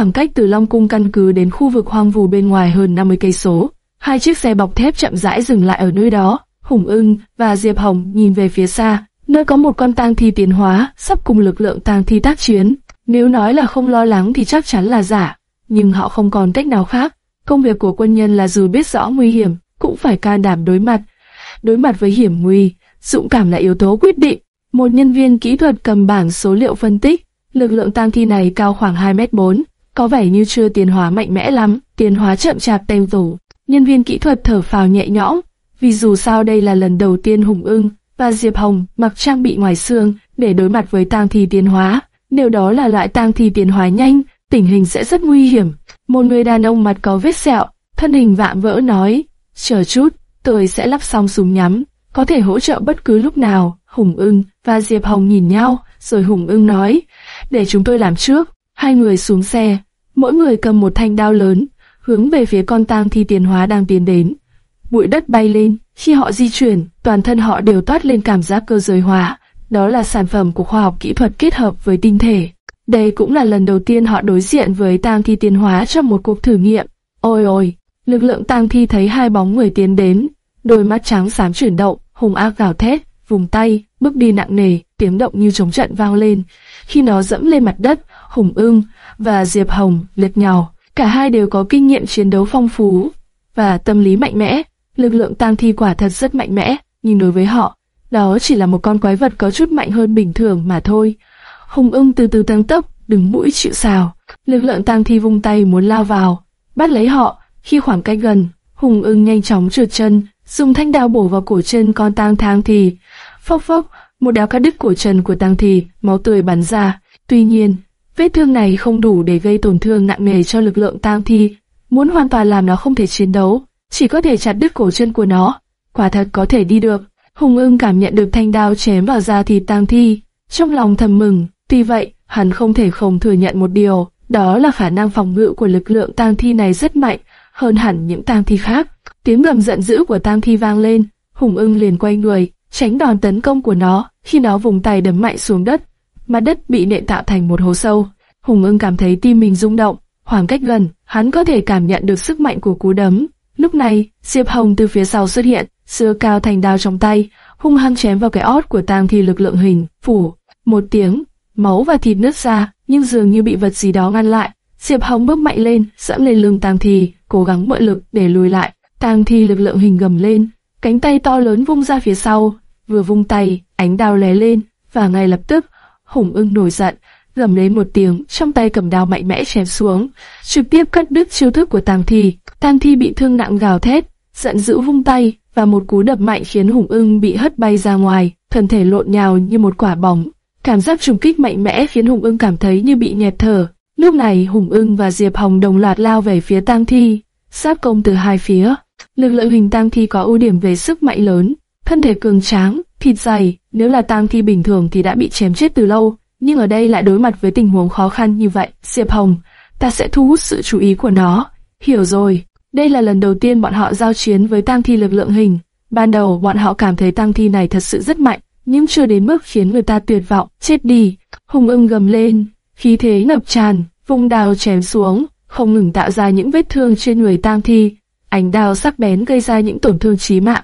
Khoảng cách từ Long cung căn cứ đến khu vực hoang vu bên ngoài hơn 50 cây số. Hai chiếc xe bọc thép chậm rãi dừng lại ở nơi đó. Hùng Ưng và Diệp Hồng nhìn về phía xa, nơi có một con tang thi tiến hóa sắp cùng lực lượng tang thi tác chiến. Nếu nói là không lo lắng thì chắc chắn là giả, nhưng họ không còn cách nào khác. Công việc của quân nhân là dù biết rõ nguy hiểm, cũng phải can đảm đối mặt. Đối mặt với hiểm nguy, dũng cảm là yếu tố quyết định. Một nhân viên kỹ thuật cầm bảng số liệu phân tích, lực lượng tang thi này cao khoảng 2 mét 4, có vẻ như chưa tiến hóa mạnh mẽ lắm, tiến hóa chậm chạp tên tổ. Nhân viên kỹ thuật thở phào nhẹ nhõm, vì dù sao đây là lần đầu tiên Hùng Ưng và Diệp Hồng mặc trang bị ngoài xương để đối mặt với tang thi tiến hóa. Nếu đó là loại tang thi tiến hóa nhanh, tình hình sẽ rất nguy hiểm. Một người đàn ông mặt có vết sẹo, thân hình vạm vỡ nói, chờ chút, tôi sẽ lắp xong súng nhắm, có thể hỗ trợ bất cứ lúc nào. Hùng ưng và Diệp Hồng nhìn nhau, rồi Hùng ưng nói, để chúng tôi làm trước. Hai người xuống xe, mỗi người cầm một thanh đao lớn, hướng về phía con tang thi tiến hóa đang tiến đến. Bụi đất bay lên, khi họ di chuyển, toàn thân họ đều toát lên cảm giác cơ giới hóa. Đó là sản phẩm của khoa học kỹ thuật kết hợp với tinh thể. Đây cũng là lần đầu tiên họ đối diện với tang thi tiến hóa trong một cuộc thử nghiệm. Ôi ôi, lực lượng tang thi thấy hai bóng người tiến đến, đôi mắt trắng xám chuyển động, hùng ác gào thét, vùng tay, bước đi nặng nề, tiếng động như trống trận vang lên. Khi nó dẫm lên mặt đất, Hùng Ưng và Diệp Hồng liệt nhau, cả hai đều có kinh nghiệm chiến đấu phong phú và tâm lý mạnh mẽ. Lực lượng tang thi quả thật rất mạnh mẽ, nhưng đối với họ, đó chỉ là một con quái vật có chút mạnh hơn bình thường mà thôi. Hùng ưng từ từ tăng tốc, đứng mũi chịu sào. Lực lượng tang thi vung tay muốn lao vào, bắt lấy họ. Khi khoảng cách gần, Hùng ưng nhanh chóng trượt chân, dùng thanh đao bổ vào cổ chân con tang thang thì. Phốc phốc, một đao cắt đứt cổ chân của tang thì, máu tươi bắn ra. Tuy nhiên, vết thương này không đủ để gây tổn thương nặng nề cho lực lượng tang thi. Muốn hoàn toàn làm nó không thể chiến đấu, chỉ có thể chặt đứt cổ chân của nó. Quả thật có thể đi được. Hùng ưng cảm nhận được thanh đao chém vào da thịt tang thi, trong lòng thầm mừng. Tuy vậy, hắn không thể không thừa nhận một điều, đó là khả năng phòng ngự của lực lượng tang thi này rất mạnh, hơn hẳn những tang thi khác. Tiếng gầm giận dữ của tang thi vang lên, Hùng ưng liền quay người, tránh đòn tấn công của nó, khi nó vùng tay đấm mạnh xuống đất. Mặt đất bị nện tạo thành một hố sâu. Hùng ưng cảm thấy tim mình rung động, khoảng cách gần, hắn có thể cảm nhận được sức mạnh của cú đấm. Lúc này, Diệp Hồng từ phía sau xuất hiện, sưa cao thành đao trong tay, hung hăng chém vào cái ót của tang thi lực lượng hình, phủ. Một tiếng, máu và thịt nứt ra, nhưng dường như bị vật gì đó ngăn lại. Diệp Hồng bước mạnh lên, dẫm lên lưng tang thi, cố gắng mượn lực để lùi lại. Tang thi lực lượng hình gầm lên, cánh tay to lớn vung ra phía sau, vừa vung tay, ánh đao lóe lên, và ngay lập tức, Hùng Ưng nổi giận, gầm lên một tiếng, trong tay cầm đao mạnh mẽ chém xuống, trực tiếp cắt đứt chiêu thức của Tang Thi. Tang Thi bị thương nặng gào thét, giận dữ vung tay, và một cú đập mạnh khiến Hùng Ưng bị hất bay ra ngoài, thân thể lộn nhào như một quả bóng. Cảm giác trùng kích mạnh mẽ khiến Hùng Ưng cảm thấy như bị nhẹt thở. Lúc này Hùng Ưng và Diệp Hồng đồng loạt lao về phía Tang Thi, sát công từ hai phía. Lực lượng hình Tang Thi có ưu điểm về sức mạnh lớn, thân thể cường tráng, thịt dày. Nếu là Tang Thi bình thường thì đã bị chém chết từ lâu, nhưng ở đây lại đối mặt với tình huống khó khăn như vậy. Diệp Hồng, ta sẽ thu hút sự chú ý của nó. Hiểu rồi. Đây là lần đầu tiên bọn họ giao chiến với Tang Thi lực lượng hình. Ban đầu bọn họ cảm thấy Tang Thi này thật sự rất mạnh, nhưng chưa đến mức khiến người ta tuyệt vọng, chết đi. Hùng ưng gầm lên, khí thế ngập tràn, vung đao chém xuống, không ngừng tạo ra những vết thương trên người tang thi. Ánh đao sắc bén gây ra những tổn thương chí mạng,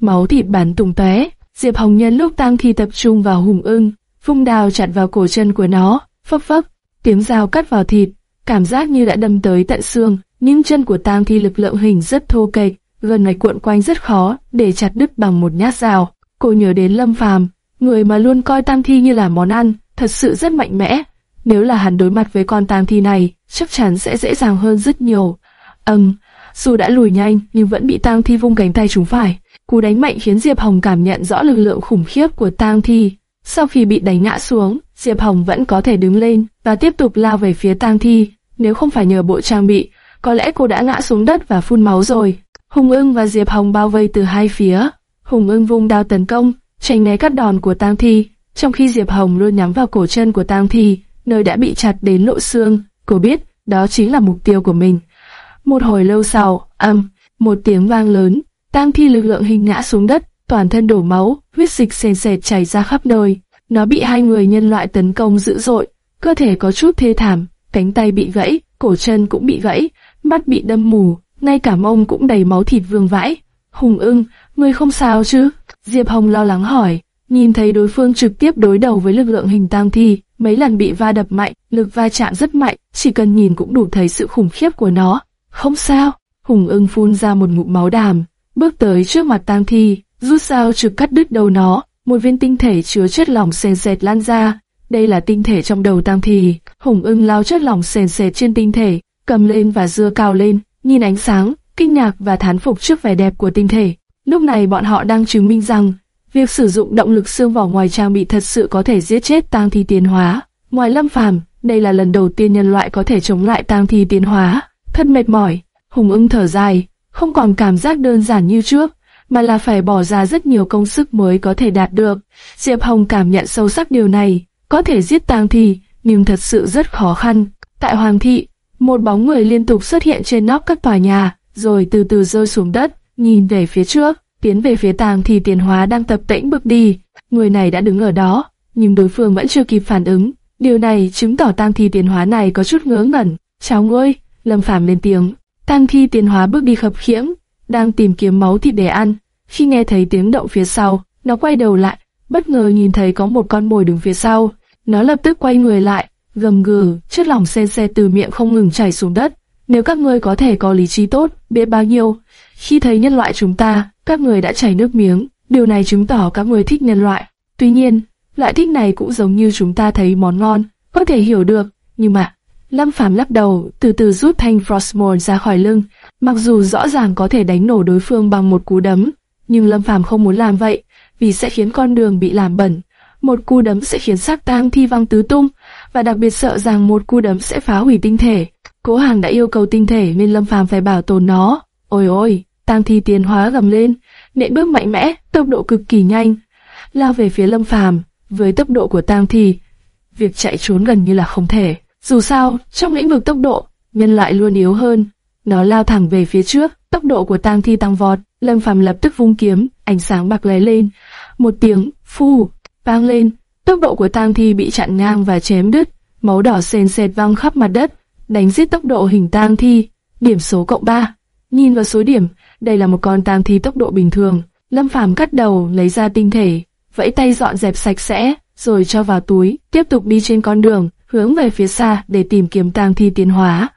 máu thịt bắn tung tóe. Diệp Hồng nhân lúc tang thi tập trung vào hùng ưng, vung đao chặt vào cổ chân của nó, phấp phấp, tiếng dao cắt vào thịt, cảm giác như đã đâm tới tận xương. Nhưng chân của tang thi lực lượng hình rất thô kệch, gần này cuộn quanh rất khó để chặt đứt bằng một nhát dao. Cô nhớ đến Lâm Phàm, người mà luôn coi tang thi như là món ăn, thật sự rất mạnh mẽ. Nếu là hắn đối mặt với con tang thi này, chắc chắn sẽ dễ dàng hơn rất nhiều. Ầm, dù đã lùi nhanh nhưng vẫn bị tang thi vung cánh tay trúng phải. Cú đánh mạnh khiến Diệp Hồng cảm nhận rõ lực lượng khủng khiếp của tang thi. Sau khi bị đánh ngã xuống, Diệp Hồng vẫn có thể đứng lên và tiếp tục lao về phía tang thi. Nếu không phải nhờ bộ trang bị, có lẽ cô đã ngã xuống đất và phun máu rồi. Hùng ưng và Diệp Hồng bao vây từ hai phía. Hùng ưng vung đao tấn công, tránh né các đòn của tang thi, trong khi Diệp Hồng luôn nhắm vào cổ chân của tang thi, nơi đã bị chặt đến lộ xương. Cô biết, đó chính là mục tiêu của mình. Một hồi lâu sau, âm, một tiếng vang lớn, tang thi lực lượng hình ngã xuống đất, toàn thân đổ máu, huyết dịch sền sệt chảy ra khắp nơi. Nó bị hai người nhân loại tấn công dữ dội, cơ thể có chút thê thảm, cánh tay bị gãy, cổ chân cũng bị gãy, mắt bị đâm mù, ngay cả mông cũng đầy máu thịt vương vãi. Hùng ưng, ngươi không sao chứ? Diệp Hồng lo lắng hỏi, nhìn thấy đối phương trực tiếp đối đầu với lực lượng hình tang thi, mấy lần bị va đập mạnh, lực va chạm rất mạnh, chỉ cần nhìn cũng đủ thấy sự khủng khiếp của nó. Không sao, Hùng ưng phun ra một ngụm máu đàm, bước tới trước mặt tang thi, rút dao trực cắt đứt đầu nó, một viên tinh thể chứa chất lỏng sền sệt lan ra. Đây là tinh thể trong đầu tang thi. Hùng ưng lao chất lỏng sền sệt trên tinh thể, cầm lên và dưa cao lên, nhìn ánh sáng, kinh ngạc và thán phục trước vẻ đẹp của tinh thể. Lúc này bọn họ đang chứng minh rằng việc sử dụng động lực xương vỏ ngoài trang bị thật sự có thể giết chết tang thi tiến hóa. Ngoài Lâm Phàm, đây là lần đầu tiên nhân loại có thể chống lại tang thi tiến hóa. Thật mệt mỏi, Hùng ưng thở dài, không còn cảm giác đơn giản như trước, mà là phải bỏ ra rất nhiều công sức mới có thể đạt được. Diệp Hồng cảm nhận sâu sắc điều này, có thể giết tang Thì nhưng thật sự rất khó khăn. Tại Hoàng thị, một bóng người liên tục xuất hiện trên nóc các tòa nhà, rồi từ từ rơi xuống đất, nhìn về phía trước, tiến về phía tang Thì tiền hóa đang tập tễnh bước đi. Người này đã đứng ở đó, nhưng đối phương vẫn chưa kịp phản ứng. Điều này chứng tỏ tang thi tiền hóa này có chút ngớ ngẩn. Cháu ngươi, Lâm Phàm lên tiếng. Tang thi tiến hóa bước đi khập khiễng, đang tìm kiếm máu thịt để ăn. Khi nghe thấy tiếng động phía sau, nó quay đầu lại, bất ngờ nhìn thấy có một con mồi đứng phía sau. Nó lập tức quay người lại, gầm gừ, chất lỏng xe xe từ miệng không ngừng chảy xuống đất. Nếu các ngươi có thể có lý trí tốt, biết bao nhiêu. Khi thấy nhân loại chúng ta, các người đã chảy nước miếng. Điều này chứng tỏ các người thích nhân loại. Tuy nhiên, loại thích này cũng giống như chúng ta thấy món ngon, có thể hiểu được. Nhưng mà, Lâm Phàm lắc đầu, từ từ rút thanh Frostmourne ra khỏi lưng. Mặc dù rõ ràng có thể đánh nổ đối phương bằng một cú đấm, nhưng Lâm Phàm không muốn làm vậy, vì sẽ khiến con đường bị làm bẩn. Một cú đấm sẽ khiến xác tang thi văng tứ tung, và đặc biệt sợ rằng một cú đấm sẽ phá hủy tinh thể. Cố Hàng đã yêu cầu tinh thể nên Lâm Phàm phải bảo tồn nó. Ôi ôi, tang thi tiến hóa gầm lên, nện bước mạnh mẽ, tốc độ cực kỳ nhanh, lao về phía Lâm Phàm. Với tốc độ của tang thi, việc chạy trốn gần như là không thể. Dù sao, trong lĩnh vực tốc độ, nhân loại luôn yếu hơn. Nó lao thẳng về phía trước, tốc độ của tang thi tăng vọt, Lâm Phàm lập tức vung kiếm, ánh sáng bạc lóe lên, một tiếng phu vang lên, tốc độ của tang thi bị chặn ngang và chém đứt, máu đỏ sền sệt văng khắp mặt đất, đánh giết tốc độ hình tang thi, điểm số cộng 3. Nhìn vào số điểm, đây là một con tang thi tốc độ bình thường. Lâm Phàm cắt đầu, lấy ra tinh thể, vẫy tay dọn dẹp sạch sẽ, rồi cho vào túi, tiếp tục đi trên con đường, hướng về phía xa để tìm kiếm tang thi tiến hóa.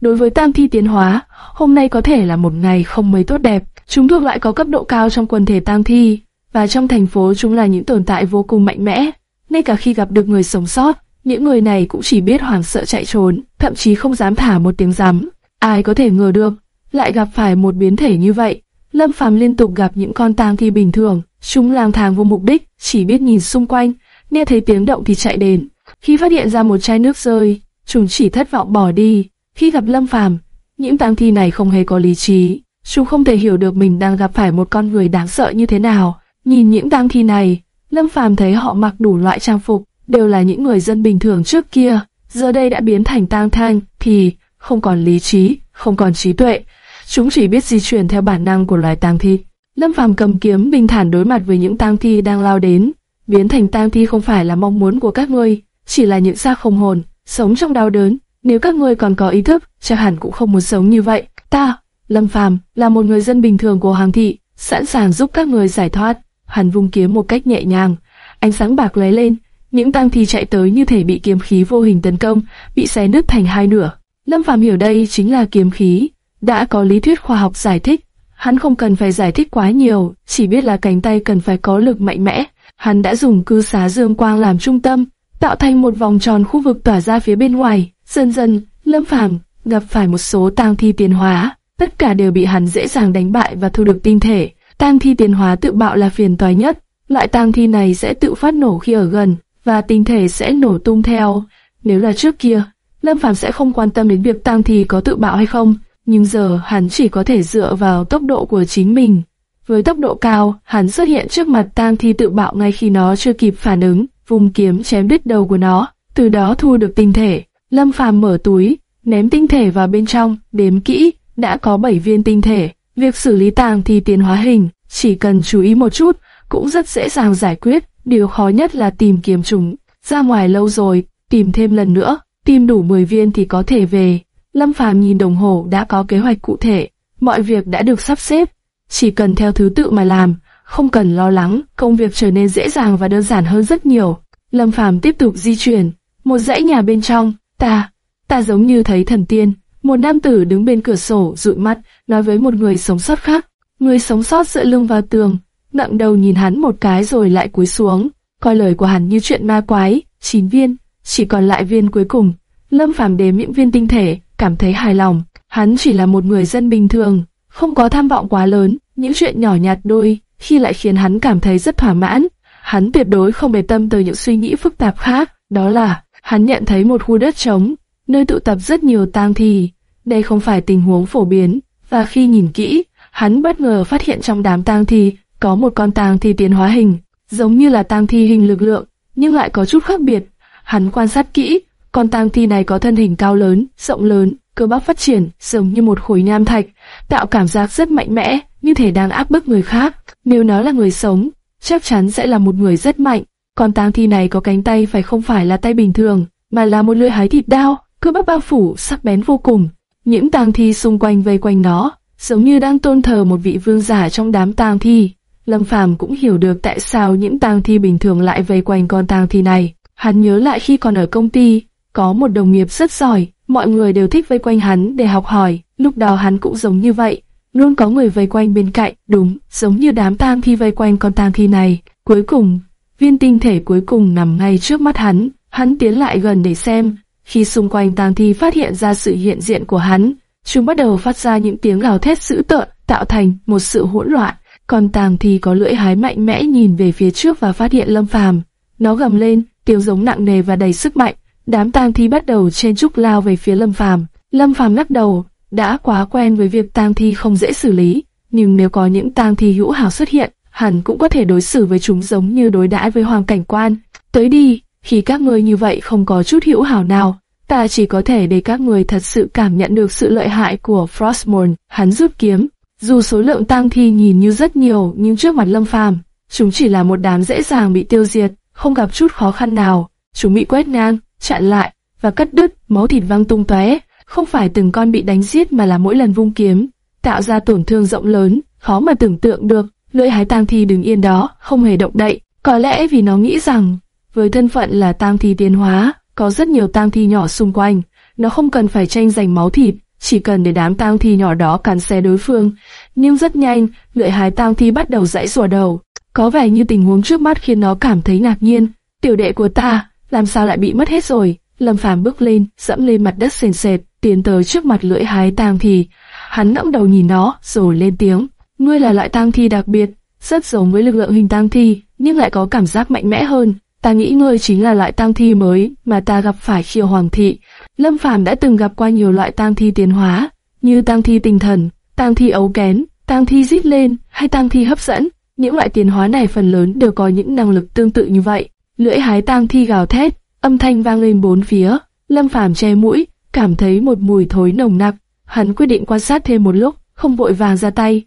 Đối với tang thi tiến hóa, hôm nay có thể là một ngày không mấy tốt đẹp. Chúng thuộc loại có cấp độ cao trong quần thể tang thi, và trong thành phố chúng là những tồn tại vô cùng mạnh mẽ. Ngay cả khi gặp được người sống sót, những người này cũng chỉ biết hoảng sợ chạy trốn, thậm chí không dám thả một tiếng rắm. Ai có thể ngờ được, lại gặp phải một biến thể như vậy. Lâm Phàm liên tục gặp những con tang thi bình thường, chúng lang thang vô mục đích, chỉ biết nhìn xung quanh, nghe thấy tiếng động thì chạy đến. Khi phát hiện ra một chai nước rơi, chúng chỉ thất vọng bỏ đi. Khi gặp Lâm Phàm, những tang thi này không hề có lý trí, chúng không thể hiểu được mình đang gặp phải một con người đáng sợ như thế nào. Nhìn những tang thi này, Lâm Phàm thấy họ mặc đủ loại trang phục, đều là những người dân bình thường trước kia, giờ đây đã biến thành tang thang, thì không còn lý trí, không còn trí tuệ, chúng chỉ biết di chuyển theo bản năng của loài tang thi. Lâm Phàm cầm kiếm bình thản đối mặt với những tang thi đang lao đến, biến thành tang thi không phải là mong muốn của các ngươi, chỉ là những xác không hồn, sống trong đau đớn. Nếu các ngươi còn có ý thức, chắc hẳn cũng không muốn sống như vậy. Ta, Lâm Phàm, là một người dân bình thường của Hoàng thị, sẵn sàng giúp các người giải thoát. Hắn vung kiếm một cách nhẹ nhàng, ánh sáng bạc lóe lên, những tang thi chạy tới như thể bị kiếm khí vô hình tấn công, bị xé nứt thành hai nửa. Lâm Phàm hiểu đây chính là kiếm khí, đã có lý thuyết khoa học giải thích. Hắn không cần phải giải thích quá nhiều, chỉ biết là cánh tay cần phải có lực mạnh mẽ. Hắn đã dùng cư xá dương quang làm trung tâm, tạo thành một vòng tròn khu vực tỏa ra phía bên ngoài. Dần dần, Lâm Phàm gặp phải một số tang thi tiến hóa, tất cả đều bị hắn dễ dàng đánh bại và thu được tinh thể. Tang thi tiến hóa tự bạo là phiền toái nhất. Loại tang thi này sẽ tự phát nổ khi ở gần, và tinh thể sẽ nổ tung theo. Nếu là trước kia, Lâm Phàm sẽ không quan tâm đến việc tang thi có tự bạo hay không, nhưng giờ hắn chỉ có thể dựa vào tốc độ của chính mình. Với tốc độ cao, hắn xuất hiện trước mặt tang thi tự bạo ngay khi nó chưa kịp phản ứng, vùng kiếm chém đứt đầu của nó, từ đó thu được tinh thể. Lâm Phàm mở túi, ném tinh thể vào bên trong, đếm kỹ, đã có 7 viên tinh thể. Việc xử lý tàng thì tiến hóa hình, chỉ cần chú ý một chút, cũng rất dễ dàng giải quyết. Điều khó nhất là tìm kiếm chúng. Ra ngoài lâu rồi, tìm thêm lần nữa, tìm đủ 10 viên thì có thể về. Lâm Phàm nhìn đồng hồ đã có kế hoạch cụ thể, mọi việc đã được sắp xếp, chỉ cần theo thứ tự mà làm, không cần lo lắng, công việc trở nên dễ dàng và đơn giản hơn rất nhiều. Lâm Phàm tiếp tục di chuyển, một dãy nhà bên trong, ta, ta giống như thấy thần tiên. Một nam tử đứng bên cửa sổ dụi mắt, nói với một người sống sót khác. Người sống sót dựa lưng vào tường, ngẩng đầu nhìn hắn một cái rồi lại cúi xuống, coi lời của hắn như chuyện ma quái. Chín viên, chỉ còn lại viên cuối cùng. Lâm Phàm đếm những viên tinh thể, cảm thấy hài lòng. Hắn chỉ là một người dân bình thường, không có tham vọng quá lớn, những chuyện nhỏ nhặt đôi khi lại khiến hắn cảm thấy rất thỏa mãn. Hắn tuyệt đối không để tâm tới những suy nghĩ phức tạp khác, đó là hắn nhận thấy một khu đất trống, nơi tụ tập rất nhiều tang thi. Đây không phải tình huống phổ biến, và khi nhìn kỹ, hắn bất ngờ phát hiện trong đám tang thi có một con tang thi tiến hóa hình, giống như là tang thi hình lực lượng, nhưng lại có chút khác biệt. Hắn quan sát kỹ, con tang thi này có thân hình cao lớn, rộng lớn, cơ bắp phát triển, giống như một khối nham thạch, tạo cảm giác rất mạnh mẽ, như thể đang áp bức người khác. Nếu nó là người sống, chắc chắn sẽ là một người rất mạnh. còn tang thi này có cánh tay phải không phải là tay bình thường, mà là một lưỡi hái thịt đao, cơ bắp bao phủ, sắc bén vô cùng. Những tang thi xung quanh vây quanh nó, giống như đang tôn thờ một vị vương giả trong đám tang thi. Lâm Phàm cũng hiểu được tại sao những tang thi bình thường lại vây quanh con tang thi này. Hắn nhớ lại khi còn ở công ty, có một đồng nghiệp rất giỏi, mọi người đều thích vây quanh hắn để học hỏi. Lúc đó hắn cũng giống như vậy, luôn có người vây quanh bên cạnh, đúng, giống như đám tang thi vây quanh con tang thi này. Cuối cùng, viên tinh thể cuối cùng nằm ngay trước mắt hắn, hắn tiến lại gần để xem. Khi xung quanh tang thi phát hiện ra sự hiện diện của hắn, chúng bắt đầu phát ra những tiếng gào thét dữ tợn, tạo thành một sự hỗn loạn. Còn tang thi có lưỡi hái mạnh mẽ nhìn về phía trước và phát hiện Lâm Phàm. Nó gầm lên, tiếng giống nặng nề và đầy sức mạnh. Đám tang thi bắt đầu chen chúc lao về phía Lâm Phàm. Lâm Phàm lắc đầu, đã quá quen với việc tang thi không dễ xử lý, nhưng nếu có những tang thi hữu hảo xuất hiện, hẳn cũng có thể đối xử với chúng giống như đối đãi với hoàng cảnh quan. Tới đi, khi các ngươi như vậy không có chút hữu hảo nào, ta chỉ có thể để các người thật sự cảm nhận được sự lợi hại của Frostmourne. Hắn rút kiếm, dù số lượng tang thi nhìn như rất nhiều, nhưng trước mặt Lâm Phàm, chúng chỉ là một đám dễ dàng bị tiêu diệt, không gặp chút khó khăn nào. Chúng bị quét ngang, chặn lại và cắt đứt, máu thịt văng tung tóe. Không phải từng con bị đánh giết mà là mỗi lần vung kiếm, tạo ra tổn thương rộng lớn, khó mà tưởng tượng được. Lưỡi hái tang thi đứng yên đó, không hề động đậy. Có lẽ vì nó nghĩ rằng, với thân phận là tang thi tiến hóa, có rất nhiều tang thi nhỏ xung quanh, nó không cần phải tranh giành máu thịt, chỉ cần để đám tang thi nhỏ đó cắn xé đối phương. Nhưng rất nhanh, lưỡi hái tang thi bắt đầu dãy rùa đầu. Có vẻ như tình huống trước mắt khiến nó cảm thấy ngạc nhiên. Tiểu đệ của ta, làm sao lại bị mất hết rồi? Lâm Phàm bước lên, dẫm lên mặt đất sền sệt, tiến tới trước mặt lưỡi hái tang thi. Hắn ngẫm đầu nhìn nó, rồi lên tiếng. Ngươi là loại tang thi đặc biệt, rất giống với lực lượng hình tang thi, nhưng lại có cảm giác mạnh mẽ hơn. Ta nghĩ ngươi chính là loại tang thi mới mà ta gặp phải khiêu hoàng thị. Lâm Phàm đã từng gặp qua nhiều loại tang thi tiến hóa, như tang thi tinh thần, tang thi ấu kén, tang thi rít lên hay tang thi hấp dẫn. Những loại tiến hóa này phần lớn đều có những năng lực tương tự như vậy. Lưỡi hái tang thi gào thét, âm thanh vang lên bốn phía. Lâm Phàm che mũi, cảm thấy một mùi thối nồng nặc. Hắn quyết định quan sát thêm một lúc, không vội vàng ra tay.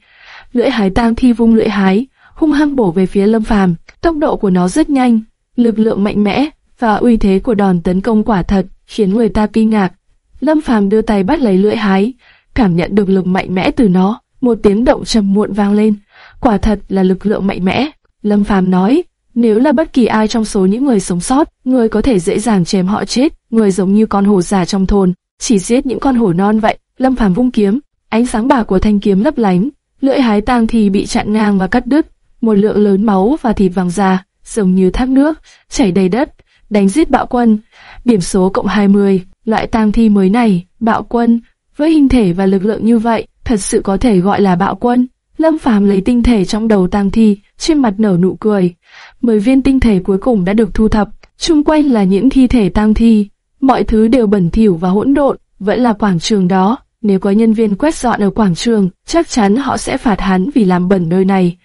Lưỡi hái tang thi vung lưỡi hái, hung hăng bổ về phía Lâm Phàm. Tốc độ của nó rất nhanh, lực lượng mạnh mẽ và uy thế của đòn tấn công quả thật khiến người ta kinh ngạc. Lâm Phàm đưa tay bắt lấy lưỡi hái, cảm nhận được lực mạnh mẽ từ nó, một tiếng động trầm muộn vang lên. Quả thật là lực lượng mạnh mẽ. Lâm Phàm nói, nếu là bất kỳ ai trong số những người sống sót, người có thể dễ dàng chém họ chết, người giống như con hổ già trong thôn, chỉ giết những con hổ non vậy. Lâm Phàm vung kiếm, ánh sáng bạc của thanh kiếm lấp lánh, lưỡi hái tang thì bị chặn ngang và cắt đứt, một lượng lớn máu và thịt vàng già, giống như thác nước, chảy đầy đất, đánh giết bạo quân. Điểm số cộng 20, loại tang thi mới này, bạo quân, với hình thể và lực lượng như vậy, thật sự có thể gọi là bạo quân. Lâm Phàm lấy tinh thể trong đầu tang thi, trên mặt nở nụ cười. Mười viên tinh thể cuối cùng đã được thu thập, chung quanh là những thi thể tang thi, mọi thứ đều bẩn thỉu và hỗn độn, vẫn là quảng trường đó. Nếu có nhân viên quét dọn ở quảng trường, chắc chắn họ sẽ phạt hắn vì làm bẩn nơi này.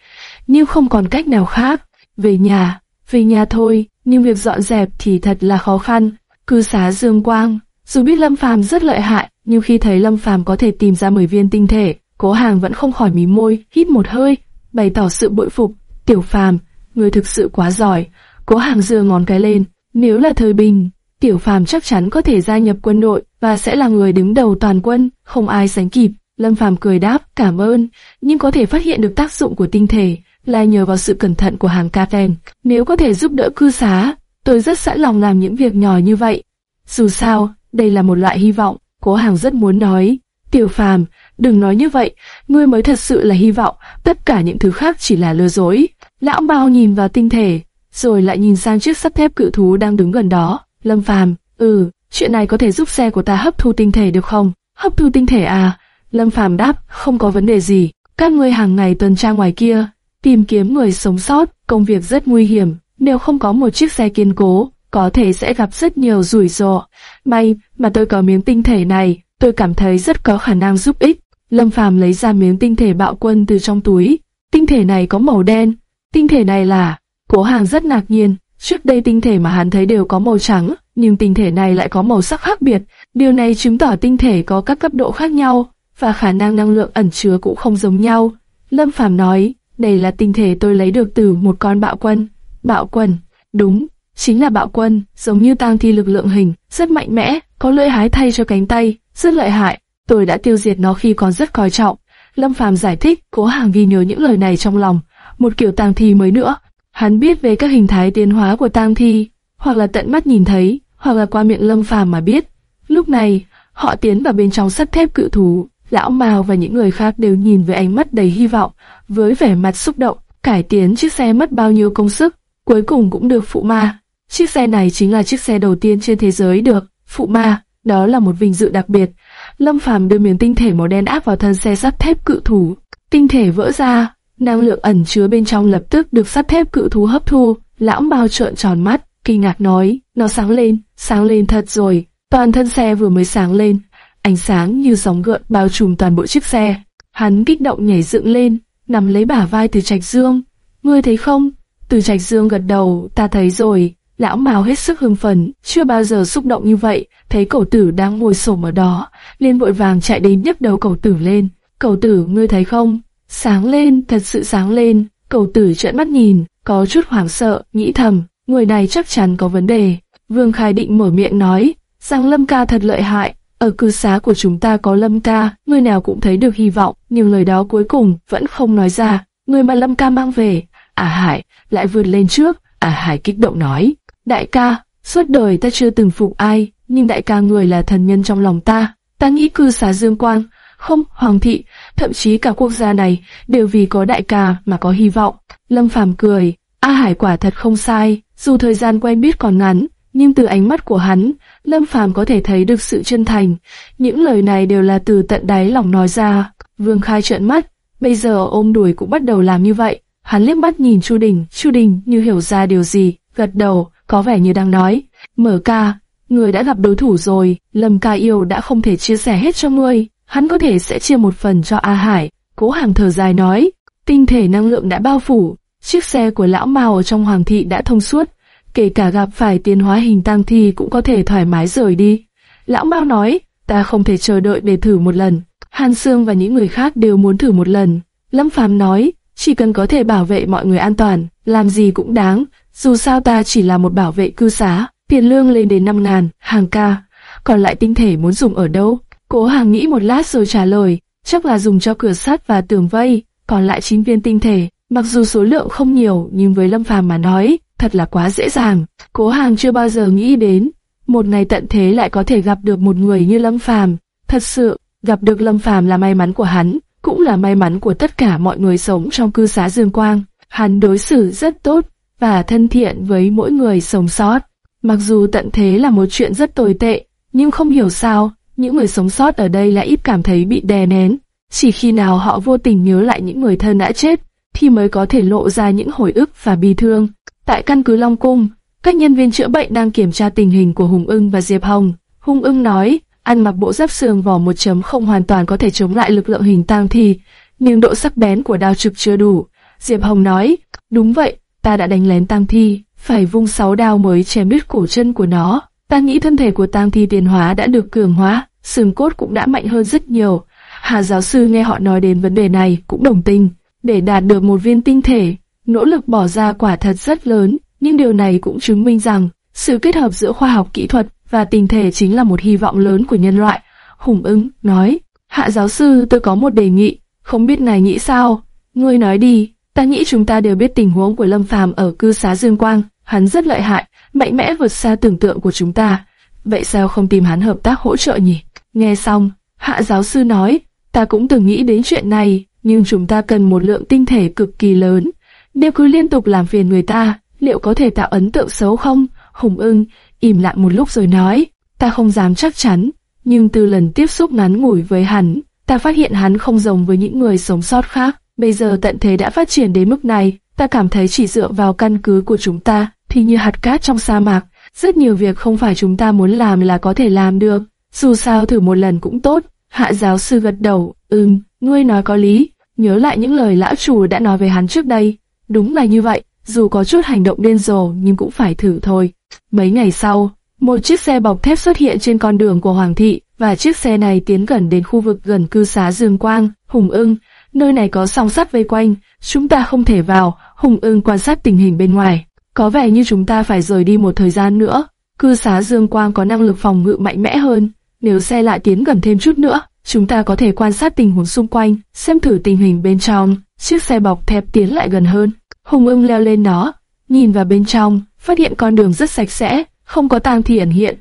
Nhưng không còn cách nào khác. Về nhà, về nhà thôi, nhưng việc dọn dẹp thì thật là khó khăn. Cư xá Dương Quang, dù biết Lâm Phàm rất lợi hại, nhưng khi thấy Lâm Phàm có thể tìm ra 10 viên tinh thể, Cố Hàng vẫn không khỏi mí môi, hít một hơi, bày tỏ sự bội phục. Tiểu Phàm, người thực sự quá giỏi. Cố Hàng giơ ngón cái lên, nếu là thời bình, Tiểu Phàm chắc chắn có thể gia nhập quân đội và sẽ là người đứng đầu toàn quân, không ai sánh kịp. Lâm Phàm cười đáp, cảm ơn, nhưng có thể phát hiện được tác dụng của tinh thể là nhờ vào sự cẩn thận của hàng Caten. Nếu có thể giúp đỡ cư xá, tôi rất sẵn lòng làm những việc nhỏ như vậy. Dù sao, đây là một loại hy vọng, cố hàng rất muốn nói. Tiểu Phàm, đừng nói như vậy, ngươi mới thật sự là hy vọng, tất cả những thứ khác chỉ là lừa dối. Lão bao nhìn vào tinh thể, rồi lại nhìn sang chiếc sắt thép cự thú đang đứng gần đó. Lâm Phàm, ừ, chuyện này có thể giúp xe của ta hấp thu tinh thể được không? Hấp thu tinh thể à? Lâm Phàm đáp, không có vấn đề gì. Các ngươi hàng ngày tuần tra ngoài kia, tìm kiếm người sống sót, công việc rất nguy hiểm. Nếu không có một chiếc xe kiên cố, có thể sẽ gặp rất nhiều rủi ro. May mà tôi có miếng tinh thể này, tôi cảm thấy rất có khả năng giúp ích. Lâm Phàm lấy ra miếng tinh thể bạo quân từ trong túi. Tinh thể này có màu đen. Tinh thể này là... Cố hàng rất ngạc nhiên. Trước đây tinh thể mà hắn thấy đều có màu trắng, nhưng tinh thể này lại có màu sắc khác biệt. Điều này chứng tỏ tinh thể có các cấp độ khác nhau, và khả năng năng lượng ẩn chứa cũng không giống nhau. Lâm Phàm nói, đây là tinh thể tôi lấy được từ một con bạo quân. Bạo quân, đúng, chính là bạo quân, giống như tang thi lực lượng hình, rất mạnh mẽ, có lưỡi hái thay cho cánh tay, rất lợi hại. Tôi đã tiêu diệt nó khi còn rất coi trọng. Lâm Phàm giải thích, cố hàng ghi nhớ những lời này trong lòng. Một kiểu tang thi mới nữa. Hắn biết về các hình thái tiến hóa của tang thi, hoặc là tận mắt nhìn thấy, hoặc là qua miệng Lâm Phàm mà biết. Lúc này, họ tiến vào bên trong sắt thép cự thú. Lão Mao và những người khác đều nhìn với ánh mắt đầy hy vọng, với vẻ mặt xúc động. Cải tiến chiếc xe mất bao nhiêu công sức, cuối cùng cũng được phụ ma. Chiếc xe này chính là chiếc xe đầu tiên trên thế giới được phụ ma, đó là một vinh dự đặc biệt. Lâm Phàm đưa miếng tinh thể màu đen áp vào thân xe sắt thép cự thú, tinh thể vỡ ra, năng lượng ẩn chứa bên trong lập tức được sắt thép cự thú hấp thu. Lão bao trợn tròn mắt, kinh ngạc nói, nó sáng lên, sáng lên thật rồi. Toàn thân xe vừa mới sáng lên, ánh sáng như sóng gợn bao trùm toàn bộ chiếc xe. Hắn kích động nhảy dựng lên, nằm lấy bả vai Từ Trạch Dương. Ngươi thấy không? Từ Trạch Dương gật đầu, ta thấy rồi. Lão Mao hết sức hưng phấn, chưa bao giờ xúc động như vậy, thấy cậu tử đang ngồi xổm ở đó, liền vội vàng chạy đến nhấc đầu cậu tử lên. Cậu tử, ngươi thấy không? Sáng lên, thật sự sáng lên. Cậu tử trợn mắt nhìn, có chút hoảng sợ, nghĩ thầm, người này chắc chắn có vấn đề. Vương Khai định mở miệng nói, rằng Lâm ca thật lợi hại, ở cư xá của chúng ta có Lâm ca, người nào cũng thấy được hy vọng, nhưng lời đó cuối cùng vẫn không nói ra. Người mà Lâm ca mang về, à Hải, lại vượt lên trước, à Hải kích động nói, đại ca, suốt đời ta chưa từng phục ai, nhưng đại ca người là thần nhân trong lòng ta, ta nghĩ cư xá Dương Quang, không, Hoàng thị, thậm chí cả quốc gia này đều vì có đại ca mà có hy vọng. Lâm Phàm cười, A Hải quả thật không sai, dù thời gian quen biết còn ngắn, nhưng từ ánh mắt của hắn, Lâm Phàm có thể thấy được sự chân thành. Những lời này đều là từ tận đáy lòng nói ra. Vương Khai trợn mắt, bây giờ ôm đuổi cũng bắt đầu làm như vậy. Hắn liếc mắt nhìn Chu Đình, Chu Đình như hiểu ra điều gì, gật đầu, có vẻ như đang nói. Mở ca, người đã gặp đối thủ rồi, Lâm ca yêu đã không thể chia sẻ hết cho ngươi, hắn có thể sẽ chia một phần cho A Hải. Cố hàng thở dài nói, tinh thể năng lượng đã bao phủ, chiếc xe của lão Mao ở trong hoàng thị đã thông suốt, kể cả gặp phải tiến hóa hình tăng thi cũng có thể thoải mái rời đi. Lão Mao nói, ta không thể chờ đợi để thử một lần. Hàn Sương và những người khác đều muốn thử một lần. Lâm Phàm nói, chỉ cần có thể bảo vệ mọi người an toàn, làm gì cũng đáng. Dù sao ta chỉ là một bảo vệ cư xá, tiền lương lên đến 5 ngàn, hàng ca. Còn lại tinh thể muốn dùng ở đâu? Cố hàng nghĩ một lát rồi trả lời, chắc là dùng cho cửa sắt và tường vây, còn lại 9 viên tinh thể. Mặc dù số lượng không nhiều nhưng với Lâm Phàm mà nói, thật là quá dễ dàng. Cố Hàng chưa bao giờ nghĩ đến, một ngày tận thế lại có thể gặp được một người như Lâm Phàm. Thật sự, gặp được Lâm Phàm là may mắn của hắn, cũng là may mắn của tất cả mọi người sống trong cư xá Dương Quang. Hắn đối xử rất tốt và thân thiện với mỗi người sống sót. Mặc dù tận thế là một chuyện rất tồi tệ, nhưng không hiểu sao, những người sống sót ở đây lại ít cảm thấy bị đè nén. Chỉ khi nào họ vô tình nhớ lại những người thân đã chết, thì mới có thể lộ ra những hồi ức và bi thương. Tại căn cứ Long Cung, các nhân viên chữa bệnh đang kiểm tra tình hình của Hùng Ưng và Diệp Hồng. Hùng Ưng nói, ăn mặc bộ giáp sườn vỏ một chấm không hoàn toàn có thể chống lại lực lượng hình tang thi, nhưng độ sắc bén của đao trực chưa đủ. Diệp Hồng nói, đúng vậy, ta đã đánh lén tang thi, phải vung sáu đao mới chém đứt cổ chân của nó. Ta nghĩ thân thể của tang thi tiến hóa đã được cường hóa, xương cốt cũng đã mạnh hơn rất nhiều. Hà giáo sư nghe họ nói đến vấn đề này cũng đồng tình. Để đạt được một viên tinh thể, nỗ lực bỏ ra quả thật rất lớn, nhưng điều này cũng chứng minh rằng sự kết hợp giữa khoa học kỹ thuật và tinh thể chính là một hy vọng lớn của nhân loại. Hùng ưng nói, hạ giáo sư tôi có một đề nghị, không biết ngài nghĩ sao? Ngươi nói đi, ta nghĩ chúng ta đều biết tình huống của Lâm Phàm ở cư xá Dương Quang, hắn rất lợi hại, mạnh mẽ vượt xa tưởng tượng của chúng ta. Vậy sao không tìm hắn hợp tác hỗ trợ nhỉ? Nghe xong, hạ giáo sư nói, ta cũng từng nghĩ đến chuyện này, nhưng chúng ta cần một lượng tinh thể cực kỳ lớn. Nếu cứ liên tục làm phiền người ta, liệu có thể tạo ấn tượng xấu không? Hùng ưng, im lặng một lúc rồi nói, ta không dám chắc chắn, nhưng từ lần tiếp xúc ngắn ngủi với hắn, ta phát hiện hắn không giống với những người sống sót khác. Bây giờ tận thế đã phát triển đến mức này, ta cảm thấy chỉ dựa vào căn cứ của chúng ta, thì như hạt cát trong sa mạc, rất nhiều việc không phải chúng ta muốn làm là có thể làm được. Dù sao thử một lần cũng tốt. Hạ giáo sư gật đầu, ừm, ngươi nói có lý, nhớ lại những lời lão chủ đã nói về hắn trước đây. Đúng là như vậy, dù có chút hành động điên rồ nhưng cũng phải thử thôi. Mấy ngày sau, một chiếc xe bọc thép xuất hiện trên con đường của Hoàng thị, và chiếc xe này tiến gần đến khu vực gần cư xá Dương Quang, Hùng ưng. Nơi này có song sắt vây quanh, chúng ta không thể vào, Hùng ưng quan sát tình hình bên ngoài. Có vẻ như chúng ta phải rời đi một thời gian nữa. Cư xá Dương Quang có năng lực phòng ngự mạnh mẽ hơn. Nếu xe lại tiến gần thêm chút nữa, chúng ta có thể quan sát tình huống xung quanh, xem thử tình hình bên trong. Chiếc xe bọc thép tiến lại gần hơn. Hùng ưng leo lên nó, nhìn vào bên trong, phát hiện con đường rất sạch sẽ, không có tang thi ẩn hiện.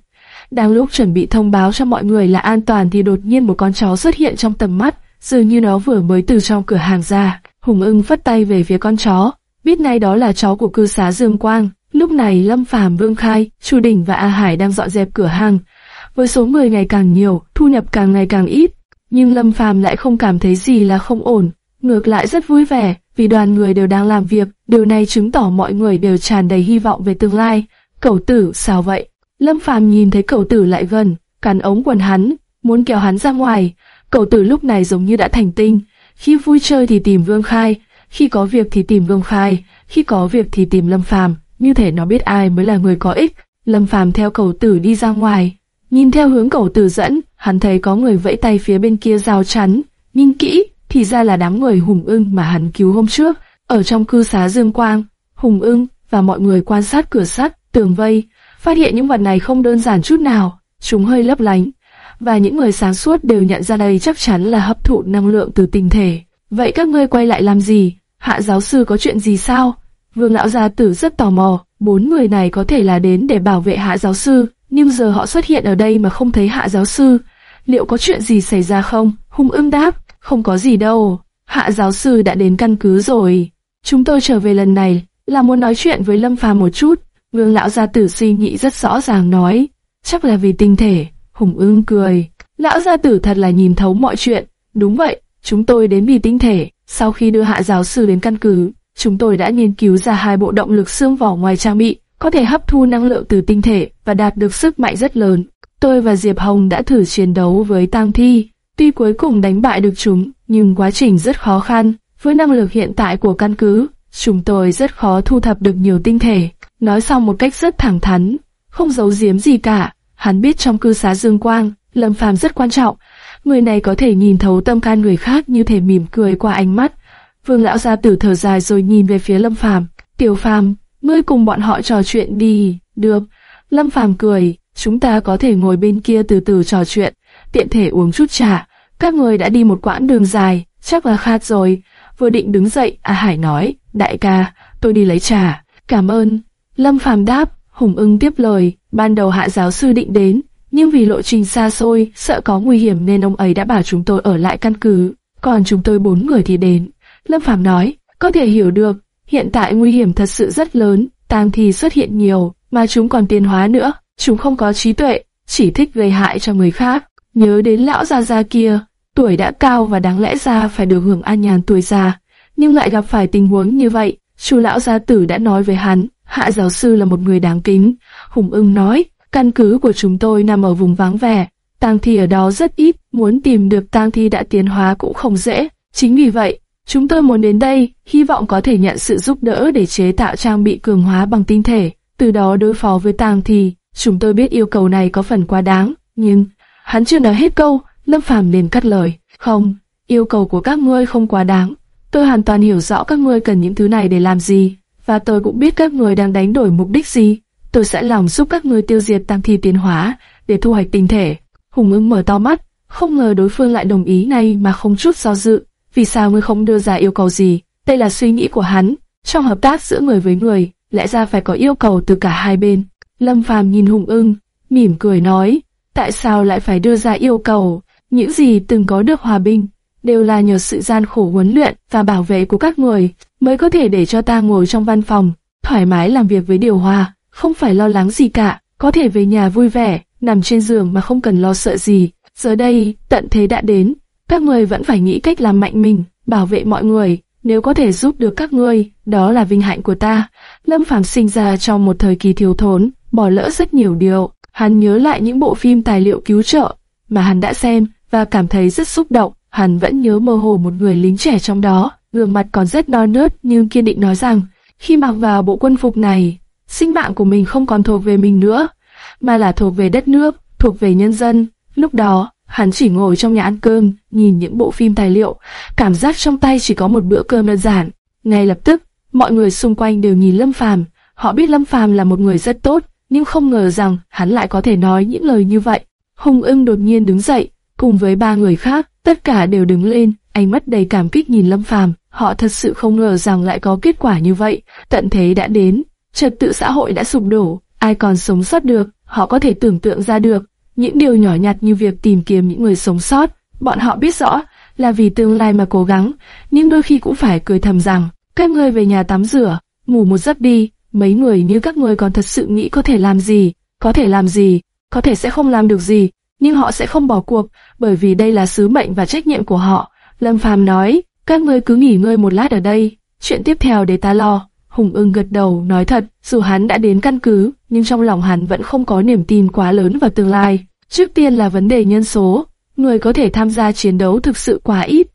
Đang lúc chuẩn bị thông báo cho mọi người là an toàn thì đột nhiên một con chó xuất hiện trong tầm mắt, dường như nó vừa mới từ trong cửa hàng ra. Hùng ưng phất tay về phía con chó, biết ngay đó là chó của cư xá Dương Quang. Lúc này Lâm Phàm, Vương Khai, Chu Đình và A Hải đang dọn dẹp cửa hàng. Với số người ngày càng nhiều, thu nhập càng ngày càng ít, nhưng Lâm Phàm lại không cảm thấy gì là không ổn, ngược lại rất vui vẻ, vì đoàn người đều đang làm việc, điều này chứng tỏ mọi người đều tràn đầy hy vọng về tương lai. Cẩu tử, sao vậy? Lâm Phàm nhìn thấy cẩu tử lại gần, cắn ống quần hắn, muốn kéo hắn ra ngoài. Cẩu tử lúc này giống như đã thành tinh, khi vui chơi thì tìm Vương Khai, khi có việc thì tìm Vương Khai, khi có việc thì tìm Lâm Phàm, như thể nó biết ai mới là người có ích. Lâm Phàm theo cẩu tử đi ra ngoài, nhìn theo hướng cẩu tử dẫn, hắn thấy có người vẫy tay phía bên kia rào chắn, nhìn kỹ, thì ra là đám người hùng ưng mà hắn cứu hôm trước, ở trong cư xá Dương Quang. Hùng ưng và mọi người quan sát cửa sắt, tường vây, phát hiện những vật này không đơn giản chút nào, chúng hơi lấp lánh, và những người sáng suốt đều nhận ra đây chắc chắn là hấp thụ năng lượng từ tinh thể. Vậy các ngươi quay lại làm gì? Hạ giáo sư có chuyện gì sao? Vương lão gia tử rất tò mò, bốn người này có thể là đến để bảo vệ hạ giáo sư, nhưng giờ họ xuất hiện ở đây mà không thấy hạ giáo sư. Liệu có chuyện gì xảy ra không? Hung ưng đáp, không có gì đâu, hạ giáo sư đã đến căn cứ rồi. Chúng tôi trở về lần này là muốn nói chuyện với Lâm Phàm một chút. Vương lão gia tử suy nghĩ rất rõ ràng nói, chắc là vì tinh thể. Hùng ương cười, lão gia tử thật là nhìn thấu mọi chuyện. Đúng vậy, chúng tôi đến vì tinh thể. Sau khi đưa hạ giáo sư đến căn cứ, chúng tôi đã nghiên cứu ra hai bộ động lực xương vỏ ngoài trang bị, có thể hấp thu năng lượng từ tinh thể và đạt được sức mạnh rất lớn. Tôi và Diệp Hồng đã thử chiến đấu với tang thi, tuy cuối cùng đánh bại được chúng, nhưng quá trình rất khó khăn. Với năng lực hiện tại của căn cứ, chúng tôi rất khó thu thập được nhiều tinh thể. Nói xong một cách rất thẳng thắn, không giấu giếm gì cả. Hắn biết trong cư xá Dương Quang, Lâm Phàm rất quan trọng. Người này có thể nhìn thấu tâm can người khác như thể mỉm cười qua ánh mắt. Vương lão gia tử thở dài rồi nhìn về phía Lâm Phàm. Tiểu Phàm, ngươi cùng bọn họ trò chuyện đi. Được. Lâm Phàm cười. Chúng ta có thể ngồi bên kia từ từ trò chuyện, tiện thể uống chút trà. Các người đã đi một quãng đường dài, chắc là khát rồi. Vừa định đứng dậy, A Hải nói, đại ca, tôi đi lấy trà. Cảm ơn. Lâm Phàm đáp, Hùng ưng tiếp lời, ban đầu hạ giáo sư định đến, nhưng vì lộ trình xa xôi, sợ có nguy hiểm nên ông ấy đã bảo chúng tôi ở lại căn cứ, còn chúng tôi bốn người thì đến. Lâm Phàm nói, có thể hiểu được, hiện tại nguy hiểm thật sự rất lớn, tang thì xuất hiện nhiều, mà chúng còn tiến hóa nữa, chúng không có trí tuệ, chỉ thích gây hại cho người khác. Nhớ đến lão gia gia kia, tuổi đã cao và đáng lẽ ra phải được hưởng an nhàn tuổi già, nhưng lại gặp phải tình huống như vậy. chú lão gia tử đã nói với hắn, hạ giáo sư là một người đáng kính. Hùng ưng nói, căn cứ của chúng tôi nằm ở vùng vắng vẻ, tang thi ở đó rất ít, muốn tìm được tang thi đã tiến hóa cũng không dễ. Chính vì vậy, chúng tôi muốn đến đây, hy vọng có thể nhận sự giúp đỡ để chế tạo trang bị cường hóa bằng tinh thể, từ đó đối phó với tang thi. Chúng tôi biết yêu cầu này có phần quá đáng, nhưng hắn chưa nói hết câu, Lâm Phàm liền cắt lời. Không, yêu cầu của các ngươi không quá đáng. Tôi hoàn toàn hiểu rõ các ngươi cần những thứ này để làm gì, và tôi cũng biết các người đang đánh đổi mục đích gì. tôi sẽ lòng giúp các người tiêu diệt tăng thi tiến hóa để thu hoạch tinh thể. Hùng ưng mở to mắt, không ngờ đối phương lại đồng ý này mà không chút do dự. Vì sao ngươi không đưa ra yêu cầu gì? Đây là suy nghĩ của hắn. Trong hợp tác giữa người với người, lẽ ra phải có yêu cầu từ cả hai bên. Lâm Phàm nhìn Hùng ưng, mỉm cười nói, tại sao lại phải đưa ra yêu cầu? Những gì từng có được hòa bình, đều là nhờ sự gian khổ huấn luyện và bảo vệ của các người, mới có thể để cho ta ngồi trong văn phòng, thoải mái làm việc với điều hòa, không phải lo lắng gì cả, có thể về nhà vui vẻ, nằm trên giường mà không cần lo sợ gì. Giờ đây, tận thế đã đến, các người vẫn phải nghĩ cách làm mạnh mình, bảo vệ mọi người. Nếu có thể giúp được các ngươi, đó là vinh hạnh của ta. Lâm Phàm sinh ra trong một thời kỳ thiếu thốn, bỏ lỡ rất nhiều điều. Hắn nhớ lại những bộ phim tài liệu cứu trợ mà hắn đã xem và cảm thấy rất xúc động. Hắn vẫn nhớ mơ hồ một người lính trẻ trong đó, gương mặt còn rất non nớt nhưng kiên định nói rằng, khi mặc vào bộ quân phục này, sinh mạng của mình không còn thuộc về mình nữa, mà là thuộc về đất nước, thuộc về nhân dân. Lúc đó, hắn chỉ ngồi trong nhà ăn cơm, nhìn những bộ phim tài liệu, cảm giác trong tay chỉ có một bữa cơm đơn giản. Ngay lập tức, mọi người xung quanh đều nhìn Lâm Phàm, họ biết Lâm Phàm là một người rất tốt, nhưng không ngờ rằng hắn lại có thể nói những lời như vậy. Hùng ưng đột nhiên đứng dậy, cùng với ba người khác, tất cả đều đứng lên, ánh mắt đầy cảm kích nhìn Lâm Phàm. Họ thật sự không ngờ rằng lại có kết quả như vậy. Tận thế đã đến, trật tự xã hội đã sụp đổ, ai còn sống sót được, họ có thể tưởng tượng ra được. Những điều nhỏ nhặt như việc tìm kiếm những người sống sót, bọn họ biết rõ là vì tương lai mà cố gắng, nhưng đôi khi cũng phải cười thầm rằng, các ngươi về nhà tắm rửa, ngủ một giấc đi, mấy người như các ngươi còn thật sự nghĩ có thể làm gì, có thể làm gì, có thể sẽ không làm được gì, nhưng họ sẽ không bỏ cuộc, bởi vì đây là sứ mệnh và trách nhiệm của họ. Lâm Phàm nói, các ngươi cứ nghỉ ngơi một lát ở đây, chuyện tiếp theo để ta lo. Hùng ưng gật đầu, nói thật, dù hắn đã đến căn cứ, nhưng trong lòng hắn vẫn không có niềm tin quá lớn vào tương lai. Trước tiên là vấn đề nhân số, người có thể tham gia chiến đấu thực sự quá ít.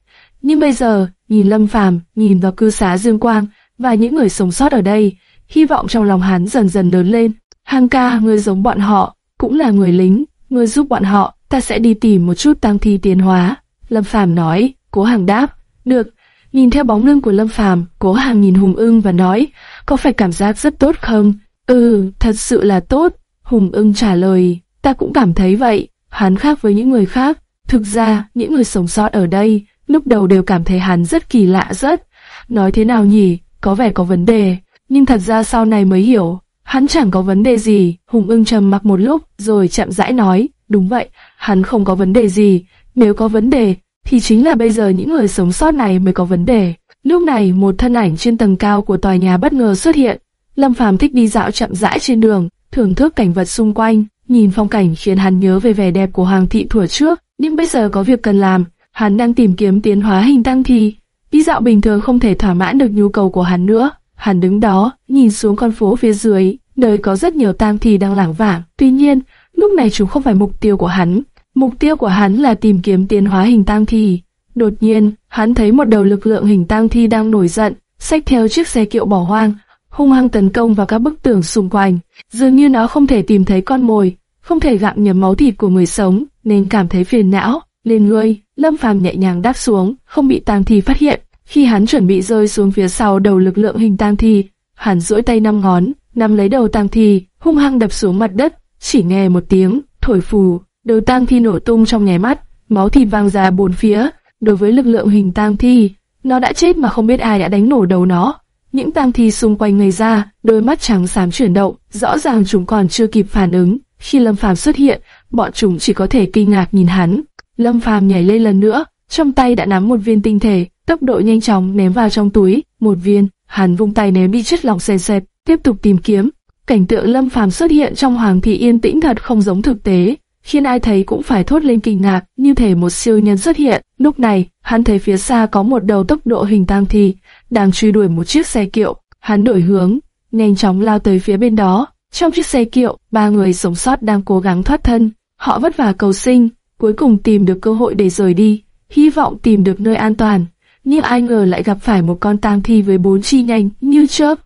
Nhưng bây giờ, nhìn Lâm Phàm, nhìn vào cư xá Dương Quang và những người sống sót ở đây, hy vọng trong lòng hắn dần dần lớn lên. Hàng ca, người giống bọn họ, cũng là người lính, người giúp bọn họ, ta sẽ đi tìm một chút tăng thi tiến hóa. Lâm Phàm nói, cố hàng đáp, được. Nhìn theo bóng lưng của Lâm Phàm, cố hàng nhìn Hùng ưng và nói, có phải cảm giác rất tốt không? Ừ, thật sự là tốt. Hùng ưng trả lời, ta cũng cảm thấy vậy. Hắn khác với những người khác. Thực ra, những người sống sót ở đây, lúc đầu đều cảm thấy hắn rất kỳ lạ rất. Nói thế nào nhỉ, có vẻ có vấn đề. Nhưng thật ra sau này mới hiểu, hắn chẳng có vấn đề gì. Hùng ưng trầm mặc một lúc, rồi chậm rãi nói, đúng vậy, hắn không có vấn đề gì. Nếu có vấn đề, thì chính là bây giờ những người sống sót này mới có vấn đề. Lúc này một thân ảnh trên tầng cao của tòa nhà bất ngờ xuất hiện. Lâm Phàm thích đi dạo chậm rãi trên đường, thưởng thức cảnh vật xung quanh, nhìn phong cảnh khiến hắn nhớ về vẻ đẹp của Hoàng thị thuở trước. Nhưng bây giờ có việc cần làm, hắn đang tìm kiếm tiến hóa hình tăng thi. Đi dạo bình thường không thể thỏa mãn được nhu cầu của hắn nữa. Hắn đứng đó, nhìn xuống con phố phía dưới, nơi có rất nhiều tang thi đang lảng vảng. Tuy nhiên, lúc này chúng không phải mục tiêu của hắn. Mục tiêu của hắn là tìm kiếm tiến hóa hình tang thi. Đột nhiên, hắn thấy một đầu lực lượng hình tang thi đang nổi giận, xách theo chiếc xe kiệu bỏ hoang, hung hăng tấn công vào các bức tường xung quanh. Dường như nó không thể tìm thấy con mồi, không thể gặm nhấm máu thịt của người sống, nên cảm thấy phiền não. Lên ngươi, Lâm Phàm nhẹ nhàng đáp xuống, không bị tang thi phát hiện. Khi hắn chuẩn bị rơi xuống phía sau đầu lực lượng hình tang thi, hắn duỗi tay năm ngón, nắm lấy đầu tang thi, hung hăng đập xuống mặt đất. Chỉ nghe một tiếng thổi phù, đầu tang thi nổ tung trong nháy mắt, máu thịt vang ra bốn phía. Đối với lực lượng hình tang thi, nó đã chết mà không biết ai đã đánh nổ đầu nó. Những tang thi xung quanh ngây ra, đôi mắt trắng xám chuyển động, rõ ràng chúng còn chưa kịp phản ứng. Khi Lâm Phàm xuất hiện, bọn chúng chỉ có thể kinh ngạc nhìn hắn. Lâm Phàm nhảy lên lần nữa, trong tay đã nắm một viên tinh thể, tốc độ nhanh chóng ném vào trong túi, một viên, hắn vung tay ném đi chất lỏng sền sệt, tiếp tục tìm kiếm. Cảnh tượng Lâm Phàm xuất hiện trong hoàng thị yên tĩnh thật không giống thực tế, khiến ai thấy cũng phải thốt lên kinh ngạc, như thể một siêu nhân xuất hiện. Lúc này, hắn thấy phía xa có một đầu tốc độ hình tang thi, đang truy đuổi một chiếc xe kiệu. Hắn đổi hướng, nhanh chóng lao tới phía bên đó. Trong chiếc xe kiệu, ba người sống sót đang cố gắng thoát thân. Họ vất vả cầu sinh, cuối cùng tìm được cơ hội để rời đi, hy vọng tìm được nơi an toàn. Nhưng ai ngờ lại gặp phải một con tang thi với bốn chi nhanh như chớp.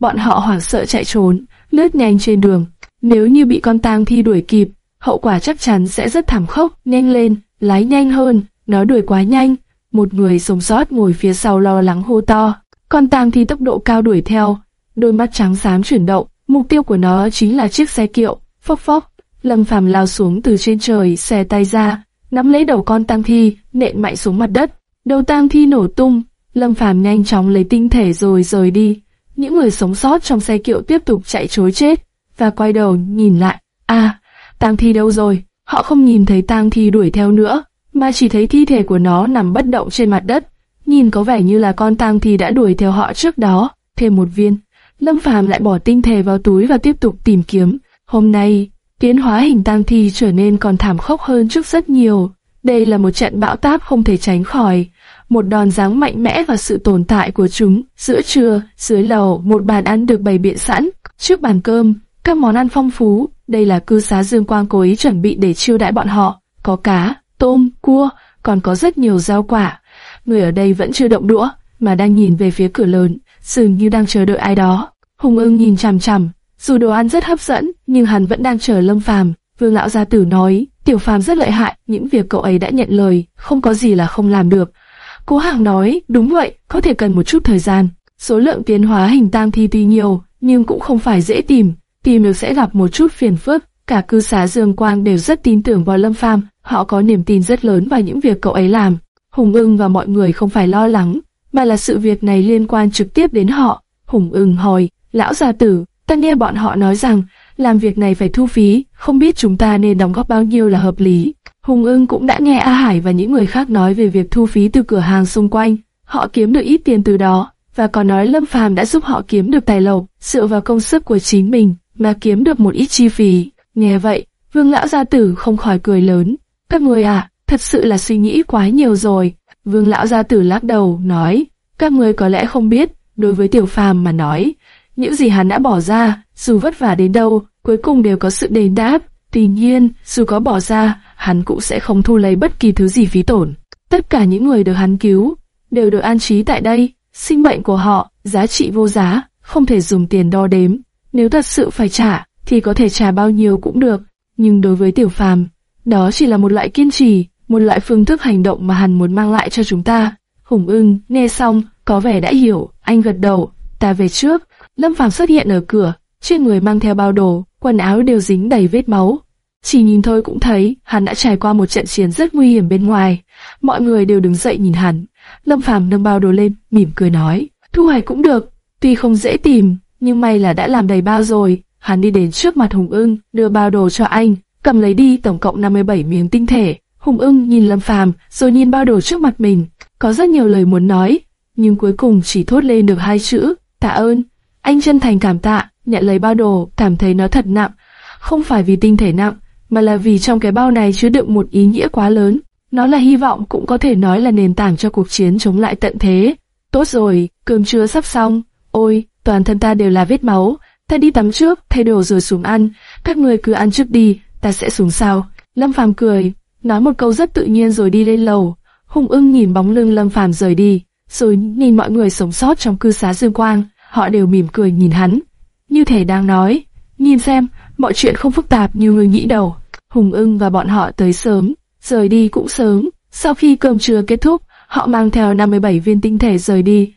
Bọn họ hoảng sợ chạy trốn, lướt nhanh trên đường. Nếu như bị con tang thi đuổi kịp, hậu quả chắc chắn sẽ rất thảm khốc. Nhanh lên, lái nhanh hơn, nó đuổi quá nhanh. Một người sống sót ngồi phía sau lo lắng hô to. Con tang thi tốc độ cao đuổi theo, đôi mắt trắng xám chuyển động, Mục tiêu của nó chính là chiếc xe kiệu. Phốc phốc, Lâm Phàm lao xuống từ trên trời, xẻ tay ra, nắm lấy đầu con tang thi, nện mạnh xuống mặt đất. Đầu tang thi nổ tung, Lâm Phàm nhanh chóng lấy tinh thể rồi rời đi. Những người sống sót trong xe kiệu tiếp tục chạy trối chết và quay đầu nhìn lại. À, tang thi đâu rồi? Họ không nhìn thấy tang thi đuổi theo nữa, mà chỉ thấy thi thể của nó nằm bất động trên mặt đất. Nhìn có vẻ như là con tang thi đã đuổi theo họ trước đó. Thêm một viên. Lâm Phàm lại bỏ tinh thể vào túi và tiếp tục tìm kiếm. Hôm nay, tiến hóa hình tang thi trở nên còn thảm khốc hơn trước rất nhiều. Đây là một trận bão táp không thể tránh khỏi. Một đòn giáng mạnh mẽ vào sự tồn tại của chúng. Giữa trưa, dưới lầu, một bàn ăn được bày biện sẵn. Trước bàn cơm, các món ăn phong phú. Đây là cư xá Dương Quang cố ý chuẩn bị để chiêu đãi bọn họ. Có cá, tôm, cua, còn có rất nhiều rau quả. Người ở đây vẫn chưa động đũa, mà đang nhìn về phía cửa lớn, dường như đang chờ đợi ai đó. Hùng ưng nhìn chằm chằm, dù đồ ăn rất hấp dẫn, nhưng hắn vẫn đang chờ Lâm Phàm. Vương lão gia tử nói, Tiểu Phàm rất lợi hại, những việc cậu ấy đã nhận lời, không có gì là không làm được. Cố Hàng nói, đúng vậy, có thể cần một chút thời gian. Số lượng tiến hóa hình tang thi tuy nhiều, nhưng cũng không phải dễ tìm, tìm được sẽ gặp một chút phiền phức. Cả cư xá Dương Quang đều rất tin tưởng vào Lâm Phàm, họ có niềm tin rất lớn vào những việc cậu ấy làm. Hùng ưng và mọi người không phải lo lắng, mà là sự việc này liên quan trực tiếp đến họ. Hùng ưng hỏi, lão gia tử, ta nghe bọn họ nói rằng, làm việc này phải thu phí, không biết chúng ta nên đóng góp bao nhiêu là hợp lý. Hùng ưng cũng đã nghe A Hải và những người khác nói về việc thu phí từ cửa hàng xung quanh, họ kiếm được ít tiền từ đó, và còn nói Lâm Phàm đã giúp họ kiếm được tài lộc, dựa vào công sức của chính mình mà kiếm được một ít chi phí. Nghe vậy, Vương lão gia tử không khỏi cười lớn. Các người à, thật sự là suy nghĩ quá nhiều rồi. Vương lão gia tử lắc đầu, nói, các người có lẽ không biết, đối với tiểu phàm mà nói, những gì hắn đã bỏ ra, dù vất vả đến đâu, cuối cùng đều có sự đền đáp. Tuy nhiên, dù có bỏ ra, hắn cũng sẽ không thu lấy bất kỳ thứ gì phí tổn. Tất cả những người được hắn cứu, đều được an trí tại đây. Sinh mệnh của họ, giá trị vô giá, không thể dùng tiền đo đếm. Nếu thật sự phải trả, thì có thể trả bao nhiêu cũng được. Nhưng đối với tiểu phàm, đó chỉ là một loại kiên trì, một loại phương thức hành động mà hắn muốn mang lại cho chúng ta. Hùng ưng, nghe xong, có vẻ đã hiểu, anh gật đầu, ta về trước. Lâm Phàm xuất hiện ở cửa, trên người mang theo bao đồ, quần áo đều dính đầy vết máu. Chỉ nhìn thôi cũng thấy, hắn đã trải qua một trận chiến rất nguy hiểm bên ngoài. Mọi người đều đứng dậy nhìn hắn. Lâm Phàm nâng bao đồ lên, mỉm cười nói, thu hoạch cũng được, tuy không dễ tìm, nhưng may là đã làm đầy bao rồi. Hắn đi đến trước mặt Hùng Ưng, đưa bao đồ cho anh, cầm lấy đi tổng cộng 57 miếng tinh thể. Hùng Ưng nhìn Lâm Phàm, rồi nhìn bao đồ trước mặt mình, có rất nhiều lời muốn nói, nhưng cuối cùng chỉ thốt lên được hai chữ, tạ ơn. Anh chân thành cảm tạ, nhận lấy bao đồ, cảm thấy nó thật nặng, không phải vì tinh thể nặng, mà là vì trong cái bao này chứa đựng một ý nghĩa quá lớn. Nó là hy vọng cũng có thể nói là nền tảng cho cuộc chiến chống lại tận thế. Tốt rồi, cơm trưa sắp xong. Ôi, toàn thân ta đều là vết máu. Ta đi tắm trước, thay đồ rồi xuống ăn. Các người cứ ăn trước đi, ta sẽ xuống sau. Lâm Phàm cười, nói một câu rất tự nhiên rồi đi lên lầu. Hùng ưng nhìn bóng lưng Lâm Phàm rời đi, rồi nhìn mọi người sống sót trong cư xá Dương Quang, họ đều mỉm cười nhìn hắn, như thể đang nói, nhìn xem, mọi chuyện không phức tạp như người nghĩ đầu. Hùng ưng và bọn họ tới sớm, rời đi cũng sớm. Sau khi cơm trưa kết thúc, họ mang theo 57 viên tinh thể rời đi.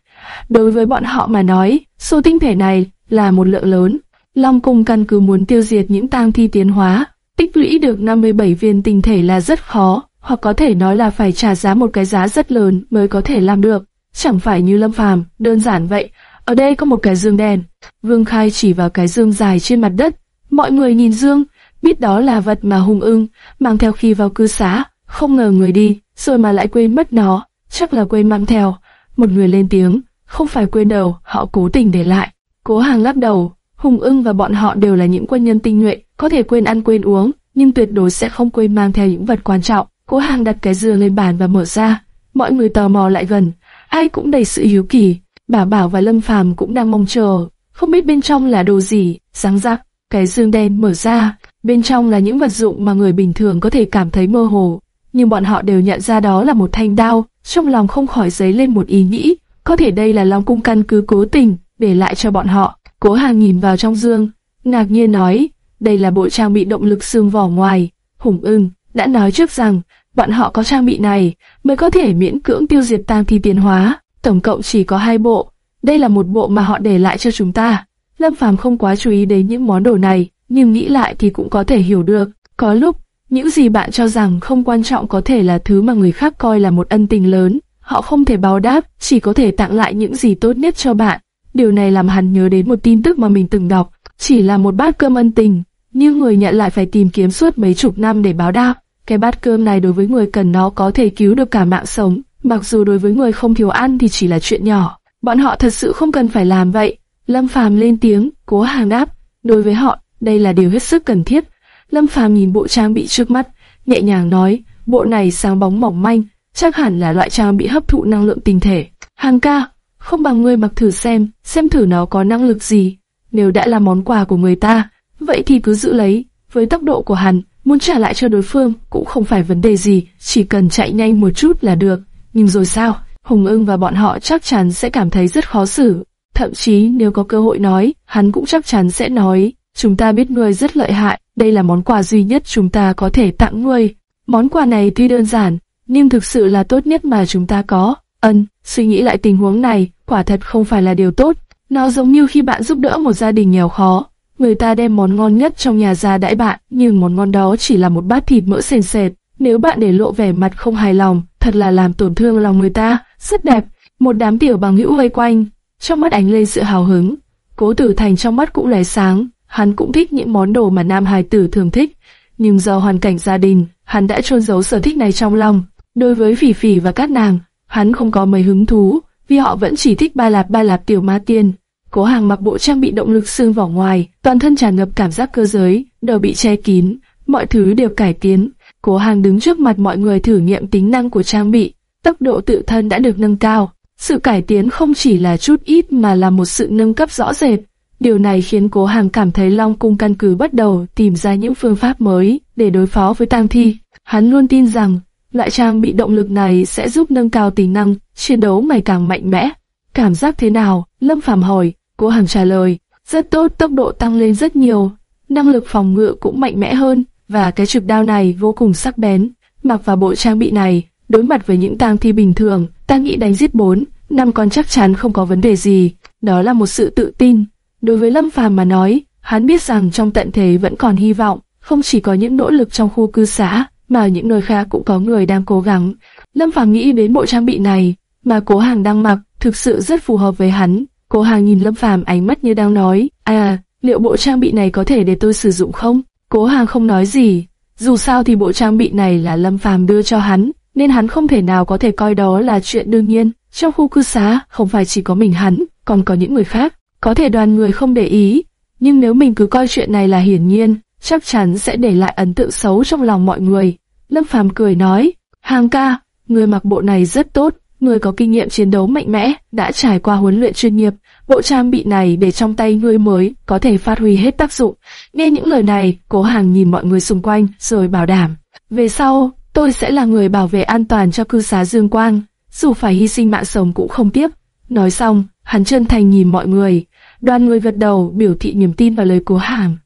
Đối với bọn họ mà nói, số tinh thể này là một lượng lớn. Long cung căn cứ muốn tiêu diệt những tang thi tiến hóa, tích lũy được 57 viên tinh thể là rất khó, hoặc có thể nói là phải trả giá một cái giá rất lớn mới có thể làm được. Chẳng phải như Lâm Phàm, đơn giản vậy. Ở đây có một cái dương đen. Vương Khai chỉ vào cái dương dài trên mặt đất. Mọi người nhìn dương, biết đó là vật mà hung ưng mang theo khi vào cư xá. Không ngờ người đi, rồi mà lại quên mất nó. Chắc là quên mang theo. Một người lên tiếng, không phải quên đầu, họ cố tình để lại. Cố hàng lắc đầu, Hùng ưng và bọn họ đều là những quân nhân tinh nhuệ, có thể quên ăn quên uống, nhưng tuyệt đối sẽ không quên mang theo những vật quan trọng. Cố hàng đặt cái dừa lên bàn và mở ra. Mọi người tò mò lại gần, ai cũng đầy sự hiếu kỳ. Bảo Bảo và Lâm Phàm cũng đang mong chờ, không biết bên trong là đồ gì. Sáng rắc, cái dương đen mở ra, bên trong là những vật dụng mà người bình thường có thể cảm thấy mơ hồ, nhưng bọn họ đều nhận ra đó là một thanh đao. Trong lòng không khỏi dấy lên một ý nghĩ, có thể đây là Long cung căn cứ cố tình để lại cho bọn họ. Cố Hàng nhìn vào trong dương, ngạc nhiên nói, đây là bộ trang bị động lực xương vỏ ngoài. Hùng ưng đã nói trước rằng bọn họ có trang bị này mới có thể miễn cưỡng tiêu diệt tang thi tiến hóa. Tổng cộng chỉ có hai bộ. Đây là một bộ mà họ để lại cho chúng ta. Lâm Phàm không quá chú ý đến những món đồ này, nhưng nghĩ lại thì cũng có thể hiểu được. Có lúc, những gì bạn cho rằng không quan trọng có thể là thứ mà người khác coi là một ân tình lớn. Họ không thể báo đáp, chỉ có thể tặng lại những gì tốt nhất cho bạn. Điều này làm hắn nhớ đến một tin tức mà mình từng đọc, chỉ là một bát cơm ân tình, nhưng người nhận lại phải tìm kiếm suốt mấy chục năm để báo đáp. Cái bát cơm này đối với người cần nó có thể cứu được cả mạng sống, mặc dù đối với người không thiếu ăn thì chỉ là chuyện nhỏ. Bọn họ thật sự không cần phải làm vậy. Lâm Phàm lên tiếng, cố hàng đáp. Đối với họ, đây là điều hết sức cần thiết. Lâm Phàm nhìn bộ trang bị trước mắt, nhẹ nhàng nói, bộ này sáng bóng mỏng manh, chắc hẳn là loại trang bị hấp thụ năng lượng tinh thể. Hàng ca, không bằng ngươi mặc thử xem, xem thử nó có năng lực gì. Nếu đã là món quà của người ta, vậy thì cứ giữ lấy. Với tốc độ của hắn, muốn trả lại cho đối phương cũng không phải vấn đề gì, chỉ cần chạy nhanh một chút là được. Nhưng rồi sao? Hùng ưng và bọn họ chắc chắn sẽ cảm thấy rất khó xử. Thậm chí nếu có cơ hội nói, hắn cũng chắc chắn sẽ nói, chúng ta biết ngươi rất lợi hại, đây là món quà duy nhất chúng ta có thể tặng ngươi. Món quà này tuy đơn giản, nhưng thực sự là tốt nhất mà chúng ta có. Ân, suy nghĩ lại tình huống này, quả thật không phải là điều tốt. Nó giống như khi bạn giúp đỡ một gia đình nghèo khó, người ta đem món ngon nhất trong nhà ra đãi bạn, nhưng món ngon đó chỉ là một bát thịt mỡ sền sệt. Nếu bạn để lộ vẻ mặt không hài lòng, thật là làm tổn thương lòng người ta. Rất đẹp, một đám tiểu bằng hữu vây quanh, trong mắt ánh lên sự hào hứng. Cố Tử Thành trong mắt cũng lóe sáng, hắn cũng thích những món đồ mà nam hài tử thường thích, nhưng do hoàn cảnh gia đình, hắn đã trôn giấu sở thích này trong lòng. Đối với Phỉ Phỉ và các nàng, hắn không có mấy hứng thú, vì họ vẫn chỉ thích ba lạp ba lạp tiểu ma tiên. Cố Hàng mặc bộ trang bị động lực xương vỏ ngoài, toàn thân tràn ngập cảm giác cơ giới, đầu bị che kín, mọi thứ đều cải tiến. Cố Hàng đứng trước mặt mọi người thử nghiệm tính năng của trang bị, tốc độ tự thân đã được nâng cao. Sự cải tiến không chỉ là chút ít mà là một sự nâng cấp rõ rệt. Điều này khiến Cố Hàng cảm thấy Long Cung căn cứ bắt đầu tìm ra những phương pháp mới để đối phó với tang thi. Hắn luôn tin rằng loại trang bị động lực này sẽ giúp nâng cao tính năng chiến đấu ngày càng mạnh mẽ. Cảm giác thế nào? Lâm Phàm hỏi. Cố Hằng trả lời, rất tốt, tốc độ tăng lên rất nhiều, năng lực phòng ngự cũng mạnh mẽ hơn, và cái trực đao này vô cùng sắc bén. Mặc vào bộ trang bị này, đối mặt với những tang thi bình thường, ta nghĩ đánh giết bốn, năm con chắc chắn không có vấn đề gì. Đó là một sự tự tin. Đối với Lâm Phàm mà nói, hắn biết rằng trong tận thế vẫn còn hy vọng, không chỉ có những nỗ lực trong khu cư xá, mà những nơi khác cũng có người đang cố gắng. Lâm Phàm nghĩ đến bộ trang bị này, mà Cố Hàng đang mặc, thực sự rất phù hợp với hắn. Cố Hàng nhìn Lâm Phàm ánh mắt như đang nói, à, liệu bộ trang bị này có thể để tôi sử dụng không? Cố Hàng không nói gì, dù sao thì bộ trang bị này là Lâm Phàm đưa cho hắn, nên hắn không thể nào có thể coi đó là chuyện đương nhiên. Trong khu cư xá, không phải chỉ có mình hắn, còn có những người khác. Có thể đoàn người không để ý, nhưng nếu mình cứ coi chuyện này là hiển nhiên, chắc chắn sẽ để lại ấn tượng xấu trong lòng mọi người. Lâm Phàm cười nói, Hàng ca, người mặc bộ này rất tốt, người có kinh nghiệm chiến đấu mạnh mẽ, đã trải qua huấn luyện chuyên nghiệp, bộ trang bị này để trong tay người mới có thể phát huy hết tác dụng. Nghe những lời này, cố hàng nhìn mọi người xung quanh, rồi bảo đảm. Về sau, tôi sẽ là người bảo vệ an toàn cho cư xá Dương Quang, dù phải hy sinh mạng sống cũng không tiếp. Nói xong, hắn chân thành nhìn mọi người, đoàn người gật đầu biểu thị niềm tin vào lời cố hàng.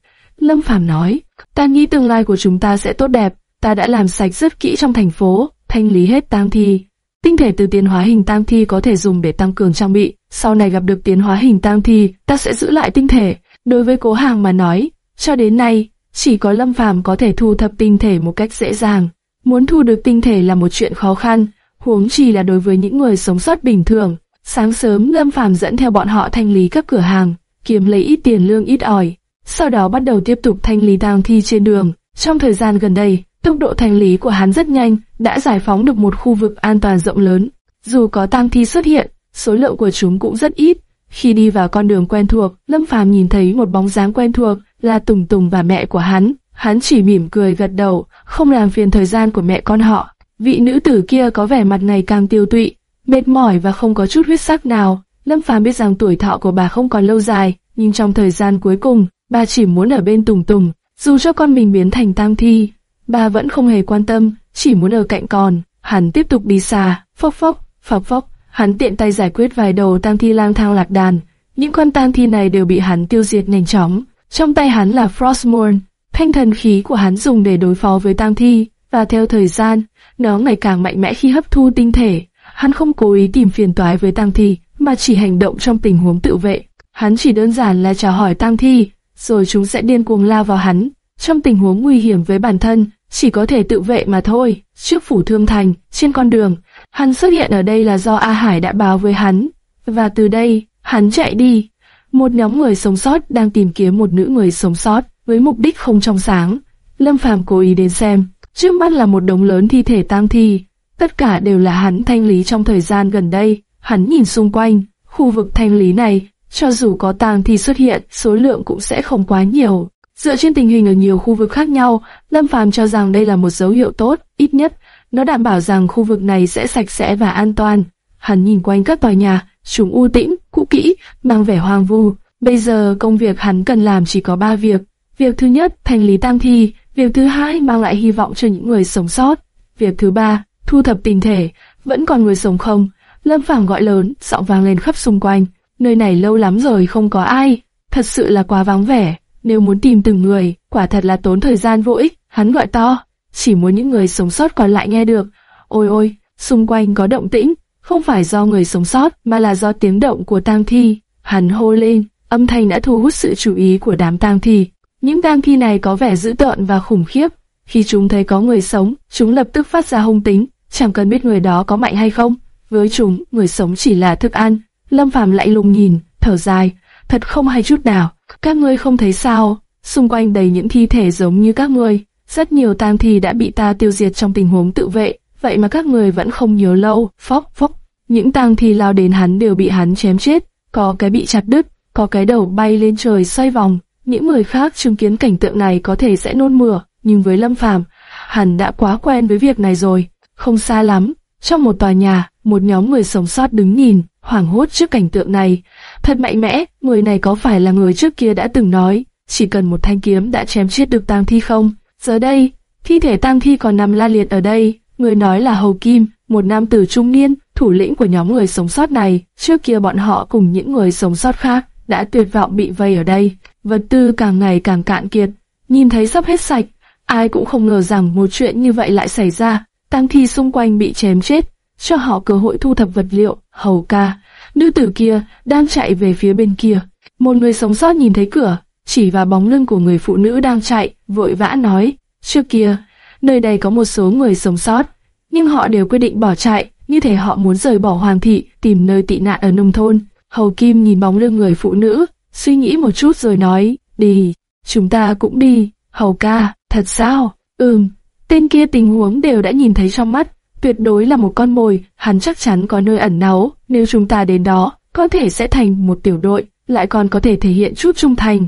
Lâm Phàm nói, ta nghĩ tương lai của chúng ta sẽ tốt đẹp, ta đã làm sạch rất kỹ trong thành phố, thanh lý hết tang thi. Tinh thể từ tiến hóa hình tang thi có thể dùng để tăng cường trang bị, sau này gặp được tiến hóa hình tang thi, ta sẽ giữ lại tinh thể. Đối với cố hàng mà nói, cho đến nay, chỉ có Lâm Phàm có thể thu thập tinh thể một cách dễ dàng. Muốn thu được tinh thể là một chuyện khó khăn, huống chi là đối với những người sống sót bình thường. Sáng sớm Lâm Phàm dẫn theo bọn họ thanh lý các cửa hàng, kiếm lấy ít tiền lương ít ỏi, sau đó bắt đầu tiếp tục thanh lý tang thi trên đường. Trong thời gian gần đây, tốc độ thanh lý của hắn rất nhanh, đã giải phóng được một khu vực an toàn rộng lớn. Dù có tang thi xuất hiện, số lượng của chúng cũng rất ít. Khi đi vào con đường quen thuộc, Lâm Phàm nhìn thấy một bóng dáng quen thuộc, là Tùng Tùng và mẹ của hắn. Hắn chỉ mỉm cười gật đầu, không làm phiền thời gian của mẹ con họ. Vị nữ tử kia có vẻ mặt ngày càng tiêu tụy, mệt mỏi và không có chút huyết sắc nào. Lâm Phàm biết rằng tuổi thọ của bà không còn lâu dài, nhưng trong thời gian cuối cùng, bà chỉ muốn ở bên Tùng Tùng, dù cho con mình biến thành tang thi, bà vẫn không hề quan tâm, chỉ muốn ở cạnh con. Hắn tiếp tục đi xa, phốc phốc, phọc phốc, hắn tiện tay giải quyết vài đầu tang thi lang thang lạc đàn. Những con tang thi này đều bị hắn tiêu diệt nhanh chóng. Trong tay hắn là Frostmourne, thanh thần khí của hắn dùng để đối phó với tang thi, và theo thời gian, nó ngày càng mạnh mẽ khi hấp thu tinh thể. Hắn không cố ý tìm phiền toái với tang thi, mà chỉ hành động trong tình huống tự vệ. hắn chỉ đơn giản là chào hỏi tang thi, rồi chúng sẽ điên cuồng lao vào hắn. Trong tình huống nguy hiểm với bản thân, chỉ có thể tự vệ mà thôi. Trước phủ thương thành, trên con đường, hắn xuất hiện ở đây là do A Hải đã báo với hắn. Và từ đây, hắn chạy đi. Một nhóm người sống sót đang tìm kiếm một nữ người sống sót với mục đích không trong sáng. Lâm Phàm cố ý đến xem, trước mắt là một đống lớn thi thể tang thi. Tất cả đều là hắn thanh lý trong thời gian gần đây. Hắn nhìn xung quanh, khu vực thanh lý này, cho dù có tang thi xuất hiện, số lượng cũng sẽ không quá nhiều. Dựa trên tình hình ở nhiều khu vực khác nhau, Lâm Phàm cho rằng đây là một dấu hiệu tốt, ít nhất, nó đảm bảo rằng khu vực này sẽ sạch sẽ và an toàn. Hắn nhìn quanh các tòa nhà, chúng u tĩnh, cũ kỹ, mang vẻ hoang vu. Bây giờ công việc hắn cần làm chỉ có ba việc. Việc thứ nhất, thành lý tang thi. Việc thứ hai, mang lại hy vọng cho những người sống sót. Việc thứ ba, thu thập tình thể. Vẫn còn người sống không? Lâm Phàm gọi lớn, giọng vang lên khắp xung quanh. Nơi này lâu lắm rồi không có ai. Thật sự là quá vắng vẻ. Nếu muốn tìm từng người, quả thật là tốn thời gian vô ích. Hắn gọi to, chỉ muốn những người sống sót còn lại nghe được. Ôi ôi, xung quanh có động tĩnh, không phải do người sống sót mà là do tiếng động của tang thi. Hắn hô lên, âm thanh đã thu hút sự chú ý của đám tang thi. Những tang thi này có vẻ dữ tợn và khủng khiếp. Khi chúng thấy có người sống, chúng lập tức phát ra hung tính, chẳng cần biết người đó có mạnh hay không. Với chúng, người sống chỉ là thức ăn. Lâm Phàm lại lùng nhìn, thở dài, thật không hay chút nào. Các ngươi không thấy sao? Xung quanh đầy những thi thể giống như các ngươi. Rất nhiều tang thi đã bị ta tiêu diệt trong tình huống tự vệ, vậy mà các người vẫn không nhớ lâu. Phốc phốc, những tang thi lao đến hắn đều bị hắn chém chết, có cái bị chặt đứt, có cái đầu bay lên trời xoay vòng. Những người khác chứng kiến cảnh tượng này có thể sẽ nôn mửa, nhưng với Lâm Phàm, hắn đã quá quen với việc này rồi. Không xa lắm, trong một tòa nhà, một nhóm người sống sót đứng nhìn, hoảng hốt trước cảnh tượng này. Thật mạnh mẽ, người này có phải là người trước kia đã từng nói, chỉ cần một thanh kiếm đã chém chết được tang thi không? Giờ đây, thi thể tang thi còn nằm la liệt ở đây, người nói là Hầu Kim, một nam tử trung niên, thủ lĩnh của nhóm người sống sót này. Trước kia bọn họ cùng những người sống sót khác đã tuyệt vọng bị vây ở đây, vật tư càng ngày càng cạn kiệt, nhìn thấy sắp hết sạch, ai cũng không ngờ rằng một chuyện như vậy lại xảy ra. Tang thi xung quanh bị chém chết, cho họ cơ hội thu thập vật liệu. Hầu ca, nữ tử kia đang chạy về phía bên kia. Một người sống sót nhìn thấy cửa, chỉ vào bóng lưng của người phụ nữ đang chạy, vội vã nói, trước kia, nơi đây có một số người sống sót, nhưng họ đều quyết định bỏ chạy, như thể họ muốn rời bỏ hoàng thị, tìm nơi tị nạn ở nông thôn. Hầu Kim nhìn bóng lưng người phụ nữ, suy nghĩ một chút rồi nói, đi, chúng ta cũng đi, Hầu ca, thật sao? Ừm, tên kia tình huống đều đã nhìn thấy trong mắt, tuyệt đối là một con mồi, hắn chắc chắn có nơi ẩn náu, nếu chúng ta đến đó, có thể sẽ thành một tiểu đội, lại còn có thể thể hiện chút trung thành.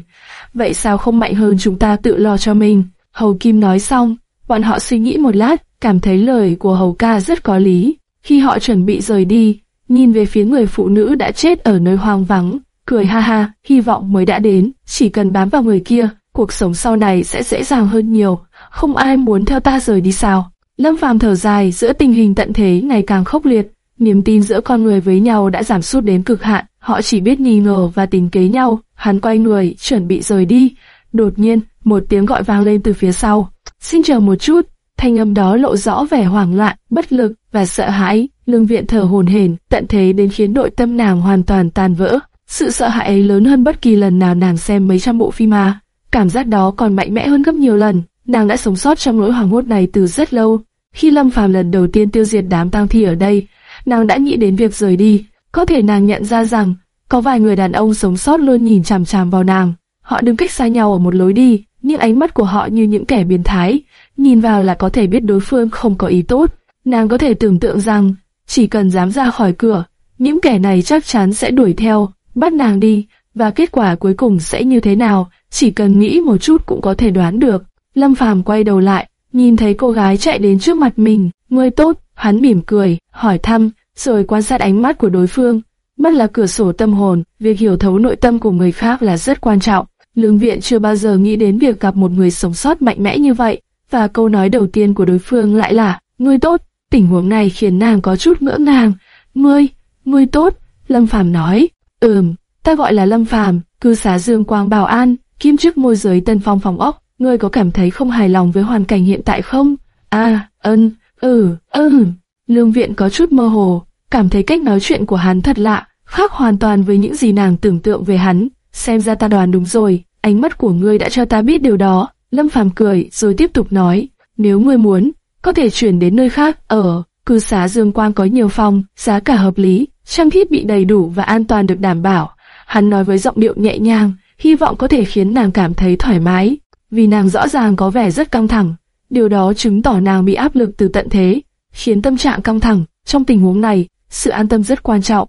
Vậy sao không mạnh hơn chúng ta tự lo cho mình? Hầu Kim nói xong, bọn họ suy nghĩ một lát, cảm thấy lời của Hầu ca rất có lý. Khi họ chuẩn bị rời đi, nhìn về phía người phụ nữ đã chết ở nơi hoang vắng, cười ha ha, hy vọng mới đã đến, chỉ cần bám vào người kia, cuộc sống sau này sẽ dễ dàng hơn nhiều, không ai muốn theo ta rời đi sao. Lâm Phàm thở dài giữa tình hình tận thế ngày càng khốc liệt, niềm tin giữa con người với nhau đã giảm sút đến cực hạn, họ chỉ biết nghi ngờ và tính kế nhau. Hắn quay người, chuẩn bị rời đi. Đột nhiên, một tiếng gọi vang lên từ phía sau. Xin chờ một chút. Thanh âm đó lộ rõ vẻ hoảng loạn, bất lực và sợ hãi. Lương viện thở hồn hển, tận thế đến khiến nội tâm nàng hoàn toàn tan vỡ. Sự sợ hãi ấy lớn hơn bất kỳ lần nào nàng xem mấy trăm bộ phim mà. Cảm giác đó còn mạnh mẽ hơn gấp nhiều lần. Nàng đã sống sót trong nỗi hoảng hốt này từ rất lâu. Khi Lâm Phàm lần đầu tiên tiêu diệt đám tang thi ở đây, nàng đã nghĩ đến việc rời đi. Có thể nàng nhận ra rằng, có vài người đàn ông sống sót luôn nhìn chằm chằm vào nàng. Họ đứng cách xa nhau ở một lối đi, nhưng ánh mắt của họ như những kẻ biến thái, nhìn vào là có thể biết đối phương không có ý tốt. Nàng có thể tưởng tượng rằng, chỉ cần dám ra khỏi cửa, những kẻ này chắc chắn sẽ đuổi theo, bắt nàng đi, và kết quả cuối cùng sẽ như thế nào, chỉ cần nghĩ một chút cũng có thể đoán được. Lâm Phàm quay đầu lại, nhìn thấy cô gái chạy đến trước mặt mình, người tốt, hắn mỉm cười, hỏi thăm, rồi quan sát ánh mắt của đối phương. Mắt là cửa sổ tâm hồn, việc hiểu thấu nội tâm của người khác là rất quan trọng. Lương viện chưa bao giờ nghĩ đến việc gặp một người sống sót mạnh mẽ như vậy, và câu nói đầu tiên của đối phương lại là, ngươi tốt. Tình huống này khiến nàng có chút ngỡ ngàng. Ngươi, ngươi tốt, Lâm Phàm nói. Ừm, ta gọi là Lâm Phàm, cư xá Dương Quang Bảo An, kim chức môi giới tân phong phòng ốc. Ngươi có cảm thấy không hài lòng với hoàn cảnh hiện tại không? À, ân, ừ, ừ. Lương viện có chút mơ hồ, cảm thấy cách nói chuyện của hắn thật lạ, khác hoàn toàn với những gì nàng tưởng tượng về hắn. Xem ra ta đoán đúng rồi, ánh mắt của ngươi đã cho ta biết điều đó. Lâm Phàm cười rồi tiếp tục nói, nếu ngươi muốn, có thể chuyển đến nơi khác ở. Cư xá Dương Quang có nhiều phòng, giá cả hợp lý, trang thiết bị đầy đủ và an toàn được đảm bảo. Hắn nói với giọng điệu nhẹ nhàng, hy vọng có thể khiến nàng cảm thấy thoải mái, vì nàng rõ ràng có vẻ rất căng thẳng. Điều đó chứng tỏ nàng bị áp lực từ tận thế, khiến tâm trạng căng thẳng. Trong tình huống này, sự an tâm rất quan trọng.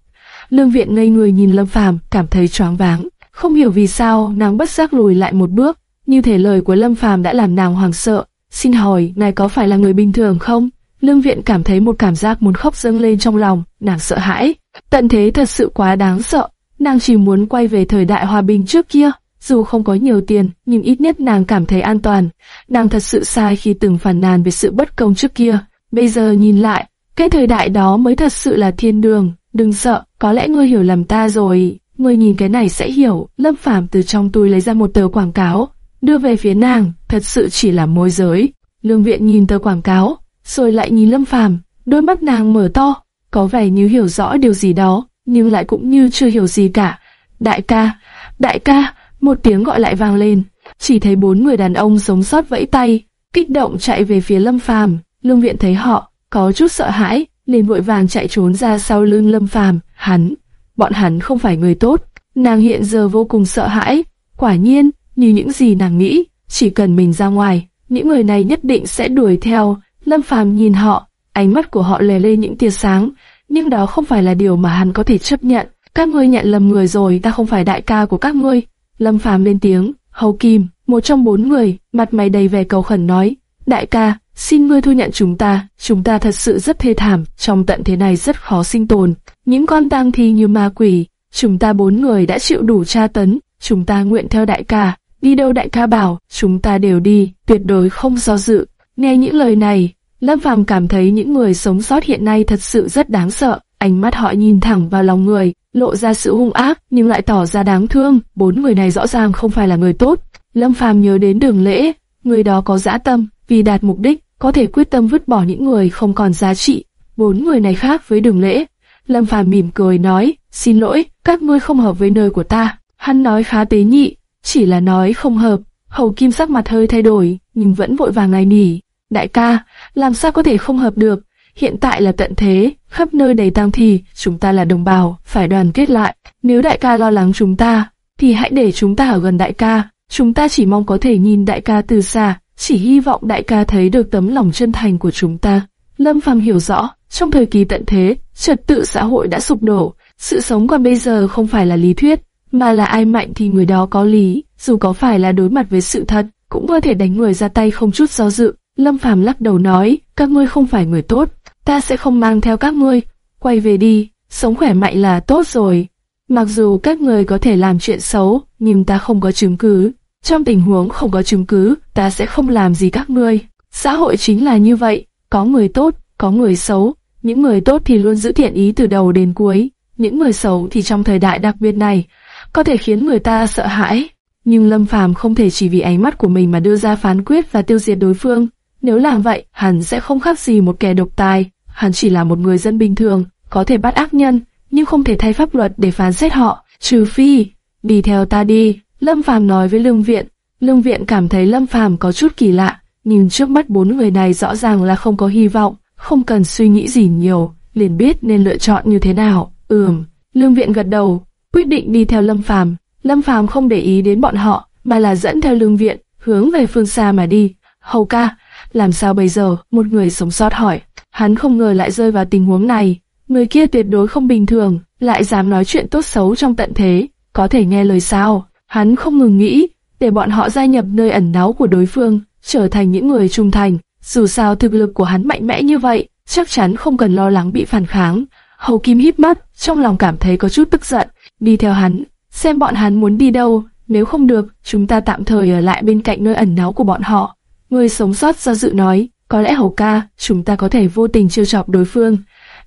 Lương Viện ngây người nhìn Lâm Phàm, cảm thấy choáng váng, không hiểu vì sao nàng bất giác lùi lại một bước, như thể lời của Lâm Phàm đã làm nàng hoảng sợ. Xin hỏi, ngài có phải là người bình thường không? Lương Viện cảm thấy một cảm giác muốn khóc dâng lên trong lòng, nàng sợ hãi. Tận thế thật sự quá đáng sợ, nàng chỉ muốn quay về thời đại hòa bình trước kia. Dù không có nhiều tiền, nhưng ít nhất nàng cảm thấy an toàn. Nàng thật sự sai khi từng phản nàn về sự bất công trước kia. Bây giờ nhìn lại, cái thời đại đó mới thật sự là thiên đường. Đừng sợ, có lẽ ngươi hiểu lầm ta rồi. Ngươi nhìn cái này sẽ hiểu. Lâm Phàm từ trong túi lấy ra một tờ quảng cáo, đưa về phía nàng. Thật sự chỉ là môi giới. Lương Viện nhìn tờ quảng cáo, rồi lại nhìn Lâm Phàm, đôi mắt nàng mở to, có vẻ như hiểu rõ điều gì đó, nhưng lại cũng như chưa hiểu gì cả. Đại ca, đại ca, một tiếng gọi lại vang lên, chỉ thấy bốn người đàn ông sống sót vẫy tay, kích động chạy về phía Lâm Phàm. Lương Viện thấy họ, có chút sợ hãi, liền vội vàng chạy trốn ra sau lưng Lâm Phàm. Hắn, bọn hắn không phải người tốt. Nàng hiện giờ vô cùng sợ hãi. Quả nhiên, như những gì nàng nghĩ, chỉ cần mình ra ngoài, những người này nhất định sẽ đuổi theo. Lâm Phàm nhìn họ, ánh mắt của họ lè lên những tia sáng, nhưng đó không phải là điều mà hắn có thể chấp nhận. Các ngươi nhận lầm người rồi, ta không phải đại ca của các ngươi. Lâm Phàm lên tiếng, Hầu Kim, một trong bốn người, mặt mày đầy vẻ cầu khẩn nói, đại ca, xin ngươi thu nhận chúng ta, chúng ta thật sự rất thê thảm, trong tận thế này rất khó sinh tồn. Những con tang thi như ma quỷ, chúng ta bốn người đã chịu đủ tra tấn, chúng ta nguyện theo đại ca, đi đâu đại ca bảo, chúng ta đều đi, tuyệt đối không do dự. Nghe những lời này, Lâm Phàm cảm thấy những người sống sót hiện nay thật sự rất đáng sợ, ánh mắt họ nhìn thẳng vào lòng người, lộ ra sự hung ác nhưng lại tỏ ra đáng thương, bốn người này rõ ràng không phải là người tốt. Lâm Phàm nhớ đến đường lễ, người đó có dã tâm, vì đạt mục đích, có thể quyết tâm vứt bỏ những người không còn giá trị. Bốn người này khác với đường lễ. Lâm Phàm mỉm cười nói, xin lỗi, các ngươi không hợp với nơi của ta. Hắn nói khá tế nhị, chỉ là nói không hợp. Hầu Kim sắc mặt hơi thay đổi, nhưng vẫn vội vàng ngài nỉ. Đại ca, làm sao có thể không hợp được? Hiện tại là tận thế, khắp nơi đầy tang thi, chúng ta là đồng bào, phải đoàn kết lại. Nếu đại ca lo lắng chúng ta, thì hãy để chúng ta ở gần đại ca. Chúng ta chỉ mong có thể nhìn đại ca từ xa, chỉ hy vọng đại ca thấy được tấm lòng chân thành của chúng ta. Lâm Phàm hiểu rõ, trong thời kỳ tận thế, trật tự xã hội đã sụp đổ, sự sống còn bây giờ không phải là lý thuyết, mà là ai mạnh thì người đó có lý, dù có phải là đối mặt với sự thật, cũng có thể đánh người ra tay không chút do dự. Lâm Phàm lắc đầu nói, các ngươi không phải người tốt, ta sẽ không mang theo các ngươi, quay về đi, sống khỏe mạnh là tốt rồi. Mặc dù các người có thể làm chuyện xấu, nhưng ta không có chứng cứ. Trong tình huống không có chứng cứ, ta sẽ không làm gì các ngươi. Xã hội chính là như vậy, có người tốt, có người xấu. Những người tốt thì luôn giữ thiện ý từ đầu đến cuối. Những người xấu thì trong thời đại đặc biệt này, có thể khiến người ta sợ hãi. Nhưng Lâm Phàm không thể chỉ vì ánh mắt của mình mà đưa ra phán quyết và tiêu diệt đối phương. Nếu làm vậy, hắn sẽ không khác gì một kẻ độc tài. Hắn chỉ là một người dân bình thường, có thể bắt ác nhân, nhưng không thể thay pháp luật để phán xét họ, trừ phi, đi theo ta đi, Lâm Phàm nói với Lương Viện. Lương Viện cảm thấy Lâm Phàm có chút kỳ lạ, nhưng trước mắt bốn người này rõ ràng là không có hy vọng, không cần suy nghĩ gì nhiều, liền biết nên lựa chọn như thế nào. Ừm, Lương Viện gật đầu, quyết định đi theo Lâm Phàm. Lâm Phàm không để ý đến bọn họ, mà là dẫn theo Lương Viện, hướng về phương xa mà đi. Hầu ca, làm sao bây giờ? Một người sống sót hỏi. Hắn không ngờ lại rơi vào tình huống này. Người kia tuyệt đối không bình thường, lại dám nói chuyện tốt xấu trong tận thế, có thể nghe lời sao? Hắn không ngừng nghĩ, để bọn họ gia nhập nơi ẩn náu của đối phương, trở thành những người trung thành. Dù sao thực lực của hắn mạnh mẽ như vậy, chắc chắn không cần lo lắng bị phản kháng. Hầu Kim híp mắt, trong lòng cảm thấy có chút tức giận, đi theo hắn, xem bọn hắn muốn đi đâu. Nếu không được, chúng ta tạm thời ở lại bên cạnh nơi ẩn náu của bọn họ. Người sống sót do dự nói, có lẽ Hầu ca, chúng ta có thể vô tình trêu chọc đối phương.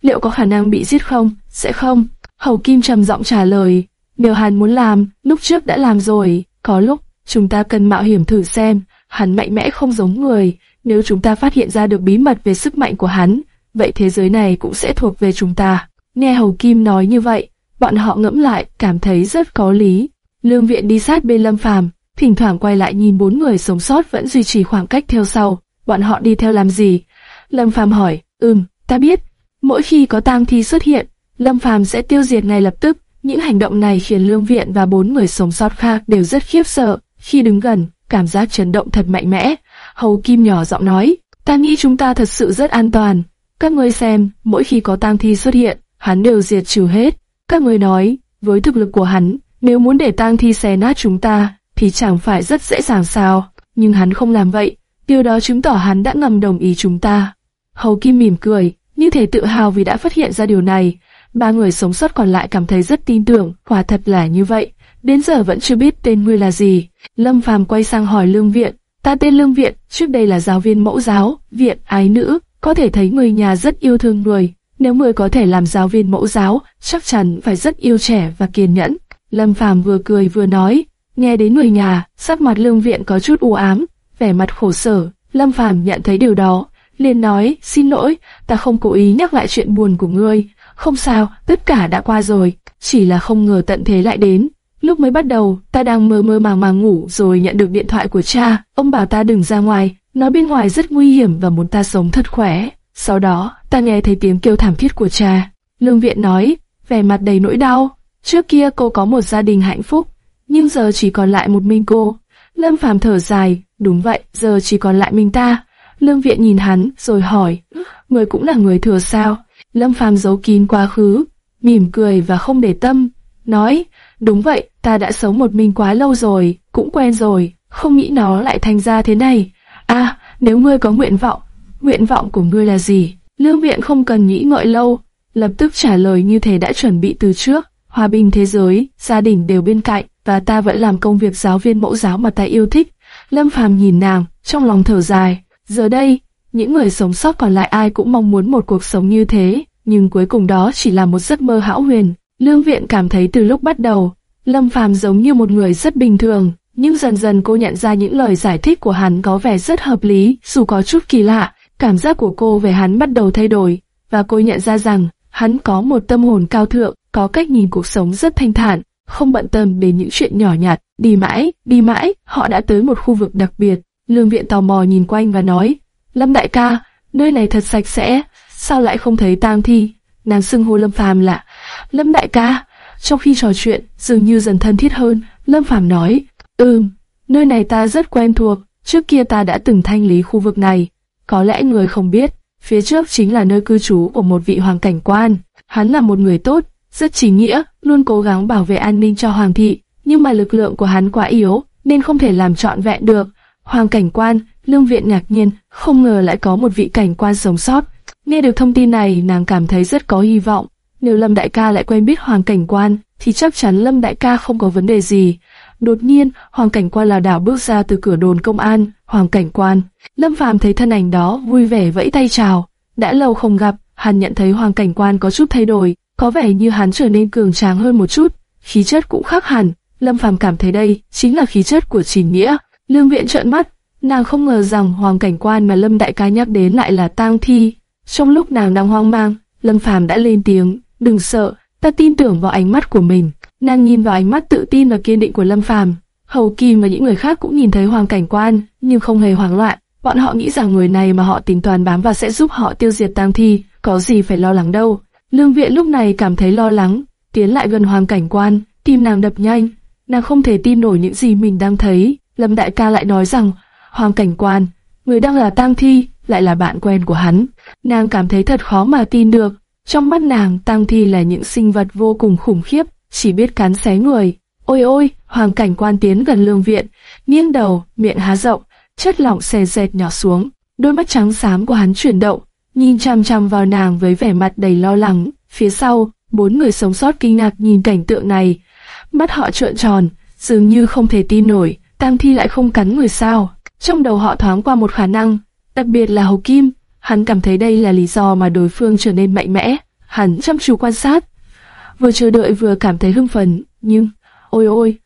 Liệu có khả năng bị giết không? Sẽ không. Hầu Kim trầm giọng trả lời, nếu hắn muốn làm, lúc trước đã làm rồi, có lúc, chúng ta cần mạo hiểm thử xem, hắn mạnh mẽ không giống người, nếu chúng ta phát hiện ra được bí mật về sức mạnh của hắn, vậy thế giới này cũng sẽ thuộc về chúng ta. Nghe Hầu Kim nói như vậy, Bọn họ ngẫm lại, cảm thấy rất có lý. Lương Viện đi sát bên Lâm Phàm, thỉnh thoảng quay lại nhìn bốn người sống sót vẫn duy trì khoảng cách theo sau. Bọn họ đi theo làm gì? Lâm Phàm hỏi. Ừm, ta biết. Mỗi khi có tang thi xuất hiện, Lâm Phàm sẽ tiêu diệt ngay lập tức. Những hành động này khiến Lương Viện và bốn người sống sót khác đều rất khiếp sợ. Khi đứng gần, cảm giác chấn động thật mạnh mẽ. Hầu Kim nhỏ giọng nói, ta nghĩ chúng ta thật sự rất an toàn. Các ngươi xem, mỗi khi có tang thi xuất hiện, hắn đều diệt trừ hết. Các ngươi nói, với thực lực của hắn, nếu muốn để tang thi xé nát chúng ta, thì chẳng phải rất dễ dàng sao? Nhưng hắn không làm vậy, điều đó chứng tỏ hắn đã ngầm đồng ý chúng ta. Hầu Kim mỉm cười, như thể tự hào vì đã phát hiện ra điều này. Ba người sống sót còn lại cảm thấy rất tin tưởng, quả thật là như vậy. Đến giờ vẫn chưa biết tên ngươi là gì. Lâm Phàm quay sang hỏi Lương Viện, ta tên Lương Viện, trước đây là giáo viên mẫu giáo, viện ái nữ, có thể thấy người nhà rất yêu thương người. Nếu người có thể làm giáo viên mẫu giáo, chắc chắn phải rất yêu trẻ và kiên nhẫn. Lâm Phàm vừa cười vừa nói, nghe đến người nhà, sắc mặt Lương Viện có chút u ám, vẻ mặt khổ sở. Lâm Phàm nhận thấy điều đó, liền nói, xin lỗi, ta không cố ý nhắc lại chuyện buồn của ngươi. Không sao, tất cả đã qua rồi, chỉ là không ngờ tận thế lại đến. Lúc mới bắt đầu, ta đang mơ mơ màng màng ngủ rồi nhận được điện thoại của cha, ông bảo ta đừng ra ngoài, nói bên ngoài rất nguy hiểm và muốn ta sống thật khỏe. Sau đó, ta nghe thấy tiếng kêu thảm thiết của cha. Lương viện nói, vẻ mặt đầy nỗi đau. Trước kia cô có một gia đình hạnh phúc, nhưng giờ chỉ còn lại một mình cô. Lâm Phàm thở dài, đúng vậy, giờ chỉ còn lại mình ta. Lương viện nhìn hắn, rồi hỏi, người cũng là người thừa sao? Lâm Phàm giấu kín quá khứ, mỉm cười và không để tâm, nói, đúng vậy, ta đã sống một mình quá lâu rồi, cũng quen rồi, không nghĩ nó lại thành ra thế này. À, nếu ngươi có nguyện vọng, nguyện vọng của ngươi là gì? Lương viện không cần nghĩ ngợi lâu, lập tức trả lời như thể đã chuẩn bị từ trước. Hòa bình thế giới, gia đình đều bên cạnh, và ta vẫn làm công việc giáo viên mẫu giáo mà ta yêu thích. Lâm Phàm nhìn nàng, trong lòng thở dài. Giờ đây, những người sống sót còn lại ai cũng mong muốn một cuộc sống như thế, nhưng cuối cùng đó chỉ là một giấc mơ hão huyền. Lương Viện cảm thấy từ lúc bắt đầu, Lâm Phàm giống như một người rất bình thường, nhưng dần dần cô nhận ra những lời giải thích của hắn có vẻ rất hợp lý, dù có chút kỳ lạ. Cảm giác của cô về hắn bắt đầu thay đổi, và cô nhận ra rằng hắn có một tâm hồn cao thượng, có cách nhìn cuộc sống rất thanh thản, không bận tâm đến những chuyện nhỏ nhặt. Đi mãi, đi mãi, họ đã tới một khu vực đặc biệt. Lương Viện tò mò nhìn quanh và nói, Lâm đại ca, nơi này thật sạch sẽ, sao lại không thấy tang thi? Nàng xưng hô Lâm Phàm là Lâm đại ca. Trong khi trò chuyện, dường như dần thân thiết hơn, Lâm Phàm nói, ừm, nơi này ta rất quen thuộc, trước kia ta đã từng thanh lý khu vực này. Có lẽ người không biết, phía trước chính là nơi cư trú của một vị hoàng cảnh quan. Hắn là một người tốt, rất chính nghĩa, luôn cố gắng bảo vệ an ninh cho hoàng thị, nhưng mà lực lượng của hắn quá yếu, nên không thể làm trọn vẹn được. Hoàng cảnh quan, lương viện ngạc nhiên, không ngờ lại có một vị cảnh quan sống sót. Nghe được thông tin này, nàng cảm thấy rất có hy vọng. Nếu Lâm Đại ca lại quen biết Hoàng cảnh quan, thì chắc chắn Lâm Đại ca không có vấn đề gì. Đột nhiên, Hoàng cảnh quan là đảo bước ra từ cửa đồn công an. Hoàng cảnh quan, Lâm Phàm thấy thân ảnh đó vui vẻ vẫy tay chào. Đã lâu không gặp, hắn nhận thấy Hoàng cảnh quan có chút thay đổi, có vẻ như hắn trở nên cường tráng hơn một chút, khí chất cũng khác hẳn. Lâm Phàm cảm thấy đây chính là khí chất của Trình Nghĩa. Lương Viện trợn mắt, nàng không ngờ rằng hoàng cảnh quan mà Lâm Đại ca nhắc đến lại là tang thi. Trong lúc nàng đang hoang mang, Lâm Phàm đã lên tiếng, đừng sợ, ta tin tưởng vào ánh mắt của mình. Nàng nhìn vào ánh mắt tự tin và kiên định của Lâm Phàm. Hầu Kim và những người khác cũng nhìn thấy hoàng cảnh quan, nhưng không hề hoảng loạn. Bọn họ nghĩ rằng người này mà họ tính toán bám vào sẽ giúp họ tiêu diệt tang thi, có gì phải lo lắng đâu. Lương Viện lúc này cảm thấy lo lắng, tiến lại gần hoàng cảnh quan, tim nàng đập nhanh, nàng không thể tin nổi những gì mình đang thấy. Lâm Đại ca lại nói rằng, hoàng cảnh quan, người đang là tang thi, lại là bạn quen của hắn. Nàng cảm thấy thật khó mà tin được. Trong mắt nàng, tang thi là những sinh vật vô cùng khủng khiếp, chỉ biết cắn xé người. Ôi ôi, hoàng cảnh quan tiến gần lương viện, nghiêng đầu, miệng há rộng, chất lỏng xè dệt nhỏ xuống. Đôi mắt trắng xám của hắn chuyển động, nhìn chăm chăm vào nàng với vẻ mặt đầy lo lắng. Phía sau, bốn người sống sót kinh ngạc nhìn cảnh tượng này, mắt họ trợn tròn, dường như không thể tin nổi, tang thi lại không cắn người sao. Trong đầu họ thoáng qua một khả năng, đặc biệt là Hầu Kim, hắn cảm thấy đây là lý do mà đối phương trở nên mạnh mẽ. Hắn chăm chú quan sát, vừa chờ đợi vừa cảm thấy hưng phấn, nhưng, ôi ôi,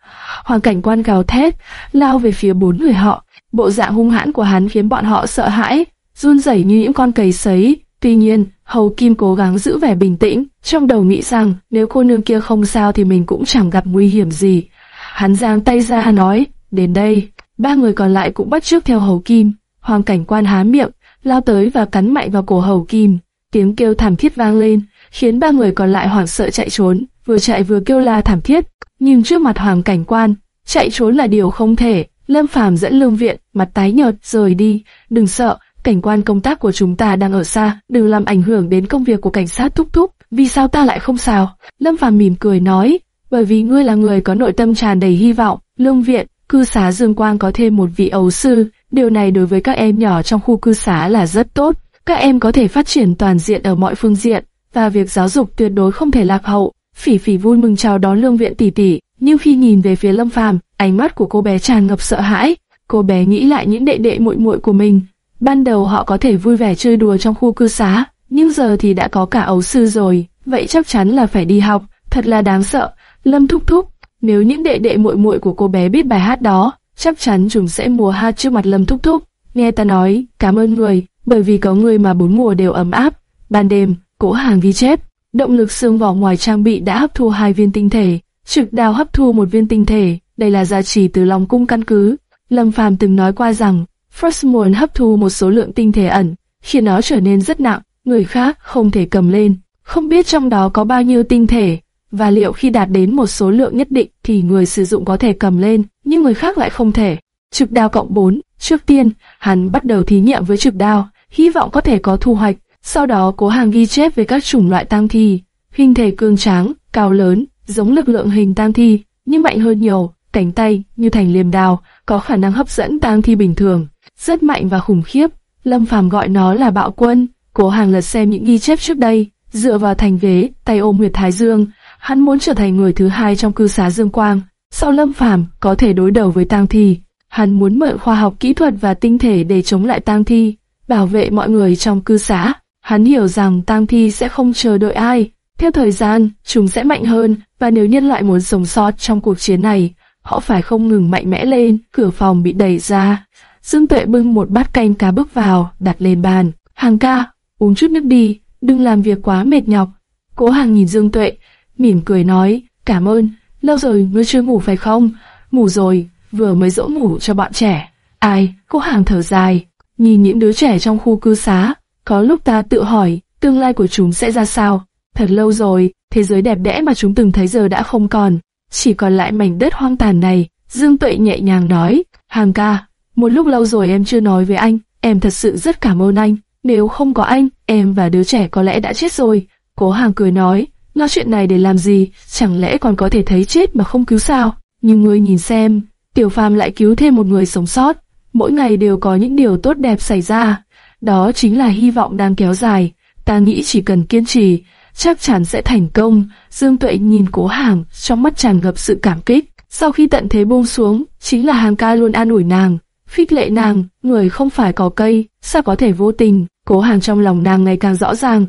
hoàng cảnh quan gào thét, lao về phía bốn người họ. Bộ dạng hung hãn của hắn khiến bọn họ sợ hãi, run rẩy như những con cầy sấy. Tuy nhiên, Hầu Kim cố gắng giữ vẻ bình tĩnh, trong đầu nghĩ rằng nếu cô nương kia không sao thì mình cũng chẳng gặp nguy hiểm gì. Hắn giang tay ra nói, đến đây, ba người còn lại cũng bắt chước theo Hầu Kim. Hoàng cảnh quan há miệng, lao tới và cắn mạnh vào cổ Hầu Kim. Tiếng kêu thảm thiết vang lên, khiến ba người còn lại hoảng sợ chạy trốn, vừa chạy vừa kêu la thảm thiết. Nhưng trước mặt Hoàng cảnh quan, chạy trốn là điều không thể. Lâm Phàm dẫn Lương Viện, mặt tái nhợt, rời đi. Đừng sợ, cảnh quan công tác của chúng ta đang ở xa, đừng làm ảnh hưởng đến công việc của cảnh sát thúc thúc. Vì sao ta lại không sao? Lâm Phàm mỉm cười nói, bởi vì ngươi là người có nội tâm tràn đầy hy vọng. Lương Viện, cư xá Dương Quang có thêm một vị ấu sư, điều này đối với các em nhỏ trong khu cư xá là rất tốt. Các em có thể phát triển toàn diện ở mọi phương diện, và việc giáo dục tuyệt đối không thể lạc hậu. Phỉ Phỉ vui mừng chào đón Lương Viện tỷ tỷ, nhưng khi nhìn về phía Lâm Phàm, ánh mắt của cô bé tràn ngập sợ hãi. Cô bé nghĩ lại những đệ đệ muội muội của mình. Ban đầu họ có thể vui vẻ chơi đùa trong khu cư xá, nhưng giờ thì đã có cả ấu sư rồi, vậy chắc chắn là phải đi học. Thật là đáng sợ. Lâm thúc thúc, nếu những đệ đệ muội muội của cô bé biết bài hát đó, chắc chắn chúng sẽ mùa hát trước mặt Lâm thúc thúc. Nghe ta nói, cảm ơn người, bởi vì có người mà bốn mùa đều ấm áp. Ban đêm, cố hàng ghi chép, động lực xương vỏ ngoài trang bị đã hấp thu hai viên tinh thể, trực đào hấp thu một viên tinh thể, đây là giá trị từ lòng cung căn cứ. Lâm Phàm từng nói qua rằng, Frostmourne hấp thu một số lượng tinh thể ẩn, khiến nó trở nên rất nặng, người khác không thể cầm lên. Không biết trong đó có bao nhiêu tinh thể, và liệu khi đạt đến một số lượng nhất định thì người sử dụng có thể cầm lên, nhưng người khác lại không thể. Trực đao cộng 4, trước tiên, hắn bắt đầu thí nghiệm với trực đao, hy vọng có thể có thu hoạch, sau đó cố hàng ghi chép về các chủng loại tang thi, hình thể cương tráng, cao lớn, giống lực lượng hình tang thi, nhưng mạnh hơn nhiều, cánh tay như thành liềm đào, có khả năng hấp dẫn tang thi bình thường, rất mạnh và khủng khiếp. Lâm Phàm gọi nó là bạo quân. Cố Hàng lật xem những ghi chép trước đây, dựa vào thành ghế, tay ôm Nguyệt Thái Dương, hắn muốn trở thành người thứ hai trong cư xá Dương Quang. Sau Lâm Phàm có thể đối đầu với tang thi, hắn muốn mượn khoa học kỹ thuật và tinh thể để chống lại tang thi, bảo vệ mọi người trong cư xá. Hắn hiểu rằng tang thi sẽ không chờ đợi ai, theo thời gian, chúng sẽ mạnh hơn, và nếu nhân loại muốn sống sót trong cuộc chiến này, họ phải không ngừng mạnh mẽ lên. Cửa phòng bị đẩy ra, Dương Tuệ bưng một bát canh cá bước vào, đặt lên bàn. Hàng ca, uống chút nước đi, đừng làm việc quá mệt nhọc. Cố Hàng nhìn Dương Tuệ, mỉm cười nói, cảm ơn, lâu rồi ngươi chưa ngủ phải không? Ngủ rồi, vừa mới dỗ ngủ cho bọn trẻ. Ai? Cố Hàng thở dài, nhìn những đứa trẻ trong khu cư xá, có lúc ta tự hỏi, tương lai của chúng sẽ ra sao? Thật lâu rồi, thế giới đẹp đẽ mà chúng từng thấy giờ đã không còn, chỉ còn lại mảnh đất hoang tàn này. Dương Tuệ nhẹ nhàng nói, Hàng ca, một lúc lâu rồi em chưa nói với anh, em thật sự rất cảm ơn anh. Nếu không có anh, em và đứa trẻ có lẽ đã chết rồi. Cố Hàng cười nói, nói chuyện này để làm gì, chẳng lẽ còn có thể thấy chết mà không cứu sao? Nhưng ngươi nhìn xem, Tiểu Phàm lại cứu thêm một người sống sót. Mỗi ngày đều có những điều tốt đẹp xảy ra. Đó chính là hy vọng đang kéo dài. Ta nghĩ chỉ cần kiên trì, chắc chắn sẽ thành công. Dương Tuệ nhìn cố hàng, trong mắt tràn ngập sự cảm kích. Sau khi tận thế buông xuống, chính là hàng ca luôn an ủi nàng, khích lệ nàng, người không phải có cây, sao có thể vô tình. Cố hàng trong lòng nàng ngày càng rõ ràng,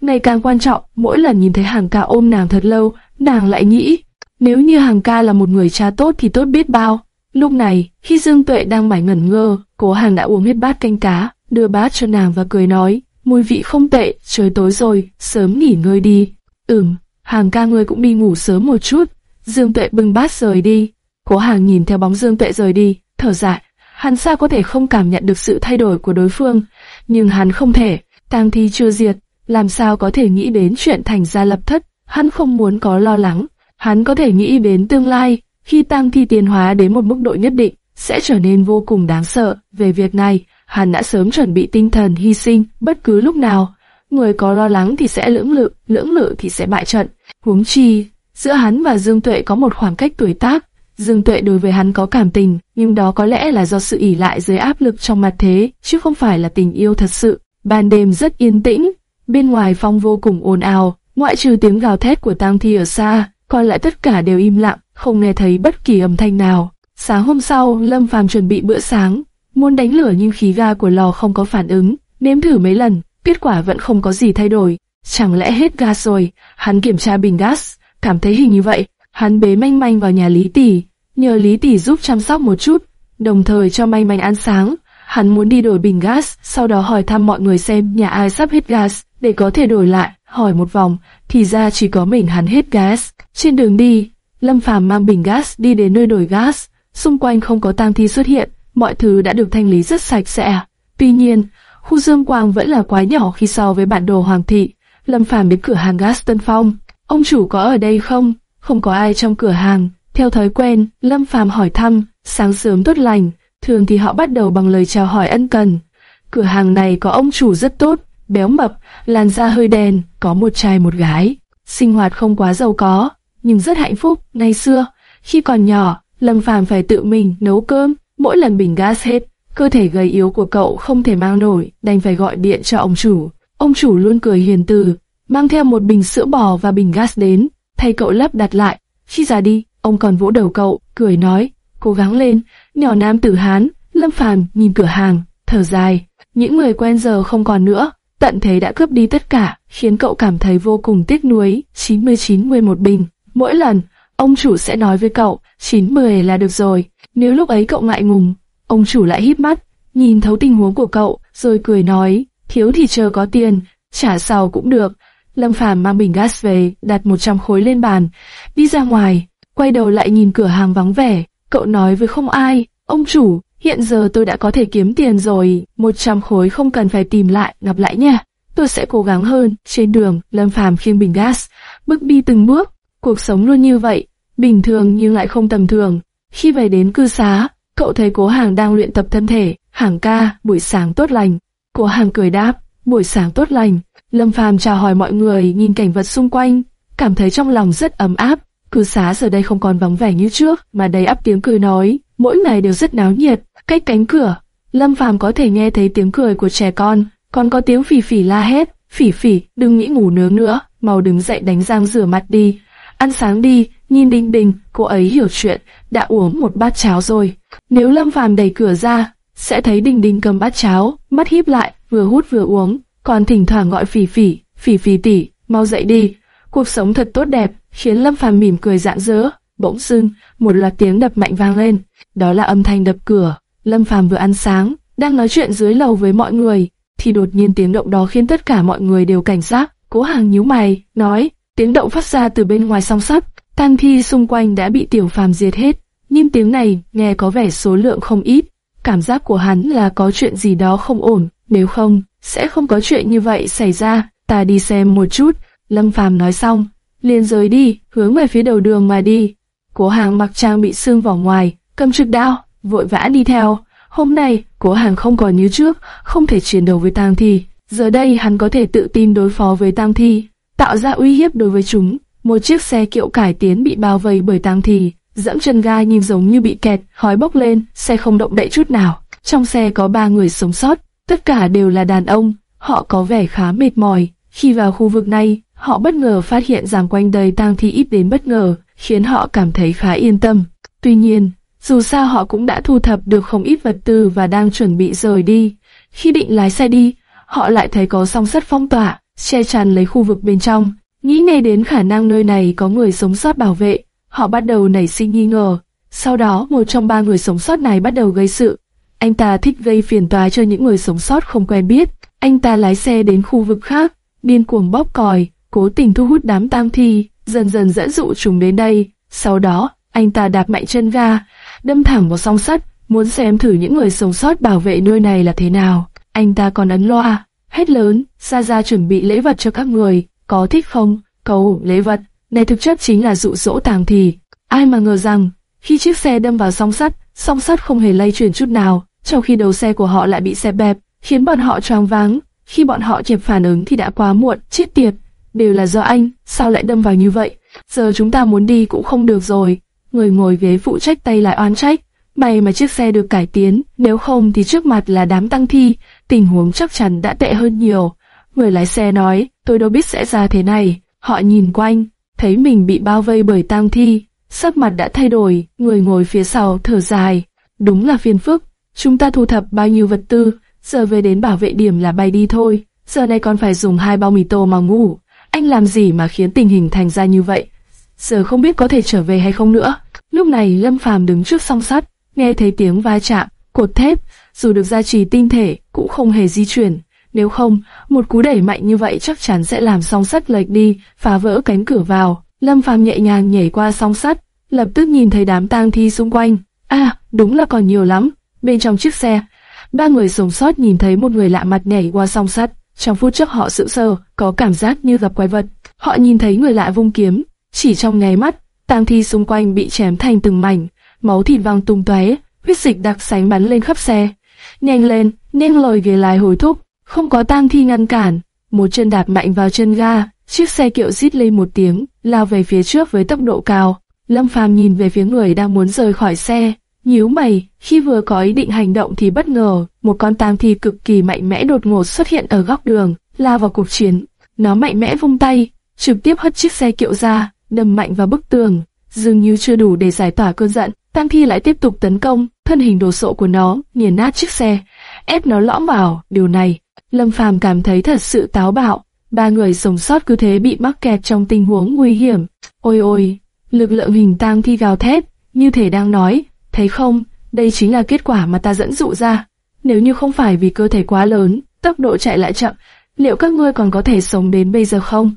ngày càng quan trọng. Mỗi lần nhìn thấy hàng ca ôm nàng thật lâu, nàng lại nghĩ, nếu như hàng ca là một người cha tốt thì tốt biết bao. Lúc này, khi Dương Tuệ đang mải ngẩn ngơ, cố hàng đã uống hết bát canh cá, đưa bát cho nàng và cười nói, mùi vị không tệ, trời tối rồi, sớm nghỉ ngơi đi. Ừm, hàng ca ngươi cũng đi ngủ sớm một chút. Dương Tuệ bưng bát rời đi. Cố hàng nhìn theo bóng Dương Tuệ rời đi, thở dài. Hắn sao có thể không cảm nhận được sự thay đổi của đối phương, nhưng hắn không thể, tang thi chưa diệt, làm sao có thể nghĩ đến chuyện thành gia lập thất, hắn không muốn có lo lắng, hắn có thể nghĩ đến tương lai, khi tang thi tiến hóa đến một mức độ nhất định, sẽ trở nên vô cùng đáng sợ, về việc này, hắn đã sớm chuẩn bị tinh thần hy sinh bất cứ lúc nào. Người có lo lắng thì sẽ lưỡng lự, lưỡng lự thì sẽ bại trận. Huống chi, giữa hắn và Dương Tuệ có một khoảng cách tuổi tác. Dương Tuệ đối với hắn có cảm tình, nhưng đó có lẽ là do sự ỉ lại dưới áp lực trong mặt thế, chứ không phải là tình yêu thật sự. Ban đêm rất yên tĩnh, bên ngoài phong vô cùng ồn ào, ngoại trừ tiếng gào thét của tang thi ở xa, còn lại tất cả đều im lặng, không nghe thấy bất kỳ âm thanh nào. Sáng hôm sau, Lâm Phàm chuẩn bị bữa sáng, Muốn đánh lửa nhưng khí ga của lò không có phản ứng, nếm thử mấy lần, kết quả vẫn không có gì thay đổi. Chẳng lẽ hết gas rồi? Hắn kiểm tra bình gas, cảm thấy hình như vậy. Hắn bế manh manh vào nhà Lý Tỷ, nhờ Lý Tỷ giúp chăm sóc một chút, đồng thời cho manh manh ăn sáng. Hắn muốn đi đổi bình gas, sau đó hỏi thăm mọi người xem nhà ai sắp hết gas, để có thể đổi lại, hỏi một vòng, thì ra chỉ có mình hắn hết gas. Trên đường đi, Lâm Phàm mang bình gas đi đến nơi đổi gas, xung quanh không có tang thi xuất hiện, mọi thứ đã được thanh lý rất sạch sẽ. Tuy nhiên, khu Dương Quang vẫn là quá nhỏ khi so với bản đồ Hoàng thị. Lâm Phàm đến cửa hàng gas Tân Phong, ông chủ có ở đây không? Không có ai trong cửa hàng. Theo thói quen, Lâm Phàm hỏi thăm, sáng sớm tốt lành, thường thì họ bắt đầu bằng lời chào hỏi ân cần. Cửa hàng này có ông chủ rất tốt, béo mập, làn da hơi đen, có một trai một gái. Sinh hoạt không quá giàu có, nhưng rất hạnh phúc. Ngày xưa, khi còn nhỏ, Lâm Phàm phải tự mình nấu cơm, mỗi lần bình gas hết, cơ thể gầy yếu của cậu không thể mang nổi, đành phải gọi điện cho ông chủ. Ông chủ luôn cười hiền từ, mang theo một bình sữa bò và bình gas đến, thay cậu lắp đặt lại. Khi ra đi, ông còn vỗ đầu cậu, cười nói, cố gắng lên, nhỏ nam tử Hán. Lâm Phàm nhìn cửa hàng, thở dài, những người quen giờ không còn nữa, tận thế đã cướp đi tất cả, khiến cậu cảm thấy vô cùng tiếc nuối. 99 một bình, mỗi lần, ông chủ sẽ nói với cậu, 90 là được rồi. Nếu lúc ấy cậu ngại ngùng, ông chủ lại híp mắt, nhìn thấu tình huống của cậu, rồi cười nói, thiếu thì chờ có tiền, trả sau cũng được. Lâm Phàm mang bình gas về, đặt 100 khối lên bàn, đi ra ngoài, quay đầu lại nhìn cửa hàng vắng vẻ, cậu nói với không ai, ông chủ, hiện giờ tôi đã có thể kiếm tiền rồi, 100 khối không cần phải tìm lại, gặp lại nha. Tôi sẽ cố gắng hơn. Trên đường, Lâm Phàm khiêng bình gas, bước đi từng bước. Cuộc sống luôn như vậy, bình thường nhưng lại không tầm thường. Khi về đến cư xá, cậu thấy cố hàng đang luyện tập thân thể. Hàng ca, buổi sáng tốt lành. Cố hàng cười đáp, buổi sáng tốt lành. Lâm Phàm chào hỏi mọi người, nhìn cảnh vật xung quanh, cảm thấy trong lòng rất ấm áp. Cư xá giờ đây không còn vắng vẻ như trước, mà đầy ắp tiếng cười nói, mỗi ngày đều rất náo nhiệt. Cách cánh cửa, Lâm Phàm có thể nghe thấy tiếng cười của trẻ con, còn có tiếng phỉ phỉ la hét. Phỉ phỉ, đừng nghĩ ngủ nướng nữa, mau đứng dậy đánh răng rửa mặt đi. Ăn sáng đi, nhìn Đinh Đình, cô ấy hiểu chuyện, đã uống một bát cháo rồi. Nếu Lâm Phàm đẩy cửa ra, sẽ thấy Đình Đình cầm bát cháo, mắt híp lại, vừa hút vừa uống, còn thỉnh thoảng gọi phỉ phỉ, phỉ phỉ tỷ, mau dậy đi. Cuộc sống thật tốt đẹp, khiến Lâm Phàm mỉm cười rạng rỡ. Bỗng dưng, một loạt tiếng đập mạnh vang lên, đó là âm thanh đập cửa. Lâm Phàm vừa ăn sáng, đang nói chuyện dưới lầu với mọi người, thì đột nhiên tiếng động đó khiến tất cả mọi người đều cảnh giác. Cố Hàng nhíu mày, nói, tiếng động phát ra từ bên ngoài song sắt, tang thi xung quanh đã bị Tiểu Phàm diệt hết, nhưng tiếng này nghe có vẻ số lượng không ít. Cảm giác của hắn là có chuyện gì đó không ổn, nếu không, sẽ không có chuyện như vậy xảy ra. Ta đi xem một chút. Lâm Phàm nói xong, liền rời đi, hướng về phía đầu đường mà đi. Cố Hàng mặc trang bị xương vỏ ngoài, cầm trực đao, vội vã đi theo. Hôm nay, Cố Hàng không còn như trước, không thể chiến đấu với Tang Thi. Giờ đây hắn có thể tự tin đối phó với Tang Thi, tạo ra uy hiếp đối với chúng. Một chiếc xe kiệu cải tiến bị bao vây bởi Tang Thi, dẫm chân ga nhìn giống như bị kẹt, khói bốc lên, xe không động đậy chút nào. Trong xe có ba người sống sót, tất cả đều là đàn ông, họ có vẻ khá mệt mỏi. Khi vào khu vực này, họ bất ngờ phát hiện rằng quanh đây tang thi ít đến bất ngờ, khiến họ cảm thấy khá yên tâm. Tuy nhiên, dù sao họ cũng đã thu thập được không ít vật tư và đang chuẩn bị rời đi. Khi định lái xe đi, họ lại thấy có song sắt phong tỏa, che chắn lấy khu vực bên trong. Nghĩ ngay đến khả năng nơi này có người sống sót bảo vệ, họ bắt đầu nảy sinh nghi ngờ. Sau đó, một trong ba người sống sót này bắt đầu gây sự. Anh ta thích gây phiền toái cho những người sống sót không quen biết. Anh ta lái xe đến khu vực khác, điên cuồng bóp còi, cố tình thu hút đám tam thi, dần dần dẫn dụ chúng đến đây. Sau đó, anh ta đạp mạnh chân ga, đâm thẳng vào song sắt, muốn xem thử những người sống sót bảo vệ nơi này là thế nào. Anh ta còn ấn loa, hét lớn, ra ra chuẩn bị lễ vật cho các người, có thích không? Cầu lễ vật, này thực chất chính là dụ dỗ tàng thì. Ai mà ngờ rằng, khi chiếc xe đâm vào song sắt, song sắt không hề lay chuyển chút nào, trong khi đầu xe của họ lại bị xe bẹp, khiến bọn họ choáng váng. Khi bọn họ kịp phản ứng thì đã quá muộn, chết tiệt. Đều là do anh, sao lại đâm vào như vậy? Giờ chúng ta muốn đi cũng không được rồi. Người ngồi ghế phụ trách tay lại oan trách. May mà chiếc xe được cải tiến, nếu không thì trước mặt là đám tăng thi, tình huống chắc chắn đã tệ hơn nhiều. Người lái xe nói, tôi đâu biết sẽ ra thế này. Họ nhìn quanh, thấy mình bị bao vây bởi tang thi, sắc mặt đã thay đổi, người ngồi phía sau thở dài. Đúng là phiền phức, chúng ta thu thập bao nhiêu vật tư, giờ về đến bảo vệ điểm là bay đi thôi. Giờ này còn phải dùng hai bao mì tô mà ngủ. Anh làm gì mà khiến tình hình thành ra như vậy? Giờ không biết có thể trở về hay không nữa. Lúc này Lâm Phàm đứng trước song sắt, nghe thấy tiếng va chạm, cột thép, dù được gia trì tinh thể cũng không hề di chuyển. nếu không, một cú đẩy mạnh như vậy chắc chắn sẽ làm song sắt lệch đi, phá vỡ cánh cửa vào. Lâm Phàm nhẹ nhàng nhảy qua song sắt, lập tức nhìn thấy đám tang thi xung quanh. À, đúng là còn nhiều lắm. Bên trong chiếc xe, ba người sống sót nhìn thấy một người lạ mặt nhảy qua song sắt. Trong phút chốc họ sững sờ, có cảm giác như gặp quái vật. Họ nhìn thấy người lạ vung kiếm, chỉ trong nháy mắt, tang thi xung quanh bị chém thành từng mảnh, máu thịt văng tung tóe, huyết dịch đặc sánh bắn lên khắp xe. Nhanh lên, nên lời ghế lái hồi thúc, không có tang thi ngăn cản, một chân đạp mạnh vào chân ga, chiếc xe kiệu rít lên một tiếng, lao về phía trước với tốc độ cao. Lâm Phàm nhìn về phía người đang muốn rời khỏi xe, nhíu mày, khi vừa có ý định hành động thì bất ngờ, một con tang thi cực kỳ mạnh mẽ đột ngột xuất hiện ở góc đường, lao vào cuộc chiến. Nó mạnh mẽ vung tay, trực tiếp hất chiếc xe kiệu ra, đâm mạnh vào bức tường. Dường như chưa đủ để giải tỏa cơn giận, tang thi lại tiếp tục tấn công, thân hình đồ sộ của nó nghiền nát chiếc xe, ép nó lõm vào. Điều này, Lâm Phàm cảm thấy thật sự táo bạo. Ba người sống sót cứ thế bị mắc kẹt trong tình huống nguy hiểm. Ôi ôi, lực lượng hình tang thi gào thét, như thể đang nói, thấy không, đây chính là kết quả mà ta dẫn dụ ra. Nếu như không phải vì cơ thể quá lớn, tốc độ chạy lại chậm, liệu các ngươi còn có thể sống đến bây giờ không?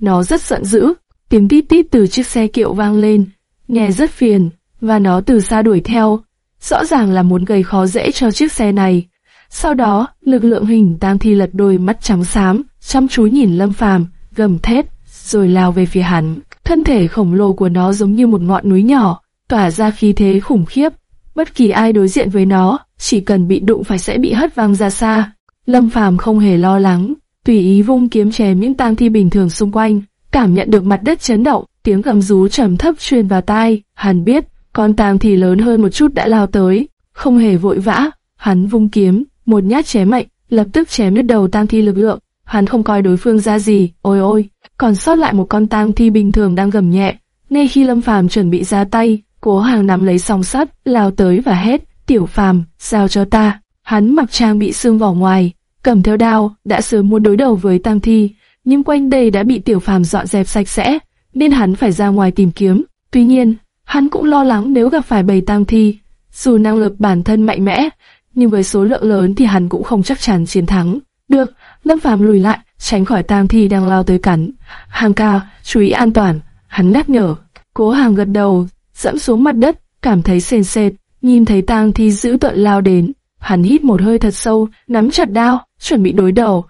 Nó rất giận dữ, tiếng tít tít từ chiếc xe kiệu vang lên, nghe rất phiền, và nó từ xa đuổi theo. Rõ ràng là muốn gây khó dễ cho chiếc xe này. Sau đó, lực lượng hình tang thi lật đôi mắt trắng xám, chăm chú nhìn Lâm Phàm, gầm thét, rồi lao về phía hắn. Thân thể khổng lồ của nó giống như một ngọn núi nhỏ, tỏa ra khí thế khủng khiếp. Bất kỳ ai đối diện với nó, chỉ cần bị đụng phải sẽ bị hất văng ra xa. Lâm Phàm không hề lo lắng, tùy ý vung kiếm chém những tang thi bình thường xung quanh, cảm nhận được mặt đất chấn động, tiếng gầm rú trầm thấp truyền vào tai, hắn biết, con tang thi lớn hơn một chút đã lao tới, không hề vội vã, hắn vung kiếm, một nhát chém mạnh, lập tức chém đứt đầu tang thi lực lượng, hắn không coi đối phương ra gì, ôi ôi, còn sót lại một con tang thi bình thường đang gầm nhẹ, ngay khi Lâm Phàm chuẩn bị ra tay, Cố Hàng nắm lấy song sắt, lao tới và hét, "Tiểu Phàm, giao cho ta." Hắn mặc trang bị xương vỏ ngoài, cầm theo đao, đã sớm muốn đối đầu với tang thi, nhưng quanh đây đã bị Tiểu Phàm dọn dẹp sạch sẽ, nên hắn phải ra ngoài tìm kiếm. Tuy nhiên, hắn cũng lo lắng nếu gặp phải bầy tang thi, dù năng lực bản thân mạnh mẽ, nhưng với số lượng lớn thì hắn cũng không chắc chắn chiến thắng. Được, Lâm Phàm lùi lại, tránh khỏi tang thi đang lao tới cắn. Hàng ca, chú ý an toàn, hắn nhắc nhở. Cố hàng gật đầu, dẫm xuống mặt đất, cảm thấy sền sệt, nhìn thấy tang thi dữ tợn lao đến. Hắn hít một hơi thật sâu, nắm chặt đao, chuẩn bị đối đầu.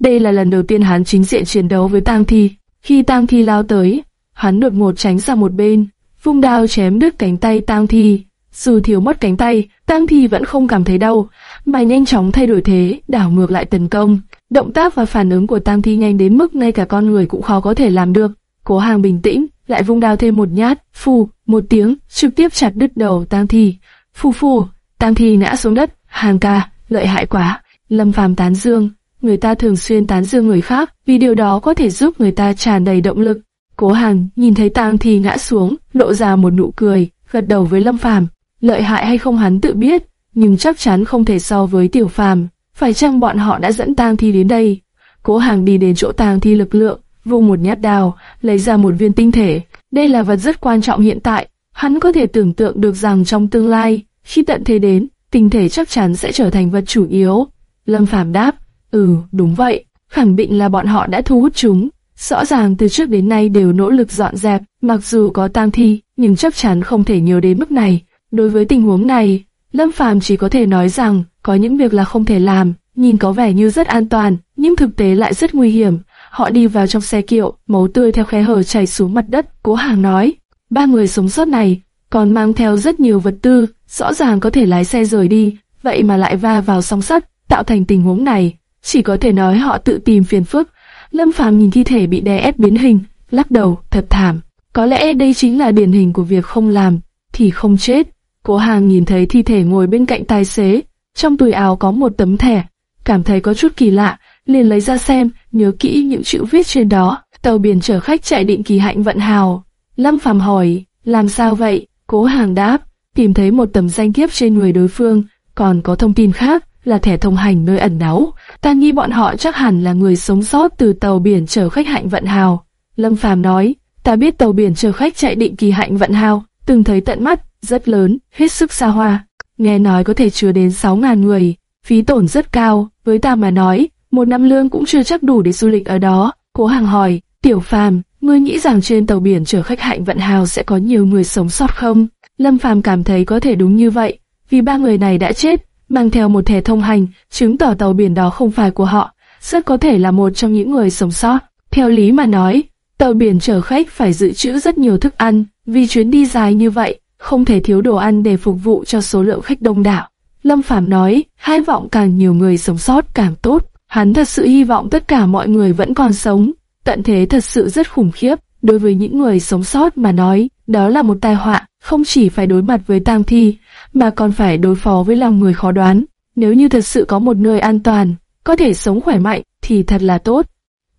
Đây là lần đầu tiên hắn chính diện chiến đấu với tang thi. Khi tang thi lao tới, hắn đột ngột tránh sang một bên, vung đao chém đứt cánh tay tang thi. Dù thiếu mất cánh tay, tang thi vẫn không cảm thấy đau, mà nhanh chóng thay đổi thế, đảo ngược lại tấn công. Động tác và phản ứng của tang thi nhanh đến mức ngay cả con người cũng khó có thể làm được. Cố Hàng bình tĩnh, lại vung đao thêm một nhát, phù, một tiếng, trực tiếp chặt đứt đầu tang thi. Phù phù, tang thi ngã xuống đất, Hàng ca, lợi hại quá. Lâm Phàm tán dương, người ta thường xuyên tán dương người khác, vì điều đó có thể giúp người ta tràn đầy động lực. Cố Hàng nhìn thấy tang thi ngã xuống, lộ ra một nụ cười, gật đầu với Lâm Phàm. Lợi hại hay không hắn tự biết, nhưng chắc chắn không thể so với Tiểu Phàm. Phải chăng bọn họ đã dẫn tang thi đến đây? Cố Hàng đi đến chỗ tang thi lực lượng, vung một nhát đào, lấy ra một viên tinh thể. Đây là vật rất quan trọng hiện tại. Hắn có thể tưởng tượng được rằng trong tương lai, khi tận thế đến, tinh thể chắc chắn sẽ trở thành vật chủ yếu. Lâm Phàm đáp, ừ, đúng vậy, khẳng định là bọn họ đã thu hút chúng. Rõ ràng từ trước đến nay đều nỗ lực dọn dẹp, mặc dù có tang thi, nhưng chắc chắn không thể nhiều đến mức này. Đối với tình huống này, Lâm Phàm chỉ có thể nói rằng có những việc là không thể làm, nhìn có vẻ như rất an toàn, nhưng thực tế lại rất nguy hiểm. Họ đi vào trong xe kiệu, máu tươi theo khe hở chảy xuống mặt đất, cố hàng nói. Ba người sống sót này, còn mang theo rất nhiều vật tư, rõ ràng có thể lái xe rời đi, vậy mà lại va vào song sắt, tạo thành tình huống này. Chỉ có thể nói họ tự tìm phiền phức. Lâm Phàm nhìn thi thể bị đè ép biến hình, lắc đầu, thật thảm. Có lẽ đây chính là điển hình của việc không làm, thì không chết. Cố hàng nhìn thấy thi thể ngồi bên cạnh tài xế, trong túi áo có một tấm thẻ, cảm thấy có chút kỳ lạ, liền lấy ra xem, nhớ kỹ những chữ viết trên đó. Tàu biển chở khách chạy định kỳ hạnh vận hào. Lâm Phàm hỏi, làm sao vậy? Cố hàng đáp, tìm thấy một tấm danh thiếp trên người đối phương, còn có thông tin khác là thẻ thông hành nơi ẩn náu. Ta nghi bọn họ chắc hẳn là người sống sót từ tàu biển chở khách hạnh vận hào. Lâm Phàm nói, ta biết tàu biển chở khách chạy định kỳ hạnh vận hào, từng thấy tận mắt, rất lớn, hết sức xa hoa. Nghe nói có thể chứa đến 6.000 người, phí tổn rất cao, với ta mà nói, một năm lương cũng chưa chắc đủ để du lịch ở đó. Cố Hàng hỏi, Tiểu Phàm, ngươi nghĩ rằng trên tàu biển chở khách hạnh vận hào sẽ có nhiều người sống sót không? Lâm Phàm cảm thấy có thể đúng như vậy, vì ba người này đã chết, mang theo một thẻ thông hành, chứng tỏ tàu biển đó không phải của họ, rất có thể là một trong những người sống sót. Theo lý mà nói, tàu biển chở khách phải dự trữ rất nhiều thức ăn, vì chuyến đi dài như vậy, không thể thiếu đồ ăn để phục vụ cho số lượng khách đông đảo. Lâm Phàm nói, hai vọng càng nhiều người sống sót càng tốt. Hắn thật sự hy vọng tất cả mọi người vẫn còn sống. Tận thế thật sự rất khủng khiếp. Đối với những người sống sót mà nói, đó là một tai họa, không chỉ phải đối mặt với tang thi, mà còn phải đối phó với lòng người khó đoán. Nếu như thật sự có một nơi an toàn, có thể sống khỏe mạnh, thì thật là tốt.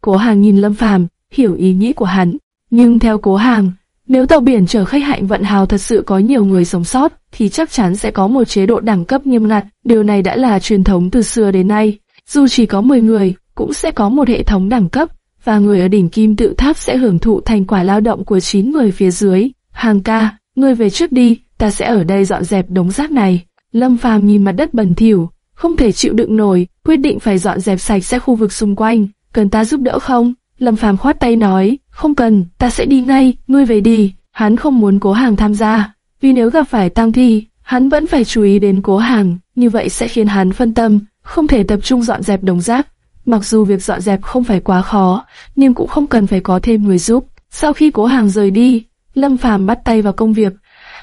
Cố Hàng nhìn Lâm Phàm, hiểu ý nghĩ của hắn. Nhưng theo Cố Hàng, nếu tàu biển chở khách hạnh vận hào thật sự có nhiều người sống sót, thì chắc chắn sẽ có một chế độ đẳng cấp nghiêm ngặt. Điều này đã là truyền thống từ xưa đến nay. Dù chỉ có 10 người, cũng sẽ có một hệ thống đẳng cấp, và người ở đỉnh kim tự tháp sẽ hưởng thụ thành quả lao động của 9 người phía dưới. Hàng ca, ngươi về trước đi, ta sẽ ở đây dọn dẹp đống rác này. Lâm Phàm nhìn mặt đất bẩn thỉu, không thể chịu đựng nổi, quyết định phải dọn dẹp sạch sẽ khu vực xung quanh. Cần ta giúp đỡ không? Lâm Phàm khoát tay nói, không cần, ta sẽ đi ngay, ngươi về đi. Hắn không muốn cố hàng tham gia, vì nếu gặp phải tăng thi, hắn vẫn phải chú ý đến cố hàng, như vậy sẽ khiến hắn phân tâm, không thể tập trung dọn dẹp đống rác. Mặc dù việc dọn dẹp không phải quá khó, nhưng cũng không cần phải có thêm người giúp. Sau khi cố hàng rời đi, Lâm Phàm bắt tay vào công việc.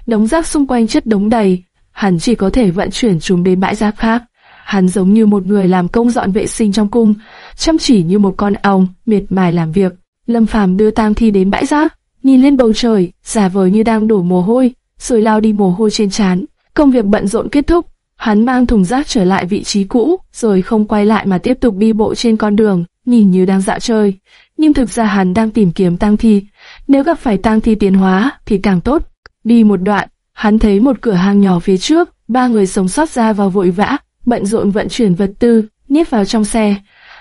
Đống rác xung quanh chất đống đầy, hắn chỉ có thể vận chuyển chúng đến bãi rác khác. Hắn giống như một người làm công dọn vệ sinh trong cung, chăm chỉ như một con ong, miệt mài làm việc. Lâm Phàm đưa tang thi đến bãi rác, nhìn lên bầu trời, giả vờ như đang đổ mồ hôi, rồi lao đi mồ hôi trên trán. Công việc bận rộn kết thúc, hắn mang thùng rác trở lại vị trí cũ, rồi không quay lại mà tiếp tục đi bộ trên con đường, nhìn như đang dạo chơi. Nhưng thực ra hắn đang tìm kiếm tang thi. Nếu gặp phải tang thi tiến hóa thì càng tốt. Đi một đoạn, hắn thấy một cửa hàng nhỏ phía trước, ba người sống sót ra vào vội vã, bận rộn vận chuyển vật tư, nhét vào trong xe.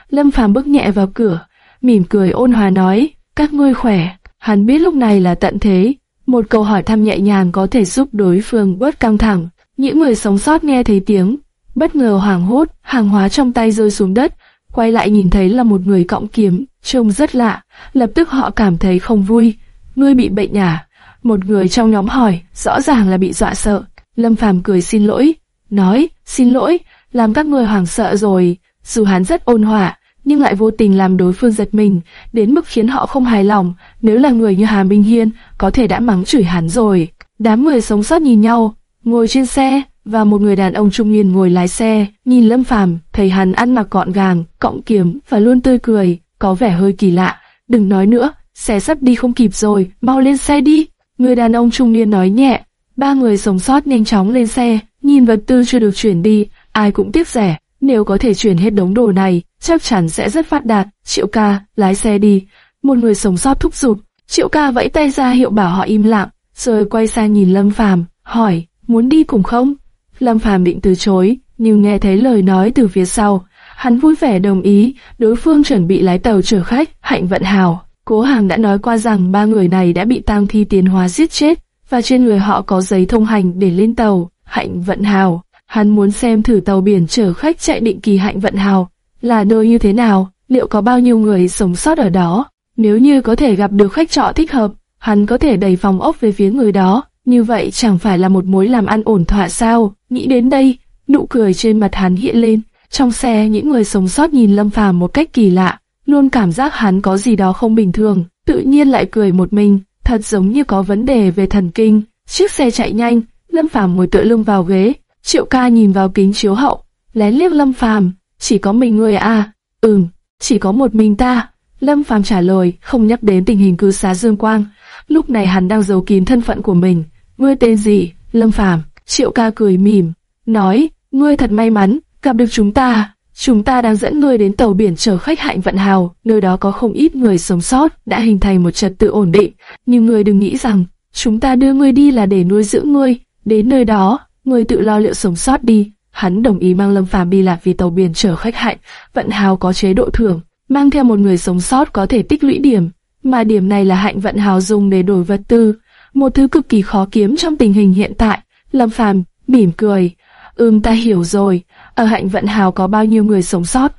Lâm Phàm bước nhẹ vào cửa, mỉm cười ôn hòa nói, các ngươi khỏe. Hắn biết lúc này là tận thế, một câu hỏi thăm nhẹ nhàng có thể giúp đối phương bớt căng thẳng. Những người sống sót nghe thấy tiếng, bất ngờ hoảng hốt, hàng hóa trong tay rơi xuống đất, quay lại nhìn thấy là một người cõng kiếm, trông rất lạ, lập tức họ cảm thấy không vui. Ngươi bị bệnh à? Một người trong nhóm hỏi, rõ ràng là bị dọa sợ. Lâm Phàm cười xin lỗi, nói, xin lỗi, làm các người hoảng sợ rồi. Dù hắn rất ôn hòa, nhưng lại vô tình làm đối phương giật mình, đến mức khiến họ không hài lòng. Nếu là người như Hà Minh Hiên, có thể đã mắng chửi hắn rồi. Đám người sống sót nhìn nhau, ngồi trên xe, và một người đàn ông trung niên ngồi lái xe, nhìn Lâm Phàm, thấy hắn ăn mặc gọn gàng, cọng kiếm và luôn tươi cười, có vẻ hơi kỳ lạ. Đừng nói nữa, xe sắp đi không kịp rồi, mau lên xe đi. Người đàn ông trung niên nói nhẹ. Ba người sống sót nhanh chóng lên xe, nhìn vật tư chưa được chuyển đi, ai cũng tiếc rẻ. Nếu có thể chuyển hết đống đồ này, chắc chắn sẽ rất phát đạt. Triệu ca, lái xe đi. Một người sống sót thúc giục. Triệu ca vẫy tay ra hiệu bảo họ im lặng, rồi quay sang nhìn Lâm Phàm, hỏi, muốn đi cùng không? Lâm Phàm định từ chối, nhưng nghe thấy lời nói từ phía sau, hắn vui vẻ đồng ý. Đối phương chuẩn bị lái tàu chở khách, Hạnh Vận Hào. Cố Hàng đã nói qua rằng ba người này đã bị tang thi tiến hóa giết chết, và trên người họ có giấy thông hành để lên tàu. Hạnh Vận Hào Hắn muốn xem thử tàu biển chở khách chạy định kỳ hạnh vận hào là nơi như thế nào, liệu có bao nhiêu người sống sót ở đó. Nếu như có thể gặp được khách trọ thích hợp, hắn có thể đẩy phòng ốc về phía người đó. Như vậy chẳng phải là một mối làm ăn ổn thỏa sao? Nghĩ đến đây, nụ cười trên mặt hắn hiện lên. Trong xe, những người sống sót nhìn Lâm Phàm một cách kỳ lạ, luôn cảm giác hắn có gì đó không bình thường, tự nhiên lại cười một mình, thật giống như có vấn đề về thần kinh. Chiếc xe chạy nhanh, Lâm Phàm ngồi tựa lưng vào ghế, Triệu ca nhìn vào kính chiếu hậu, lén liếc Lâm Phàm, chỉ có mình người à? Ừm, chỉ có một mình ta. Lâm Phàm trả lời, không nhắc đến tình hình cư xá Dương Quang. Lúc này hắn đang giấu kín thân phận của mình. Ngươi tên gì? Lâm Phàm. Triệu ca cười mỉm, nói, ngươi thật may mắn, gặp được chúng ta. Chúng ta đang dẫn ngươi đến tàu biển chở khách hạnh vận hào, nơi đó có không ít người sống sót, đã hình thành một trật tự ổn định. Nhưng ngươi đừng nghĩ rằng, chúng ta đưa ngươi đi là để nuôi dưỡng ngươi. Đến nơi đó, ngươi tự lo liệu sống sót đi. Hắn đồng ý mang Lâm Phàm đi lạc vì tàu biển chở khách hạnh, vận hào có chế độ thưởng, mang theo một người sống sót có thể tích lũy điểm, mà điểm này là hạnh vận hào dùng để đổi vật tư, một thứ cực kỳ khó kiếm trong tình hình hiện tại. Lâm Phàm mỉm cười, ừm ta hiểu rồi, ở hạnh vận hào có bao nhiêu người sống sót?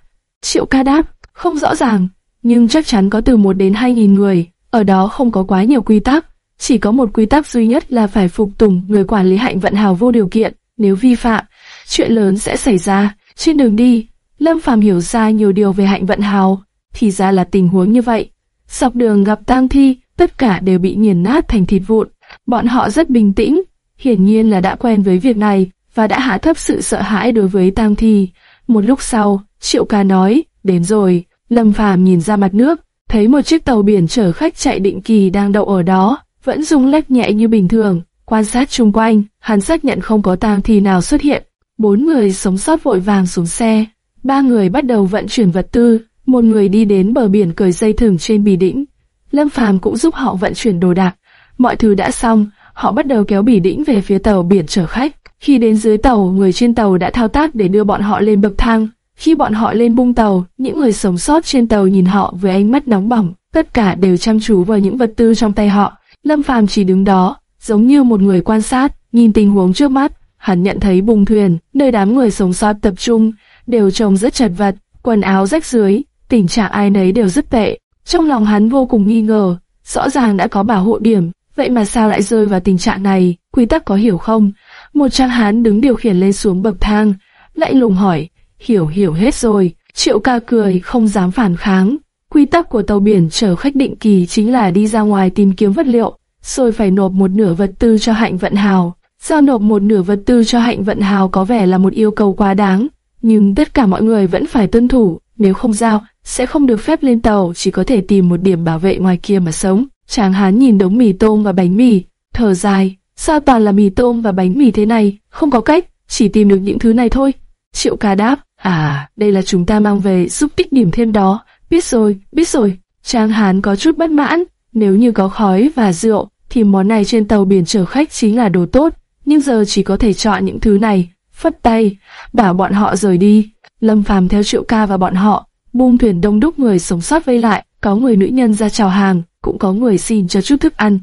Triệu ca đáp, không rõ ràng, nhưng chắc chắn có từ 1 đến 2 nghìn người, ở đó không có quá nhiều quy tắc, chỉ có một quy tắc duy nhất là phải phục tùng người quản lý hạnh vận hào vô điều kiện, nếu vi phạm, chuyện lớn sẽ xảy ra. Trên đường đi, Lâm Phàm hiểu ra nhiều điều về hạnh vận hào, thì ra là tình huống như vậy. Dọc đường gặp tang thi, tất cả đều bị nghiền nát thành thịt vụn. Bọn họ rất bình tĩnh, hiển nhiên là đã quen với việc này và đã hạ thấp sự sợ hãi đối với tang thi. Một lúc sau, Triệu Ca nói, đến rồi. Lâm Phàm nhìn ra mặt nước, thấy một chiếc tàu biển chở khách chạy định kỳ đang đậu ở đó, vẫn rung lắc nhẹ như bình thường. Quan sát chung quanh, hắn xác nhận không có tang thi nào xuất hiện. Bốn người sống sót vội vàng xuống xe. Ba người bắt đầu vận chuyển vật tư, một người đi đến bờ biển cởi dây thừng trên bì đĩnh. Lâm Phàm cũng giúp họ vận chuyển đồ đạc. Mọi thứ đã xong, họ bắt đầu kéo bì đĩnh về phía tàu biển chở khách. Khi đến dưới tàu, người trên tàu đã thao tác để đưa bọn họ lên bậc thang. Khi bọn họ lên bung tàu, những người sống sót trên tàu nhìn họ với ánh mắt nóng bỏng, tất cả đều chăm chú vào những vật tư trong tay họ. Lâm Phàm chỉ đứng đó, giống như một người quan sát, nhìn tình huống trước mắt. Hắn nhận thấy bung thuyền, nơi đám người sống sót tập trung, đều trông rất chật vật, quần áo rách dưới, tình trạng ai nấy đều rất tệ. Trong lòng hắn vô cùng nghi ngờ, rõ ràng đã có bảo hộ điểm, vậy mà sao lại rơi vào tình trạng này, quy tắc có hiểu không? Một trang hán đứng điều khiển lên xuống bậc thang, lại lùng hỏi, hiểu hiểu hết rồi, triệu ca cười không dám phản kháng. Quy tắc của tàu biển chở khách định kỳ chính là đi ra ngoài tìm kiếm vật liệu, rồi phải nộp một nửa vật tư cho hạnh vận hào. Giao nộp một nửa vật tư cho hạnh vận hào có vẻ là một yêu cầu quá đáng, nhưng tất cả mọi người vẫn phải tuân thủ, nếu không giao, sẽ không được phép lên tàu, chỉ có thể tìm một điểm bảo vệ ngoài kia mà sống. Tráng hán nhìn đống mì tôm và bánh mì, thở dài, sao toàn là mì tôm và bánh mì thế này, không có cách, chỉ tìm được những thứ này thôi. Triệu ca đáp, à, đây là chúng ta mang về giúp tích điểm thêm đó, biết rồi, biết rồi. Trang hán có chút bất mãn, nếu như có khói và rượu, thì món này trên tàu biển chở khách chính là đồ tốt, nhưng giờ chỉ có thể chọn những thứ này. Phất tay, bảo bọn họ rời đi. Lâm Phàm theo Triệu Ca và bọn họ, buông thuyền đông đúc người sống sót vây lại, có người nữ nhân ra chào hàng, cũng có người xin cho chút thức ăn.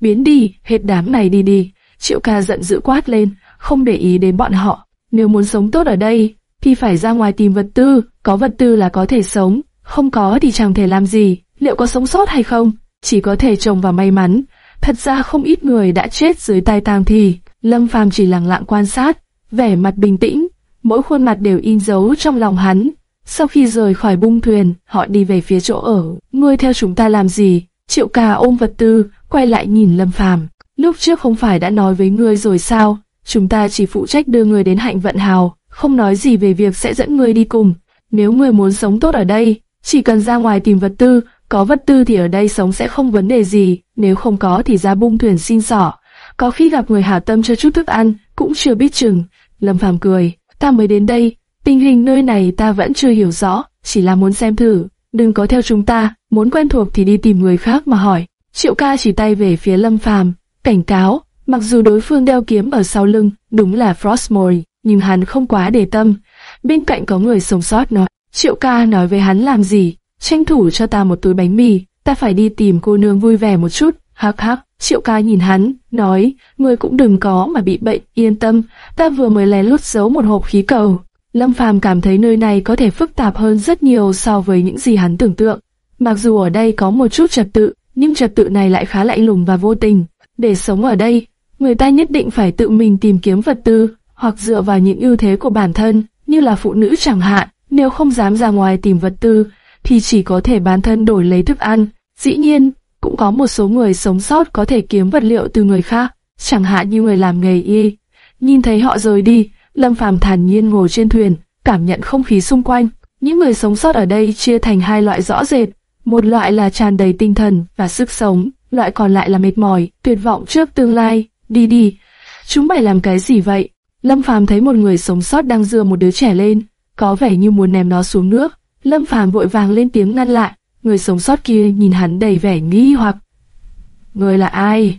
Biến đi, hết đám này đi đi. Triệu Ca giận dữ quát lên, không để ý đến bọn họ. Nếu muốn sống tốt ở đây, thì phải ra ngoài tìm vật tư, có vật tư là có thể sống, không có thì chẳng thể làm gì, liệu có sống sót hay không, chỉ có thể trông vào may mắn. Thật ra không ít người đã chết dưới tay tang thì, Lâm Phàm chỉ lặng lặng quan sát, vẻ mặt bình tĩnh, mỗi khuôn mặt đều in dấu trong lòng hắn. Sau khi rời khỏi bung thuyền, họ đi về phía chỗ ở. Ngươi theo chúng ta làm gì? Triệu Cà ôm vật tư, quay lại nhìn Lâm Phàm. Lúc trước không phải đã nói với ngươi rồi sao? Chúng ta chỉ phụ trách đưa người đến hạnh vận hào, không nói gì về việc sẽ dẫn ngươi đi cùng. Nếu ngươi muốn sống tốt ở đây, chỉ cần ra ngoài tìm vật tư, có vật tư thì ở đây sống sẽ không vấn đề gì, nếu không có thì ra bung thuyền xin sỏ. Có khi gặp người hảo tâm cho chút thức ăn, cũng chưa biết chừng. Lâm Phàm cười, ta mới đến đây, tình hình nơi này ta vẫn chưa hiểu rõ, chỉ là muốn xem thử. Đừng có theo chúng ta, muốn quen thuộc thì đi tìm người khác mà hỏi. Triệu ca chỉ tay về phía Lâm Phàm, cảnh cáo, mặc dù đối phương đeo kiếm ở sau lưng, đúng là Frostmourne, nhưng hắn không quá để tâm. Bên cạnh có người sống sót nói, Triệu ca nói với hắn làm gì, tranh thủ cho ta một túi bánh mì, ta phải đi tìm cô nương vui vẻ một chút, hắc hắc. Triệu ca nhìn hắn, nói, ngươi cũng đừng có mà bị bệnh, yên tâm, ta vừa mới lén lút giấu một hộp khí cầu. Lâm Phàm cảm thấy nơi này có thể phức tạp hơn rất nhiều so với những gì hắn tưởng tượng. Mặc dù ở đây có một chút trật tự, nhưng trật tự này lại khá lạnh lùng và vô tình. Để sống ở đây, người ta nhất định phải tự mình tìm kiếm vật tư, hoặc dựa vào những ưu thế của bản thân, như là phụ nữ chẳng hạn. Nếu không dám ra ngoài tìm vật tư, thì chỉ có thể bán thân đổi lấy thức ăn. Dĩ nhiên, cũng có một số người sống sót có thể kiếm vật liệu từ người khác, chẳng hạn như người làm nghề y. Nhìn thấy họ rời đi, Lâm Phàm thản nhiên ngồi trên thuyền, cảm nhận không khí xung quanh. Những người sống sót ở đây chia thành hai loại rõ rệt, một loại là tràn đầy tinh thần và sức sống, loại còn lại là mệt mỏi, tuyệt vọng trước tương lai. Đi đi, chúng mày làm cái gì vậy? Lâm Phàm thấy một người sống sót đang dưa một đứa trẻ lên, có vẻ như muốn ném nó xuống nước. Lâm Phàm vội vàng lên tiếng ngăn lại, Người sống sót kia nhìn hắn đầy vẻ nghi hoặc. Người là ai?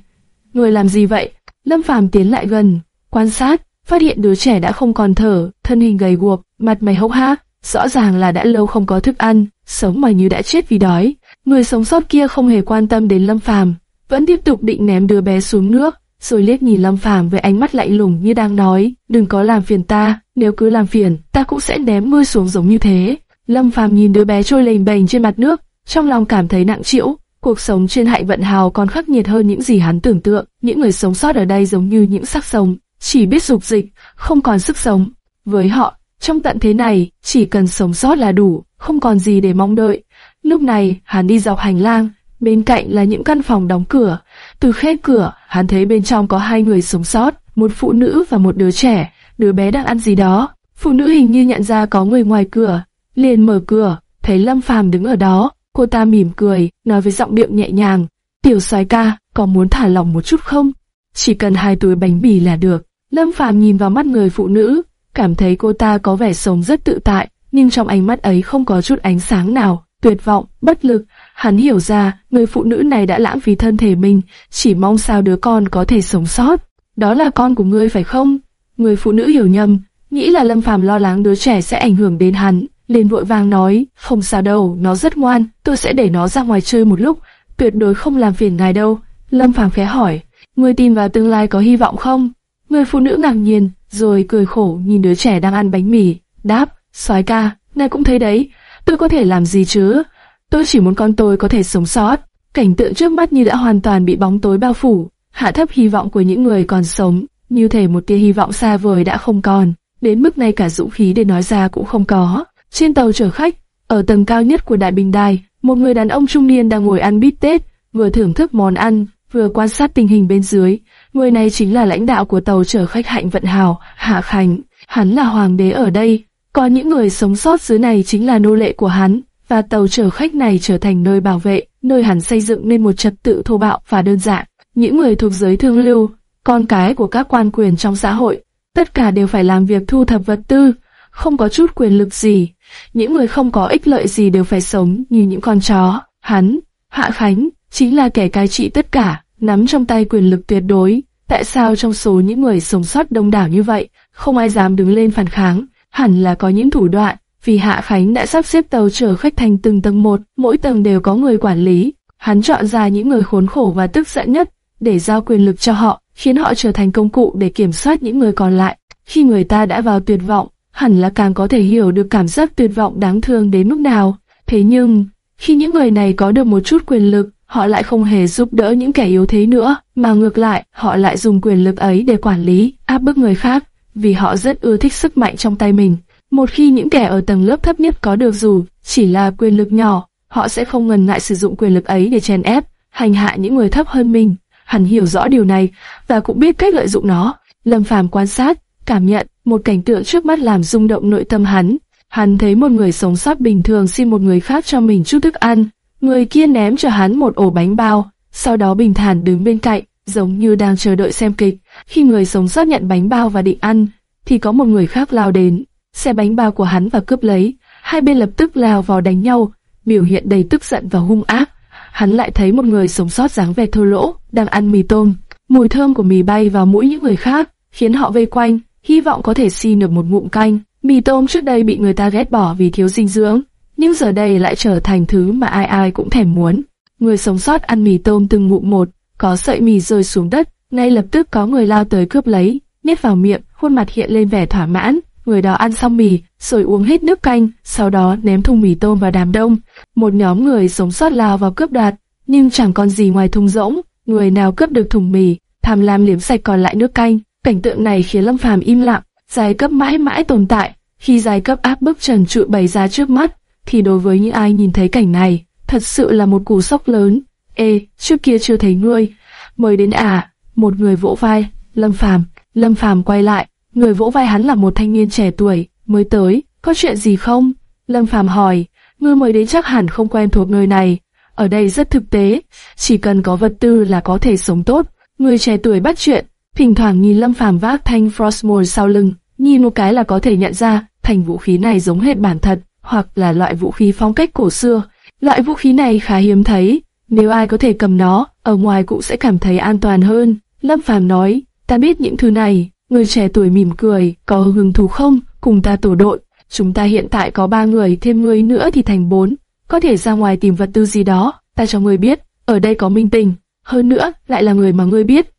Người làm gì vậy? Lâm Phàm tiến lại gần, quan sát, phát hiện đứa trẻ đã không còn thở, thân hình gầy guộc, mặt mày hốc hác, rõ ràng là đã lâu không có thức ăn, sống mà như đã chết vì đói. Người sống sót kia không hề quan tâm đến Lâm Phàm, vẫn tiếp tục định ném đứa bé xuống nước, rồi liếc nhìn Lâm Phàm với ánh mắt lạnh lùng như đang nói, đừng có làm phiền ta, nếu cứ làm phiền, ta cũng sẽ ném ngươi xuống giống như thế. Lâm Phàm nhìn đứa bé trôi lềnh bềnh trên mặt nước, trong lòng cảm thấy nặng trĩu. Cuộc sống trên hạnh vận hào còn khắc nghiệt hơn những gì hắn tưởng tượng. Những người sống sót ở đây giống như những xác sống, chỉ biết dục dịch, không còn sức sống. Với họ, trong tận thế này, chỉ cần sống sót là đủ, không còn gì để mong đợi. Lúc này, hắn đi dọc hành lang, bên cạnh là những căn phòng đóng cửa. Từ khe cửa, hắn thấy bên trong có hai người sống sót, một phụ nữ và một đứa trẻ. Đứa bé đang ăn gì đó. Phụ nữ hình như nhận ra có người ngoài cửa, liền mở cửa, thấy Lâm Phàm đứng ở đó. Cô ta mỉm cười, nói với giọng điệu nhẹ nhàng, tiểu soái ca, có muốn thả lỏng một chút không? Chỉ cần hai túi bánh bì là được. Lâm Phàm nhìn vào mắt người phụ nữ, cảm thấy cô ta có vẻ sống rất tự tại, nhưng trong ánh mắt ấy không có chút ánh sáng nào, tuyệt vọng, bất lực. Hắn hiểu ra, người phụ nữ này đã lãng phí thân thể mình, chỉ mong sao đứa con có thể sống sót. Đó là con của ngươi phải không? Người phụ nữ hiểu nhầm, nghĩ là Lâm Phàm lo lắng đứa trẻ sẽ ảnh hưởng đến hắn, liền vội vàng nói, không sao đâu, nó rất ngoan, tôi sẽ để nó ra ngoài chơi một lúc, tuyệt đối không làm phiền ngài đâu. Lâm Phàm khẽ hỏi, ngươi tin vào tương lai có hy vọng không? Người phụ nữ ngạc nhiên, rồi cười khổ nhìn đứa trẻ đang ăn bánh mì, đáp, soái ca, ngài cũng thấy đấy, tôi có thể làm gì chứ? Tôi chỉ muốn con tôi có thể sống sót. Cảnh tượng trước mắt như đã hoàn toàn bị bóng tối bao phủ, hạ thấp hy vọng của những người còn sống, như thể một tia hy vọng xa vời đã không còn, đến mức ngay cả dũng khí để nói ra cũng không có. Trên tàu chở khách, ở tầng cao nhất của Đại Bình Đài, một người đàn ông trung niên đang ngồi ăn bít tết, vừa thưởng thức món ăn, vừa quan sát tình hình bên dưới. Người này chính là lãnh đạo của tàu chở khách Hạnh Vận Hào, Hạ Khánh. Hắn là hoàng đế ở đây, còn những người sống sót dưới này chính là nô lệ của hắn, và tàu chở khách này trở thành nơi bảo vệ, nơi hắn xây dựng nên một trật tự thô bạo và đơn giản. Những người thuộc giới thương lưu, con cái của các quan quyền trong xã hội, tất cả đều phải làm việc thu thập vật tư, không có chút quyền lực gì. Những người không có ích lợi gì đều phải sống như những con chó. Hắn, Hạ Khánh, chính là kẻ cai trị tất cả, nắm trong tay quyền lực tuyệt đối. Tại sao trong số những người sống sót đông đảo như vậy, không ai dám đứng lên phản kháng? Hẳn là có những thủ đoạn, vì Hạ Khánh đã sắp xếp tàu chở khách thành từng tầng một, mỗi tầng đều có người quản lý. Hắn chọn ra những người khốn khổ và tức giận nhất, để giao quyền lực cho họ, khiến họ trở thành công cụ để kiểm soát những người còn lại. Khi người ta đã vào tuyệt vọng, hẳn là càng có thể hiểu được cảm giác tuyệt vọng đáng thương đến mức nào. Thế nhưng, khi những người này có được một chút quyền lực, họ lại không hề giúp đỡ những kẻ yếu thế nữa, mà ngược lại, họ lại dùng quyền lực ấy để quản lý, áp bức người khác, vì họ rất ưa thích sức mạnh trong tay mình. Một khi những kẻ ở tầng lớp thấp nhất có được dù chỉ là quyền lực nhỏ, họ sẽ không ngần ngại sử dụng quyền lực ấy để chèn ép, hành hạ những người thấp hơn mình. Hắn hiểu rõ điều này và cũng biết cách lợi dụng nó. Lâm Phàm quan sát, cảm nhận một cảnh tượng trước mắt làm rung động nội tâm hắn. Hắn thấy một người sống sót bình thường xin một người khác cho mình chút thức ăn. Người kia ném cho hắn một ổ bánh bao, sau đó bình thản đứng bên cạnh, giống như đang chờ đợi xem kịch. Khi người sống sót nhận bánh bao và định ăn, thì có một người khác lao đến, xe bánh bao của hắn và cướp lấy. Hai bên lập tức lao vào đánh nhau, biểu hiện đầy tức giận và hung ác. Hắn lại thấy một người sống sót dáng vẻ thô lỗ, đang ăn mì tôm. Mùi thơm của mì bay vào mũi những người khác, khiến họ vây quanh, hy vọng có thể xin được một ngụm canh. Mì tôm trước đây bị người ta ghét bỏ vì thiếu dinh dưỡng, nhưng giờ đây lại trở thành thứ mà ai ai cũng thèm muốn. Người sống sót ăn mì tôm từng ngụm một, có sợi mì rơi xuống đất, ngay lập tức có người lao tới cướp lấy, nhét vào miệng, khuôn mặt hiện lên vẻ thỏa mãn. Người đó ăn xong mì, rồi uống hết nước canh, sau đó ném thùng mì tôm vào đám đông. Một nhóm người sống sót lao vào cướp đoạt, nhưng chẳng còn gì ngoài thùng rỗng. Người nào cướp được thùng mì, tham lam liếm sạch còn lại nước canh. Cảnh tượng này khiến Lâm Phàm im lặng, giai cấp mãi mãi tồn tại. Khi giai cấp áp bức trần trụi bày ra trước mắt, thì đối với những ai nhìn thấy cảnh này, thật sự là một cú sốc lớn. Ê, trước kia chưa thấy ngươi, mời đến à? Một người vỗ vai, Lâm Phàm, Lâm Phàm quay lại, người vỗ vai hắn là một thanh niên trẻ tuổi, mới tới, có chuyện gì không? Lâm Phàm hỏi, ngươi mới đến chắc hẳn không quen thuộc nơi này, ở đây rất thực tế, chỉ cần có vật tư là có thể sống tốt. Người trẻ tuổi bắt chuyện, thỉnh thoảng nhìn Lâm Phàm vác thanh Frostmore sau lưng, nhìn một cái là có thể nhận ra thành vũ khí này giống hệt bản thật, hoặc là loại vũ khí phong cách cổ xưa. Loại vũ khí này khá hiếm thấy, nếu ai có thể cầm nó, ở ngoài cũng sẽ cảm thấy an toàn hơn. Lâm Phàm nói, ta biết những thứ này. Người trẻ tuổi mỉm cười, có hứng thú không? Cùng ta tổ đội. Chúng ta hiện tại có ba người, thêm người nữa thì thành bốn. Có thể ra ngoài tìm vật tư gì đó. Ta cho người biết, ở đây có minh tình. Hơn nữa, lại là người mà ngươi biết.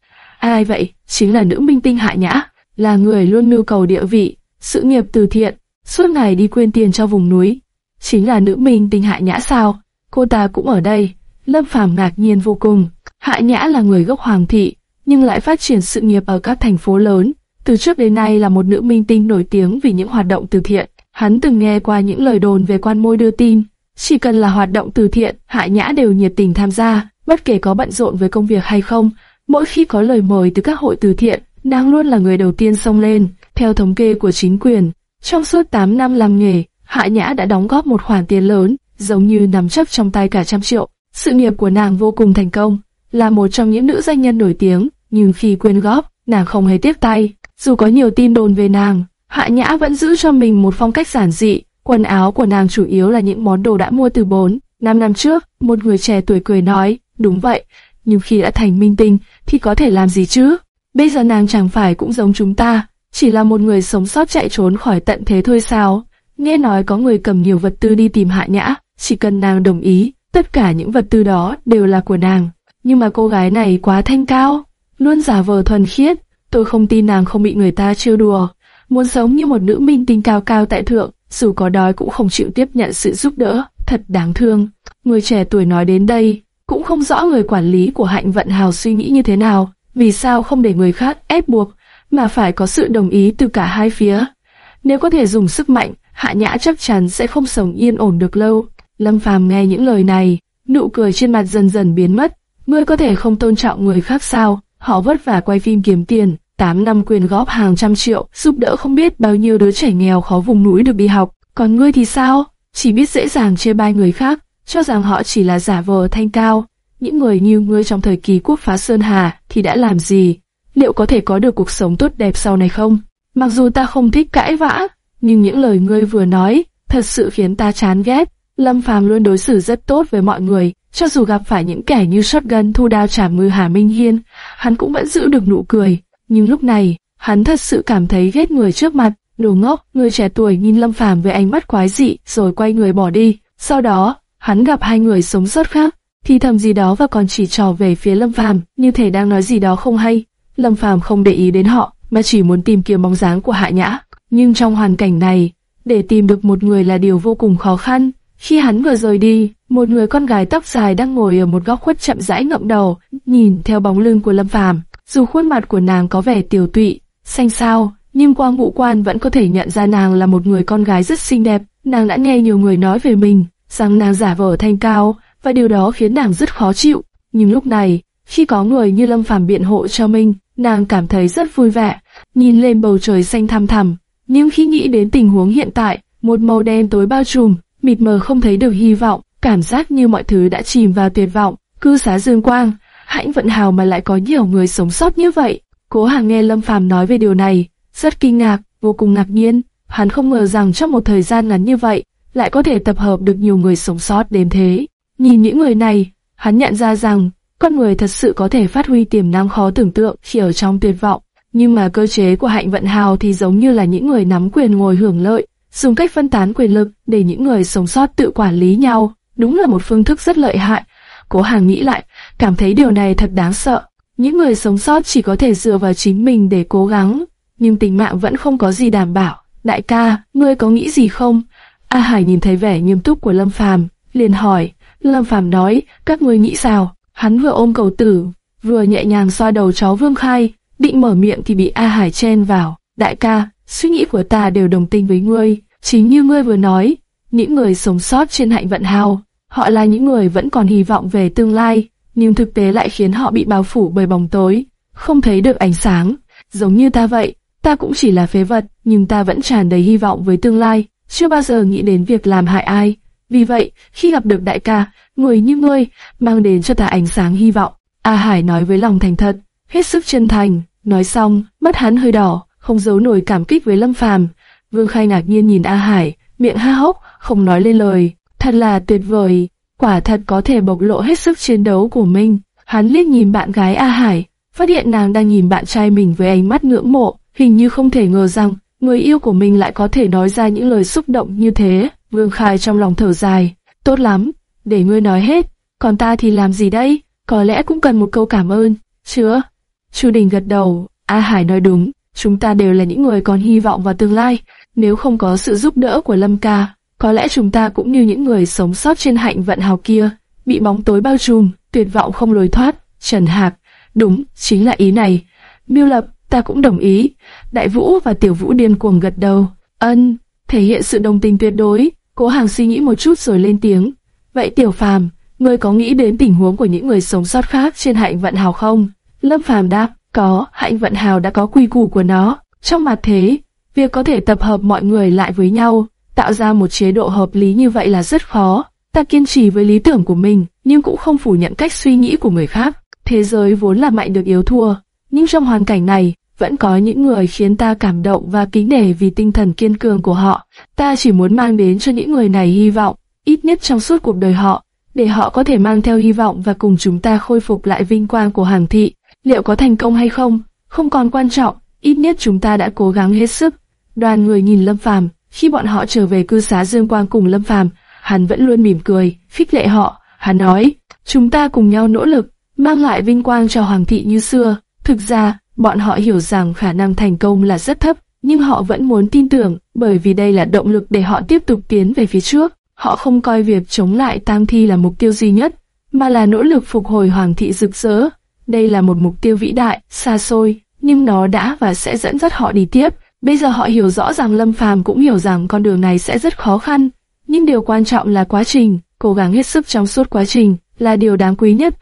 Ai vậy? Chính là nữ minh tinh Hạ Nhã. Là người luôn mưu cầu địa vị, sự nghiệp từ thiện. Suốt ngày đi quyên tiền cho vùng núi. chính là nữ minh tinh Hạ Nhã sao? Cô ta cũng ở đây. Lâm Phàm ngạc nhiên vô cùng. Hạ Nhã là người gốc Hoàng thị, nhưng lại phát triển sự nghiệp ở các thành phố lớn. Từ trước đến nay là một nữ minh tinh nổi tiếng vì những hoạt động từ thiện. Hắn từng nghe qua những lời đồn về quan môi đưa tin, chỉ cần là hoạt động từ thiện, Hạ Nhã đều nhiệt tình tham gia, bất kể có bận rộn với công việc hay không. Mỗi khi có lời mời từ các hội từ thiện, nàng luôn là người đầu tiên xông lên. Theo thống kê của chính quyền, trong suốt 8 năm làm nghề, Hạ Nhã đã đóng góp một khoản tiền lớn, giống như nắm chắc trong tay cả trăm triệu. Sự nghiệp của nàng vô cùng thành công, là một trong những nữ doanh nhân nổi tiếng, nhưng khi quyên góp, nàng không hề tiếp tay. Dù có nhiều tin đồn về nàng, Hạ Nhã vẫn giữ cho mình một phong cách giản dị, quần áo của nàng chủ yếu là những món đồ đã mua từ 4, 5 năm trước. Một người trẻ tuổi cười nói, đúng vậy, nhưng khi đã thành minh tinh thì có thể làm gì chứ? Bây giờ nàng chẳng phải cũng giống chúng ta, chỉ là một người sống sót chạy trốn khỏi tận thế thôi sao? Nghe nói có người cầm nhiều vật tư đi tìm Hạ Nhã, chỉ cần nàng đồng ý, tất cả những vật tư đó đều là của nàng. Nhưng mà cô gái này quá thanh cao, luôn giả vờ thuần khiết, tôi không tin nàng không bị người ta trêu đùa. Muốn sống như một nữ minh tinh cao cao tại thượng, dù có đói cũng không chịu tiếp nhận sự giúp đỡ, thật đáng thương. Người trẻ tuổi nói đến đây, cũng không rõ người quản lý của Hạnh Vận Hào suy nghĩ như thế nào, vì sao không để người khác ép buộc, mà phải có sự đồng ý từ cả hai phía. Nếu có thể dùng sức mạnh, Hạ Nhã chắc chắn sẽ không sống yên ổn được lâu. Lâm Phàm nghe những lời này, nụ cười trên mặt dần dần biến mất. Ngươi có thể không tôn trọng người khác sao? Họ vất vả quay phim kiếm tiền, 8 năm quyền góp hàng trăm triệu, giúp đỡ không biết bao nhiêu đứa trẻ nghèo khó vùng núi được đi học. Còn ngươi thì sao? Chỉ biết dễ dàng chê bai người khác, cho rằng họ chỉ là giả vờ thanh cao. Những người như ngươi trong thời kỳ quốc phá Sơn Hà thì đã làm gì? Liệu có thể có được cuộc sống tốt đẹp sau này không? Mặc dù ta không thích cãi vã, nhưng những lời ngươi vừa nói thật sự khiến ta chán ghét. Lâm Phàm luôn đối xử rất tốt với mọi người, cho dù gặp phải những kẻ như shotgun thu đao trả mưa Hà Minh Hiên, hắn cũng vẫn giữ được nụ cười. Nhưng lúc này, hắn thật sự cảm thấy ghét người trước mặt. Đồ ngốc, người trẻ tuổi nhìn Lâm Phàm với ánh mắt quái dị, rồi quay người bỏ đi. Sau đó, hắn gặp hai người sống sót khác, thì thầm gì đó và còn chỉ trò về phía Lâm Phàm, như thể đang nói gì đó không hay. Lâm Phàm không để ý đến họ, mà chỉ muốn tìm kiếm bóng dáng của Hạ Nhã. Nhưng trong hoàn cảnh này, để tìm được một người là điều vô cùng khó khăn. Khi hắn vừa rời đi, một người con gái tóc dài đang ngồi ở một góc khuất chậm rãi ngậm đầu, nhìn theo bóng lưng của Lâm Phàm. Dù khuôn mặt của nàng có vẻ tiểu tụy, xanh xao, nhưng qua ngũ quan vẫn có thể nhận ra nàng là một người con gái rất xinh đẹp. Nàng đã nghe nhiều người nói về mình, rằng nàng giả vờ thanh cao, và điều đó khiến nàng rất khó chịu. Nhưng lúc này, khi có người như Lâm Phàm biện hộ cho mình, nàng cảm thấy rất vui vẻ, nhìn lên bầu trời xanh thăm thẳm. Nhưng khi nghĩ đến tình huống hiện tại, một màu đen tối bao trùm, mịt mờ không thấy được hy vọng, cảm giác như mọi thứ đã chìm vào tuyệt vọng. Cư xá Dương Quang, hãnh vận hào mà lại có nhiều người sống sót như vậy. Cố Hàng nghe Lâm Phàm nói về điều này, rất kinh ngạc, vô cùng ngạc nhiên. Hắn không ngờ rằng trong một thời gian ngắn như vậy, lại có thể tập hợp được nhiều người sống sót đến thế. Nhìn những người này, hắn nhận ra rằng con người thật sự có thể phát huy tiềm năng khó tưởng tượng khi ở trong tuyệt vọng. Nhưng mà cơ chế của hạnh vận hào thì giống như là những người nắm quyền ngồi hưởng lợi, dùng cách phân tán quyền lực để những người sống sót tự quản lý nhau. Đúng là một phương thức rất lợi hại. Cố Hàng nghĩ lại, cảm thấy điều này thật đáng sợ. Những người sống sót chỉ có thể dựa vào chính mình để cố gắng, nhưng tình mạng vẫn không có gì đảm bảo. Đại ca, ngươi có nghĩ gì không? A Hải nhìn thấy vẻ nghiêm túc của Lâm Phàm, liền hỏi. Lâm Phàm nói, các ngươi nghĩ sao? Hắn vừa ôm cầu tử, vừa nhẹ nhàng xoa đầu chó Vương Khai, định mở miệng thì bị A Hải chen vào. Đại ca, suy nghĩ của ta đều đồng tình với ngươi, chính như ngươi vừa nói, những người sống sót trên hạnh vận hào, họ là những người vẫn còn hy vọng về tương lai, nhưng thực tế lại khiến họ bị bao phủ bởi bóng tối, không thấy được ánh sáng. Giống như ta vậy, ta cũng chỉ là phế vật, nhưng ta vẫn tràn đầy hy vọng với tương lai, chưa bao giờ nghĩ đến việc làm hại ai. Vì vậy, khi gặp được đại ca, người như ngươi, mang đến cho ta ánh sáng hy vọng. A Hải nói với lòng thành thật, hết sức chân thành. Nói xong, mắt hắn hơi đỏ, không giấu nổi cảm kích với Lâm Phàm. Vương Khai ngạc nhiên nhìn A Hải, miệng ha hốc, không nói lên lời. Thật là tuyệt vời, quả thật có thể bộc lộ hết sức chiến đấu của mình. Hắn liếc nhìn bạn gái A Hải, phát hiện nàng đang nhìn bạn trai mình với ánh mắt ngưỡng mộ, hình như không thể ngờ rằng người yêu của mình lại có thể nói ra những lời xúc động như thế. Vương Khai trong lòng thở dài, tốt lắm, để ngươi nói hết, còn ta thì làm gì đây? Có lẽ cũng cần một câu cảm ơn, chưa? Chu Đình gật đầu, A Hải nói đúng, chúng ta đều là những người còn hy vọng vào tương lai, nếu không có sự giúp đỡ của Lâm Ca, có lẽ chúng ta cũng như những người sống sót trên hạnh vận hào kia, bị bóng tối bao trùm, tuyệt vọng không lối thoát. Trần Hạc, đúng, chính là ý này. Miêu Lập, ta cũng đồng ý. Đại Vũ và Tiểu Vũ điên cuồng gật đầu. Ân, thể hiện sự đồng tình tuyệt đối. Cố Hàng suy nghĩ một chút rồi lên tiếng. Vậy Tiểu Phàm, ngươi có nghĩ đến tình huống của những người sống sót khác trên hạnh vận hào không? Lâm Phàm đáp, có, hạnh vận hào đã có quy củ của nó. Trong mặt thế, việc có thể tập hợp mọi người lại với nhau, tạo ra một chế độ hợp lý như vậy là rất khó. Ta kiên trì với lý tưởng của mình, nhưng cũng không phủ nhận cách suy nghĩ của người khác. Thế giới vốn là mạnh được yếu thua, nhưng trong hoàn cảnh này, vẫn có những người khiến ta cảm động và kính nể vì tinh thần kiên cường của họ. Ta chỉ muốn mang đến cho những người này hy vọng, ít nhất trong suốt cuộc đời họ, để họ có thể mang theo hy vọng và cùng chúng ta khôi phục lại vinh quang của hàng thị. Liệu có thành công hay không, không còn quan trọng, ít nhất chúng ta đã cố gắng hết sức. Đoàn người nhìn Lâm Phàm, khi bọn họ trở về cư xá Dương Quang cùng Lâm Phàm, hắn vẫn luôn mỉm cười, khích lệ họ. Hắn nói, chúng ta cùng nhau nỗ lực, mang lại vinh quang cho Hoàng thị như xưa. Thực ra, bọn họ hiểu rằng khả năng thành công là rất thấp, nhưng họ vẫn muốn tin tưởng, bởi vì đây là động lực để họ tiếp tục tiến về phía trước. Họ không coi việc chống lại tang thi là mục tiêu duy nhất, mà là nỗ lực phục hồi Hoàng thị rực rỡ. Đây là một mục tiêu vĩ đại, xa xôi, nhưng nó đã và sẽ dẫn dắt họ đi tiếp. Bây giờ họ hiểu rõ rằng Lâm Phàm cũng hiểu rằng con đường này sẽ rất khó khăn, nhưng điều quan trọng là quá trình, cố gắng hết sức trong suốt quá trình là điều đáng quý nhất.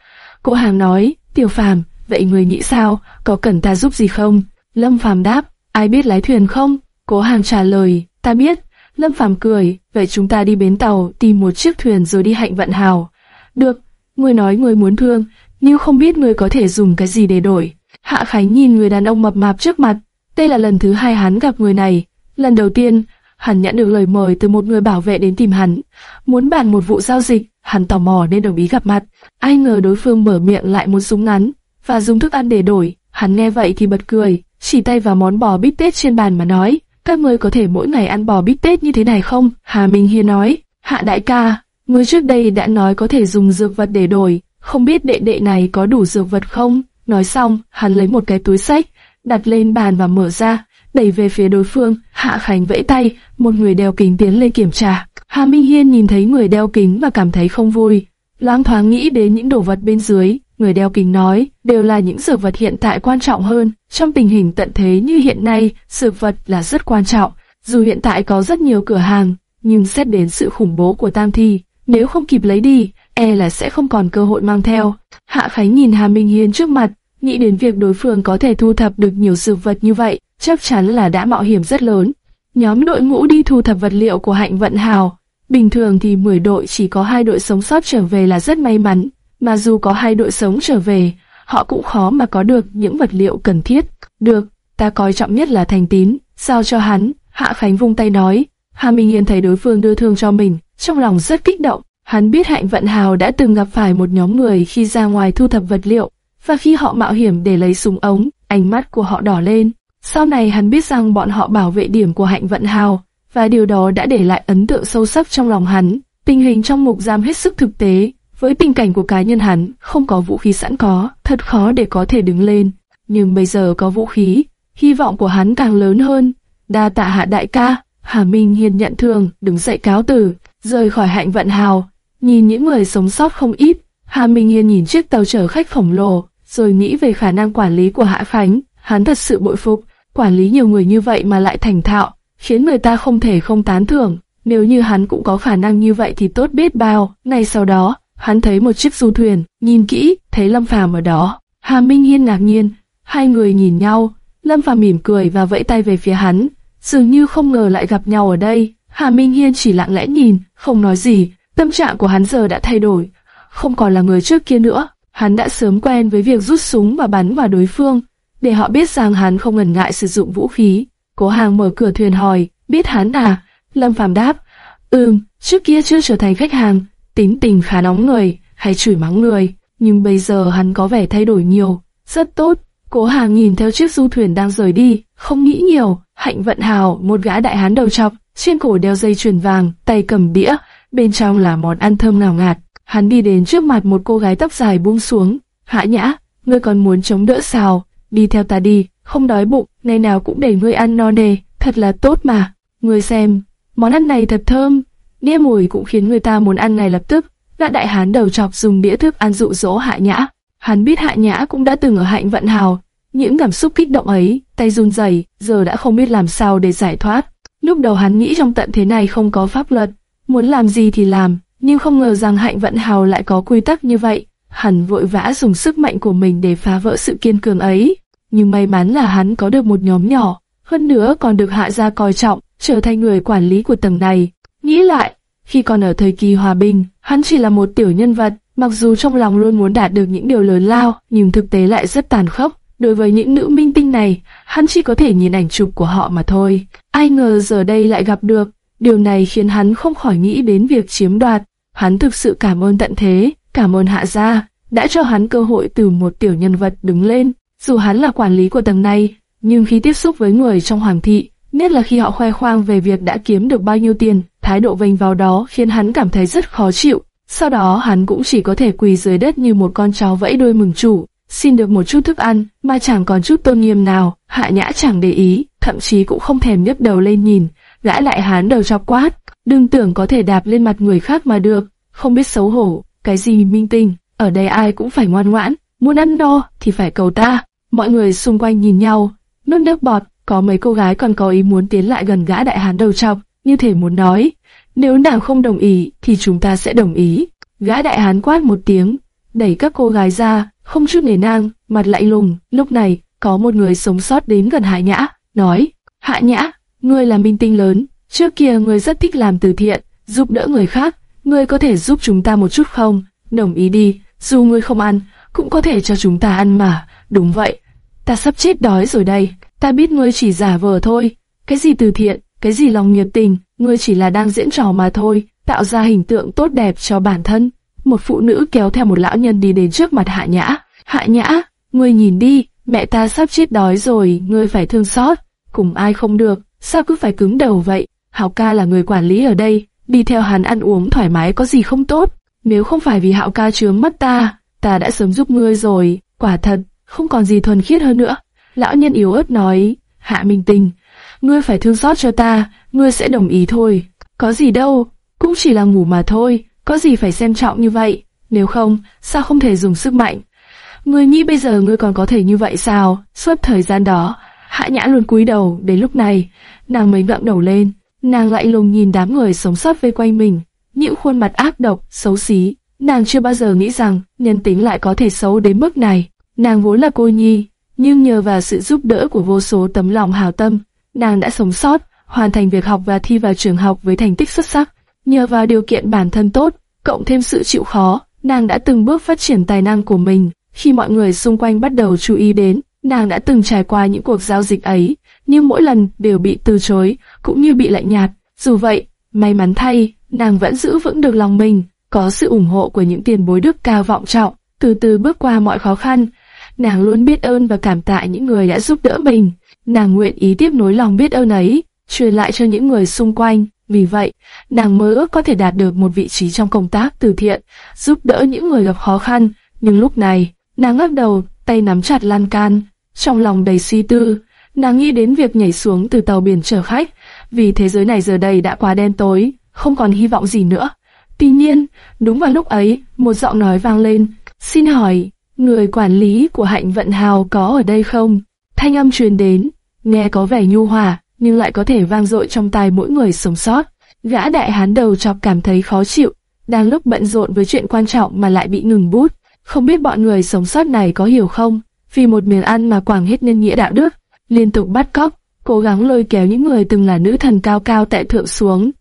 Cô hàng nói, Tiểu Phàm, vậy người nghĩ sao, có cần ta giúp gì không? Lâm Phàm đáp, ai biết lái thuyền không? Cố hàng trả lời, ta biết. Lâm Phàm cười, vậy chúng ta đi bến tàu tìm một chiếc thuyền rồi đi hạnh vận hào. Được, người nói người muốn thương, nhưng không biết người có thể dùng cái gì để đổi. Hạ Khánh nhìn người đàn ông mập mạp trước mặt, đây là lần thứ hai hắn gặp người này. Lần đầu tiên, hắn nhận được lời mời từ một người bảo vệ đến tìm hắn, muốn bàn một vụ giao dịch, hắn tò mò nên đồng ý gặp mặt. Ai ngờ đối phương mở miệng lại muốn súng ngắn và dùng thức ăn để đổi. Hắn nghe vậy thì bật cười, chỉ tay vào món bò bít tết trên bàn mà nói, các ngươi có thể mỗi ngày ăn bò bít tết như thế này không? Hà Minh Hiên nói, Hạ đại ca, ngươi trước đây đã nói có thể dùng dược vật để đổi, không biết đệ đệ này có đủ dược vật không? Nói xong, hắn lấy một cái túi sách, đặt lên bàn và mở ra, đẩy về phía đối phương. Hạ Khánh vẫy tay, một người đeo kính tiến lên kiểm tra. Hà Minh Hiên nhìn thấy người đeo kính và cảm thấy không vui, loáng thoáng nghĩ đến những đồ vật bên dưới. Người đeo kính nói, đều là những dược vật hiện tại quan trọng hơn. Trong tình hình tận thế như hiện nay, dược vật là rất quan trọng. Dù hiện tại có rất nhiều cửa hàng, nhưng xét đến sự khủng bố của Tam Thi, nếu không kịp lấy đi, e là sẽ không còn cơ hội mang theo. Hạ Khánh nhìn Hà Minh Hiên trước mặt, nghĩ đến việc đối phương có thể thu thập được nhiều dược vật như vậy, chắc chắn là đã mạo hiểm rất lớn. Nhóm đội ngũ đi thu thập vật liệu của Hạnh Vận Hào, bình thường thì 10 đội chỉ có hai đội sống sót trở về là rất may mắn, mà dù có hai đội sống trở về, họ cũng khó mà có được những vật liệu cần thiết. Được, ta coi trọng nhất là thành tín, sao cho hắn, Hạ Khánh vung tay nói. Hà Minh yên thấy đối phương đưa thương cho mình, trong lòng rất kích động. Hắn biết Hạnh Vận Hào đã từng gặp phải một nhóm người khi ra ngoài thu thập vật liệu, và khi họ mạo hiểm để lấy súng ống, ánh mắt của họ đỏ lên. Sau này hắn biết rằng bọn họ bảo vệ điểm của Hạnh Vận Hào, và điều đó đã để lại ấn tượng sâu sắc trong lòng hắn. Tình hình trong mục giam hết sức thực tế, với tình cảnh của cá nhân hắn, không có vũ khí sẵn có, thật khó để có thể đứng lên. Nhưng bây giờ có vũ khí, hy vọng của hắn càng lớn hơn. Đa tạ hạ đại ca, Hà Minh Hiền nhận thường, đứng dậy cáo từ, rời khỏi hạnh vận hào. Nhìn những người sống sót không ít, Hà Minh hiền nhìn chiếc tàu chở khách khổng lồ, rồi nghĩ về khả năng quản lý của Hạ Khánh. Hắn thật sự bội phục, quản lý nhiều người như vậy mà lại thành thạo, khiến người ta không thể không tán thưởng. Nếu như hắn cũng có khả năng như vậy thì tốt biết bao. Ngay sau đó, hắn thấy một chiếc du thuyền, nhìn kỹ, thấy Lâm Phàm ở đó. Hà Minh Hiên ngạc nhiên, hai người nhìn nhau, Lâm Phàm mỉm cười và vẫy tay về phía hắn, dường như không ngờ lại gặp nhau ở đây. Hà Minh Hiên chỉ lặng lẽ nhìn, không nói gì, tâm trạng của hắn giờ đã thay đổi, không còn là người trước kia nữa. Hắn đã sớm quen với việc rút súng và bắn vào đối phương, để họ biết rằng hắn không ngần ngại sử dụng vũ khí. Cố hàng mở cửa thuyền hỏi, biết hắn à? Lâm Phàm đáp, ừm, trước kia chưa trở thành khách hàng, tính tình khá nóng người, hay chửi mắng người, nhưng bây giờ hắn có vẻ thay đổi nhiều, rất tốt. Cố hàng nhìn theo chiếc du thuyền đang rời đi, không nghĩ nhiều, hạnh vận hào, một gã đại hán đầu trọc, trên cổ đeo dây chuyền vàng, tay cầm đĩa, bên trong là món ăn thơm ngào ngạt. Hắn đi đến trước mặt một cô gái tóc dài buông xuống, hạ nhã, ngươi còn muốn chống đỡ sao, đi theo ta đi, không đói bụng, ngày nào cũng để ngươi ăn no nề, thật là tốt mà. Ngươi xem, món ăn này thật thơm, đĩa mùi cũng khiến người ta muốn ăn ngay lập tức. Gã đại hán đầu chọc dùng đĩa thức ăn dụ dỗ Hạ Nhã. Hắn biết Hạ Nhã cũng đã từng ở hạnh vận hào, những cảm xúc kích động ấy, tay run rẩy, giờ đã không biết làm sao để giải thoát. Lúc đầu hắn nghĩ trong tận thế này không có pháp luật, muốn làm gì thì làm, nhưng không ngờ rằng hạnh vận hào lại có quy tắc như vậy. Hắn vội vã dùng sức mạnh của mình để phá vỡ sự kiên cường ấy. Nhưng may mắn là hắn có được một nhóm nhỏ, hơn nữa còn được hạ gia coi trọng, trở thành người quản lý của tầng này. Nghĩ lại, khi còn ở thời kỳ hòa bình, hắn chỉ là một tiểu nhân vật, mặc dù trong lòng luôn muốn đạt được những điều lớn lao, nhưng thực tế lại rất tàn khốc. Đối với những nữ minh tinh này, hắn chỉ có thể nhìn ảnh chụp của họ mà thôi. Ai ngờ giờ đây lại gặp được, điều này khiến hắn không khỏi nghĩ đến việc chiếm đoạt. Hắn thực sự cảm ơn tận thế, cảm ơn hạ gia, đã cho hắn cơ hội từ một tiểu nhân vật đứng lên. Dù hắn là quản lý của tầng này, nhưng khi tiếp xúc với người trong hoàng thị, nhất là khi họ khoe khoang về việc đã kiếm được bao nhiêu tiền, thái độ vênh vào đó khiến hắn cảm thấy rất khó chịu. Sau đó hắn cũng chỉ có thể quỳ dưới đất như một con chó vẫy đuôi mừng chủ, xin được một chút thức ăn, mà chẳng còn chút tôn nghiêm nào, hạ nhã chẳng để ý, thậm chí cũng không thèm nhấc đầu lên nhìn, gã lại hắn đầu chọc quát, đừng tưởng có thể đạp lên mặt người khác mà được, không biết xấu hổ, cái gì minh tinh, ở đây ai cũng phải ngoan ngoãn, muốn ăn no thì phải cầu ta. Mọi người xung quanh nhìn nhau, nuốt nước bọt, có mấy cô gái còn có ý muốn tiến lại gần gã đại hán đầu trọc, như thể muốn nói, nếu nàng không đồng ý thì chúng ta sẽ đồng ý. Gã đại hán quát một tiếng, đẩy các cô gái ra, không chút nể nang, mặt lạnh lùng. Lúc này, có một người sống sót đến gần Hạ Nhã, nói, Hạ Nhã, ngươi là minh tinh lớn, trước kia ngươi rất thích làm từ thiện, giúp đỡ người khác, ngươi có thể giúp chúng ta một chút không? Đồng ý đi, dù ngươi không ăn, cũng có thể cho chúng ta ăn mà. Đúng vậy, ta sắp chết đói rồi đây, ta biết ngươi chỉ giả vờ thôi. Cái gì từ thiện, cái gì lòng nhiệt tình, ngươi chỉ là đang diễn trò mà thôi, tạo ra hình tượng tốt đẹp cho bản thân. Một phụ nữ kéo theo một lão nhân đi đến trước mặt Hạ Nhã. Hạ Nhã, ngươi nhìn đi, mẹ ta sắp chết đói rồi, ngươi phải thương xót. Cùng ai không được, sao cứ phải cứng đầu vậy? Hạo ca là người quản lý ở đây, đi theo hắn ăn uống thoải mái có gì không tốt. Nếu không phải vì Hạo ca chướng mắt ta, ta đã sớm giúp ngươi rồi, quả thật, không còn gì thuần khiết hơn nữa. Lão nhân yếu ớt nói, Hạ Minh Tình, ngươi phải thương xót cho ta, ngươi sẽ đồng ý thôi. Có gì đâu, cũng chỉ là ngủ mà thôi, có gì phải xem trọng như vậy, nếu không, sao không thể dùng sức mạnh. Ngươi nghĩ bây giờ ngươi còn có thể như vậy sao? Suốt thời gian đó, Hạ Nhã luôn cúi đầu, đến lúc này, nàng mới ngậm đầu lên, nàng lại lùng nhìn đám người sống sót vây quanh mình, những khuôn mặt ác độc, xấu xí, nàng chưa bao giờ nghĩ rằng nhân tính lại có thể xấu đến mức này. Nàng vốn là cô nhi, nhưng nhờ vào sự giúp đỡ của vô số tấm lòng hào tâm, nàng đã sống sót, hoàn thành việc học và thi vào trường học với thành tích xuất sắc. Nhờ vào điều kiện bản thân tốt, cộng thêm sự chịu khó, nàng đã từng bước phát triển tài năng của mình. Khi mọi người xung quanh bắt đầu chú ý đến, nàng đã từng trải qua những cuộc giao dịch ấy, nhưng mỗi lần đều bị từ chối, cũng như bị lạnh nhạt. Dù vậy, may mắn thay, nàng vẫn giữ vững được lòng mình, có sự ủng hộ của những tiền bối đức cao vọng trọng, từ từ bước qua mọi khó khăn. Nàng luôn biết ơn và cảm tạ những người đã giúp đỡ mình. Nàng nguyện ý tiếp nối lòng biết ơn ấy, truyền lại cho những người xung quanh. Vì vậy, nàng mơ ước có thể đạt được một vị trí trong công tác từ thiện, giúp đỡ những người gặp khó khăn. Nhưng lúc này, nàng ngước đầu, tay nắm chặt lan can, trong lòng đầy suy tư. Nàng nghĩ đến việc nhảy xuống từ tàu biển chở khách, vì thế giới này giờ đây đã quá đen tối, không còn hy vọng gì nữa. Tuy nhiên, đúng vào lúc ấy, một giọng nói vang lên, xin hỏi, người quản lý của hạnh vận hào có ở đây không? Thanh âm truyền đến, nghe có vẻ nhu hòa, nhưng lại có thể vang dội trong tai mỗi người sống sót. Gã đại hán đầu chọc cảm thấy khó chịu, đang lúc bận rộn với chuyện quan trọng mà lại bị ngừng bút. Không biết bọn người sống sót này có hiểu không? Vì một miếng ăn mà quảng hết nhân nghĩa đạo đức, liên tục bắt cóc, cố gắng lôi kéo những người từng là nữ thần cao cao tại thượng xuống.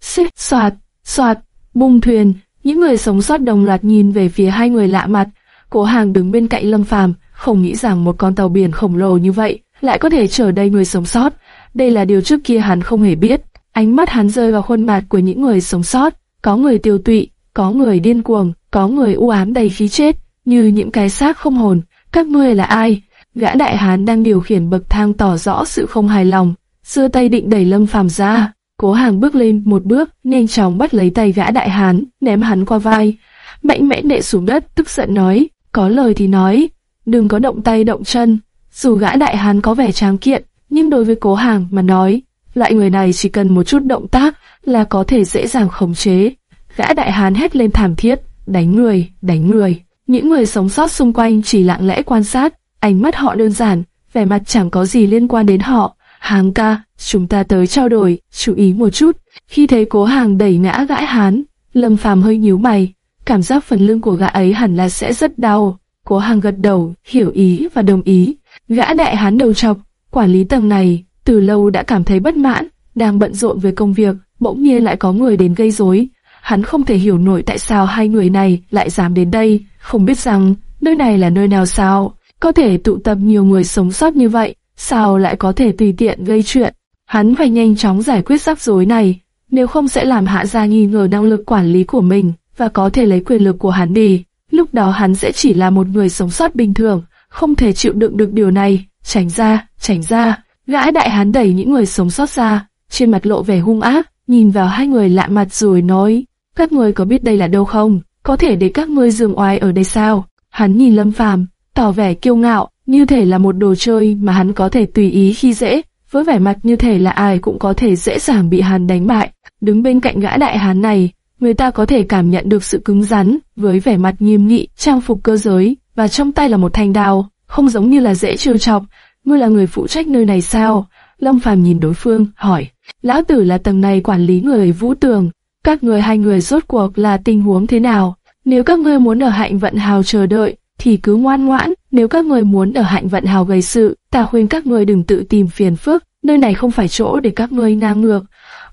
Xích, soạt, soạt, bung thuyền, những người sống sót đồng loạt nhìn về phía hai người lạ mặt. Cố hàng đứng bên cạnh Lâm Phàm, không nghĩ rằng một con tàu biển khổng lồ như vậy lại có thể chở đầy người sống sót. Đây là điều trước kia hắn không hề biết. Ánh mắt hắn rơi vào khuôn mặt của những người sống sót, có người tiêu tụy, có người điên cuồng, có người u ám đầy khí chết, như những cái xác không hồn. Các ngươi là ai? Gã đại hán đang điều khiển bậc thang tỏ rõ sự không hài lòng, xưa tay định đẩy Lâm Phàm ra. Cố Hàng bước lên một bước, nhanh chóng bắt lấy tay gã đại hán, ném hắn qua vai, mạnh mẽ nệ xuống đất, tức giận nói, có lời thì nói, đừng có động tay động chân. Dù gã đại hán có vẻ tráng kiện, nhưng đối với Cố Hàng mà nói, loại người này chỉ cần một chút động tác là có thể dễ dàng khống chế. Gã đại hán hét lên thảm thiết, đánh người, đánh người. Những người sống sót xung quanh chỉ lặng lẽ quan sát, ánh mắt họ đơn giản, vẻ mặt chẳng có gì liên quan đến họ. Hàng ca, chúng ta tới trao đổi, chú ý một chút. Khi thấy cố hàng đẩy ngã gã hán, Lâm Phàm hơi nhíu mày, cảm giác phần lưng của gã ấy hẳn là sẽ rất đau. Cố hàng gật đầu, hiểu ý và đồng ý. Gã đại hán đầu chọc, quản lý tầng này, từ lâu đã cảm thấy bất mãn, đang bận rộn với công việc, bỗng nhiên lại có người đến gây rối. Hắn không thể hiểu nổi tại sao hai người này lại dám đến đây, không biết rằng nơi này là nơi nào sao, có thể tụ tập nhiều người sống sót như vậy, sao lại có thể tùy tiện gây chuyện. Hắn phải nhanh chóng giải quyết rắc rối này, nếu không sẽ làm hạ gia nghi ngờ năng lực quản lý của mình và có thể lấy quyền lực của hắn đi. Lúc đó hắn sẽ chỉ là một người sống sót bình thường, không thể chịu đựng được điều này. Tránh ra, tránh ra. Gã đại hán đẩy những người sống sót ra, trên mặt lộ vẻ hung ác, nhìn vào hai người lạ mặt rồi nói, các người có biết đây là đâu không? Có thể để các ngươi dường oai ở đây sao? Hắn nhìn Lâm Phàm, tỏ vẻ kiêu ngạo, như thể là một đồ chơi mà hắn có thể tùy ý khi dễ, với vẻ mặt như thể là ai cũng có thể dễ dàng bị hắn đánh bại. Đứng bên cạnh gã đại hán này, người ta có thể cảm nhận được sự cứng rắn, với vẻ mặt nghiêm nghị, trang phục cơ giới, và trong tay là một thanh đao, không giống như là dễ trêu chọc. Ngươi là người phụ trách nơi này sao? Lâm Phàm nhìn đối phương, hỏi. Lão tử là tầng này quản lý người vũ tường. Các người hai người rốt cuộc là tình huống thế nào? Nếu các ngươi muốn ở hạnh vận hào chờ đợi, thì cứ ngoan ngoãn. Nếu các người muốn ở hạnh vận hào gây sự, ta khuyên các người đừng tự tìm phiền phức. Nơi này không phải chỗ để các ngươi ngang ngược.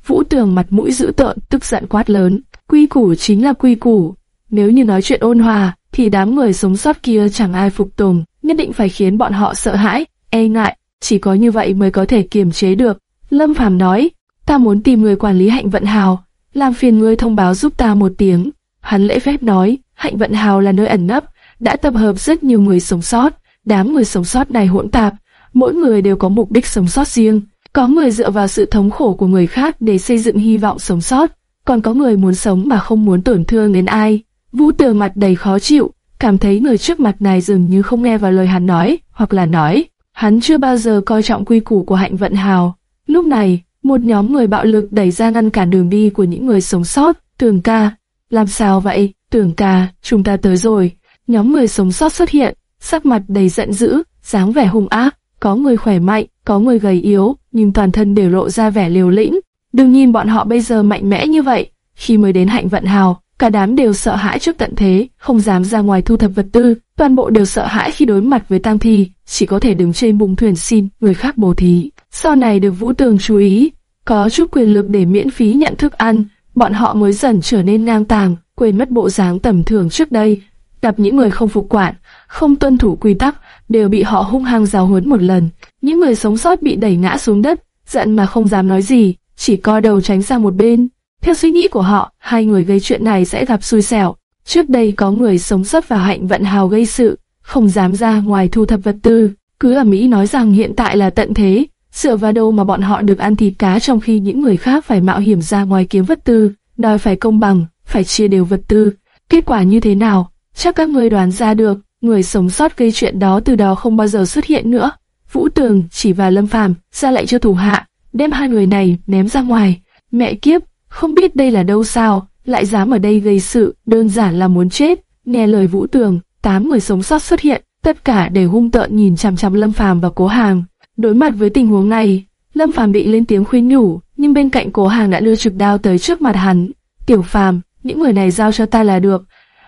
Vũ tường mặt mũi dữ tợn, tức giận quát lớn. Quy củ chính là quy củ. Nếu như nói chuyện ôn hòa, thì đám người sống sót kia chẳng ai phục tùng, nhất định phải khiến bọn họ sợ hãi, e ngại, chỉ có như vậy mới có thể kiềm chế được. Lâm Phàm nói, ta muốn tìm người quản lý hạnh vận hào, làm phiền ngươi thông báo giúp ta một tiếng. Hắn lễ phép nói, hạnh vận hào là nơi ẩn nấp, đã tập hợp rất nhiều người sống sót, đám người sống sót này hỗn tạp, mỗi người đều có mục đích sống sót riêng. Có người dựa vào sự thống khổ của người khác để xây dựng hy vọng sống sót, còn có người muốn sống mà không muốn tổn thương đến ai. Vũ Tờ mặt đầy khó chịu, cảm thấy người trước mặt này dường như không nghe vào lời hắn nói, hoặc là nói, hắn chưa bao giờ coi trọng quy củ của hạnh vận hào. Lúc này, một nhóm người bạo lực đẩy ra ngăn cản đường đi của những người sống sót. Tường ca, làm sao vậy? Tường ca, chúng ta tới rồi. Nhóm người sống sót xuất hiện, sắc mặt đầy giận dữ, dáng vẻ hung ác. Có người khỏe mạnh, có người gầy yếu, nhưng toàn thân đều lộ ra vẻ liều lĩnh. Đừng nhìn bọn họ bây giờ mạnh mẽ như vậy. Khi mới đến hạnh vận hào, cả đám đều sợ hãi trước tận thế, không dám ra ngoài thu thập vật tư. Toàn bộ đều sợ hãi khi đối mặt với tang thi, chỉ có thể đứng trên bùng thuyền xin người khác bố thí. Sau này được Vũ Tường chú ý, có chút quyền lực để miễn phí nhận thức ăn, bọn họ mới dần trở nên ngang tàng, quên mất bộ dáng tầm thường trước đây. Gặp những người không phục quản, không tuân thủ quy tắc, đều bị họ hung hăng giáo huấn một lần. Những người sống sót bị đẩy ngã xuống đất, giận mà không dám nói gì, chỉ co đầu tránh sang một bên. Theo suy nghĩ của họ, hai người gây chuyện này sẽ gặp xui xẻo. Trước đây có người sống sót và hạnh vận hào gây sự, không dám ra ngoài thu thập vật tư. Cứ ở Mỹ nói rằng hiện tại là tận thế, dựa vào đâu mà bọn họ được ăn thịt cá trong khi những người khác phải mạo hiểm ra ngoài kiếm vật tư, đòi phải công bằng, phải chia đều vật tư. Kết quả như thế nào? Chắc các người đoán ra được, người sống sót gây chuyện đó từ đó không bao giờ xuất hiện nữa. Vũ Tường chỉ vào Lâm Phàm, ra lệnh cho thủ hạ, đem hai người này ném ra ngoài. Mẹ kiếp, không biết đây là đâu sao, lại dám ở đây gây sự, đơn giản là muốn chết. Nghe lời Vũ Tường, tám người sống sót xuất hiện, tất cả đều hung tợn nhìn chằm chằm Lâm Phàm và Cố Hàng. Đối mặt với tình huống này, Lâm Phàm bị lên tiếng khuyên nhủ, nhưng bên cạnh Cố Hàng đã đưa trực đao tới trước mặt hắn. Tiểu Phàm, những người này giao cho ta là được.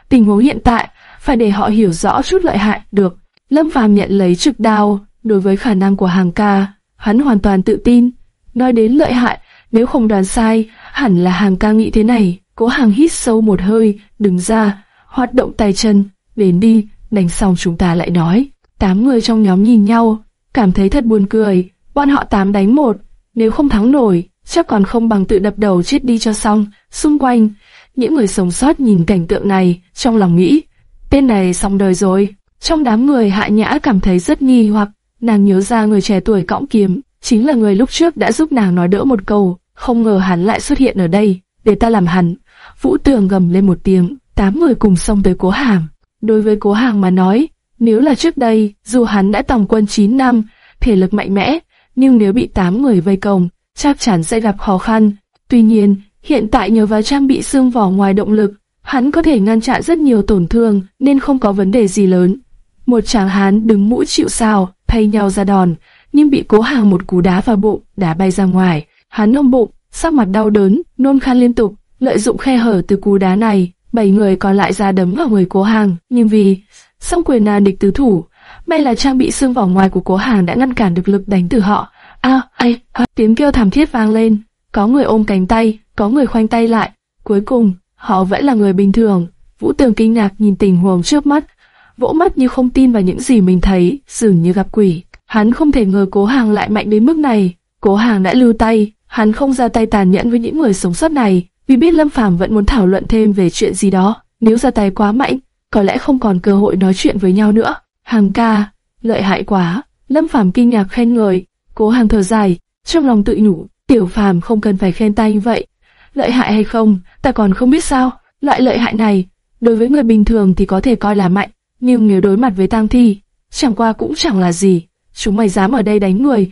Tình huống hiện tại, phải để họ hiểu rõ chút lợi hại, được. Lâm Phàm nhận lấy trực đao, đối với khả năng của hàng ca, hắn hoàn toàn tự tin. Nói đến lợi hại, nếu không đoán sai, hẳn là hàng ca nghĩ thế này. Cố hàng hít sâu một hơi, đứng ra, hoạt động tay chân, đến đi, đánh xong chúng ta lại nói. Tám người trong nhóm nhìn nhau, cảm thấy thật buồn cười. Bọn họ tám đánh một, nếu không thắng nổi, chắc còn không bằng tự đập đầu chết đi cho xong. Xung quanh, những người sống sót nhìn cảnh tượng này, trong lòng nghĩ, tên này xong đời rồi. Trong đám người hạ nhã cảm thấy rất nghi hoặc, nàng nhớ ra người trẻ tuổi cõng kiếm, chính là người lúc trước đã giúp nàng nói đỡ một câu, không ngờ hắn lại xuất hiện ở đây, để ta làm hắn. Vũ tường gầm lên một tiếng, tám người cùng xông tới cố hàng. Đối với cố hàng mà nói, nếu là trước đây, dù hắn đã tòng quân 9 năm, thể lực mạnh mẽ, nhưng nếu bị tám người vây công, chắc chắn sẽ gặp khó khăn. Tuy nhiên, hiện tại nhờ vào trang bị xương vỏ ngoài động lực, hắn có thể ngăn chặn rất nhiều tổn thương nên không có vấn đề gì lớn. Một chàng hán đứng mũi chịu sao, thay nhau ra đòn, nhưng bị cố hàng một cú đá vào bụng, đá bay ra ngoài. Hắn ôm bụng, sắc mặt đau đớn, nôn khan liên tục, lợi dụng khe hở từ cú đá này, bảy người còn lại ra đấm vào người cố hàng, nhưng vì song quyền là địch tứ thủ, may là trang bị xương vỏ ngoài của cố hàng đã ngăn cản được lực đánh từ họ. A, ai, à, tiếng kêu thảm thiết vang lên, có người ôm cánh tay, có người khoanh tay lại, cuối cùng họ vẫn là người bình thường. Vũ Tường kinh ngạc nhìn tình huống trước mắt, vỗ mắt như không tin vào những gì mình thấy, dường như gặp quỷ. Hắn không thể ngờ cố hàng lại mạnh đến mức này. Cố hàng đã lưu tay, hắn không ra tay tàn nhẫn với những người sống sót này, vì biết Lâm Phàm vẫn muốn thảo luận thêm về chuyện gì đó. Nếu ra tay quá mạnh, có lẽ không còn cơ hội nói chuyện với nhau nữa. Hàng ca, lợi hại quá. Lâm Phàm kinh ngạc khen ngợi, cố hàng thở dài, trong lòng tự nhủ, tiểu phàm không cần phải khen tay như vậy. Lợi hại hay không, ta còn không biết sao. Loại lợi hại này, đối với người bình thường thì có thể coi là mạnh, nhưng nếu đối mặt với tang thi, chẳng qua cũng chẳng là gì. Chúng mày dám ở đây đánh người.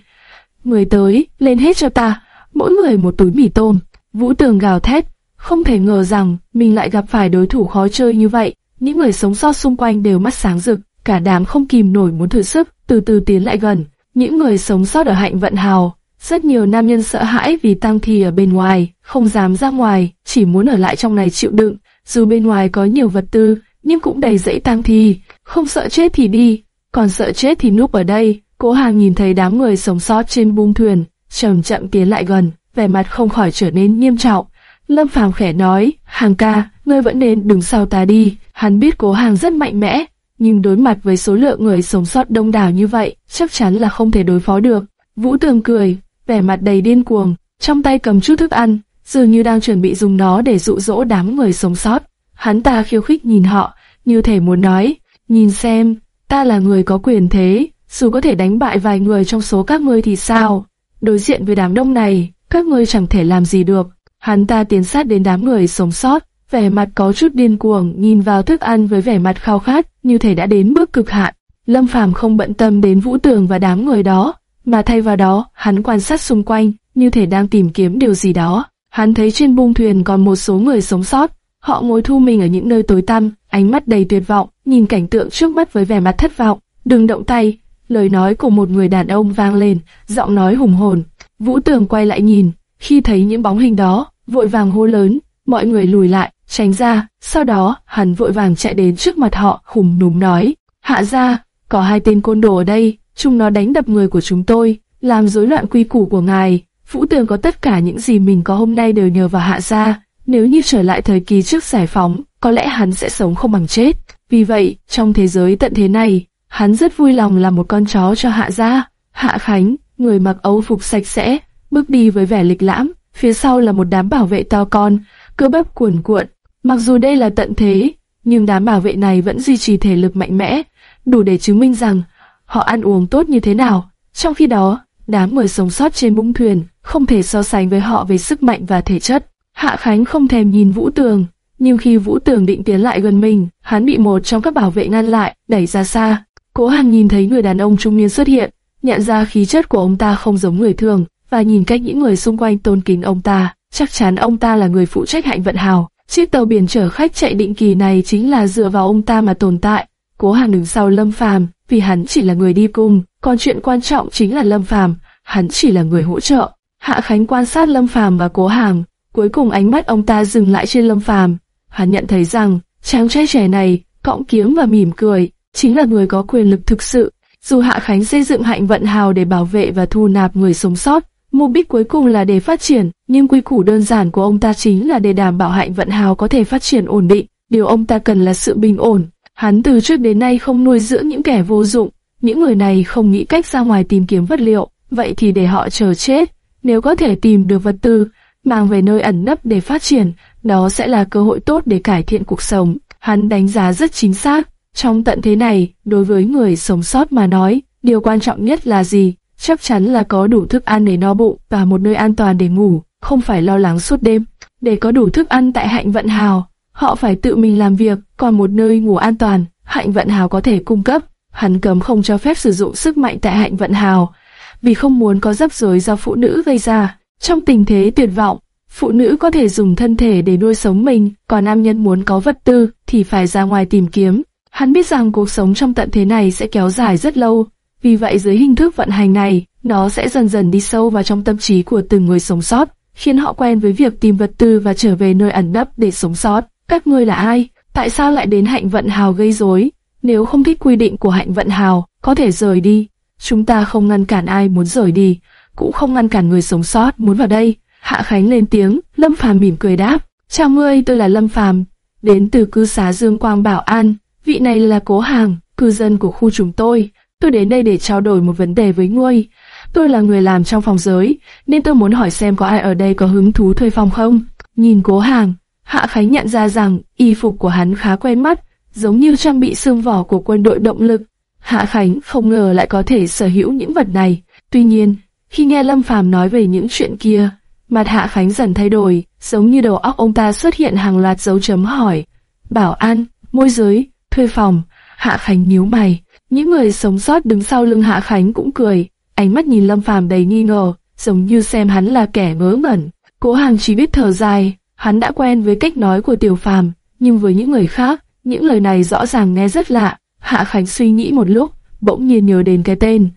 Người tới, lên hết cho ta, mỗi người một túi mì tôm. Vũ tường gào thét, không thể ngờ rằng mình lại gặp phải đối thủ khó chơi như vậy. Những người sống sót xung quanh đều mắt sáng rực, cả đám không kìm nổi muốn thử sức, từ từ tiến lại gần. Những người sống sót ở hạnh vận hào, rất nhiều nam nhân sợ hãi vì tang thi ở bên ngoài, không dám ra ngoài, chỉ muốn ở lại trong này chịu đựng. Dù bên ngoài có nhiều vật tư, nhưng cũng đầy dẫy tang thi, không sợ chết thì đi, còn sợ chết thì núp ở đây. Cố Hàng nhìn thấy đám người sống sót trên buông thuyền, chậm chậm tiến lại gần, vẻ mặt không khỏi trở nên nghiêm trọng. Lâm Phàm khẽ nói, Hàng ca, ngươi vẫn nên đứng sau ta đi. Hắn biết Cố Hàng rất mạnh mẽ, nhưng đối mặt với số lượng người sống sót đông đảo như vậy, chắc chắn là không thể đối phó được. Vũ Tường cười, vẻ mặt đầy điên cuồng, trong tay cầm chút thức ăn, dường như đang chuẩn bị dùng nó để dụ dỗ đám người sống sót. Hắn ta khiêu khích nhìn họ, như thể muốn nói, nhìn xem, ta là người có quyền thế, dù có thể đánh bại vài người trong số các ngươi thì sao? Đối diện với đám đông này, các ngươi chẳng thể làm gì được. Hắn ta tiến sát đến đám người sống sót, vẻ mặt có chút điên cuồng, nhìn vào thức ăn với vẻ mặt khao khát, như thể đã đến bước cực hạn. Lâm Phàm không bận tâm đến Vũ Tường và đám người đó, mà thay vào đó, hắn quan sát xung quanh, như thể đang tìm kiếm điều gì đó. Hắn thấy trên bung thuyền còn một số người sống sót, họ ngồi thu mình ở những nơi tối tăm, ánh mắt đầy tuyệt vọng, nhìn cảnh tượng trước mắt với vẻ mặt thất vọng. Đừng động tay, lời nói của một người đàn ông vang lên, giọng nói hùng hồn. Vũ Tường quay lại nhìn, khi thấy những bóng hình đó, vội vàng hô lớn, mọi người lùi lại, tránh ra. Sau đó, hắn vội vàng chạy đến trước mặt họ, hùng núm nói, hạ ra, có hai tên côn đồ ở đây, chúng nó đánh đập người của chúng tôi, làm rối loạn quy củ của ngài. Vũ Tường có tất cả những gì mình có hôm nay đều nhờ vào hạ gia. Nếu như trở lại thời kỳ trước giải phóng, có lẽ hắn sẽ sống không bằng chết. Vì vậy, trong thế giới tận thế này, hắn rất vui lòng làm một con chó cho hạ gia. Hạ Khánh, người mặc âu phục sạch sẽ, bước đi với vẻ lịch lãm, phía sau là một đám bảo vệ to con, cơ bắp cuồn cuộn. Mặc dù đây là tận thế, nhưng đám bảo vệ này vẫn duy trì thể lực mạnh mẽ, đủ để chứng minh rằng họ ăn uống tốt như thế nào. Trong khi đó, đám người sống sót trên bung thuyền không thể so sánh với họ về sức mạnh và thể chất. Hạ Khánh không thèm nhìn Vũ Tường, nhưng khi Vũ Tường định tiến lại gần mình, hắn bị một trong các bảo vệ ngăn lại, đẩy ra xa. Cố Hàn nhìn thấy người đàn ông trung niên xuất hiện, nhận ra khí chất của ông ta không giống người thường, và nhìn cách những người xung quanh tôn kính ông ta, chắc chắn ông ta là người phụ trách hạnh vận hào. Chiếc tàu biển chở khách chạy định kỳ này chính là dựa vào ông ta mà tồn tại. Cố Hàn đứng sau Lâm Phàm, vì hắn chỉ là người đi cùng, còn chuyện quan trọng chính là Lâm Phàm, hắn chỉ là người hỗ trợ. Hạ Khánh quan sát Lâm Phàm và Cố Hàng, cuối cùng ánh mắt ông ta dừng lại trên Lâm Phàm. Hắn nhận thấy rằng chàng trai trẻ này, cõng kiếm và mỉm cười, chính là người có quyền lực thực sự. Dù Hạ Khánh xây dựng hạnh vận hào để bảo vệ và thu nạp người sống sót, mục đích cuối cùng là để phát triển, nhưng quy củ đơn giản của ông ta chính là để đảm bảo hạnh vận hào có thể phát triển ổn định. Điều ông ta cần là sự bình ổn. Hắn từ trước đến nay không nuôi dưỡng những kẻ vô dụng, những người này không nghĩ cách ra ngoài tìm kiếm vật liệu, vậy thì để họ chờ chết. Nếu có thể tìm được vật tư, mang về nơi ẩn nấp để phát triển, đó sẽ là cơ hội tốt để cải thiện cuộc sống. Hắn đánh giá rất chính xác. Trong tận thế này, đối với người sống sót mà nói, điều quan trọng nhất là gì? Chắc chắn là có đủ thức ăn để no bụng và một nơi an toàn để ngủ, không phải lo lắng suốt đêm. Để có đủ thức ăn tại hạnh vận hào, họ phải tự mình làm việc, còn một nơi ngủ an toàn, hạnh vận hào có thể cung cấp. Hắn cấm không cho phép sử dụng sức mạnh tại hạnh vận hào, vì không muốn có rắc rối do phụ nữ gây ra. Trong tình thế tuyệt vọng, phụ nữ có thể dùng thân thể để nuôi sống mình, còn nam nhân muốn có vật tư thì phải ra ngoài tìm kiếm. Hắn biết rằng cuộc sống trong tận thế này sẽ kéo dài rất lâu, vì vậy dưới hình thức vận hành này, nó sẽ dần dần đi sâu vào trong tâm trí của từng người sống sót, khiến họ quen với việc tìm vật tư và trở về nơi ẩn nấp để sống sót. Các ngươi là ai? Tại sao lại đến hạnh vận hào gây rối? Nếu không thích quy định của hạnh vận hào, có thể rời đi. Chúng ta không ngăn cản ai muốn rời đi, cũng không ngăn cản người sống sót muốn vào đây. Hạ Khánh lên tiếng, Lâm Phàm mỉm cười đáp, chào ngươi, tôi là Lâm Phàm, đến từ cư xá Dương Quang Bảo An, vị này là Cố Hàng, cư dân của khu chúng tôi. Tôi đến đây để trao đổi một vấn đề với ngươi. Tôi là người làm trong phòng giới, nên tôi muốn hỏi xem có ai ở đây có hứng thú thuê phòng không. Nhìn Cố Hàng, Hạ Khánh nhận ra rằng y phục của hắn khá quen mắt, giống như trang bị xương vỏ của quân đội động lực. Hạ Khánh không ngờ lại có thể sở hữu những vật này. Tuy nhiên, khi nghe Lâm Phàm nói về những chuyện kia, mặt Hạ Khánh dần thay đổi, giống như đầu óc ông ta xuất hiện hàng loạt dấu chấm hỏi. Bảo an, môi giới, thuê phòng, Hạ Khánh nhíu mày. Những người sống sót đứng sau lưng Hạ Khánh cũng cười, ánh mắt nhìn Lâm Phàm đầy nghi ngờ, giống như xem hắn là kẻ ngớ ngẩn. Cố Hàng chỉ biết thở dài, hắn đã quen với cách nói của Tiểu Phàm, nhưng với những người khác, những lời này rõ ràng nghe rất lạ. Hạ Khánh suy nghĩ một lúc, bỗng nhiên nhớ đến cái tên.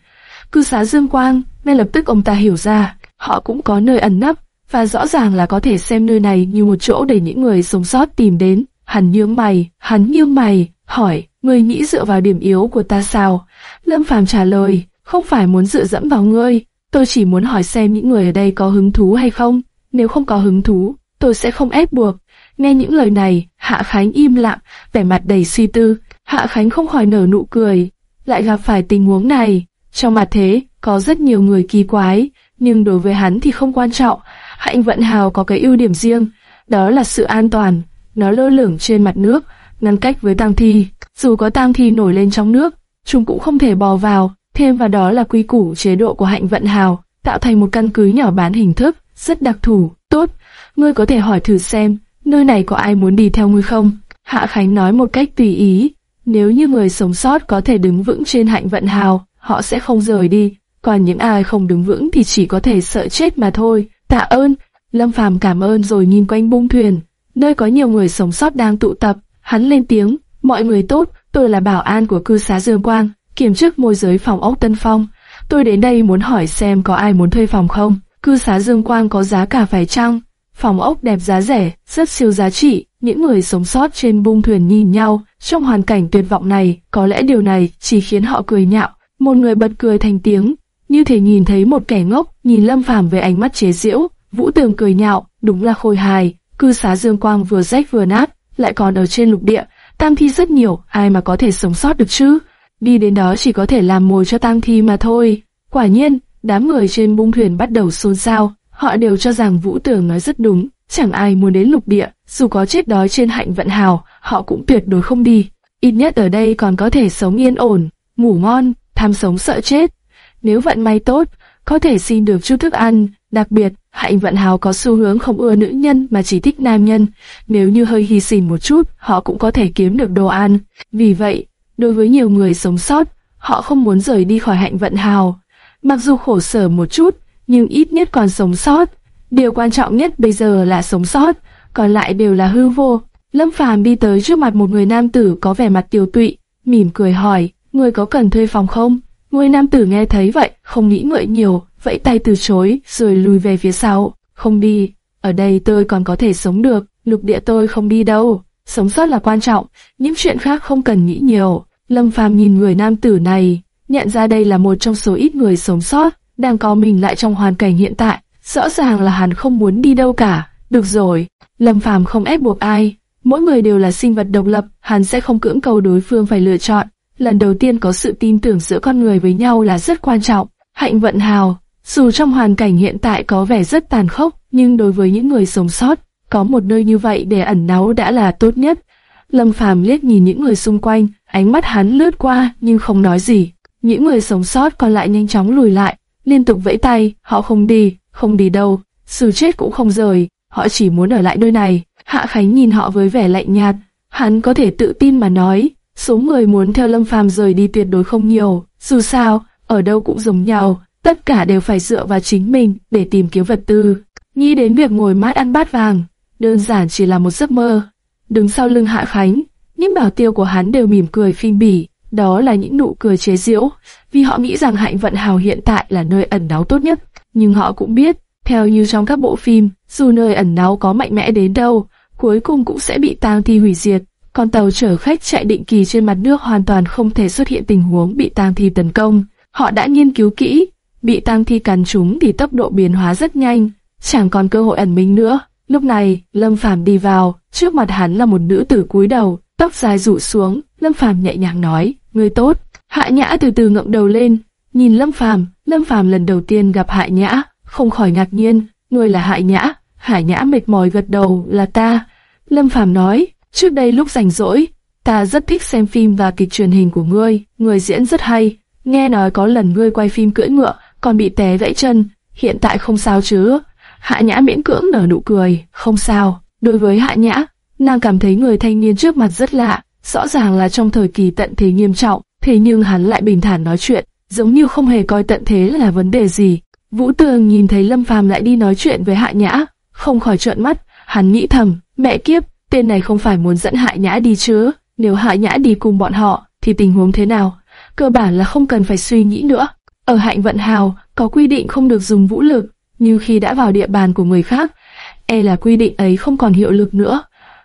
Cư xá Dương Quang, ngay lập tức ông ta hiểu ra, họ cũng có nơi ẩn nấp, và rõ ràng là có thể xem nơi này như một chỗ để những người sống sót tìm đến. Hắn nhướng mày, hắn nhướng mày, hỏi, ngươi nghĩ dựa vào điểm yếu của ta sao? Lâm Phàm trả lời, không phải muốn dựa dẫm vào ngươi, tôi chỉ muốn hỏi xem những người ở đây có hứng thú hay không. Nếu không có hứng thú, tôi sẽ không ép buộc. Nghe những lời này, Hạ Khánh im lặng, vẻ mặt đầy suy tư. Hạ Khánh không khỏi nở nụ cười, lại gặp phải tình huống này. Trong mặt thế, có rất nhiều người kỳ quái, nhưng đối với hắn thì không quan trọng. Hạnh vận hào có cái ưu điểm riêng, đó là sự an toàn. Nó lơ lửng trên mặt nước, ngăn cách với tang thi. Dù có tang thi nổi lên trong nước, chúng cũng không thể bò vào. Thêm vào đó là quy củ chế độ của hạnh vận hào, tạo thành một căn cứ nhỏ bán hình thức, rất đặc thù. Tốt, ngươi có thể hỏi thử xem, nơi này có ai muốn đi theo ngươi không? Hạ Khánh nói một cách tùy ý, nếu như người sống sót có thể đứng vững trên hạnh vận hào, họ sẽ không rời đi, còn những ai không đứng vững thì chỉ có thể sợ chết mà thôi. Tạ ơn, Lâm Phàm cảm ơn rồi nhìn quanh bung thuyền, nơi có nhiều người sống sót đang tụ tập, hắn lên tiếng, mọi người tốt, tôi là bảo an của cư xá Dương Quang, kiểm chức môi giới phòng ốc Tân Phong. Tôi đến đây muốn hỏi xem có ai muốn thuê phòng không, cư xá Dương Quang có giá cả phải chăng? Phòng ốc đẹp giá rẻ, rất siêu giá trị, những người sống sót trên bung thuyền nhìn nhau, trong hoàn cảnh tuyệt vọng này, có lẽ điều này chỉ khiến họ cười nhạo. Một người bật cười thành tiếng, như thể nhìn thấy một kẻ ngốc, nhìn Lâm Phàm với ánh mắt chế giễu. Vũ Tường cười nhạo, đúng là khôi hài, cư xá Dương Quang vừa rách vừa nát, lại còn ở trên lục địa, tang thi rất nhiều, ai mà có thể sống sót được chứ? Đi đến đó chỉ có thể làm mồi cho tang thi mà thôi. Quả nhiên, đám người trên bung thuyền bắt đầu xôn xao, họ đều cho rằng Vũ Tường nói rất đúng, chẳng ai muốn đến lục địa, dù có chết đói trên hạnh vận hào, họ cũng tuyệt đối không đi. Ít nhất ở đây còn có thể sống yên ổn, ngủ ngon, tham sống sợ chết. Nếu vận may tốt, có thể xin được chút thức ăn, đặc biệt, hạnh vận hào có xu hướng không ưa nữ nhân mà chỉ thích nam nhân. Nếu như hơi hy sinh một chút, họ cũng có thể kiếm được đồ ăn. Vì vậy, đối với nhiều người sống sót, họ không muốn rời đi khỏi hạnh vận hào. Mặc dù khổ sở một chút, nhưng ít nhất còn sống sót. Điều quan trọng nhất bây giờ là sống sót, còn lại đều là hư vô. Lâm Phàm đi tới trước mặt một người nam tử có vẻ mặt tiêu tụy, mỉm cười hỏi, người có cần thuê phòng không? Người nam tử nghe thấy vậy, không nghĩ ngợi nhiều, vẫy tay từ chối, rồi lùi về phía sau. Không đi, ở đây tôi còn có thể sống được, lục địa tôi không đi đâu. Sống sót là quan trọng, những chuyện khác không cần nghĩ nhiều. Lâm Phàm nhìn người nam tử này, nhận ra đây là một trong số ít người sống sót, đang có mình lại trong hoàn cảnh hiện tại. Rõ ràng là hắn không muốn đi đâu cả. Được rồi, Lâm Phàm không ép buộc ai, mỗi người đều là sinh vật độc lập, hắn sẽ không cưỡng cầu đối phương phải lựa chọn. Lần đầu tiên có sự tin tưởng giữa con người với nhau là rất quan trọng. Hạnh vận hào, dù trong hoàn cảnh hiện tại có vẻ rất tàn khốc, nhưng đối với những người sống sót, có một nơi như vậy để ẩn náu đã là tốt nhất. Lâm Phàm liếc nhìn những người xung quanh, ánh mắt hắn lướt qua nhưng không nói gì. Những người sống sót còn lại nhanh chóng lùi lại, liên tục vẫy tay, họ không đi, không đi đâu, dù chết cũng không rời, họ chỉ muốn ở lại nơi này. Hạ Khánh nhìn họ với vẻ lạnh nhạt, hắn có thể tự tin mà nói, số người muốn theo Lâm Phàm rời đi tuyệt đối không nhiều, dù sao, ở đâu cũng giống nhau, tất cả đều phải dựa vào chính mình để tìm kiếm vật tư. Nghĩ đến việc ngồi mát ăn bát vàng, đơn giản chỉ là một giấc mơ. Đứng sau lưng Hạ Khánh, những bảo tiêu của hắn đều mỉm cười phinh bỉ, đó là những nụ cười chế giễu, vì họ nghĩ rằng hạnh vận hào hiện tại là nơi ẩn náu tốt nhất. Nhưng họ cũng biết, theo như trong các bộ phim, dù nơi ẩn náu có mạnh mẽ đến đâu, cuối cùng cũng sẽ bị tang thi hủy diệt. Con tàu chở khách chạy định kỳ trên mặt nước hoàn toàn không thể xuất hiện tình huống bị tang thi tấn công. Họ đã nghiên cứu kỹ, bị tang thi cắn trúng thì tốc độ biến hóa rất nhanh, chẳng còn cơ hội ẩn mình nữa. Lúc này, Lâm Phàm đi vào, trước mặt hắn là một nữ tử cúi đầu, tóc dài rủ xuống, Lâm Phàm nhẹ nhàng nói, "Ngươi tốt." Hạ Nhã từ từ ngẩng đầu lên, nhìn Lâm Phàm, Lâm Phàm lần đầu tiên gặp Hạ Nhã, không khỏi ngạc nhiên, "Ngươi là Hạ Nhã?" Hạ Nhã mệt mỏi gật đầu, "Là ta." Lâm Phàm nói, "Trước đây lúc rảnh rỗi, ta rất thích xem phim và kịch truyền hình của ngươi, ngươi diễn rất hay. Nghe nói có lần ngươi quay phim cưỡi ngựa, còn bị té gãy chân, hiện tại không sao chứ?" Hạ Nhã miễn cưỡng nở nụ cười, "Không sao." Đối với Hạ Nhã, nàng cảm thấy người thanh niên trước mặt rất lạ, rõ ràng là trong thời kỳ tận thế nghiêm trọng, thế nhưng hắn lại bình thản nói chuyện, giống như không hề coi tận thế là vấn đề gì. Vũ Tường nhìn thấy Lâm Phàm lại đi nói chuyện với Hạ Nhã, không khỏi trợn mắt, hắn nghĩ thầm, mẹ kiếp, tên này không phải muốn dẫn Hạ Nhã đi chứ? Nếu Hạ Nhã đi cùng bọn họ, thì tình huống thế nào? Cơ bản là không cần phải suy nghĩ nữa. Ở Hạnh Vận Hào có quy định không được dùng vũ lực, như khi đã vào địa bàn của người khác, e là quy định ấy không còn hiệu lực nữa.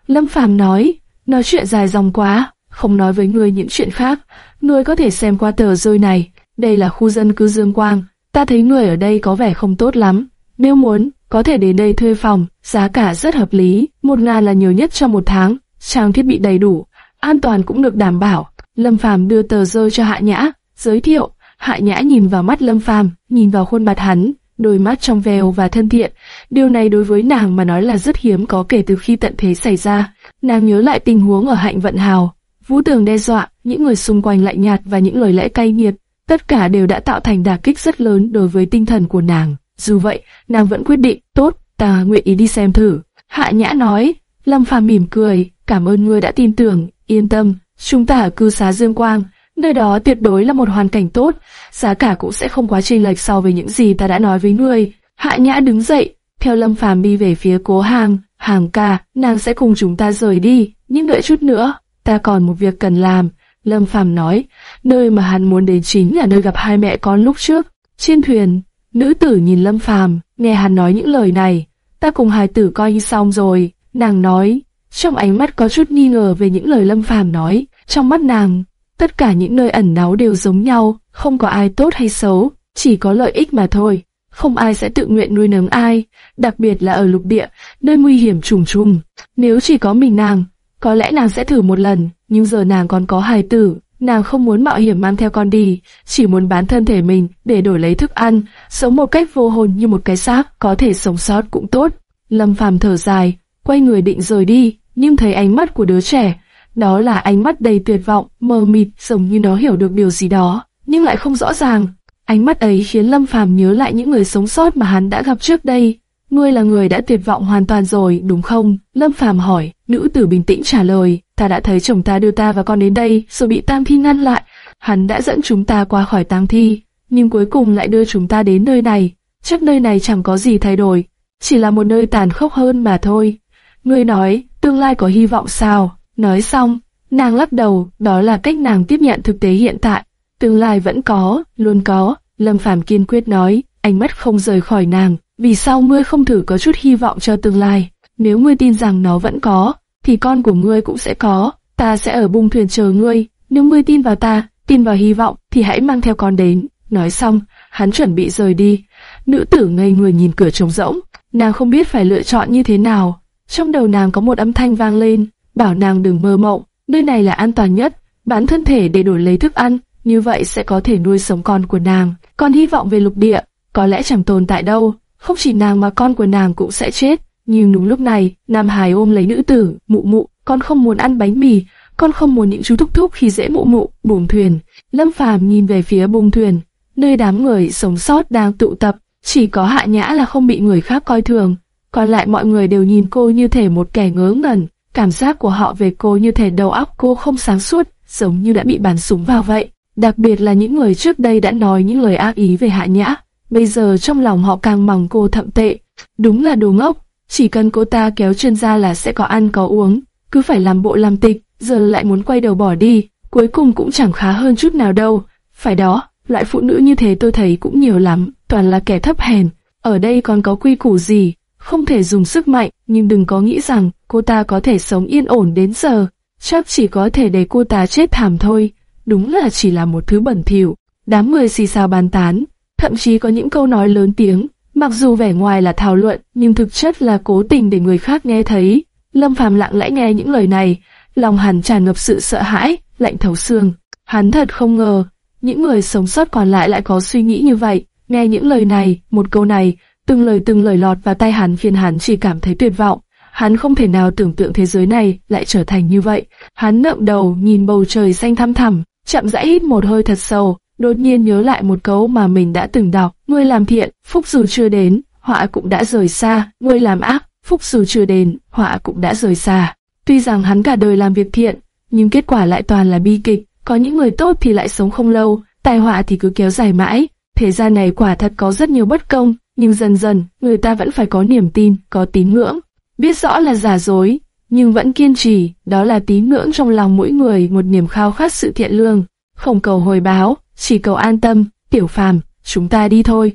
Lâm Phàm nói, nói chuyện dài dòng quá, không nói với ngươi những chuyện khác, ngươi có thể xem qua tờ rơi này, đây là khu dân cư Dương Quang, ta thấy người ở đây có vẻ không tốt lắm, nếu muốn, có thể đến đây thuê phòng, giá cả rất hợp lý, một ngàn là nhiều nhất trong một tháng, trang thiết bị đầy đủ, an toàn cũng được đảm bảo. Lâm Phàm đưa tờ rơi cho Hạ Nhã, giới thiệu, Hạ Nhã nhìn vào mắt Lâm Phàm, nhìn vào khuôn mặt hắn, đôi mắt trong veo và thân thiện. Điều này đối với nàng mà nói là rất hiếm có kể từ khi tận thế xảy ra. Nàng nhớ lại tình huống ở hạnh vận hào. Vũ tường đe dọa, những người xung quanh lạnh nhạt và những lời lẽ cay nghiệt. Tất cả đều đã tạo thành đả kích rất lớn đối với tinh thần của nàng. Dù vậy, nàng vẫn quyết định, tốt, ta nguyện ý đi xem thử. Hạ Nhã nói, Lâm Phàm mỉm cười, cảm ơn ngươi đã tin tưởng, yên tâm, chúng ta ở cư xá Dương Quang, nơi đó tuyệt đối là một hoàn cảnh tốt, giá cả cũng sẽ không quá chênh lệch so với những gì ta đã nói với ngươi. Hạ Nhã đứng dậy, theo Lâm Phàm đi về phía cố hàng, hàng ca, nàng sẽ cùng chúng ta rời đi, nhưng đợi chút nữa, ta còn một việc cần làm. Lâm Phàm nói, nơi mà hắn muốn đến chính là nơi gặp hai mẹ con lúc trước. Trên thuyền, nữ tử nhìn Lâm Phàm, nghe hắn nói những lời này, ta cùng hài tử coi như xong rồi, nàng nói, trong ánh mắt có chút nghi ngờ về những lời Lâm Phàm nói, trong mắt nàng, tất cả những nơi ẩn náu đều giống nhau, không có ai tốt hay xấu, chỉ có lợi ích mà thôi. Không ai sẽ tự nguyện nuôi nấng ai, đặc biệt là ở lục địa, nơi nguy hiểm trùng trùng. Nếu chỉ có mình nàng, có lẽ nàng sẽ thử một lần, nhưng giờ nàng còn có hài tử, nàng không muốn mạo hiểm mang theo con đi, chỉ muốn bán thân thể mình để đổi lấy thức ăn, sống một cách vô hồn như một cái xác, có thể sống sót cũng tốt. Lâm Phàm thở dài, quay người định rời đi, nhưng thấy ánh mắt của đứa trẻ, đó là ánh mắt đầy tuyệt vọng, mờ mịt, giống như nó hiểu được điều gì đó, nhưng lại không rõ ràng. Ánh mắt ấy khiến Lâm Phàm nhớ lại những người sống sót mà hắn đã gặp trước đây. Ngươi là người đã tuyệt vọng hoàn toàn rồi, đúng không? Lâm Phàm hỏi, nữ tử bình tĩnh trả lời, ta đã thấy chồng ta đưa ta và con đến đây, rồi bị Tam Thi ngăn lại. Hắn đã dẫn chúng ta qua khỏi Tam Thi, nhưng cuối cùng lại đưa chúng ta đến nơi này. Chắc nơi này chẳng có gì thay đổi, chỉ là một nơi tàn khốc hơn mà thôi. Ngươi nói, tương lai có hy vọng sao? Nói xong, nàng lắc đầu, đó là cách nàng tiếp nhận thực tế hiện tại. Tương lai vẫn có, luôn có. Lâm Phàm kiên quyết nói, ánh mắt không rời khỏi nàng. Vì sao ngươi không thử có chút hy vọng cho tương lai? Nếu ngươi tin rằng nó vẫn có, thì con của ngươi cũng sẽ có. Ta sẽ ở bung thuyền chờ ngươi. Nếu ngươi tin vào ta, tin vào hy vọng, thì hãy mang theo con đến. Nói xong, hắn chuẩn bị rời đi. Nữ tử ngây người nhìn cửa trống rỗng. Nàng không biết phải lựa chọn như thế nào. Trong đầu nàng có một âm thanh vang lên, bảo nàng đừng mơ mộng, nơi này là an toàn nhất, bán thân thể để đổi lấy thức ăn, như vậy sẽ có thể nuôi sống con của nàng. Còn hy vọng về lục địa, có lẽ chẳng tồn tại đâu, không chỉ nàng mà con của nàng cũng sẽ chết. Nhưng đúng lúc này, Nam Hải ôm lấy nữ tử, mụ mụ, con không muốn ăn bánh mì, con không muốn những chú thúc thúc khi dễ mụ mụ, buồng thuyền. Lâm Phàm nhìn về phía buồng thuyền, nơi đám người sống sót đang tụ tập, chỉ có Hạ Nhã là không bị người khác coi thường, còn lại mọi người đều nhìn cô như thể một kẻ ngớ ngẩn. Cảm giác của họ về cô như thể đầu óc cô không sáng suốt, giống như đã bị bắn súng vào vậy. Đặc biệt là những người trước đây đã nói những lời ác ý về Hạ Nhã. bây giờ trong lòng họ càng mỏng cô thậm tệ. Đúng là đồ ngốc, chỉ cần cô ta kéo chân ra là sẽ có ăn có uống, cứ phải làm bộ làm tịch, giờ lại muốn quay đầu bỏ đi, cuối cùng cũng chẳng khá hơn chút nào đâu. Phải đó, loại phụ nữ như thế tôi thấy cũng nhiều lắm, toàn là kẻ thấp hèn. Ở đây còn có quy củ gì? Không thể dùng sức mạnh, nhưng đừng có nghĩ rằng cô ta có thể sống yên ổn đến giờ. Chắc chỉ có thể để cô ta chết thảm thôi. Đúng là chỉ là một thứ bẩn thỉu. Đám người xì xào bàn tán, thậm chí có những câu nói lớn tiếng, mặc dù vẻ ngoài là thảo luận, nhưng thực chất là cố tình để người khác nghe thấy. Lâm Phàm lặng lẽ nghe những lời này, lòng hắn tràn ngập sự sợ hãi, lạnh thấu xương. Hắn thật không ngờ, những người sống sót còn lại lại có suy nghĩ như vậy. Nghe những lời này, một câu này, từng lời từng lời lọt vào tai hắn khiến hắn chỉ cảm thấy tuyệt vọng. Hắn không thể nào tưởng tượng thế giới này lại trở thành như vậy. Hắn ngậm đầu nhìn bầu trời xanh thăm thẳm, chậm rãi hít một hơi thật sâu, đột nhiên nhớ lại một câu mà mình đã từng đọc. Người làm thiện, phúc dù chưa đến, họa cũng đã rời xa. Người làm ác, phúc dù chưa đến, họa cũng đã rời xa. Tuy rằng hắn cả đời làm việc thiện, nhưng kết quả lại toàn là bi kịch. Có những người tốt thì lại sống không lâu, tai họa thì cứ kéo dài mãi. Thế gian này quả thật có rất nhiều bất công, nhưng dần dần, người ta vẫn phải có niềm tin, có tín ngưỡng. Biết rõ là giả dối, nhưng vẫn kiên trì, đó là tín ngưỡng trong lòng mỗi người một niềm khao khát sự thiện lương. Không cầu hồi báo, chỉ cầu an tâm, tiểu phàm, chúng ta đi thôi.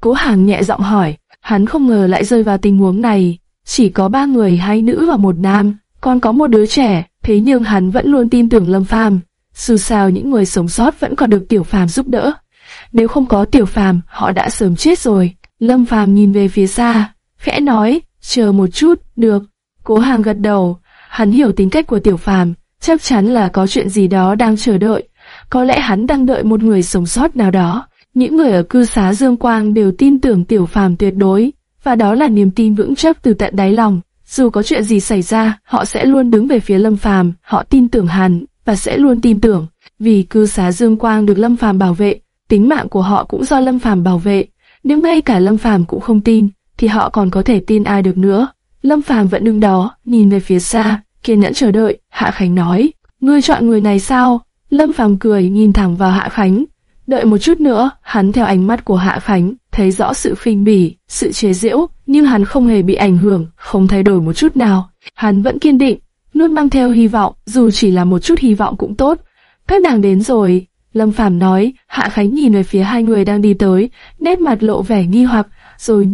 Cố hàng nhẹ giọng hỏi, hắn không ngờ lại rơi vào tình huống này. Chỉ có ba người hai nữ và một nam, còn có một đứa trẻ, thế nhưng hắn vẫn luôn tin tưởng Lâm Phàm. Dù sao những người sống sót vẫn còn được tiểu phàm giúp đỡ. Nếu không có tiểu phàm, họ đã sớm chết rồi. Lâm phàm nhìn về phía xa, khẽ nói, chờ một chút, được. Cố hàng gật đầu, hắn hiểu tính cách của tiểu phàm, chắc chắn là có chuyện gì đó đang chờ đợi. Có lẽ hắn đang đợi một người sống sót nào đó. Những người ở cư xá Dương Quang đều tin tưởng tiểu phàm tuyệt đối, và đó là niềm tin vững chắc từ tận đáy lòng. Dù có chuyện gì xảy ra, họ sẽ luôn đứng về phía Lâm Phàm, họ tin tưởng hắn và sẽ luôn tin tưởng, vì cư xá Dương Quang được Lâm Phàm bảo vệ, tính mạng của họ cũng do Lâm Phàm bảo vệ. Nếu ngay cả Lâm Phàm cũng không tin, thì họ còn có thể tin ai được nữa. Lâm Phàm vẫn đứng đó, nhìn về phía xa, kiên nhẫn chờ đợi. Hạ Khánh nói, ngươi chọn người này sao? Lâm Phàm cười nhìn thẳng vào Hạ Khánh. Đợi một chút nữa, hắn theo ánh mắt của Hạ Khánh, thấy rõ sự khinh bỉ, sự chế giễu, nhưng hắn không hề bị ảnh hưởng, không thay đổi một chút nào. Hắn vẫn kiên định, luôn mang theo hy vọng, dù chỉ là một chút hy vọng cũng tốt. Các nàng đến rồi, Lâm Phàm nói, Hạ Khánh nhìn về phía hai người đang đi tới, nét mặt lộ vẻ nghi hoặc, rồi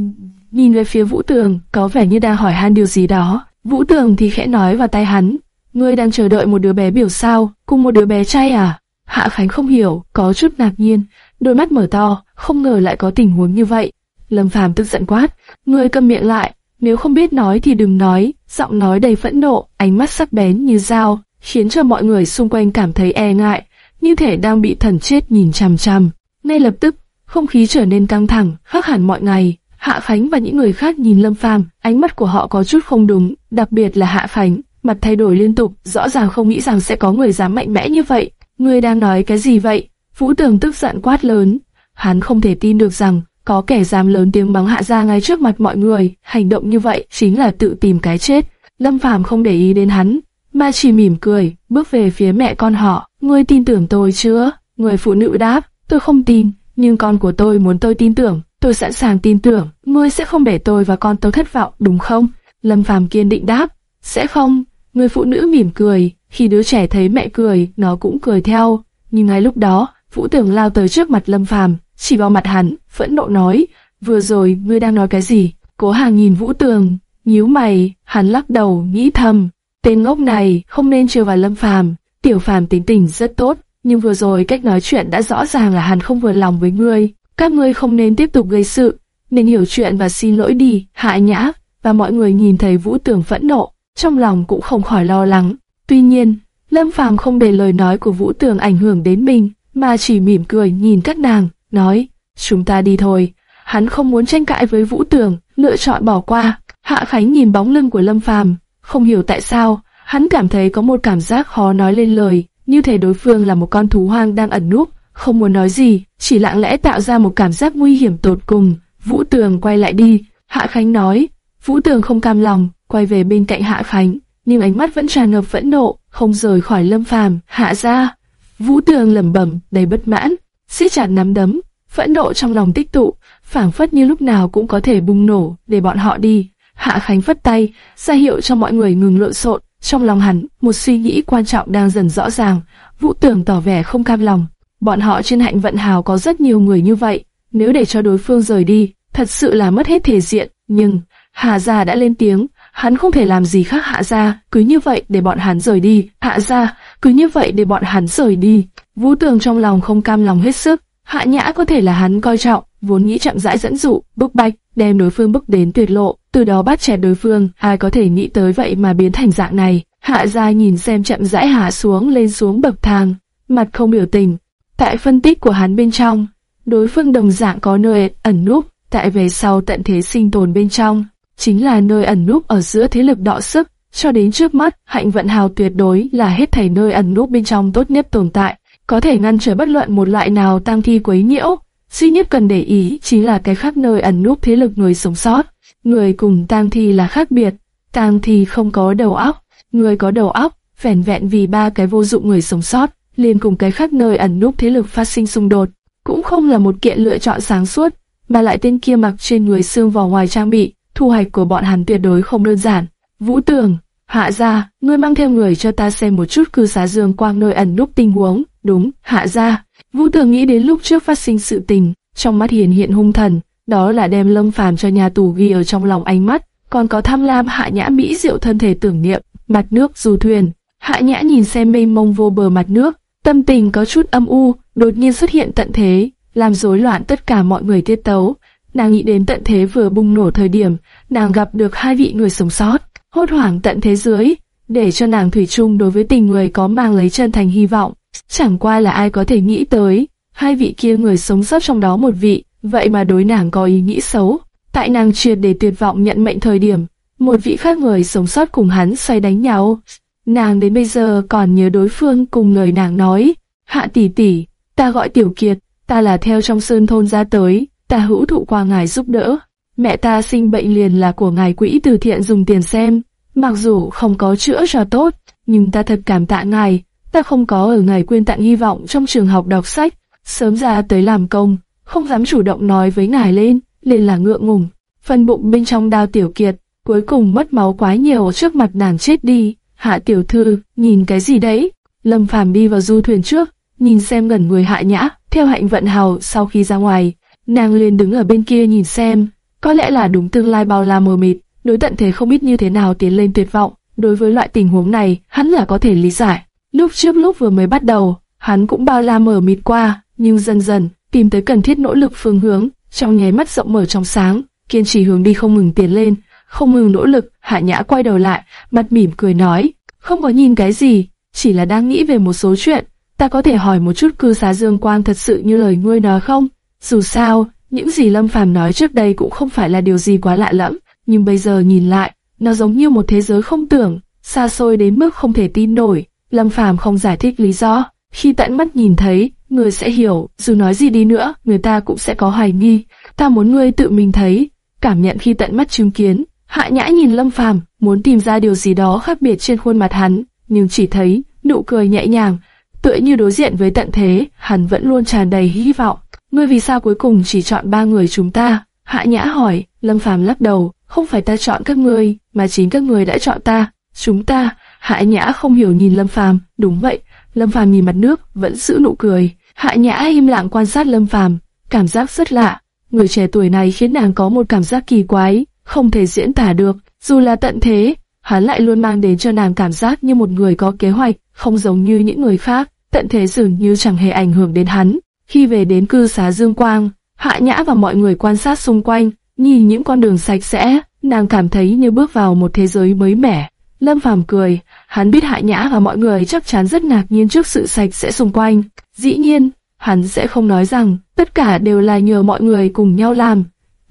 nhìn về phía Vũ Tường, có vẻ như đang hỏi han điều gì đó. Vũ Tường thì khẽ nói vào tay hắn, ngươi đang chờ đợi một đứa bé biểu sao, cùng một đứa bé trai à? Hạ Khánh không hiểu, có chút ngạc nhiên, đôi mắt mở to, không ngờ lại có tình huống như vậy. Lâm Phàm tức giận quát, ngươi câm miệng lại, nếu không biết nói thì đừng nói, giọng nói đầy phẫn nộ, ánh mắt sắc bén như dao, khiến cho mọi người xung quanh cảm thấy e ngại, như thể đang bị thần chết nhìn chằm chằm. Ngay lập tức, không khí trở nên căng thẳng, khác hẳn mọi ngày. Hạ Khánh và những người khác nhìn Lâm Phàm, ánh mắt của họ có chút không đúng, đặc biệt là Hạ Khánh, mặt thay đổi liên tục, rõ ràng không nghĩ rằng sẽ có người dám mạnh mẽ như vậy. Ngươi đang nói cái gì vậy? Vũ Tường tức giận quát lớn. Hắn không thể tin được rằng có kẻ dám lớn tiếng mắng hạ ra ngay trước mặt mọi người, hành động như vậy chính là tự tìm cái chết. Lâm Phàm không để ý đến hắn, mà chỉ mỉm cười, bước về phía mẹ con họ. Ngươi tin tưởng tôi chưa? Người phụ nữ đáp, tôi không tin, nhưng con của tôi muốn tôi tin tưởng, tôi sẵn sàng tin tưởng, ngươi sẽ không để tôi và con tôi thất vọng, đúng không? Lâm Phàm kiên định đáp, sẽ không. Người phụ nữ mỉm cười, khi đứa trẻ thấy mẹ cười, nó cũng cười theo. Nhưng ngay lúc đó, Vũ Tường lao tới trước mặt Lâm Phàm, chỉ vào mặt hắn, phẫn nộ nói, vừa rồi ngươi đang nói cái gì? Cố Hàng nhìn Vũ Tường, nhíu mày, hắn lắc đầu, nghĩ thầm, tên ngốc này không nên trêu vào Lâm Phàm. Tiểu Phàm tính tình rất tốt, nhưng vừa rồi cách nói chuyện đã rõ ràng là hắn không vừa lòng với ngươi. Các ngươi không nên tiếp tục gây sự, nên hiểu chuyện và xin lỗi đi, Hạ Nhã. Và mọi người nhìn thấy Vũ Tưởng phẫn nộ, trong lòng cũng không khỏi lo lắng. Tuy nhiên, Lâm Phàm không để lời nói của Vũ Tường ảnh hưởng đến mình, mà chỉ mỉm cười nhìn các nàng, nói, chúng ta đi thôi. Hắn không muốn tranh cãi với Vũ Tường, lựa chọn bỏ qua. Hạ Khánh nhìn bóng lưng của Lâm Phàm, không hiểu tại sao, hắn cảm thấy có một cảm giác khó nói lên lời, như thể đối phương là một con thú hoang đang ẩn núp, không muốn nói gì, chỉ lặng lẽ tạo ra một cảm giác nguy hiểm tột cùng. Vũ Tường quay lại đi, Hạ Khánh nói, Vũ Tường không cam lòng, quay về bên cạnh Hạ Khánh, nhưng ánh mắt vẫn tràn ngập phẫn nộ, không rời khỏi Lâm Phàm. Hạ ra, Vũ Tường lẩm bẩm, đầy bất mãn, siết chặt nắm đấm. phẫn nộ trong lòng tích tụ, phảng phất như lúc nào cũng có thể bùng nổ để bọn họ đi. Hạ Khánh vất tay, ra hiệu cho mọi người ngừng lộn xộn. Trong lòng hắn, một suy nghĩ quan trọng đang dần rõ ràng. Vũ Tưởng tỏ vẻ không cam lòng. Bọn họ trên hạnh vận hào có rất nhiều người như vậy, nếu để cho đối phương rời đi, thật sự là mất hết thể diện. Nhưng Hà Gia đã lên tiếng, hắn không thể làm gì khác Hạ Gia, cứ như vậy để bọn hắn rời đi. Hạ Gia, cứ như vậy để bọn hắn rời đi. Vũ Tường trong lòng không cam lòng hết sức. Hạ Nhã có thể là hắn coi trọng, vốn nghĩ chậm rãi dẫn dụ, bức bách, đem đối phương bức đến tuyệt lộ, từ đó bắt chẹt đối phương. Ai có thể nghĩ tới vậy mà biến thành dạng này? Hạ Gia nhìn xem chậm rãi hạ xuống lên xuống bậc thang, mặt không biểu tình. Tại phân tích của hắn bên trong, đối phương đồng dạng có nơi ẩn núp, tại về sau tận thế sinh tồn bên trong, chính là nơi ẩn núp ở giữa thế lực đọ sức, cho đến trước mắt, hạnh vận hào tuyệt đối là hết thảy nơi ẩn núp bên trong tốt nhất tồn tại, có thể ngăn trở bất luận một loại nào tăng thi quấy nhiễu. Duy nhất cần để ý chính là cái khác nơi ẩn núp thế lực người sống sót. Người cùng tang thi là khác biệt, tang thi không có đầu óc, người có đầu óc, vẻn vẹn vì ba cái vô dụng người sống sót, liền cùng cái khác nơi ẩn núp thế lực phát sinh xung đột, cũng không là một kiện lựa chọn sáng suốt, mà lại tên kia mặc trên người xương vỏ ngoài trang bị, thu hoạch của bọn hắn tuyệt đối không đơn giản. Vũ Tường, hạ gia, ngươi mang theo người cho ta xem một chút cư xá dương quang nơi ẩn núp tình huống. Đúng, hạ gia. Vũ Tường nghĩ đến lúc trước phát sinh sự tình, trong mắt hiền hiện hung thần, đó là đem lâm phàm cho nhà tù ghi ở trong lòng ánh mắt, còn có tham lam hạ nhã mỹ diệu thân thể tưởng niệm, mặt nước du thuyền. Hạ nhã nhìn xem mênh mông vô bờ mặt nước, tâm tình có chút âm u, đột nhiên xuất hiện tận thế, làm rối loạn tất cả mọi người tiết tấu. Nàng nghĩ đến tận thế vừa bùng nổ thời điểm, nàng gặp được hai vị người sống sót, hốt hoảng tận thế dưới, để cho nàng thủy chung đối với tình người có mang lấy chân thành hy vọng. Chẳng qua là ai có thể nghĩ tới, hai vị kia người sống sót trong đó một vị, vậy mà đối nàng có ý nghĩ xấu. Tại nàng triệt để tuyệt vọng nhận mệnh thời điểm, một vị khác người sống sót cùng hắn xoay đánh nhau. Nàng đến bây giờ còn nhớ đối phương cùng lời nàng nói, hạ tỷ tỷ, ta gọi tiểu kiệt, ta là theo trong sơn thôn ra tới, ta hữu thụ qua ngài giúp đỡ. Mẹ ta sinh bệnh liền là của ngài quỹ từ thiện dùng tiền xem, mặc dù không có chữa cho tốt, nhưng ta thật cảm tạ ngài, ta không có ở ngày quên tặng hy vọng trong trường học đọc sách, sớm ra tới làm công, không dám chủ động nói với ngài lên, liền là ngượng ngùng. Phần bụng bên trong đau tiểu kiệt, cuối cùng mất máu quá nhiều trước mặt nàng chết đi. Hạ tiểu thư, nhìn cái gì đấy? Lâm Phàm đi vào du thuyền trước, nhìn xem gần người hạ nhã, theo hạnh vận hào sau khi ra ngoài, nàng liền đứng ở bên kia nhìn xem, có lẽ là đúng tương lai bao la mờ mịt, đối tận thế không biết như thế nào tiến lên tuyệt vọng, đối với loại tình huống này, hắn là có thể lý giải. Lúc trước lúc vừa mới bắt đầu, hắn cũng bao la mở mịt qua, nhưng dần dần, tìm tới cần thiết nỗ lực phương hướng, trong nháy mắt rộng mở trong sáng, kiên trì hướng đi không ngừng tiến lên, không ngừng nỗ lực, Hạ Nhã quay đầu lại, mặt mỉm cười nói, không có nhìn cái gì, chỉ là đang nghĩ về một số chuyện, ta có thể hỏi một chút cư xá Dương Quang thật sự như lời ngươi nói không? Dù sao, những gì Lâm Phàm nói trước đây cũng không phải là điều gì quá lạ lẫm, nhưng bây giờ nhìn lại, nó giống như một thế giới không tưởng, xa xôi đến mức không thể tin nổi. Lâm Phàm không giải thích lý do, khi tận mắt nhìn thấy, người sẽ hiểu, dù nói gì đi nữa, người ta cũng sẽ có hoài nghi. Ta muốn ngươi tự mình thấy, cảm nhận khi tận mắt chứng kiến. Hạ Nhã nhìn Lâm Phàm, muốn tìm ra điều gì đó khác biệt trên khuôn mặt hắn, nhưng chỉ thấy nụ cười nhẹ nhàng, tựa như đối diện với tận thế, hắn vẫn luôn tràn đầy hy vọng. Ngươi vì sao cuối cùng chỉ chọn ba người chúng ta? Hạ Nhã hỏi, Lâm Phàm lắc đầu, không phải ta chọn các ngươi, mà chính các ngươi đã chọn ta. Chúng ta, Hạ Nhã không hiểu nhìn Lâm Phàm, đúng vậy. Lâm Phàm nhìn mặt nước, vẫn giữ nụ cười. Hạ Nhã im lặng quan sát Lâm Phàm, cảm giác rất lạ. Người trẻ tuổi này khiến nàng có một cảm giác kỳ quái, không thể diễn tả được. Dù là tận thế, hắn lại luôn mang đến cho nàng cảm giác như một người có kế hoạch, không giống như những người khác. Tận thế dường như chẳng hề ảnh hưởng đến hắn. Khi về đến cư xá Dương Quang, Hạ Nhã và mọi người quan sát xung quanh, nhìn những con đường sạch sẽ, nàng cảm thấy như bước vào một thế giới mới mẻ. Lâm Phàm cười, hắn biết Hạ Nhã và mọi người chắc chắn rất ngạc nhiên trước sự sạch sẽ xung quanh. Dĩ nhiên, hắn sẽ không nói rằng tất cả đều là nhờ mọi người cùng nhau làm,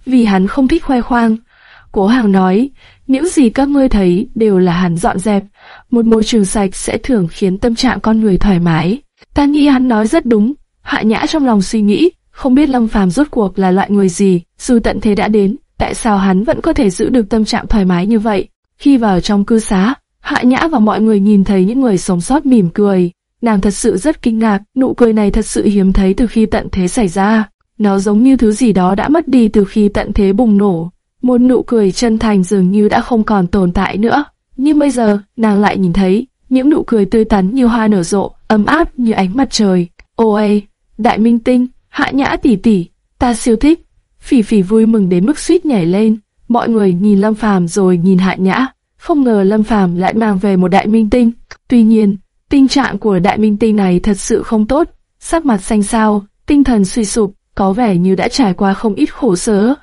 vì hắn không thích khoe khoang. Cố Hàng nói, những gì các ngươi thấy đều là hắn dọn dẹp, một môi trường sạch sẽ thường khiến tâm trạng con người thoải mái. Ta nghĩ hắn nói rất đúng, Hạ Nhã trong lòng suy nghĩ, không biết Lâm Phàm rốt cuộc là loại người gì, dù tận thế đã đến, tại sao hắn vẫn có thể giữ được tâm trạng thoải mái như vậy. Khi vào trong cư xá, Hạ Nhã và mọi người nhìn thấy những người sống sót mỉm cười. Nàng thật sự rất kinh ngạc, nụ cười này thật sự hiếm thấy từ khi tận thế xảy ra. nó giống như thứ gì đó đã mất đi từ khi tận thế bùng nổ. Một nụ cười chân thành dường như đã không còn tồn tại nữa. Nhưng bây giờ, nàng lại nhìn thấy những nụ cười tươi tắn như hoa nở rộ, ấm áp như ánh mặt trời. Ôi, đại minh tinh, hạ nhã tỷ tỷ, ta siêu thích. Phỉ phỉ vui mừng đến mức suýt nhảy lên. Mọi người nhìn Lâm Phàm rồi nhìn hạ nhã. Không ngờ Lâm Phàm lại mang về một đại minh tinh. Tuy nhiên, tình trạng của đại minh tinh này thật sự không tốt. Sắc mặt xanh xao, tinh thần suy sụp, có vẻ như đã trải qua không ít khổ sở.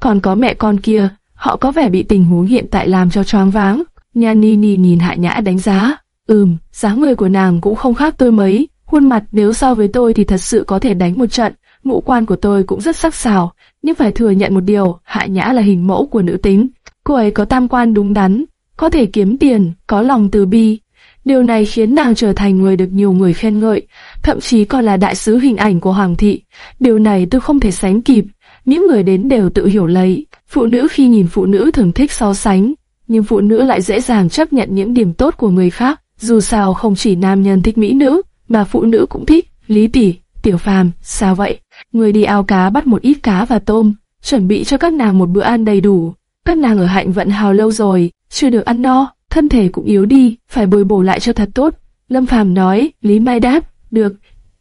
Còn có mẹ con kia, họ có vẻ bị tình huống hiện tại làm cho choáng váng. Nha Ni Ni nhìn Hạ Nhã đánh giá. Ừm, dáng người của nàng cũng không khác tôi mấy. Khuôn mặt nếu so với tôi thì thật sự có thể đánh một trận. Ngũ quan của tôi cũng rất sắc sảo. Nhưng phải thừa nhận một điều, Hạ Nhã là hình mẫu của nữ tính. Cô ấy có tam quan đúng đắn, có thể kiếm tiền, có lòng từ bi. Điều này khiến nàng trở thành người được nhiều người khen ngợi, thậm chí còn là đại sứ hình ảnh của Hoàng thị. Điều này tôi không thể sánh kịp, những người đến đều tự hiểu lấy. Phụ nữ khi nhìn phụ nữ thường thích so sánh, nhưng phụ nữ lại dễ dàng chấp nhận những điểm tốt của người khác. Dù sao không chỉ nam nhân thích mỹ nữ, mà phụ nữ cũng thích. Lý tỷ, tiểu phàm, sao vậy? Người đi ao cá bắt một ít cá và tôm, chuẩn bị cho các nàng một bữa ăn đầy đủ. Các nàng ở hạnh vận hào lâu rồi, chưa được ăn no, thân thể cũng yếu đi, phải bồi bổ lại cho thật tốt. Lâm Phàm nói, Lý Mai đáp, được,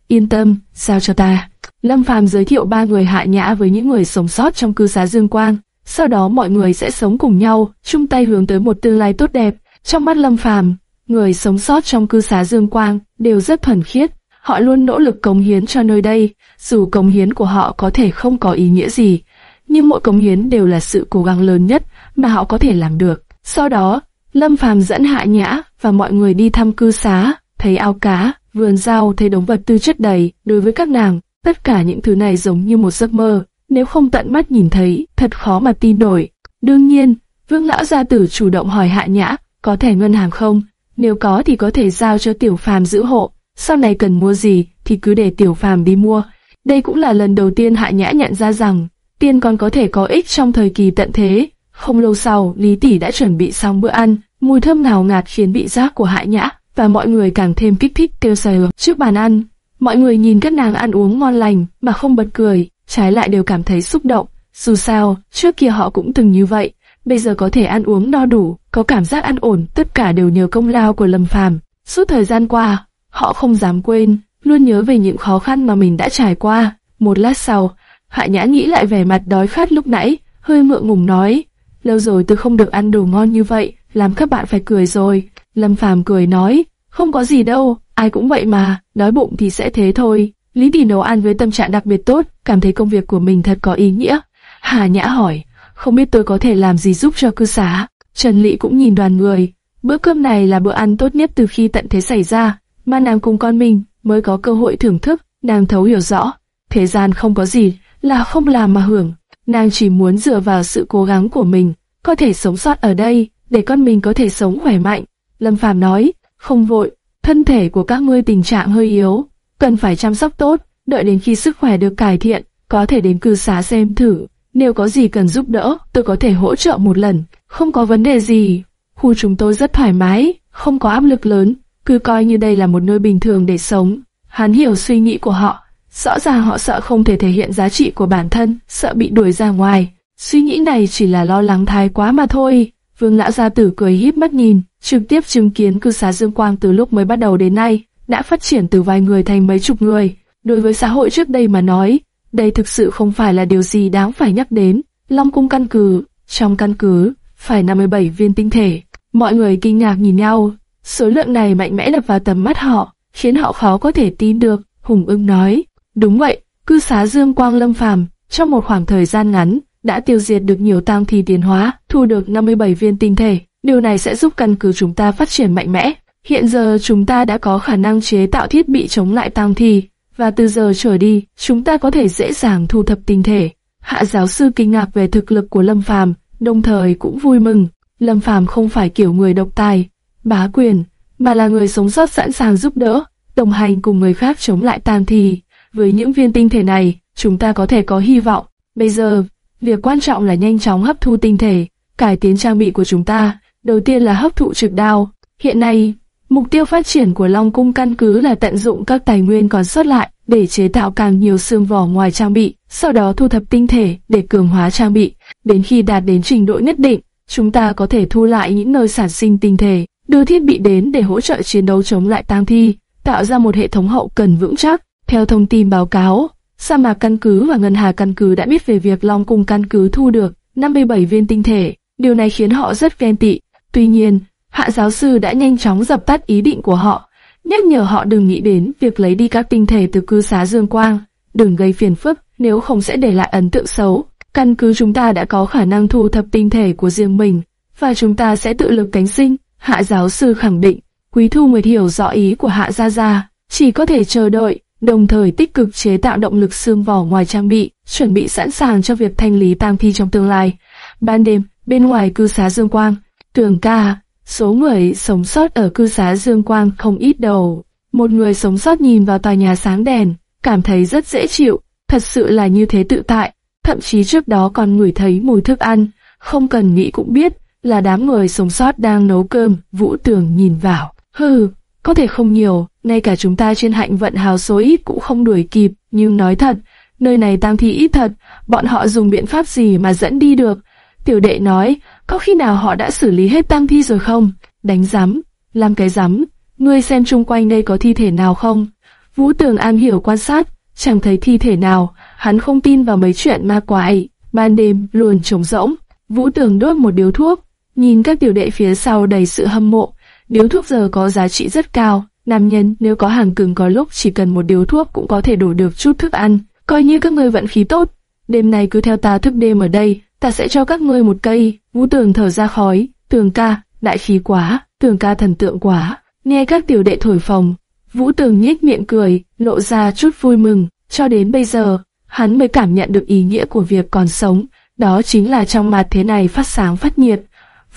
yên tâm, sao cho ta. Lâm Phàm giới thiệu ba người hạ nhã với những người sống sót trong cư xá Dương Quang. Sau đó mọi người sẽ sống cùng nhau, chung tay hướng tới một tương lai tốt đẹp. Trong mắt Lâm Phàm, người sống sót trong cư xá Dương Quang đều rất thuần khiết. Họ luôn nỗ lực cống hiến cho nơi đây, dù cống hiến của họ có thể không có ý nghĩa gì, nhưng mỗi cống hiến đều là sự cố gắng lớn nhất mà họ có thể làm được. Sau đó, Lâm Phàm dẫn Hạ Nhã và mọi người đi thăm cư xá, thấy ao cá, vườn rau, thấy đống vật tư chất đầy. Đối với các nàng, tất cả những thứ này giống như một giấc mơ. Nếu không tận mắt nhìn thấy, thật khó mà tin nổi. Đương nhiên, Vương lão gia tử chủ động hỏi Hạ Nhã, có thẻ ngân hàng không? Nếu có thì có thể giao cho Tiểu Phàm giữ hộ. Sau này cần mua gì thì cứ để Tiểu Phàm đi mua. Đây cũng là lần đầu tiên Hạ Nhã nhận ra rằng tiên còn có thể có ích trong thời kỳ tận thế. Không lâu sau, Lý Tỷ đã chuẩn bị xong bữa ăn, mùi thơm nào ngạt khiến vị giác của Hạ Nhã và mọi người càng thêm kích thích kêu sờ trước bàn ăn. Mọi người nhìn các nàng ăn uống ngon lành mà không bật cười, trái lại đều cảm thấy xúc động. Dù sao, trước kia họ cũng từng như vậy, bây giờ có thể ăn uống no đủ, có cảm giác ăn ổn, tất cả đều nhờ công lao của Lâm Phàm. Suốt thời gian qua, họ không dám quên, luôn nhớ về những khó khăn mà mình đã trải qua. Một lát sau, Hạ Nhã nghĩ lại vẻ mặt đói khát lúc nãy, hơi ngượng ngùng nói, lâu rồi tôi không được ăn đồ ngon như vậy, làm các bạn phải cười rồi. Lâm Phàm cười nói, không có gì đâu, ai cũng vậy mà, đói bụng thì sẽ thế thôi. Lý Tỷ nấu ăn với tâm trạng đặc biệt tốt, cảm thấy công việc của mình thật có ý nghĩa. Hà Nhã hỏi, không biết tôi có thể làm gì giúp cho cư xá. Trần Lị cũng nhìn đoàn người, bữa cơm này là bữa ăn tốt nhất từ khi tận thế xảy ra, mà nàng cùng con mình mới có cơ hội thưởng thức, nàng thấu hiểu rõ, thế gian không có gì là không làm mà hưởng, nàng chỉ muốn dựa vào sự cố gắng của mình, có thể sống sót ở đây, để con mình có thể sống khỏe mạnh. Lâm Phàm nói, không vội, thân thể của các ngươi tình trạng hơi yếu, cần phải chăm sóc tốt, đợi đến khi sức khỏe được cải thiện, có thể đến cư xá xem thử. Nếu có gì cần giúp đỡ, tôi có thể hỗ trợ một lần, không có vấn đề gì. Khu chúng tôi rất thoải mái, không có áp lực lớn, cứ coi như đây là một nơi bình thường để sống. Hắn hiểu suy nghĩ của họ, rõ ràng họ sợ không thể thể hiện giá trị của bản thân, sợ bị đuổi ra ngoài. Suy nghĩ này chỉ là lo lắng thái quá mà thôi. Vương lão gia tử cười híp mắt nhìn, trực tiếp chứng kiến cư xá Dương Quang từ lúc mới bắt đầu đến nay, đã phát triển từ vài người thành mấy chục người. Đối với xã hội trước đây mà nói, đây thực sự không phải là điều gì đáng phải nhắc đến. Long cung căn cứ, trong căn cứ, phải 57 viên tinh thể. Mọi người kinh ngạc nhìn nhau, số lượng này mạnh mẽ đập vào tầm mắt họ, khiến họ khó có thể tin được. Hùng ưng nói, đúng vậy, cư xá Dương Quang Lâm Phàm trong một khoảng thời gian ngắn đã tiêu diệt được nhiều tang thi tiến hóa, thu được 57 viên tinh thể. Điều này sẽ giúp căn cứ chúng ta phát triển mạnh mẽ. Hiện giờ chúng ta đã có khả năng chế tạo thiết bị chống lại tang thi, và từ giờ trở đi, chúng ta có thể dễ dàng thu thập tinh thể. Hạ giáo sư kinh ngạc về thực lực của Lâm Phàm, đồng thời cũng vui mừng. Lâm Phàm không phải kiểu người độc tài, bá quyền, mà là người sống sót sẵn sàng giúp đỡ, đồng hành cùng người khác chống lại tam thì. Với những viên tinh thể này, chúng ta có thể có hy vọng. Bây giờ, việc quan trọng là nhanh chóng hấp thu tinh thể, cải tiến trang bị của chúng ta. Đầu tiên là hấp thụ trực đao. Hiện nay, Mục tiêu phát triển của Long Cung căn cứ là tận dụng các tài nguyên còn sót lại để chế tạo càng nhiều xương vỏ ngoài trang bị, sau đó thu thập tinh thể để cường hóa trang bị. Đến khi đạt đến trình độ nhất định, chúng ta có thể thu lại những nơi sản sinh tinh thể, đưa thiết bị đến để hỗ trợ chiến đấu chống lại tang thi, tạo ra một hệ thống hậu cần vững chắc. Theo thông tin báo cáo, sa mạc căn cứ và ngân hà căn cứ đã biết về việc Long Cung căn cứ thu được 57 viên tinh thể. Điều này khiến họ rất ghen tị. Tuy nhiên, hạ giáo sư đã nhanh chóng dập tắt ý định của họ, nhắc nhở họ đừng nghĩ đến việc lấy đi các tinh thể từ cư xá Dương Quang, đừng gây phiền phức, nếu không sẽ để lại ấn tượng xấu. Căn cứ chúng ta đã có khả năng thu thập tinh thể của riêng mình, và chúng ta sẽ tự lực cánh sinh, hạ giáo sư khẳng định. Quý Thu Nguyệt hiểu rõ ý của Hạ Gia Gia, chỉ có thể chờ đợi, đồng thời tích cực chế tạo động lực xương vỏ ngoài trang bị, chuẩn bị sẵn sàng cho việc thanh lý tang thi trong tương lai. Ban đêm, bên ngoài cư xá Dương Quang, Tường ca, số người sống sót ở cư xá Dương Quang không ít đầu. Một người sống sót nhìn vào tòa nhà sáng đèn, cảm thấy rất dễ chịu, thật sự là như thế tự tại, thậm chí trước đó còn ngửi thấy mùi thức ăn, không cần nghĩ cũng biết là đám người sống sót đang nấu cơm, Vũ Tường nhìn vào. Hừ, có thể không nhiều, ngay cả chúng ta trên hạnh vận hào số ít cũng không đuổi kịp, nhưng nói thật, nơi này tang thi ít thật, bọn họ dùng biện pháp gì mà dẫn đi được. Tiểu đệ nói, có khi nào họ đã xử lý hết tang thi rồi không? Đánh giám, làm cái giám, ngươi xem chung quanh đây có thi thể nào không? Vũ Tường An hiểu quan sát, chẳng thấy thi thể nào, hắn không tin vào mấy chuyện ma quái. Ban đêm luôn trống rỗng, Vũ Tường đốt một điếu thuốc, nhìn các tiểu đệ phía sau đầy sự hâm mộ. Điếu thuốc giờ có giá trị rất cao, nam nhân nếu có hàng cứng có lúc chỉ cần một điếu thuốc cũng có thể đổ được chút thức ăn, coi như các ngươi vận khí tốt. Đêm nay cứ theo ta thức đêm ở đây, ta sẽ cho các ngươi một cây. Vũ Tường thở ra khói, Tường ca, đại khí quá, Tường ca thần tượng quá. Nghe các tiểu đệ thổi phòng, Vũ Tường nhếch miệng cười, lộ ra chút vui mừng. Cho đến bây giờ, hắn mới cảm nhận được ý nghĩa của việc còn sống, đó chính là trong mặt thế này phát sáng phát nhiệt.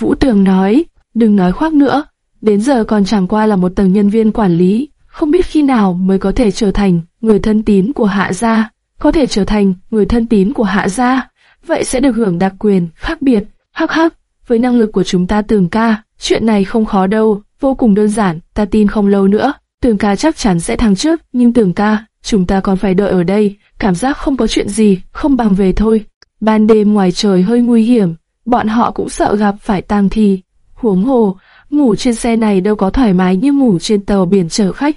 Vũ Tường nói, đừng nói khoác nữa, đến giờ còn chẳng qua là một tầng nhân viên quản lý, không biết khi nào mới có thể trở thành người thân tín của hạ gia, có thể trở thành người thân tín của hạ gia, vậy sẽ được hưởng đặc quyền khác biệt. Hắc hắc, với năng lực của chúng ta tường ca, chuyện này không khó đâu, vô cùng đơn giản, ta tin không lâu nữa, tường ca chắc chắn sẽ thắng trước, nhưng tường ca, chúng ta còn phải đợi ở đây, cảm giác không có chuyện gì, không bằng về thôi. Ban đêm ngoài trời hơi nguy hiểm, bọn họ cũng sợ gặp phải tang thi. Huống hồ, ngủ trên xe này đâu có thoải mái như ngủ trên tàu biển chở khách.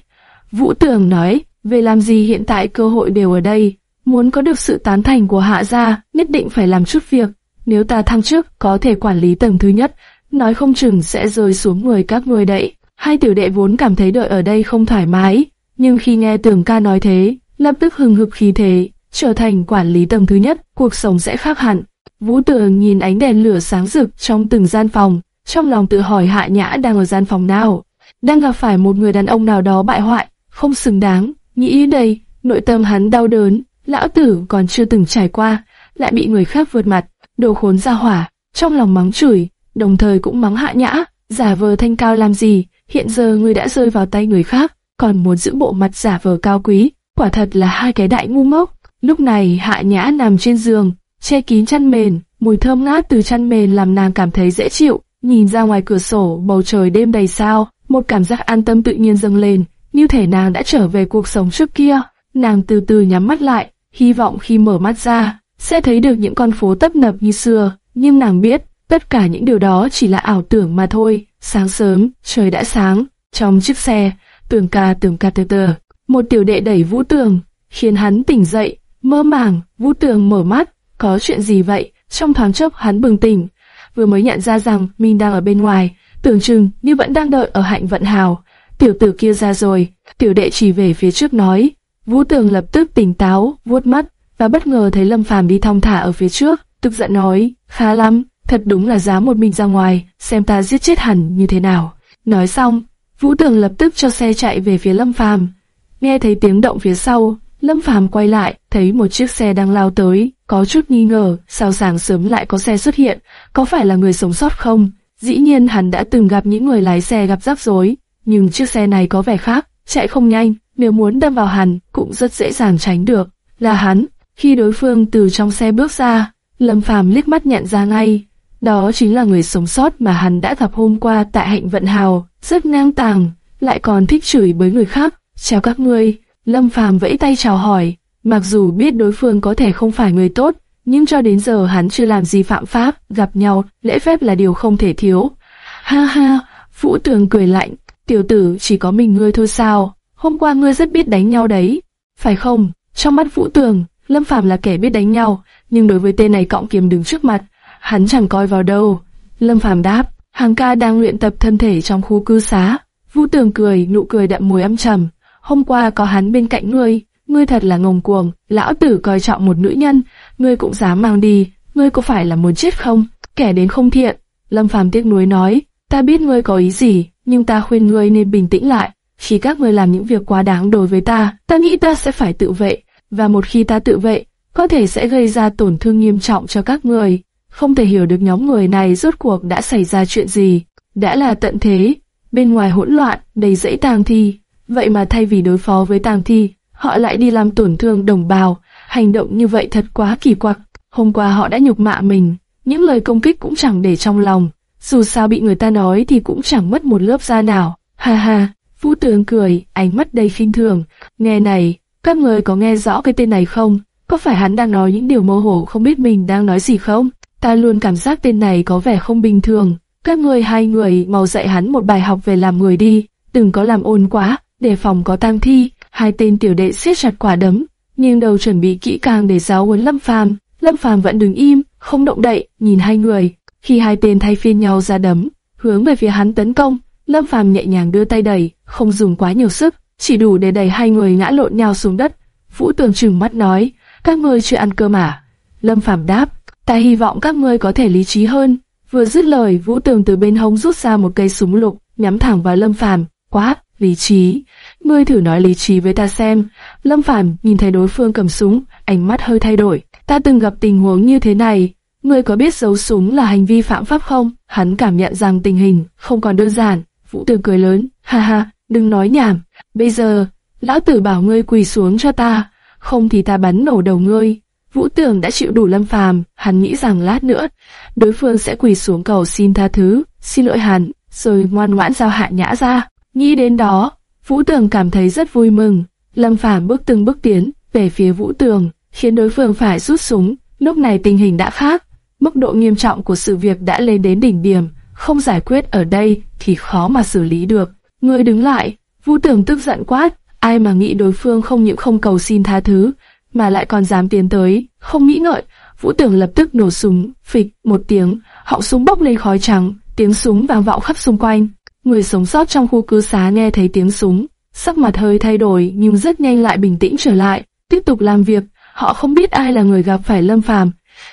Vũ Tường nói, về làm gì hiện tại cơ hội đều ở đây, muốn có được sự tán thành của hạ gia, nhất định phải làm chút việc. Nếu ta thăng chức, có thể quản lý tầng thứ nhất, nói không chừng sẽ rơi xuống người các người đậy. Hai tiểu đệ vốn cảm thấy đợi ở đây không thoải mái, nhưng khi nghe tưởng ca nói thế, lập tức hừng hực khí thế, trở thành quản lý tầng thứ nhất, cuộc sống sẽ khác hẳn. Vũ Tường nhìn ánh đèn lửa sáng rực trong từng gian phòng, trong lòng tự hỏi Hạ Nhã đang ở gian phòng nào, đang gặp phải một người đàn ông nào đó bại hoại, không xứng đáng. Nghĩ đây, nội tâm hắn đau đớn, lão tử còn chưa từng trải qua, lại bị người khác vượt mặt, đồ khốn ra hỏa, trong lòng mắng chửi, đồng thời cũng mắng Hạ Nhã, giả vờ thanh cao làm gì, hiện giờ người đã rơi vào tay người khác, còn muốn giữ bộ mặt giả vờ cao quý, quả thật là hai cái đại ngu ngốc. Lúc này Hạ Nhã nằm trên giường, che kín chăn mền, mùi thơm ngát từ chăn mền làm nàng cảm thấy dễ chịu. Nhìn ra ngoài cửa sổ, bầu trời đêm đầy sao, một cảm giác an tâm tự nhiên dâng lên, như thể nàng đã trở về cuộc sống trước kia. Nàng từ từ nhắm mắt lại, hy vọng khi mở mắt ra, sẽ thấy được những con phố tấp nập như xưa. Nhưng nàng biết, tất cả những điều đó chỉ là ảo tưởng mà thôi. Sáng sớm, trời đã sáng, trong chiếc xe, tường ca tường ca tờ tờ, một tiểu đệ đẩy vũ tường, khiến hắn tỉnh dậy, mơ màng, vũ tường mở mắt, có chuyện gì vậy? Trong thoáng chốc hắn bừng tỉnh, vừa mới nhận ra rằng mình đang ở bên ngoài, tưởng chừng như vẫn đang đợi ở hạnh vận hào. Tiểu tử kia ra rồi, tiểu đệ chỉ về phía trước nói. Vũ Tường lập tức tỉnh táo, vuốt mắt và bất ngờ thấy Lâm Phàm đi thong thả ở phía trước, tức giận nói, khá lắm, thật đúng là dám một mình ra ngoài, xem ta giết chết hẳn như thế nào. Nói xong, Vũ Tường lập tức cho xe chạy về phía Lâm Phàm. Nghe thấy tiếng động phía sau, Lâm Phàm quay lại, thấy một chiếc xe đang lao tới, có chút nghi ngờ, sao sáng sớm lại có xe xuất hiện, có phải là người sống sót không? Dĩ nhiên hắn đã từng gặp những người lái xe gặp rắc rối, nhưng chiếc xe này có vẻ khác, chạy không nhanh, nếu muốn đâm vào hắn cũng rất dễ dàng tránh được. Là hắn, khi đối phương từ trong xe bước ra, Lâm Phàm liếc mắt nhận ra ngay, đó chính là người sống sót mà hắn đã gặp hôm qua tại Hạnh Vận Hào, rất ngang tàng, lại còn thích chửi bới người khác. Chào các ngươi, Lâm Phàm vẫy tay chào hỏi, mặc dù biết đối phương có thể không phải người tốt, nhưng cho đến giờ hắn chưa làm gì phạm pháp, gặp nhau, lễ phép là điều không thể thiếu. Ha ha, Vũ Tường cười lạnh, tiểu tử chỉ có mình ngươi thôi sao, hôm qua ngươi rất biết đánh nhau đấy, phải không? Trong mắt Vũ Tường, Lâm Phàm là kẻ biết đánh nhau, nhưng đối với tên này cọng kiếm đứng trước mặt, hắn chẳng coi vào đâu. Lâm Phàm đáp, hàng ca đang luyện tập thân thể trong khu cư xá. Vũ Tường cười, nụ cười đậm mùi âm trầm. Hôm qua có hắn bên cạnh ngươi, ngươi thật là ngông cuồng, lão tử coi trọng một nữ nhân, ngươi cũng dám mang đi, ngươi có phải là muốn chết không? Kẻ đến không thiện. Lâm Phàm tiếc nuối nói, ta biết ngươi có ý gì, nhưng ta khuyên ngươi nên bình tĩnh lại. Khi các ngươi làm những việc quá đáng đối với ta, ta nghĩ ta sẽ phải tự vệ, và một khi ta tự vệ, có thể sẽ gây ra tổn thương nghiêm trọng cho các người. Không thể hiểu được nhóm người này rốt cuộc đã xảy ra chuyện gì. Đã là tận thế, bên ngoài hỗn loạn, đầy dãy tang thi. Vậy mà thay vì đối phó với tang thi, họ lại đi làm tổn thương đồng bào. Hành động như vậy thật quá kỳ quặc. Hôm qua họ đã nhục mạ mình, những lời công kích cũng chẳng để trong lòng. Dù sao bị người ta nói thì cũng chẳng mất một lớp da nào. Ha ha, Vũ Tường cười, ánh mắt đầy khinh thường. Nghe này, các người có nghe rõ cái tên này không? Có phải hắn đang nói những điều mơ hồ không biết mình đang nói gì không? Ta luôn cảm giác tên này có vẻ không bình thường. Các người hai người mau dạy hắn một bài học về làm người đi, đừng có làm ôn quá, để phòng có tang thi. Hai tên tiểu đệ siết chặt quả đấm, nhưng đầu chuẩn bị kỹ càng để giáo huấn Lâm Phàm. Lâm Phàm vẫn đứng im, không động đậy, nhìn hai người. Khi hai tên thay phiên nhau ra đấm, hướng về phía hắn tấn công, Lâm Phàm nhẹ nhàng đưa tay đẩy, không dùng quá nhiều sức, chỉ đủ để đẩy hai người ngã lộn nhau xuống đất. Vũ Tường trừng mắt nói, các ngươi chưa ăn cơm à? Lâm Phàm đáp, ta hy vọng các ngươi có thể lý trí hơn. Vừa dứt lời, Vũ Tường từ bên hông rút ra một cây súng lục, nhắm thẳng vào Lâm Phàm. Quá, lý trí. Ngươi thử nói lý trí với ta xem. Lâm Phàm nhìn thấy đối phương cầm súng, ánh mắt hơi thay đổi. Ta từng gặp tình huống như thế này. Ngươi có biết giấu súng là hành vi phạm pháp không? Hắn cảm nhận rằng tình hình không còn đơn giản. Vũ Tử cười lớn, ha ha, đừng nói nhảm. Bây giờ, lão tử bảo ngươi quỳ xuống cho ta, không thì ta bắn nổ đầu ngươi. Vũ Tường đã chịu đủ lâm phàm, hắn nghĩ rằng lát nữa, đối phương sẽ quỳ xuống cầu xin tha thứ, xin lỗi hắn, rồi ngoan ngoãn giao hạ nhã ra. Nghĩ đến đó, Vũ Tường cảm thấy rất vui mừng. Lâm phàm bước từng bước tiến về phía Vũ Tường, khiến đối phương phải rút súng. Lúc này tình hình đã khác, mức độ nghiêm trọng của sự việc đã lên đến đỉnh điểm, không giải quyết ở đây thì khó mà xử lý được. Ngươi đứng lại, Vũ Tường tức giận quát, ai mà nghĩ đối phương không những không cầu xin tha thứ, mà lại còn dám tiến tới, không nghĩ ngợi, Vũ Tường lập tức nổ súng, phịch một tiếng, họng súng bốc lên khói trắng, tiếng súng vang vọng khắp xung quanh. Người sống sót trong khu cư xá nghe thấy tiếng súng, sắc mặt hơi thay đổi nhưng rất nhanh lại bình tĩnh trở lại, tiếp tục làm việc. Họ không biết ai là người gặp phải Lâm Phàm,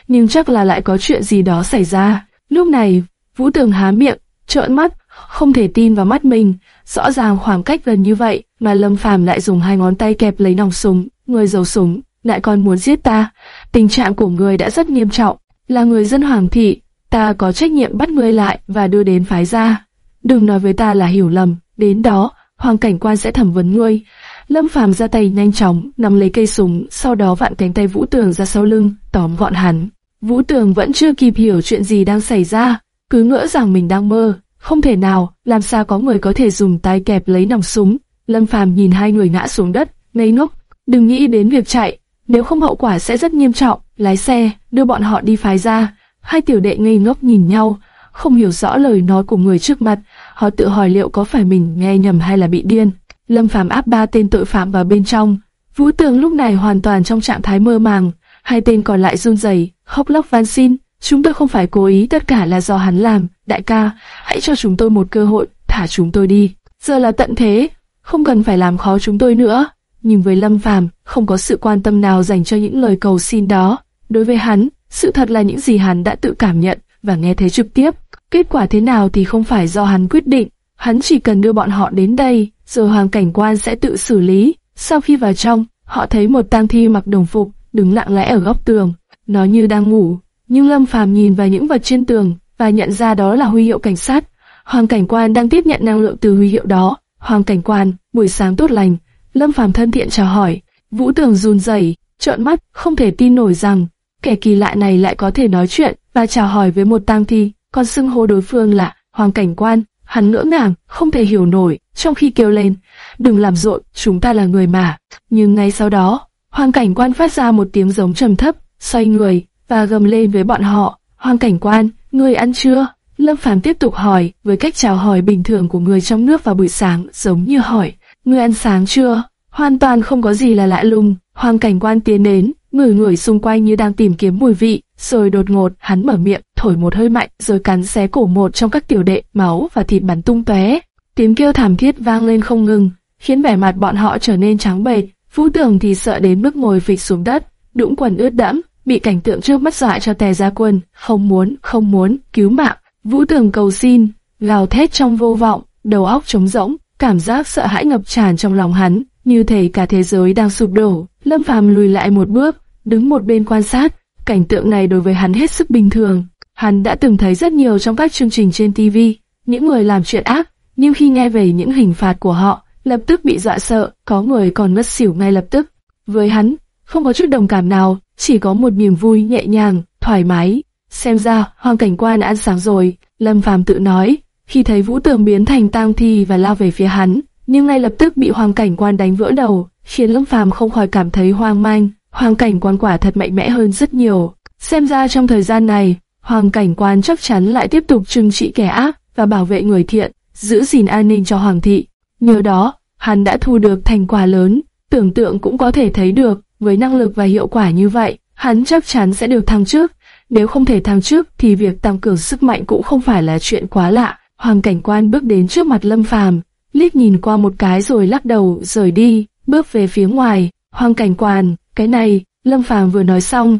nhưng chắc là lại có chuyện gì đó xảy ra. Lúc này, Vũ Tường há miệng, trợn mắt, không thể tin vào mắt mình. Rõ ràng khoảng cách gần như vậy mà Lâm Phàm lại dùng hai ngón tay kẹp lấy nòng súng, người giấu súng, lại còn muốn giết ta. Tình trạng của người đã rất nghiêm trọng, là người dân hoàng thị, ta có trách nhiệm bắt người lại và đưa đến phái gia. Đừng nói với ta là hiểu lầm, đến đó, hoàng cảnh quan sẽ thẩm vấn ngươi. Lâm Phàm ra tay nhanh chóng, nắm lấy cây súng, sau đó vặn cánh tay Vũ Tường ra sau lưng, tóm gọn hắn. Vũ Tường vẫn chưa kịp hiểu chuyện gì đang xảy ra, cứ ngỡ rằng mình đang mơ, không thể nào, làm sao có người có thể dùng tay kẹp lấy nòng súng. Lâm Phàm nhìn hai người ngã xuống đất, ngây ngốc, đừng nghĩ đến việc chạy, nếu không hậu quả sẽ rất nghiêm trọng. Lái xe, đưa bọn họ đi phái ra. Hai tiểu đệ ngây ngốc nhìn nhau, không hiểu rõ lời nói của người trước mặt. Họ tự hỏi liệu có phải mình nghe nhầm hay là bị điên. Lâm Phàm áp ba tên tội phạm vào bên trong. Vũ Tường lúc này hoàn toàn trong trạng thái mơ màng. Hai tên còn lại run rẩy, khóc lóc van xin. Chúng tôi không phải cố ý, tất cả là do hắn làm. Đại ca, hãy cho chúng tôi một cơ hội, thả chúng tôi đi. Giờ là tận thế, không cần phải làm khó chúng tôi nữa. Nhưng với Lâm Phàm, không có sự quan tâm nào dành cho những lời cầu xin đó. Đối với hắn, sự thật là những gì hắn đã tự cảm nhận và nghe thấy trực tiếp. Kết quả thế nào thì không phải do hắn quyết định. Hắn chỉ cần đưa bọn họ đến đây, rồi hoàng cảnh quan sẽ tự xử lý. Sau khi vào trong, họ thấy một tang thi mặc đồng phục, đứng lặng lẽ ở góc tường. Nó như đang ngủ, nhưng Lâm Phàm nhìn vào những vật trên tường và nhận ra đó là huy hiệu cảnh sát. Hoàng cảnh quan đang tiếp nhận năng lượng từ huy hiệu đó. Hoàng cảnh quan, buổi sáng tốt lành. Lâm Phàm thân thiện chào hỏi. Vũ Tường run rẩy, trợn mắt, không thể tin nổi rằng kẻ kỳ lạ này lại có thể nói chuyện và chào hỏi với một tang thi, còn xưng hô đối phương là Hoàng cảnh quan. Hắn ngỡ ngàng, không thể hiểu nổi, trong khi kêu lên, đừng làm rộn, chúng ta là người mà. Nhưng ngay sau đó, hoàng cảnh quan phát ra một tiếng giống trầm thấp, xoay người, và gầm lên với bọn họ, hoàng cảnh quan, người ăn chưa? Lâm Phàm tiếp tục hỏi, với cách chào hỏi bình thường của người trong nước vào buổi sáng, giống như hỏi, người ăn sáng chưa? Hoàn toàn không có gì là lạ lùng, hoàng cảnh quan tiến đến, ngửi ngửi xung quanh như đang tìm kiếm mùi vị, rồi đột ngột hắn mở miệng, thổi một hơi mạnh, rồi cắn xé cổ một trong các tiểu đệ, máu và thịt bắn tung tóe. Tiếng kêu thảm thiết vang lên không ngừng, khiến vẻ mặt bọn họ trở nên trắng bệch. Vũ Tường thì sợ đến mức ngồi phịch xuống đất, đũng quần ướt đẫm, bị cảnh tượng trước mắt dọa cho tè ra quần, không muốn, không muốn, cứu mạng. Vũ Tường cầu xin, gào thét trong vô vọng, đầu óc trống rỗng, cảm giác sợ hãi ngập tràn trong lòng hắn, như thể cả thế giới đang sụp đổ. Lâm Phàm lùi lại một bước, đứng một bên quan sát, cảnh tượng này đối với hắn hết sức bình thường. Hắn đã từng thấy rất nhiều trong các chương trình trên TV, những người làm chuyện ác, nhưng khi nghe về những hình phạt của họ, lập tức bị dọa sợ, có người còn ngất xỉu ngay lập tức. Với hắn, không có chút đồng cảm nào, chỉ có một niềm vui nhẹ nhàng, thoải mái. Xem ra, hoàng cảnh quan đã ăn sáng rồi, Lâm Phàm tự nói, khi thấy Vũ Tường biến thành tang thi và lao về phía hắn, nhưng ngay lập tức bị hoàng cảnh quan đánh vỡ đầu, khiến Lâm Phàm không khỏi cảm thấy hoang mang. Hoàng cảnh quan quả thật mạnh mẽ hơn rất nhiều. Xem ra trong thời gian này, hoàng cảnh quan chắc chắn lại tiếp tục trừng trị kẻ ác và bảo vệ người thiện, giữ gìn an ninh cho hoàng thị. Nhờ đó, hắn đã thu được thành quả lớn, tưởng tượng cũng có thể thấy được, với năng lực và hiệu quả như vậy, hắn chắc chắn sẽ được thăng chức. Nếu không thể thăng chức thì việc tăng cường sức mạnh cũng không phải là chuyện quá lạ. Hoàng cảnh quan bước đến trước mặt Lâm Phàm, liếc nhìn qua một cái rồi lắc đầu rời đi, bước về phía ngoài. Hoàng cảnh quan, cái này, Lâm Phàm vừa nói xong,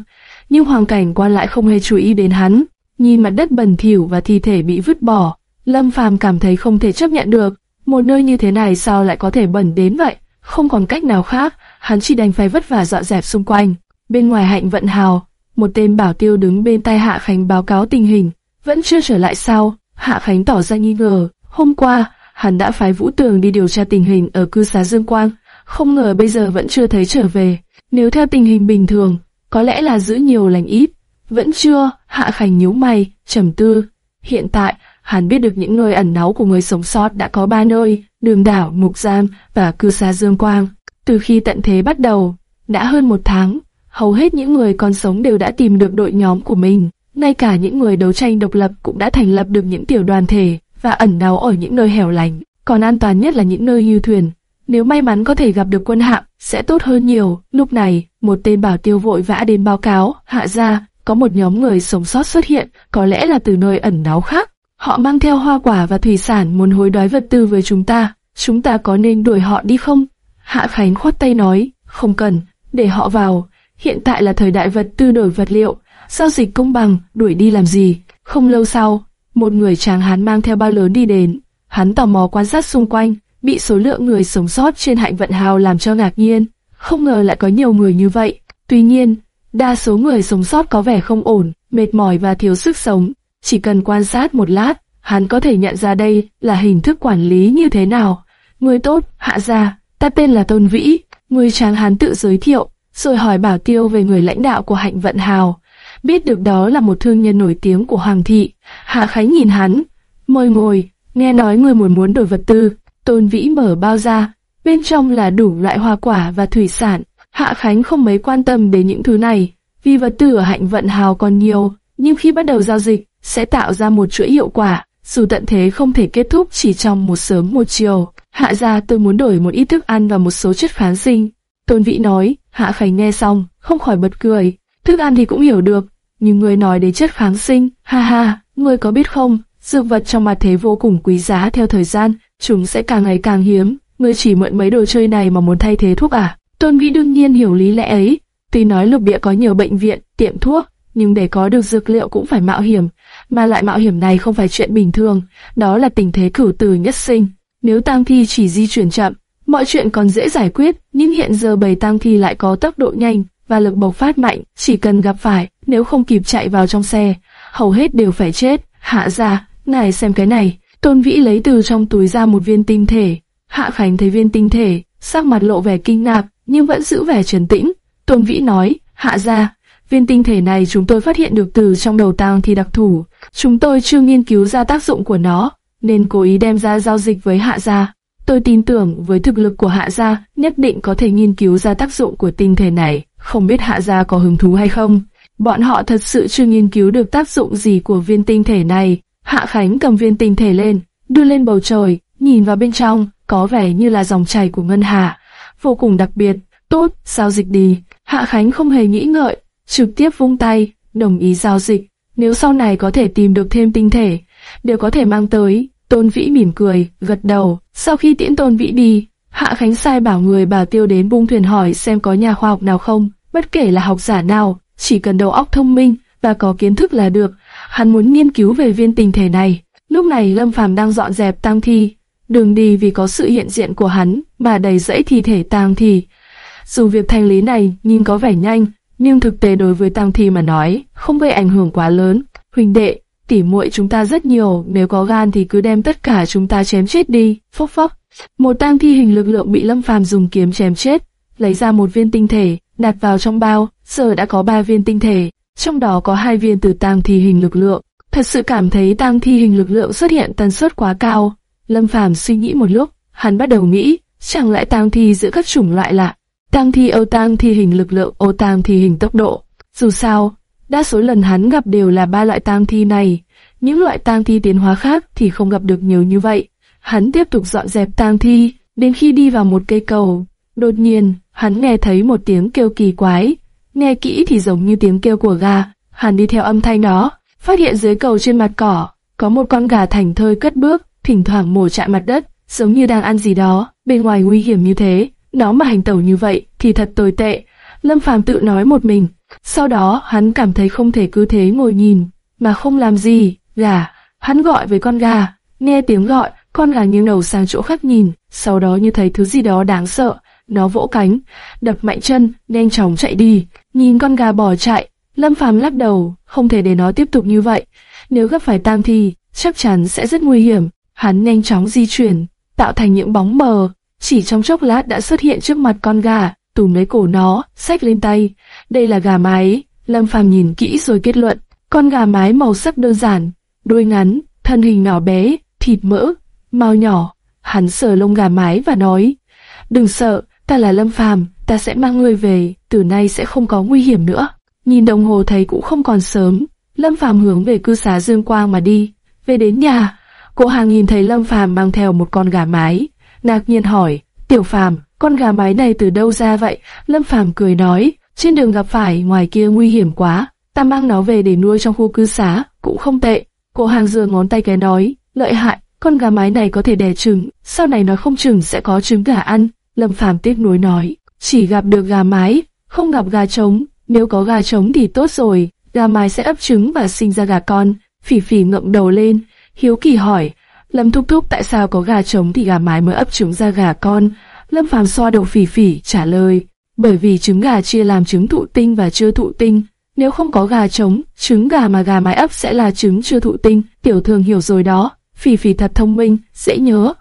nhưng Hoàng cảnh quan lại không hề chú ý đến hắn. Nhìn mặt đất bẩn thỉu và thi thể bị vứt bỏ, Lâm Phàm cảm thấy không thể chấp nhận được. Một nơi như thế này sao lại có thể bẩn đến vậy? Không còn cách nào khác, hắn chỉ đành phải vất vả dọn dẹp xung quanh. Bên ngoài hạnh vận hào, một tên bảo tiêu đứng bên tay Hạ Khánh báo cáo tình hình, vẫn chưa trở lại sao? Hạ Khánh tỏ ra nghi ngờ. Hôm qua, hắn đã phái Vũ Tường đi điều tra tình hình ở cư xá Dương Quang, không ngờ bây giờ vẫn chưa thấy trở về. Nếu theo tình hình bình thường, có lẽ là giữ nhiều lành ít. Vẫn chưa, Hạ Khánh nhíu mày, trầm tư. Hiện tại, hắn biết được những nơi ẩn náu của người sống sót đã có ba nơi, đường đảo, mục giam và cư xá Dương Quang. Từ khi tận thế bắt đầu, đã hơn một tháng, hầu hết những người còn sống đều đã tìm được đội nhóm của mình. Ngay cả những người đấu tranh độc lập cũng đã thành lập được những tiểu đoàn thể và ẩn náu ở những nơi hẻo lánh. Còn an toàn nhất là những nơi như thuyền. Nếu may mắn có thể gặp được quân hạm, sẽ tốt hơn nhiều. Lúc này, một tên bảo tiêu vội vã đến báo cáo, hạ ra, có một nhóm người sống sót xuất hiện, có lẽ là từ nơi ẩn náu khác. Họ mang theo hoa quả và thủy sản muốn hối đoái vật tư với chúng ta. Chúng ta có nên đuổi họ đi không? Hạ Khánh khoát tay nói, không cần, để họ vào. Hiện tại là thời đại vật tư đổi vật liệu, giao dịch công bằng, đuổi đi làm gì? Không lâu sau, một người tráng hán mang theo bao lớn đi đến. Hắn tò mò quan sát xung quanh, bị số lượng người sống sót trên hạnh vận hào làm cho ngạc nhiên. Không ngờ lại có nhiều người như vậy. Tuy nhiên, đa số người sống sót có vẻ không ổn, mệt mỏi và thiếu sức sống. Chỉ cần quan sát một lát, hắn có thể nhận ra đây là hình thức quản lý như thế nào. Người tốt, hạ gia, ta tên là Tôn Vĩ. Người tráng hắn tự giới thiệu, rồi hỏi bảo tiêu về người lãnh đạo của hạnh vận hào. Biết được đó là một thương nhân nổi tiếng của Hoàng thị. Hạ Khánh nhìn hắn, mời ngồi, nghe nói người muốn muốn đổi vật tư. Tôn Vĩ mở bao ra, bên trong là đủ loại hoa quả và thủy sản. Hạ Khánh không mấy quan tâm đến những thứ này, vì vật tư ở hạnh vận hào còn nhiều, nhưng khi bắt đầu giao dịch, sẽ tạo ra một chuỗi hiệu quả, dù tận thế không thể kết thúc chỉ trong một sớm một chiều. Hạ ra tôi muốn đổi một ít thức ăn và một số chất kháng sinh. Tôn Vĩ nói, Hạ Khánh nghe xong, không khỏi bật cười. Thức ăn thì cũng hiểu được, nhưng người nói đến chất kháng sinh, ha ha, người có biết không, dược vật trong mặt thế vô cùng quý giá theo thời gian, chúng sẽ càng ngày càng hiếm. Người chỉ mượn mấy đồ chơi này mà muốn thay thế thuốc à? Tôn Vĩ đương nhiên hiểu lý lẽ ấy. Tuy nói lục địa có nhiều bệnh viện, tiệm thuốc, nhưng để có được dược liệu cũng phải mạo hiểm, mà lại mạo hiểm này không phải chuyện bình thường, đó là tình thế cửu tử nhất sinh. Nếu tang thi chỉ di chuyển chậm, mọi chuyện còn dễ giải quyết, nhưng hiện giờ bầy tang thi lại có tốc độ nhanh và lực bộc phát mạnh, chỉ cần gặp phải, nếu không kịp chạy vào trong xe, hầu hết đều phải chết. Hạ ra, này xem cái này, Tôn Vĩ lấy từ trong túi ra một viên tinh thể. Hạ Khánh thấy viên tinh thể, sắc mặt lộ vẻ kinh ngạc, nhưng vẫn giữ vẻ trấn tĩnh. Tôn Vĩ nói, hạ ra, viên tinh thể này chúng tôi phát hiện được từ trong đầu tang thi đặc thù. Chúng tôi chưa nghiên cứu ra tác dụng của nó, nên cố ý đem ra giao dịch với Hạ gia. Tôi tin tưởng với thực lực của Hạ gia, nhất định có thể nghiên cứu ra tác dụng của tinh thể này. Không biết Hạ gia có hứng thú hay không? Bọn họ thật sự chưa nghiên cứu được tác dụng gì của viên tinh thể này. Hạ Khánh cầm viên tinh thể lên, đưa lên bầu trời, nhìn vào bên trong, có vẻ như là dòng chảy của ngân hà, vô cùng đặc biệt. Tốt, giao dịch đi. Hạ Khánh không hề nghĩ ngợi, trực tiếp vung tay, đồng ý giao dịch. Nếu sau này có thể tìm được thêm tinh thể, đều có thể mang tới. Tôn Vĩ mỉm cười, gật đầu. Sau khi tiễn Tôn Vĩ đi, Hạ Khánh sai bảo người bà Tiêu đến bung thuyền hỏi xem có nhà khoa học nào không. Bất kể là học giả nào, chỉ cần đầu óc thông minh và có kiến thức là được. Hắn muốn nghiên cứu về viên tinh thể này. Lúc này Lâm Phàm đang dọn dẹp tang thi, đường đi vì có sự hiện diện của hắn mà đầy dẫy thi thể tang thi. Dù việc thanh lý này nhìn có vẻ nhanh, nhưng thực tế đối với tang thi mà nói, không gây ảnh hưởng quá lớn. Huỳnh đệ, tỉ muội chúng ta rất nhiều, nếu có gan thì cứ đem tất cả chúng ta chém chết đi. Phốc phốc. Một tang thi hình lực lượng bị Lâm Phàm dùng kiếm chém chết, lấy ra một viên tinh thể, đặt vào trong bao, giờ đã có ba viên tinh thể, trong đó có hai viên từ tang thi hình lực lượng. Thật sự cảm thấy tang thi hình lực lượng xuất hiện tần suất quá cao. Lâm Phàm suy nghĩ một lúc, hắn bắt đầu nghĩ, chẳng lẽ tang thi giữa các chủng loại là tang thi ô tang thi hình lực lượng ô tang thi hình tốc độ. Dù sao, đa số lần hắn gặp đều là ba loại tang thi này, những loại tang thi tiến hóa khác thì không gặp được nhiều như vậy. Hắn tiếp tục dọn dẹp tang thi, đến khi đi vào một cây cầu, đột nhiên, hắn nghe thấy một tiếng kêu kỳ quái, nghe kỹ thì giống như tiếng kêu của gà. Hàn đi theo âm thanh đó, phát hiện dưới cầu trên mặt cỏ, có một con gà thành thơi cất bước, thỉnh thoảng mổ chạm mặt đất, giống như đang ăn gì đó. Bên ngoài nguy hiểm như thế, nó mà hành tẩu như vậy thì thật tồi tệ. Lâm Phàm tự nói một mình. Sau đó hắn cảm thấy không thể cứ thế ngồi nhìn, mà không làm gì. Gà, hắn gọi với con gà, nghe tiếng gọi, con gà nghiêng đầu sang chỗ khác nhìn, sau đó như thấy thứ gì đó đáng sợ, nó vỗ cánh, đập mạnh chân, nhanh chóng chạy đi. Nhìn con gà bỏ chạy, Lâm Phàm lắc đầu, không thể để nó tiếp tục như vậy. Nếu gặp phải tam thi, chắc chắn sẽ rất nguy hiểm. Hắn nhanh chóng di chuyển, tạo thành những bóng mờ, chỉ trong chốc lát đã xuất hiện trước mặt con gà, túm lấy cổ nó, xách lên tay. Đây là gà mái. Lâm Phàm nhìn kỹ rồi kết luận, con gà mái màu sắc đơn giản, đuôi ngắn, thân hình nhỏ bé, thịt mỡ, mao nhỏ. Hắn sờ lông gà mái và nói, đừng sợ, ta là Lâm Phàm, ta sẽ mang ngươi về, từ nay sẽ không có nguy hiểm nữa. Nhìn đồng hồ thấy cũng không còn sớm, Lâm Phàm hướng về cư xá Dương Quang mà đi. Về đến nhà, cô hàng nhìn thấy Lâm Phàm mang theo một con gà mái, ngạc nhiên hỏi, Tiểu Phàm, con gà mái này từ đâu ra vậy? Lâm Phàm cười nói, trên đường gặp phải ngoài kia nguy hiểm quá, ta mang nó về để nuôi trong khu cư xá, cũng không tệ. Cô hàng giơ ngón tay cái nói, lợi hại, con gà mái này có thể đẻ trứng, sau này nó không chừng sẽ có trứng gà ăn. Lâm Phàm tiếc nuối nói, chỉ gặp được gà mái, không gặp gà trống, nếu có gà trống thì tốt rồi, gà mái sẽ ấp trứng và sinh ra gà con. Phỉ phỉ ngậm đầu lên, hiếu kỳ hỏi, Lâm thúc thúc tại sao có gà trống thì gà mái mới ấp trứng ra gà con? Lâm Phàm xoa đầu phỉ phỉ trả lời, bởi vì trứng gà chia làm trứng thụ tinh và chưa thụ tinh. Nếu không có gà trống, trứng gà mà gà mái ấp sẽ là trứng chưa thụ tinh. Tiểu thường hiểu rồi đó. Phỉ phỉ thật thông minh, dễ nhớ.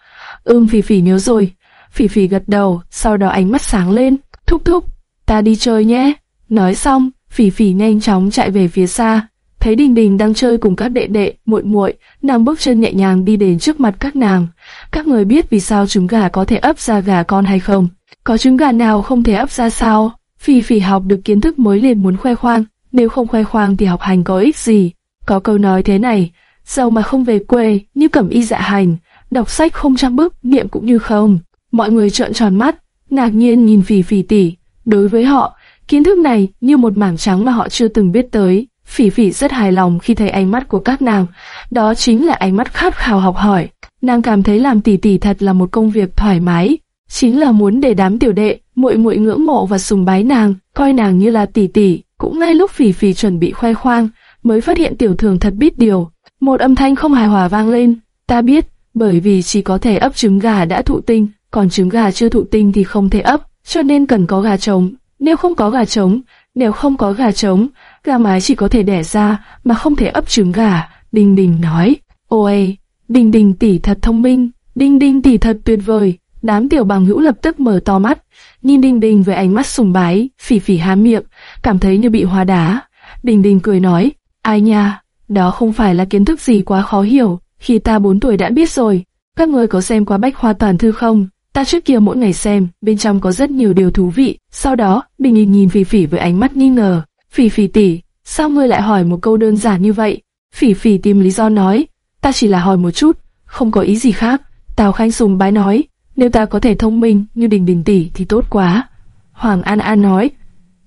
Ưm phỉ phỉ nhớ rồi. Phỉ phỉ gật đầu, sau đó ánh mắt sáng lên. Thúc thúc, ta đi chơi nhé. Nói xong, phỉ phỉ nhanh chóng chạy về phía xa. Thấy Đình Đình đang chơi cùng các đệ đệ, muội muội, nàng bước chân nhẹ nhàng đi đến trước mặt các nàng. Các người biết vì sao trứng gà có thể ấp ra gà con hay không? Có trứng gà nào không thể ấp ra sao? Phỉ phỉ học được kiến thức mới liền muốn khoe khoang, nếu không khoe khoang thì học hành có ích gì? Có câu nói thế này, giàu mà không về quê, như cẩm y dạ hành, đọc sách không trang bức, niệm cũng như không. Mọi người trợn tròn mắt, ngạc nhiên nhìn phỉ phỉ tỷ. Đối với họ, kiến thức này như một mảng trắng mà họ chưa từng biết tới. Phỉ phỉ rất hài lòng khi thấy ánh mắt của các nàng, đó chính là ánh mắt khát khao học hỏi. Nàng cảm thấy làm tỷ tỷ thật là một công việc thoải mái, chính là muốn để đám tiểu đệ, muội muội ngưỡng mộ và sùng bái nàng, coi nàng như là tỷ tỷ. Cũng ngay lúc phỉ phỉ chuẩn bị khoe khoang, mới phát hiện tiểu thường thật biết điều. Một âm thanh không hài hòa vang lên, ta biết, bởi vì chỉ có thể ấp trứng gà đã thụ tinh, còn trứng gà chưa thụ tinh thì không thể ấp, cho nên cần có gà trống. Nếu không có gà trống, nếu không có gà trống, gà mái chỉ có thể đẻ ra mà không thể ấp trứng gà. Đinh Đình nói, ôi, Đinh Đình tỷ thật thông minh, Đinh Đinh tỷ thật tuyệt vời. Đám tiểu bằng hữu lập tức mở to mắt, nhìn Đinh Đình với ánh mắt sùng bái, phỉ phỉ há miệng, cảm thấy như bị hóa đá. Đinh Đình cười nói, ai nha, đó không phải là kiến thức gì quá khó hiểu, khi ta 4 tuổi đã biết rồi. Các người có xem qua bách khoa toàn thư không? Ta trước kia mỗi ngày xem, bên trong có rất nhiều điều thú vị. Sau đó, Bình yên nhìn Phỉ Phỉ với ánh mắt nghi ngờ. Phỉ Phỉ tỷ, sao ngươi lại hỏi một câu đơn giản như vậy? Phỉ Phỉ tìm lý do nói, ta chỉ là hỏi một chút, không có ý gì khác. Tào Khanh sùng bái nói, nếu ta có thể thông minh như Đình Đình tỷ thì tốt quá. Hoàng An An nói,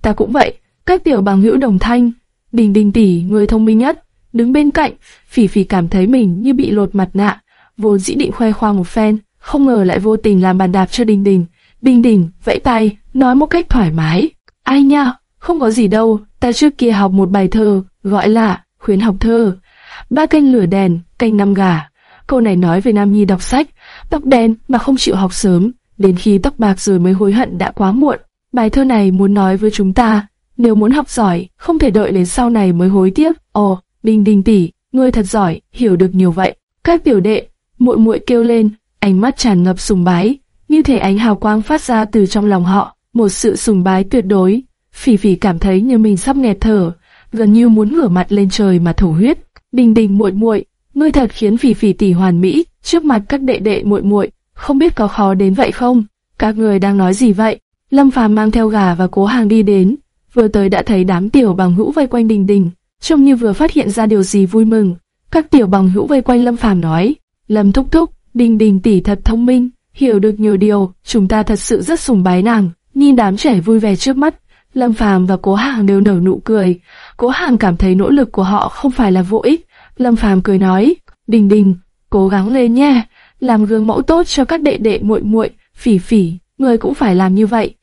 ta cũng vậy. Các tiểu bằng hữu đồng thanh, Đình Đình tỷ người thông minh nhất. Đứng bên cạnh, Phỉ Phỉ cảm thấy mình như bị lột mặt nạ, vốn dĩ định khoe khoang một phen, không ngờ lại vô tình làm bàn đạp cho Đình Đình. Đình Đình vẫy tay, nói một cách thoải mái. Ai nha, không có gì đâu, ta trước kia học một bài thơ, gọi là khuyến học thơ. Ba canh lửa đèn, canh năm gà. Câu này nói về Nam Nhi đọc sách, tóc đen mà không chịu học sớm, đến khi tóc bạc rồi mới hối hận đã quá muộn. Bài thơ này muốn nói với chúng ta, nếu muốn học giỏi, không thể đợi đến sau này mới hối tiếc. Ồ, Đình Đình tỷ, ngươi thật giỏi, hiểu được nhiều vậy. Các tiểu đệ, muội muội kêu lên, ánh mắt tràn ngập sùng bái, như thể ánh hào quang phát ra từ trong lòng họ, một sự sùng bái tuyệt đối. Phỉ Phỉ cảm thấy như mình sắp nghẹt thở, gần như muốn ngửa mặt lên trời mà thổ huyết. Đình Đình muội muội, ngươi thật khiến Phỉ Phỉ tỷ hoàn mỹ, trước mặt các đệ đệ muội muội, không biết có khó đến vậy không? Các người đang nói gì vậy? Lâm Phàm mang theo gà và cố hàng đi đến, vừa tới đã thấy đám tiểu bằng hữu vây quanh Đình Đình, trông như vừa phát hiện ra điều gì vui mừng. Các tiểu bằng hữu vây quanh Lâm Phàm nói, Lâm thúc thúc, Đình Đình tỷ thật thông minh, hiểu được nhiều điều, chúng ta thật sự rất sùng bái nàng. Nhìn đám trẻ vui vẻ trước mắt, Lâm Phàm và Cố Hàng đều nở nụ cười. Cố Hàng cảm thấy nỗ lực của họ không phải là vô ích. Lâm Phàm cười nói, Đình Đình, cố gắng lên nhé, làm gương mẫu tốt cho các đệ đệ muội muội, phỉ phỉ, người cũng phải làm như vậy.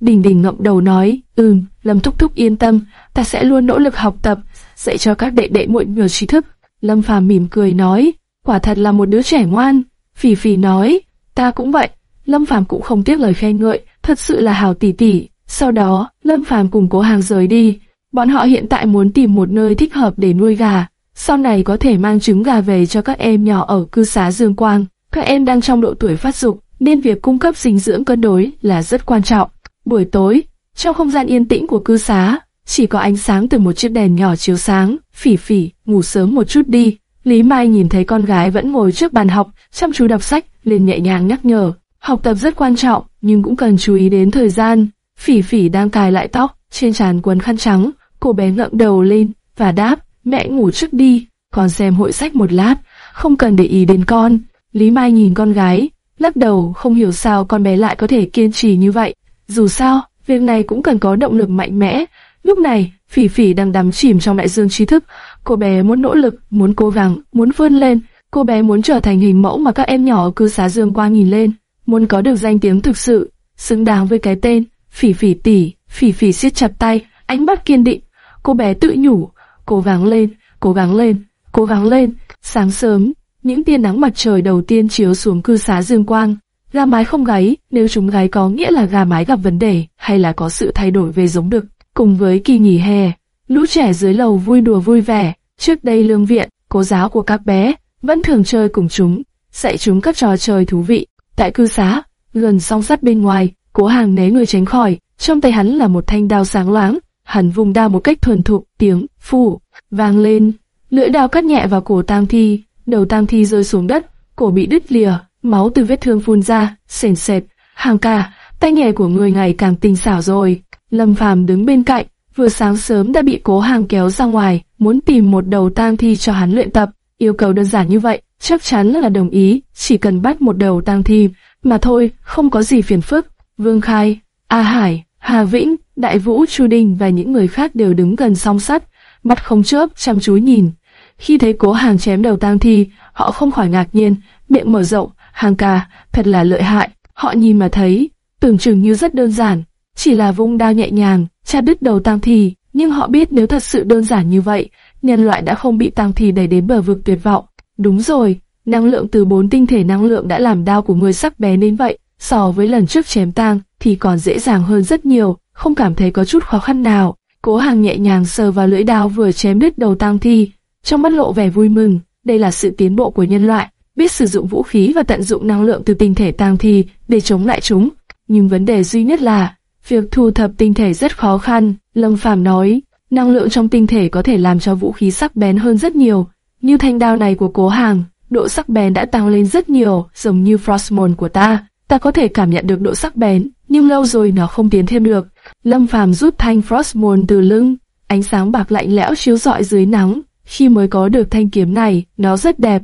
Đình Đình ngậm đầu nói, ừm, Lâm Thúc Thúc yên tâm, ta sẽ luôn nỗ lực học tập, dạy cho các đệ đệ muội nhiều trí thức. Lâm Phàm mỉm cười nói, quả thật là một đứa trẻ ngoan. Phỉ phỉ nói, ta cũng vậy. Lâm Phàm cũng không tiếc lời khen ngợi, thật sự là hào tỷ tỷ. Sau đó, Lâm Phàm cùng Cố Hàng rời đi. Bọn họ hiện tại muốn tìm một nơi thích hợp để nuôi gà, sau này có thể mang trứng gà về cho các em nhỏ ở cư xá Dương Quang. Các em đang trong độ tuổi phát dục, nên việc cung cấp dinh dưỡng cân đối là rất quan trọng. Buổi tối, trong không gian yên tĩnh của cư xá, chỉ có ánh sáng từ một chiếc đèn nhỏ chiếu sáng. Phỉ phỉ, ngủ sớm một chút đi. Lý Mai nhìn thấy con gái vẫn ngồi trước bàn học, chăm chú đọc sách, liền nhẹ nhàng nhắc nhở. Học tập rất quan trọng, nhưng cũng cần chú ý đến thời gian. Phỉ phỉ đang cài lại tóc, trên trán quấn khăn trắng, cô bé ngậm đầu lên và đáp, mẹ ngủ trước đi, con xem hội sách một lát, không cần để ý đến con. Lý Mai nhìn con gái, lắc đầu không hiểu sao con bé lại có thể kiên trì như vậy. Dù sao, việc này cũng cần có động lực mạnh mẽ. Lúc này, Phỉ Phỉ đang đắm chìm trong đại dương trí thức. Cô bé muốn nỗ lực, muốn cố gắng, muốn vươn lên. Cô bé muốn trở thành hình mẫu mà các em nhỏ ở cư xá Dương Quang nhìn lên, muốn có được danh tiếng thực sự, xứng đáng với cái tên Phỉ Phỉ tỷ. Phỉ Phỉ siết chặt tay, ánh mắt kiên định. Cô bé tự nhủ, cố gắng lên, cố gắng lên, cố gắng lên. Sáng sớm, những tia nắng mặt trời đầu tiên chiếu xuống cư xá Dương Quang. Gà mái không gáy, nếu chúng gáy có nghĩa là gà mái gặp vấn đề, hay là có sự thay đổi về giống đực. Cùng với kỳ nghỉ hè, lũ trẻ dưới lầu vui đùa vui vẻ. Trước đây lương viện, cố giáo của các bé, vẫn thường chơi cùng chúng, dạy chúng các trò chơi thú vị. Tại cư xá, gần song sắt bên ngoài, cố hàng né người tránh khỏi, trong tay hắn là một thanh đao sáng loáng, hắn vùng đao một cách thuần thục, tiếng phủ vang lên, lưỡi đao cắt nhẹ vào cổ Tang Thi, đầu Tang Thi rơi xuống đất, cổ bị đứt lìa, máu từ vết thương phun ra, sền sệt. Hàng ca, tay nghề của người ngày càng tinh xảo rồi. Lâm Phàm đứng bên cạnh, vừa sáng sớm đã bị cố hàng kéo ra ngoài, muốn tìm một đầu tang thi cho hắn luyện tập. Yêu cầu đơn giản như vậy, chắc chắn là đồng ý, chỉ cần bắt một đầu tang thi, mà thôi, không có gì phiền phức. Vương Khai, A Hải, Hà Vĩnh, Đại Vũ, Chu Đình và những người khác đều đứng gần song sắt, mắt không chớp, chăm chú nhìn. Khi thấy cố hàng chém đầu tang thi, họ không khỏi ngạc nhiên, miệng mở rộng, hàng ca, thật là lợi hại. Họ nhìn mà thấy, tưởng chừng như rất đơn giản, chỉ là vung đao nhẹ nhàng, chặt đứt đầu tang thi. Nhưng họ biết nếu thật sự đơn giản như vậy, nhân loại đã không bị tang thi đẩy đến bờ vực tuyệt vọng. Đúng rồi, năng lượng từ bốn tinh thể năng lượng đã làm đao của người sắc bé đến vậy. So với lần trước chém tang thì còn dễ dàng hơn rất nhiều, không cảm thấy có chút khó khăn nào. Cố Hàng nhẹ nhàng sờ vào lưỡi đao vừa chém đứt đầu tang thi, trong mắt lộ vẻ vui mừng. Đây là sự tiến bộ của nhân loại, biết sử dụng vũ khí và tận dụng năng lượng từ tinh thể tang thi để chống lại chúng. Nhưng vấn đề duy nhất là việc thu thập tinh thể rất khó khăn. Lâm Phàm nói, năng lượng trong tinh thể có thể làm cho vũ khí sắc bén hơn rất nhiều. Như thanh đao này của Cố Hàng, độ sắc bén đã tăng lên rất nhiều, giống như Frostmourne của ta. Ta có thể cảm nhận được độ sắc bén, nhưng lâu rồi nó không tiến thêm được. Lâm Phàm rút thanh Frostmourne từ lưng, ánh sáng bạc lạnh lẽo chiếu rọi dưới nắng. Khi mới có được thanh kiếm này, nó rất đẹp,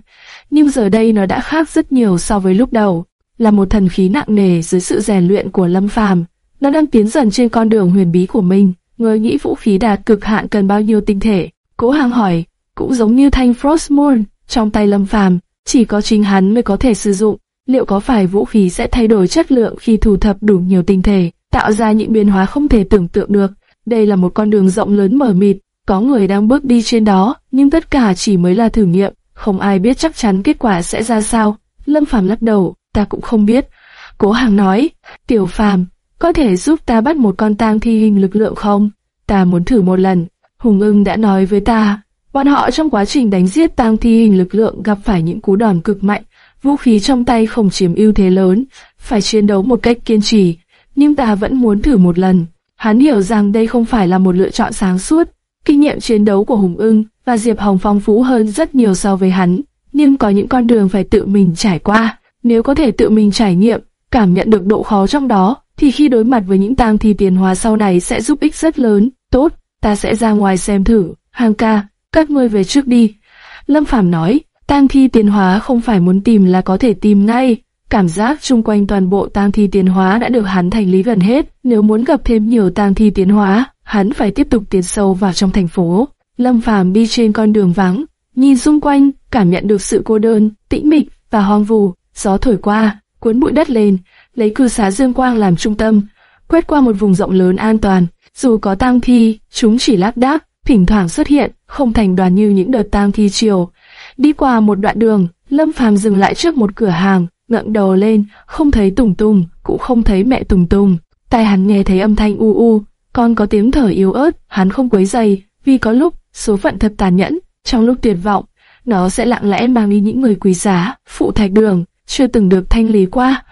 nhưng giờ đây nó đã khác rất nhiều so với lúc đầu. Là một thần khí nặng nề dưới sự rèn luyện của Lâm Phàm, nó đang tiến dần trên con đường huyền bí của mình. Người nghĩ vũ khí đạt cực hạn cần bao nhiêu tinh thể? Cố Hàng hỏi, cũng giống như thanh Frostmourne trong tay Lâm Phàm, chỉ có chính hắn mới có thể sử dụng. Liệu có phải vũ khí sẽ thay đổi chất lượng khi thu thập đủ nhiều tinh thể, tạo ra những biến hóa không thể tưởng tượng được? Đây là một con đường rộng lớn mở mịt, có người đang bước đi trên đó, nhưng tất cả chỉ mới là thử nghiệm, không ai biết chắc chắn kết quả sẽ ra sao. Lâm Phàm lắc đầu, ta cũng không biết. Cố Hàng nói, Tiểu Phàm, có thể giúp ta bắt một con tang thi hình lực lượng không? Ta muốn thử một lần. Hùng ưng đã nói với ta, bọn họ trong quá trình đánh giết tang thi hình lực lượng gặp phải những cú đòn cực mạnh, vũ khí trong tay không chiếm ưu thế lớn, phải chiến đấu một cách kiên trì, nhưng ta vẫn muốn thử một lần. Hắn hiểu rằng đây không phải là một lựa chọn sáng suốt, kinh nghiệm chiến đấu của Hùng ưng và Diệp Hồng phong phú hơn rất nhiều so với hắn, nhưng có những con đường phải tự mình trải qua. Nếu có thể tự mình trải nghiệm, cảm nhận được độ khó trong đó, thì khi đối mặt với những tang thi tiền hóa sau này sẽ giúp ích rất lớn. Tốt, ta sẽ ra ngoài xem thử. Hàng ca, các ngươi về trước đi. Lâm Phàm nói, tang thi tiền hóa không phải muốn tìm là có thể tìm ngay. Cảm giác chung quanh toàn bộ tang thi tiến hóa đã được hắn thành lý gần hết. Nếu muốn gặp thêm nhiều tang thi tiến hóa, hắn phải tiếp tục tiến sâu vào trong thành phố. Lâm Phàm đi trên con đường vắng, nhìn xung quanh, cảm nhận được sự cô đơn, tĩnh mịch và hoang vu. Gió thổi qua, cuốn bụi đất lên, lấy cư xá Dương Quang làm trung tâm, quét qua một vùng rộng lớn an toàn. Dù có tang thi, chúng chỉ lác đác, thỉnh thoảng xuất hiện, không thành đoàn như những đợt tang thi chiều. Đi qua một đoạn đường, Lâm Phàm dừng lại trước một cửa hàng, ngẩng đầu lên, không thấy Tùng Tùng, cũng không thấy mẹ Tùng Tùng. Tai hắn nghe thấy âm thanh u u, còn có tiếng thở yếu ớt, hắn không quấy dày, vì có lúc số phận thật tàn nhẫn, trong lúc tuyệt vọng, nó sẽ lặng lẽ mang đi những người quý giá, phụ thạch đường, chưa từng được thanh lý qua.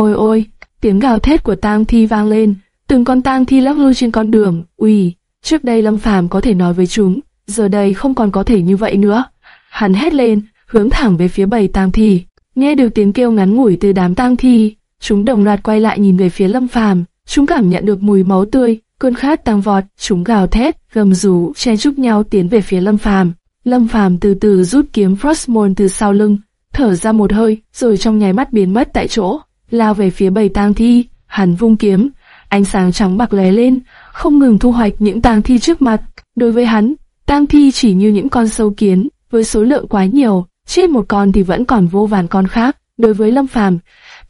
Ôi ôi, tiếng gào thét của tang thi vang lên, từng con tang thi lắc lư trên con đường, uy, trước đây Lâm Phàm có thể nói với chúng, giờ đây không còn có thể như vậy nữa. Hắn hét lên, hướng thẳng về phía bầy tang thi. Nghe được tiếng kêu ngắn ngủi từ đám tang thi, chúng đồng loạt quay lại nhìn về phía Lâm Phàm. Chúng cảm nhận được mùi máu tươi, cơn khát tăng vọt, chúng gào thét, gầm rú, chen chúc nhau tiến về phía Lâm Phàm. Lâm Phàm từ từ rút kiếm Frostmourne từ sau lưng, thở ra một hơi, rồi trong nháy mắt biến mất tại chỗ, lao về phía bầy tang thi. Hắn vung kiếm, ánh sáng trắng bạc lóe lên, không ngừng thu hoạch những tang thi trước mặt. Đối với hắn, tang thi chỉ như những con sâu kiến, với số lượng quá nhiều, chết một con thì vẫn còn vô vàn con khác. Đối với Lâm Phàm,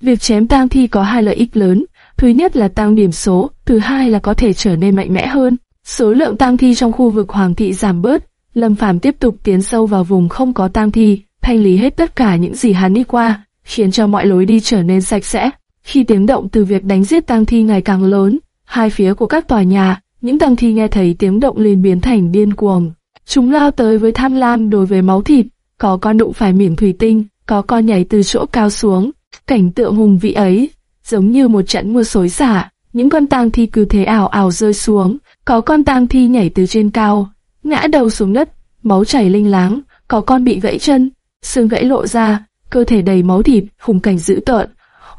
việc chém tang thi có hai lợi ích lớn. Thứ nhất là tăng điểm số, thứ hai là có thể trở nên mạnh mẽ hơn. Số lượng tang thi trong khu vực Hoàng thị giảm bớt. Lâm Phàm tiếp tục tiến sâu vào vùng không có tang thi, thanh lý hết tất cả những gì hắn đi qua, khiến cho mọi lối đi trở nên sạch sẽ. Khi tiếng động từ việc đánh giết tang thi ngày càng lớn, hai phía của các tòa nhà, những tang thi nghe thấy tiếng động liền biến thành điên cuồng. Chúng lao tới với tham lam đối với máu thịt, có con đụng phải miệng thủy tinh, có con nhảy từ chỗ cao xuống. Cảnh tượng hùng vĩ ấy, giống như một trận mưa xối xả, những con tang thi cứ thế ảo ảo rơi xuống, có con tang thi nhảy từ trên cao, ngã đầu xuống đất, máu chảy linh láng, có con bị gãy chân, xương gãy lộ ra, cơ thể đầy máu thịt, khung cảnh dữ tợn,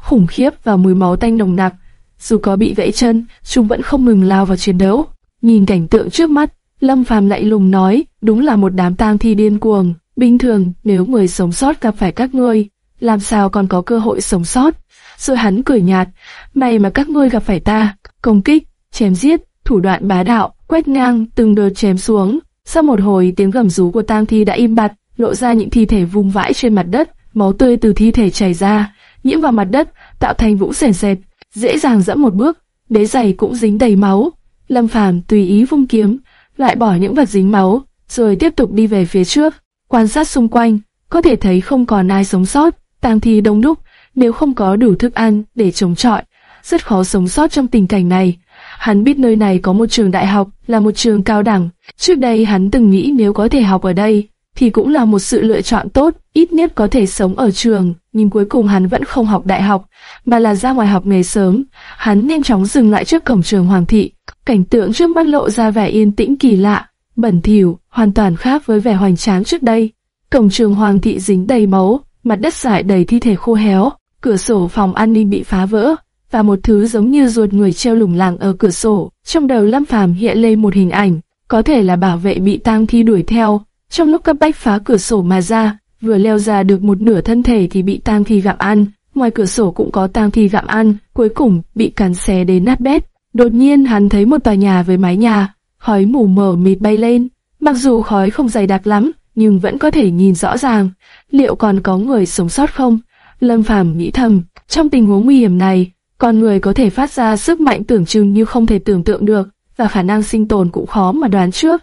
khủng khiếp và mùi máu tanh nồng nặc. Dù có bị gãy chân, chúng vẫn không ngừng lao vào chiến đấu. Nhìn cảnh tượng trước mắt, Lâm Phàm lạnh lùng nói, đúng là một đám tang thi điên cuồng. Bình thường, nếu người sống sót gặp phải các ngươi, làm sao còn có cơ hội sống sót? Rồi hắn cười nhạt, may mà các ngươi gặp phải ta, công kích, chém giết, thủ đoạn bá đạo, quét ngang từng đợt chém xuống. Sau một hồi tiếng gầm rú của tang thi đã im bặt, lộ ra những thi thể vung vãi trên mặt đất, máu tươi từ thi thể chảy ra, nhiễm vào mặt đất, tạo thành vũng sền sệt, dễ dàng dẫm một bước, đế giày cũng dính đầy máu. Lâm Phàm tùy ý vung kiếm, lại bỏ những vật dính máu, rồi tiếp tục đi về phía trước, quan sát xung quanh, có thể thấy không còn ai sống sót, tang thi đông đúc, nếu không có đủ thức ăn để chống chọi, rất khó sống sót trong tình cảnh này. Hắn biết nơi này có một trường đại học, là một trường cao đẳng. Trước đây hắn từng nghĩ nếu có thể học ở đây, thì cũng là một sự lựa chọn tốt, ít nhất có thể sống ở trường, nhưng cuối cùng hắn vẫn không học đại học, mà là ra ngoài học nghề sớm. Hắn nhanh chóng dừng lại trước cổng trường Hoàng thị, cảnh tượng trước mắt lộ ra vẻ yên tĩnh kỳ lạ, bẩn thỉu, hoàn toàn khác với vẻ hoành tráng trước đây. Cổng trường hoàng thị dính đầy máu, mặt đất rải đầy thi thể khô héo, cửa sổ phòng an ninh bị phá vỡ, và một thứ giống như ruột người treo lủng lẳng ở cửa sổ. Trong đầu Lâm Phàm hiện lên một hình ảnh, có thể là bảo vệ bị tang thi đuổi theo. Trong lúc cấp bách phá cửa sổ mà ra, vừa leo ra được một nửa thân thể thì bị tang thi gặm ăn. Ngoài cửa sổ cũng có tang thi gặm ăn, cuối cùng bị cắn xé đến nát bét. Đột nhiên hắn thấy một tòa nhà với mái nhà, khói mù mờ mịt bay lên. Mặc dù khói không dày đặc lắm, nhưng vẫn có thể nhìn rõ ràng. Liệu còn có người sống sót không? Lâm Phàm nghĩ thầm, trong tình huống nguy hiểm này, con người có thể phát ra sức mạnh tưởng chừng như không thể tưởng tượng được, và khả năng sinh tồn cũng khó mà đoán trước.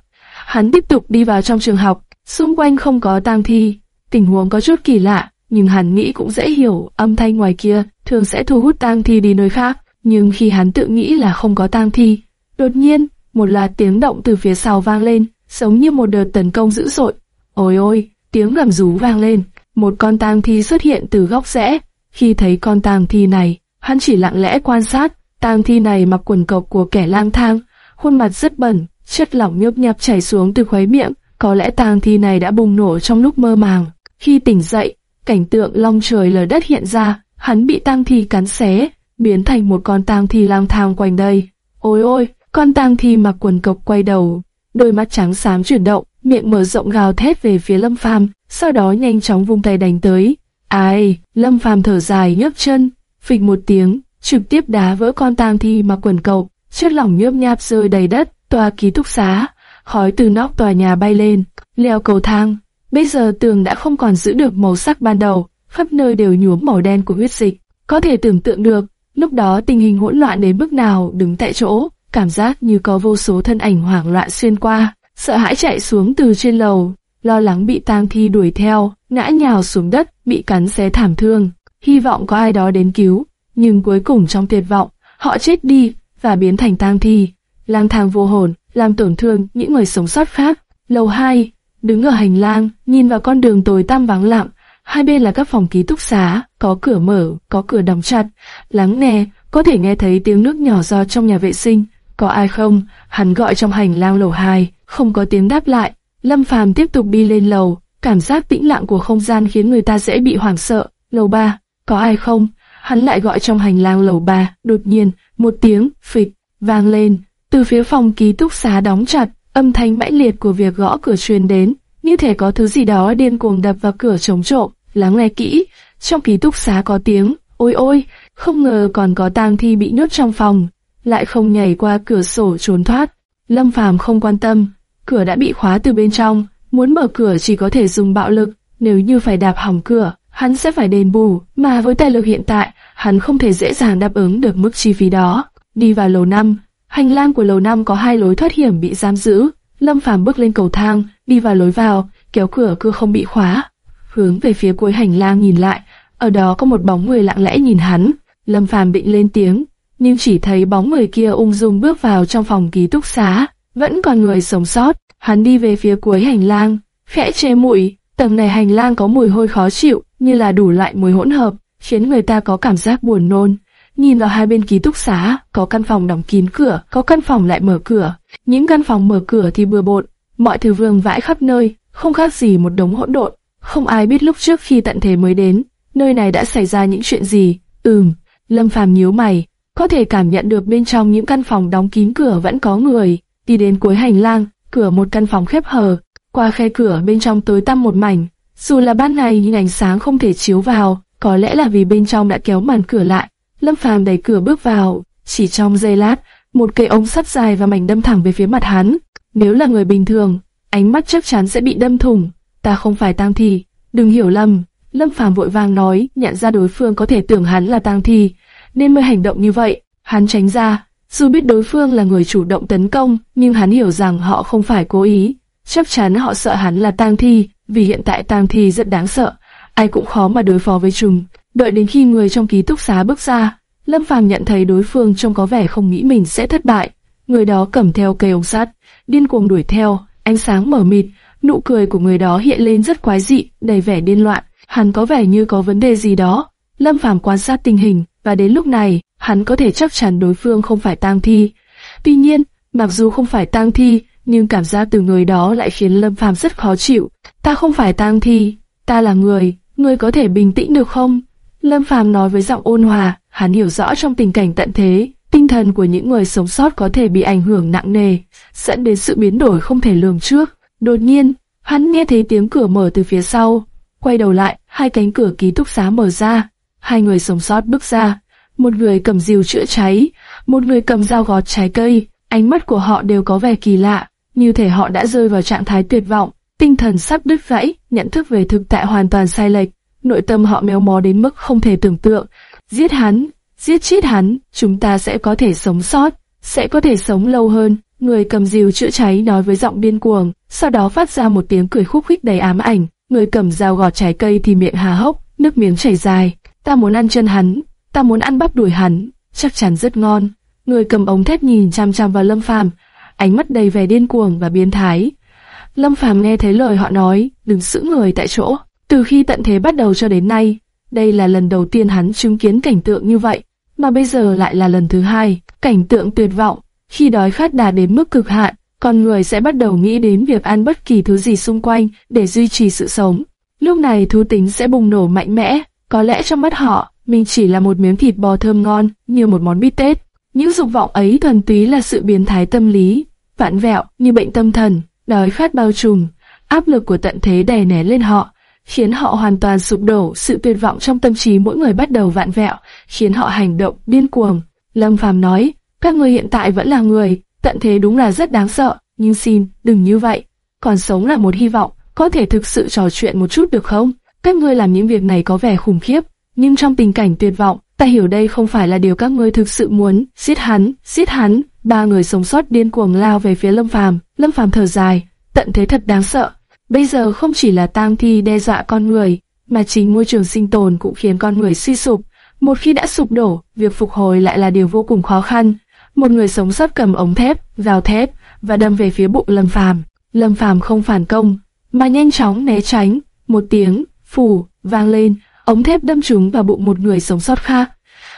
Hắn tiếp tục đi vào trong trường học, xung quanh không có tang thi. Tình huống có chút kỳ lạ, nhưng hắn nghĩ cũng dễ hiểu, âm thanh ngoài kia thường sẽ thu hút tang thi đi nơi khác. Nhưng khi hắn tự nghĩ là không có tang thi, đột nhiên, một loạt tiếng động từ phía sau vang lên, giống như một đợt tấn công dữ dội. Ôi ôi, tiếng gầm rú vang lên, một con tang thi xuất hiện từ góc rẽ. Khi thấy con tang thi này, hắn chỉ lặng lẽ quan sát, tang thi này mặc quần cộc của kẻ lang thang, khuôn mặt rất bẩn, chất lỏng nhớp nháp chảy xuống từ khóe miệng, có lẽ tang thi này đã bùng nổ trong lúc mơ màng. Khi tỉnh dậy, cảnh tượng long trời lở đất hiện ra, hắn bị tang thi cắn xé, biến thành một con tang thi lang thang quanh đây. Ôi ôi, con tang thi mặc quần cộc quay đầu, đôi mắt trắng xám chuyển động, miệng mở rộng gào thét về phía Lâm Phàm, sau đó nhanh chóng vung tay đánh tới. Ai, Lâm Phàm thở dài nhấc chân, phịch một tiếng, trực tiếp đá vỡ con tang thi mặc quần cộc, chất lỏng nhớp nháp rơi đầy đất, tòa ký túc xá, khói từ nóc tòa nhà bay lên, leo cầu thang. Bây giờ tường đã không còn giữ được màu sắc ban đầu, khắp nơi đều nhuốm màu đen của huyết dịch. Có thể tưởng tượng được, lúc đó tình hình hỗn loạn đến mức nào đứng tại chỗ, cảm giác như có vô số thân ảnh hoảng loạn xuyên qua, sợ hãi chạy xuống từ trên lầu, lo lắng bị tang thi đuổi theo, ngã nhào xuống đất, bị cắn xé thảm thương. Hy vọng có ai đó đến cứu, nhưng cuối cùng trong tuyệt vọng, họ chết đi và biến thành tang thi, lang thang vô hồn, làm tổn thương những người sống sót khác. Lầu 2, đứng ở hành lang, nhìn vào con đường tối tăm vắng lặng, hai bên là các phòng ký túc xá, có cửa mở, có cửa đóng chặt. Lắng nghe, có thể nghe thấy tiếng nước nhỏ do trong nhà vệ sinh. Có ai không? Hắn gọi trong hành lang lầu 2, không có tiếng đáp lại. Lâm Phàm tiếp tục đi lên lầu, cảm giác tĩnh lặng của không gian khiến người ta dễ bị hoảng sợ. Lầu 3, có ai không? Hắn lại gọi trong hành lang lầu 3, đột nhiên, một tiếng phịch vang lên, từ phía phòng ký túc xá đóng chặt, âm thanh mãnh liệt của việc gõ cửa truyền đến, như thể có thứ gì đó điên cuồng đập vào cửa chống trộm. Lắng nghe kỹ, trong ký túc xá có tiếng, ôi ôi, không ngờ còn có tang thi bị nhốt trong phòng, lại không nhảy qua cửa sổ trốn thoát. Lâm Phàm không quan tâm, cửa đã bị khóa từ bên trong, muốn mở cửa chỉ có thể dùng bạo lực, nếu như phải đạp hỏng cửa, hắn sẽ phải đền bù, mà với tài lực hiện tại, hắn không thể dễ dàng đáp ứng được mức chi phí đó. Đi vào lầu 5, hành lang của lầu năm có hai lối thoát hiểm bị giam giữ. Lâm Phàm bước lên cầu thang, đi vào lối vào, kéo cửa cưa không bị khóa. Hướng về phía cuối hành lang nhìn lại, ở đó có một bóng người lặng lẽ nhìn hắn. Lâm Phàm định lên tiếng, nhưng chỉ thấy bóng người kia ung dung bước vào trong phòng ký túc xá, vẫn còn người sống sót. Hắn đi về phía cuối hành lang, khẽ che mũi, tầng này hành lang có mùi hôi khó chịu, như là đủ loại mùi hỗn hợp, khiến người ta có cảm giác buồn nôn. Nhìn vào hai bên ký túc xá, có căn phòng đóng kín cửa, có căn phòng lại mở cửa. Những căn phòng mở cửa thì bừa bộn, mọi thứ vương vãi khắp nơi, không khác gì một đống hỗn độn. Không ai biết lúc trước khi tận thế mới đến, nơi này đã xảy ra những chuyện gì. Ừm, Lâm Phàm nhíu mày, có thể cảm nhận được bên trong những căn phòng đóng kín cửa vẫn có người. Đi đến cuối hành lang, cửa một căn phòng khép hờ, qua khe cửa bên trong tối tăm một mảnh. Dù là ban ngày nhưng ánh sáng không thể chiếu vào, có lẽ là vì bên trong đã kéo màn cửa lại. Lâm Phàm đẩy cửa bước vào, chỉ trong giây lát, một cây ống sắt dài và mảnh đâm thẳng về phía mặt hắn. Nếu là người bình thường, ánh mắt chắc chắn sẽ bị đâm thủng. Ta không phải tang thi, đừng hiểu lầm. Lâm Phàm vội vàng nói, nhận ra đối phương có thể tưởng hắn là tang thi, nên mới hành động như vậy. Hắn tránh ra, dù biết đối phương là người chủ động tấn công, nhưng hắn hiểu rằng họ không phải cố ý. Chắc chắn họ sợ hắn là tang thi, vì hiện tại tang thi rất đáng sợ, ai cũng khó mà đối phó với chúng. Đợi đến khi người trong ký túc xá bước ra, Lâm Phàm nhận thấy đối phương trông có vẻ không nghĩ mình sẽ thất bại. Người đó cầm theo cây ống sắt, điên cuồng đuổi theo, ánh sáng mở mịt, nụ cười của người đó hiện lên rất quái dị, đầy vẻ điên loạn. Hắn có vẻ như có vấn đề gì đó. Lâm Phàm quan sát tình hình, và đến lúc này, hắn có thể chắc chắn đối phương không phải tang thi. Tuy nhiên, mặc dù không phải tang thi, nhưng cảm giác từ người đó lại khiến Lâm Phàm rất khó chịu. Ta không phải tang thi, ta là người, ngươi có thể bình tĩnh được không? Lâm Phàm nói với giọng ôn hòa, hắn hiểu rõ trong tình cảnh tận thế, tinh thần của những người sống sót có thể bị ảnh hưởng nặng nề, dẫn đến sự biến đổi không thể lường trước. Đột nhiên, hắn nghe thấy tiếng cửa mở từ phía sau, quay đầu lại, hai cánh cửa ký túc xá mở ra, hai người sống sót bước ra, một người cầm rìu chữa cháy, một người cầm dao gọt trái cây, ánh mắt của họ đều có vẻ kỳ lạ, như thể họ đã rơi vào trạng thái tuyệt vọng, tinh thần sắp đứt gãy, nhận thức về thực tại hoàn toàn sai lệch, nội tâm họ méo mó đến mức không thể tưởng tượng. Giết hắn, giết chết hắn, chúng ta sẽ có thể sống sót, sẽ có thể sống lâu hơn. Người cầm rìu chữa cháy nói với giọng điên cuồng, sau đó phát ra một tiếng cười khúc khích đầy ám ảnh. Người cầm dao gọt trái cây thì miệng hà hốc, nước miếng chảy dài. Ta muốn ăn chân hắn, ta muốn ăn bắp đùi hắn, chắc chắn rất ngon. Người cầm ống thép nhìn chăm chăm vào Lâm Phàm, ánh mắt đầy vẻ điên cuồng và biến thái. Lâm Phàm nghe thấy lời họ nói, đừng sững người tại chỗ. Từ khi tận thế bắt đầu cho đến nay, đây là lần đầu tiên hắn chứng kiến cảnh tượng như vậy, mà bây giờ lại là lần thứ hai, cảnh tượng tuyệt vọng. Khi đói khát đạt đến mức cực hạn, con người sẽ bắt đầu nghĩ đến việc ăn bất kỳ thứ gì xung quanh để duy trì sự sống. Lúc này thú tính sẽ bùng nổ mạnh mẽ, có lẽ trong mắt họ, mình chỉ là một miếng thịt bò thơm ngon, như một món bít tết. Những dục vọng ấy thuần túy là sự biến thái tâm lý, vạn vẹo như bệnh tâm thần, đói khát bao trùm, áp lực của tận thế đè nén lên họ, khiến họ hoàn toàn sụp đổ, sự tuyệt vọng trong tâm trí mỗi người bắt đầu vạn vẹo, khiến họ hành động điên cuồng. Lâm Phàm nói, các người hiện tại vẫn là người, tận thế đúng là rất đáng sợ, nhưng xin, đừng như vậy. Còn sống là một hy vọng, có thể thực sự trò chuyện một chút được không? Các ngươi làm những việc này có vẻ khủng khiếp, nhưng trong tình cảnh tuyệt vọng, ta hiểu đây không phải là điều các ngươi thực sự muốn. Giết hắn, giết hắn. Ba người sống sót điên cuồng lao về phía Lâm Phàm. Lâm Phàm thở dài, tận thế thật đáng sợ. Bây giờ không chỉ là tang thi đe dọa con người, mà chính môi trường sinh tồn cũng khiến con người suy sụp. Một khi đã sụp đổ, việc phục hồi lại là điều vô cùng khó khăn. Một người sống sót cầm ống thép, rào thép và đâm về phía bụng Lâm Phàm. Lâm Phàm không phản công, mà nhanh chóng né tránh. Một tiếng phủ vang lên, ống thép đâm trúng vào bụng một người sống sót khác.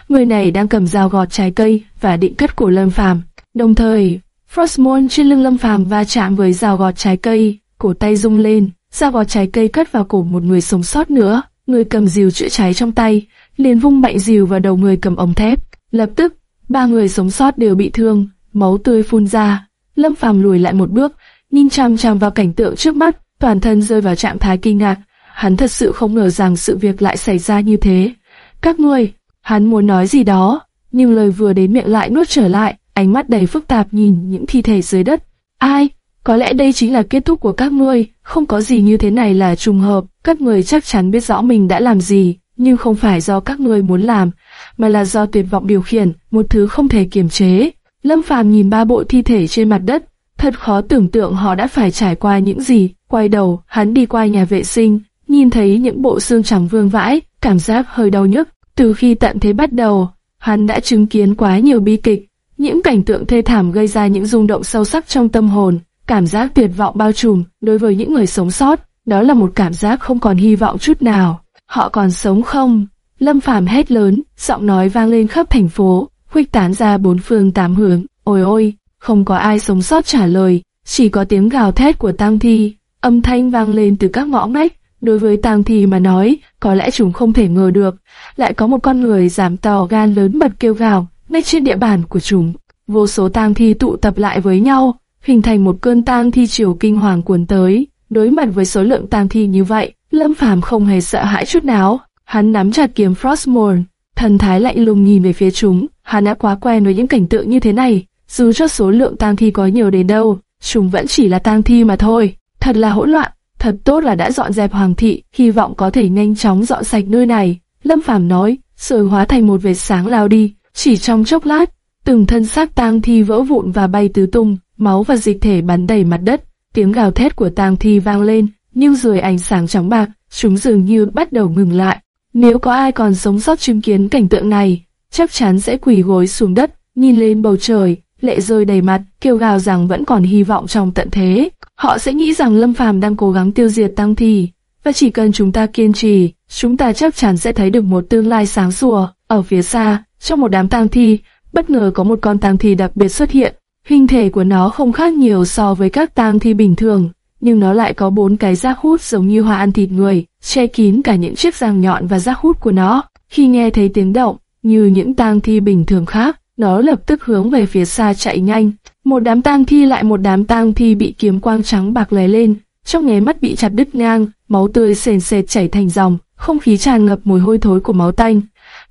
Người này đang cầm dao gọt trái cây và định cất cổ Lâm Phàm. Đồng thời, Frostmourne trên lưng Lâm Phàm va chạm với dao gọt trái cây, cổ tay rung lên, dao gọt trái cây cất vào cổ một người sống sót nữa. Người cầm rìu chữa cháy trong tay, liền vung mạnh rìu vào đầu người cầm ống thép. Lập tức, ba người sống sót đều bị thương, máu tươi phun ra. Lâm Phàm lùi lại một bước, nhìn chằm chằm vào cảnh tượng trước mắt, toàn thân rơi vào trạng thái kinh ngạc. Hắn thật sự không ngờ rằng sự việc lại xảy ra như thế. Các ngươi, hắn muốn nói gì đó, nhưng lời vừa đến miệng lại nuốt trở lại, ánh mắt đầy phức tạp nhìn những thi thể dưới đất. Ai? Có lẽ đây chính là kết thúc của các ngươi, không có gì như thế này là trùng hợp, các người chắc chắn biết rõ mình đã làm gì, nhưng không phải do các ngươi muốn làm, mà là do tuyệt vọng điều khiển, một thứ không thể kiềm chế. Lâm Phàm nhìn ba bộ thi thể trên mặt đất, thật khó tưởng tượng họ đã phải trải qua những gì. Quay đầu, hắn đi qua nhà vệ sinh, nhìn thấy những bộ xương trắng vương vãi, cảm giác hơi đau nhức. Từ khi tận thế bắt đầu, hắn đã chứng kiến quá nhiều bi kịch, những cảnh tượng thê thảm gây ra những rung động sâu sắc trong tâm hồn, cảm giác tuyệt vọng bao trùm đối với những người sống sót, đó là một cảm giác không còn hy vọng chút nào. Họ còn sống không? Lâm Phàm hét lớn, giọng nói vang lên khắp thành phố, khuếch tán ra bốn phương tám hướng. Ôi ôi, không có ai sống sót trả lời, chỉ có tiếng gào thét của tang thi, âm thanh vang lên từ các ngõ ngách. Đối với tang thi mà nói, có lẽ chúng không thể ngờ được, lại có một con người giảm to gan lớn bật kêu gào, ngay trên địa bàn của chúng. Vô số tang thi tụ tập lại với nhau, hình thành một cơn tang thi chiều kinh hoàng cuốn tới. Đối mặt với số lượng tang thi như vậy, Lâm Phàm không hề sợ hãi chút nào. Hắn nắm chặt kiếm Frostmourne, thần thái lạnh lùng nhìn về phía chúng. Hắn đã quá quen với những cảnh tượng như thế này, dù cho số lượng tang thi có nhiều đến đâu, chúng vẫn chỉ là tang thi mà thôi. Thật là hỗn loạn, thật tốt là đã dọn dẹp hoàng thị, hy vọng có thể nhanh chóng dọn sạch nơi này. Lâm Phàm nói, rồi hóa thành một vệt sáng lao đi, chỉ trong chốc lát, từng thân xác tang thi vỡ vụn và bay tứ tung, máu và dịch thể bắn đầy mặt đất, tiếng gào thét của tang thi vang lên, nhưng rồi ánh sáng trắng bạc, chúng dường như bắt đầu ngừng lại. Nếu có ai còn sống sót chứng kiến cảnh tượng này, chắc chắn sẽ quỳ gối xuống đất, nhìn lên bầu trời, lệ rơi đầy mặt, kêu gào rằng vẫn còn hy vọng trong tận thế. Họ sẽ nghĩ rằng Lâm Phàm đang cố gắng tiêu diệt tăng thi, và chỉ cần chúng ta kiên trì, chúng ta chắc chắn sẽ thấy được một tương lai sáng sủa. Ở phía xa, trong một đám tang thi, bất ngờ có một con tang thi đặc biệt xuất hiện. Hình thể của nó không khác nhiều so với các tang thi bình thường, nhưng nó lại có bốn cái rác hút giống như hoa ăn thịt người, che kín cả những chiếc răng nhọn và rác hút của nó. Khi nghe thấy tiếng động, như những tang thi bình thường khác, nó lập tức hướng về phía xa chạy nhanh. Một đám tang thi lại một đám tang thi bị kiếm quang trắng bạc lóe lên, trong nháy mắt bị chặt đứt ngang, máu tươi sền sệt chảy thành dòng, không khí tràn ngập mùi hôi thối của máu tanh.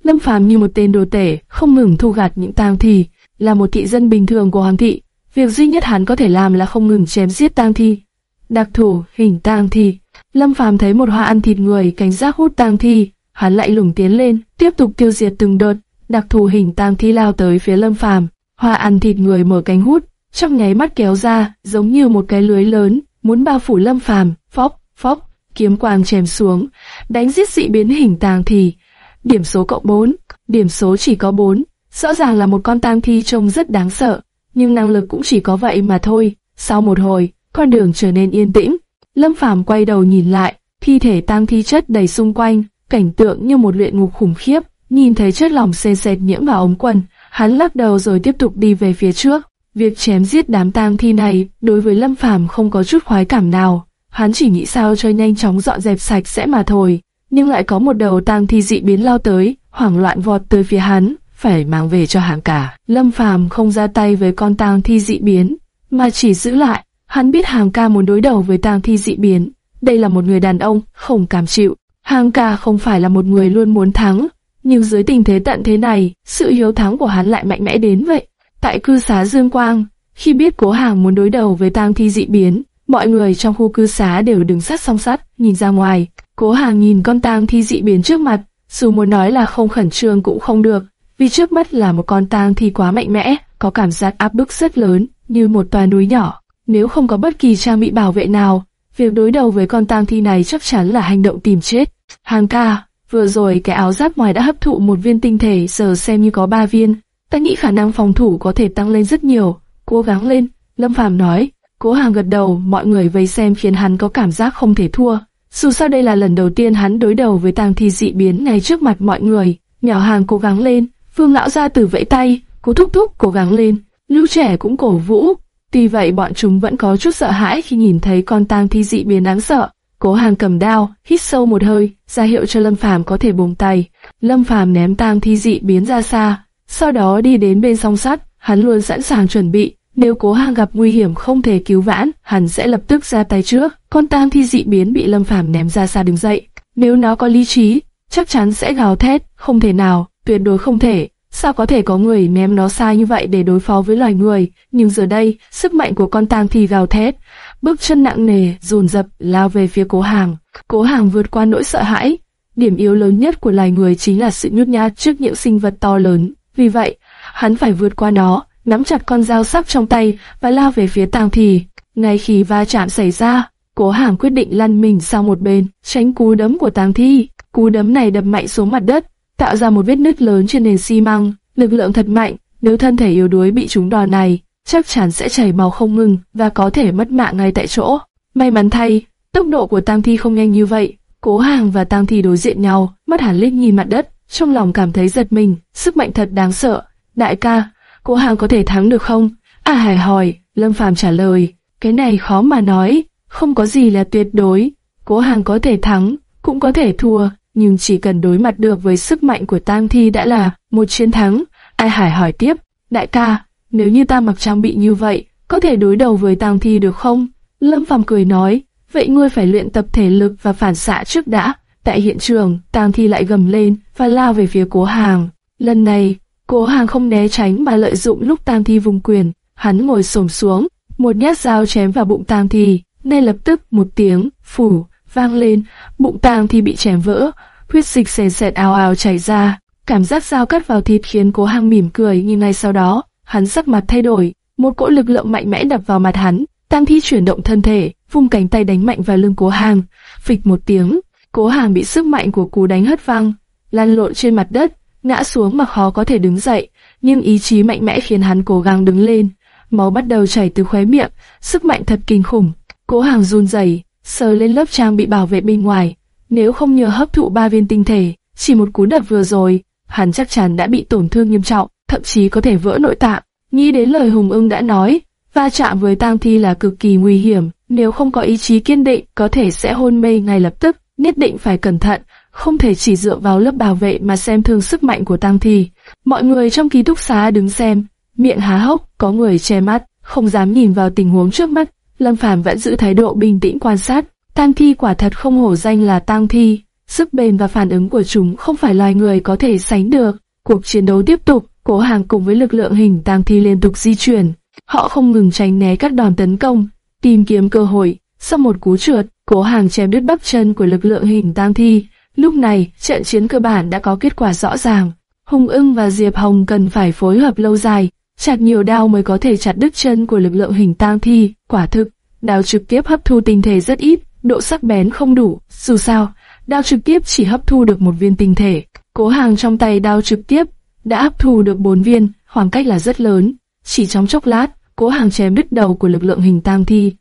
Lâm Phàm như một tên đồ tể, không ngừng thu gạt những tang thi, là một thị dân bình thường của hoàng thị, việc duy nhất hắn có thể làm là không ngừng chém giết tang thi. Đặc thủ hình tang thi. Lâm Phàm thấy một hoa ăn thịt người, cảnh giác hút tang thi, hắn lại lủng tiến lên, tiếp tục tiêu diệt từng đợt. Đặc thù hình tang thi lao tới phía Lâm Phàm, hoa ăn thịt người mở cánh hút, trong nháy mắt kéo ra, giống như một cái lưới lớn, muốn bao phủ Lâm Phàm. Phốc, phốc, kiếm quang chém xuống, đánh giết dị biến hình tang thi. Điểm số cộng 4, điểm số chỉ có 4, rõ ràng là một con tang thi trông rất đáng sợ, nhưng năng lực cũng chỉ có vậy mà thôi. Sau một hồi, con đường trở nên yên tĩnh, Lâm Phàm quay đầu nhìn lại, thi thể tang thi chất đầy xung quanh, cảnh tượng như một luyện ngục khủng khiếp, nhìn thấy chất lỏng xê xẹt nhiễm vào ống quần, hắn lắc đầu rồi tiếp tục đi về phía trước. Việc chém giết đám tang thi này đối với Lâm Phàm không có chút khoái cảm nào, hắn chỉ nghĩ sao cho nhanh chóng dọn dẹp sạch sẽ mà thôi. Nhưng lại có một đầu tang thi dị biến lao tới, hoảng loạn vọt tới phía hắn, phải mang về cho hàng cả. Lâm Phàm không ra tay với con tang thi dị biến, mà chỉ giữ lại. Hắn biết hàng ca muốn đối đầu với tang thi dị biến. Đây là một người đàn ông, không cảm chịu. Hàng ca không phải là một người luôn muốn thắng, nhưng dưới tình thế tận thế này, sự hiếu thắng của hắn lại mạnh mẽ đến vậy. Tại cư xá Dương Quang, khi biết cố hàng muốn đối đầu với tang thi dị biến, mọi người trong khu cư xá đều đứng sát song sát nhìn ra ngoài. Cố hàng nhìn con tang thi dị biến trước mặt, dù muốn nói là không khẩn trương cũng không được, vì trước mắt là một con tang thi quá mạnh mẽ, có cảm giác áp bức rất lớn, như một tòa núi nhỏ. Nếu không có bất kỳ trang bị bảo vệ nào, việc đối đầu với con tang thi này chắc chắn là hành động tìm chết. Hàng ca, vừa rồi cái áo giáp ngoài đã hấp thụ một viên tinh thể, giờ xem như có ba viên. Ta nghĩ khả năng phòng thủ có thể tăng lên rất nhiều. Cố gắng lên, Lâm Phàm nói. Cố hàng gật đầu, mọi người vây xem khiến hắn có cảm giác không thể thua. Dù sao đây là lần đầu tiên hắn đối đầu với tang thi dị biến ngay trước mặt mọi người. Nhỏ hàng cố gắng lên, Phương lão ra từ vẫy tay, cố thúc thúc cố gắng lên, lưu trẻ cũng cổ vũ. Tuy vậy bọn chúng vẫn có chút sợ hãi khi nhìn thấy con tang thi dị biến đáng sợ. Cố Hàng cầm đao, hít sâu một hơi, ra hiệu cho Lâm Phàm có thể buông tay. Lâm Phàm ném tang thi dị biến ra xa, sau đó đi đến bên song sắt, hắn luôn sẵn sàng chuẩn bị, nếu Cố Hàng gặp nguy hiểm không thể cứu vãn, hắn sẽ lập tức ra tay trước. Con tang thi dị biến bị Lâm Phàm ném ra xa đứng dậy, nếu nó có lý trí, chắc chắn sẽ gào thét, không thể nào, tuyệt đối không thể. Sao có thể có người ném nó xa như vậy để đối phó với loài người? Nhưng giờ đây, sức mạnh của con tang thì gào thét, bước chân nặng nề, dồn dập lao về phía cố hàng. Cố hàng vượt qua nỗi sợ hãi. Điểm yếu lớn nhất của loài người chính là sự nhút nhát trước những sinh vật to lớn. Vì vậy, hắn phải vượt qua nó, nắm chặt con dao sắc trong tay và lao về phía tang thì. Ngay khi va chạm xảy ra, cố hàng quyết định lăn mình sang một bên, tránh cú đấm của tang thi. Cú đấm này đập mạnh xuống mặt đất, tạo ra một vết nứt lớn trên nền xi măng. Lực lượng thật mạnh, nếu thân thể yếu đuối bị trúng đòn này, chắc chắn sẽ chảy máu không ngừng và có thể mất mạng ngay tại chỗ. May mắn thay, tốc độ của Tang Thi không nhanh như vậy. Cố Hàng và Tang Thi đối diện nhau, mắt hẳn lên nhìn mặt đất, trong lòng cảm thấy giật mình, sức mạnh thật đáng sợ. Đại ca, Cố Hàng có thể thắng được không? A Hải hỏi, Lâm Phàm trả lời, cái này khó mà nói, không có gì là tuyệt đối. Cố Hàng có thể thắng, cũng có thể thua, nhưng chỉ cần đối mặt được với sức mạnh của tang thi đã là một chiến thắng. Ai Hải hỏi tiếp, đại ca, nếu như ta mặc trang bị như vậy, có thể đối đầu với tang thi được không? Lâm Phàm cười nói, vậy ngươi phải luyện tập thể lực và phản xạ trước đã. Tại hiện trường, tang thi lại gầm lên và lao về phía cố hàng. Lần này, cố hàng không né tránh mà lợi dụng lúc tang thi vùng quyền, hắn ngồi xổm xuống, một nhát dao chém vào bụng tang thi, ngay lập tức một tiếng phủ vang lên, bụng tang thì bị chém vỡ, huyết dịch sền sệt ào ào chảy ra. Cảm giác dao cắt vào thịt khiến cố hang mỉm cười nhưng ngay sau đó, hắn sắc mặt thay đổi, một cỗ lực lượng mạnh mẽ đập vào mặt hắn, tang thi chuyển động thân thể, vung cánh tay đánh mạnh vào lưng cố hàng, phịch một tiếng, cố hàng bị sức mạnh của cú đánh hất văng, lăn lộn trên mặt đất, ngã xuống mà khó có thể đứng dậy, nhưng ý chí mạnh mẽ khiến hắn cố gắng đứng lên, máu bắt đầu chảy từ khóe miệng, sức mạnh thật kinh khủng. Cố hàng run rẩy, sờ lên lớp trang bị bảo vệ bên ngoài. Nếu không nhờ hấp thụ ba viên tinh thể, chỉ một cú đập vừa rồi, hắn chắc chắn đã bị tổn thương nghiêm trọng, thậm chí có thể vỡ nội tạng. Nghĩ đến lời Hùng ưng đã nói, va chạm với tang thi là cực kỳ nguy hiểm, nếu không có ý chí kiên định có thể sẽ hôn mê ngay lập tức, nhất định phải cẩn thận, không thể chỉ dựa vào lớp bảo vệ mà xem thường sức mạnh của tang thi. Mọi người trong ký túc xá đứng xem, miệng há hốc, có người che mắt, không dám nhìn vào tình huống trước mắt. Lâm Phàm vẫn giữ thái độ bình tĩnh quan sát. Tang thi quả thật không hổ danh là tang thi, sức bền và phản ứng của chúng không phải loài người có thể sánh được. Cuộc chiến đấu tiếp tục, Cố Hàng cùng với lực lượng hình tang thi liên tục di chuyển, họ không ngừng tránh né các đòn tấn công, tìm kiếm cơ hội. Sau một cú trượt, Cố Hàng chém đứt bắp chân của lực lượng hình tang thi. Lúc này, trận chiến cơ bản đã có kết quả rõ ràng. Hùng ưng và Diệp Hồng cần phải phối hợp lâu dài, chặt nhiều đao mới có thể chặt đứt chân của lực lượng hình tang thi. Quả thực, đao trực tiếp hấp thu tinh thể rất ít, độ sắc bén không đủ. Dù sao, đao trực tiếp chỉ hấp thu được một viên tinh thể. Cố hàng trong tay đao trực tiếp đã hấp thu được bốn viên, khoảng cách là rất lớn. Chỉ trong chốc lát, cố hàng chém đứt đầu của lực lượng hình tang thi,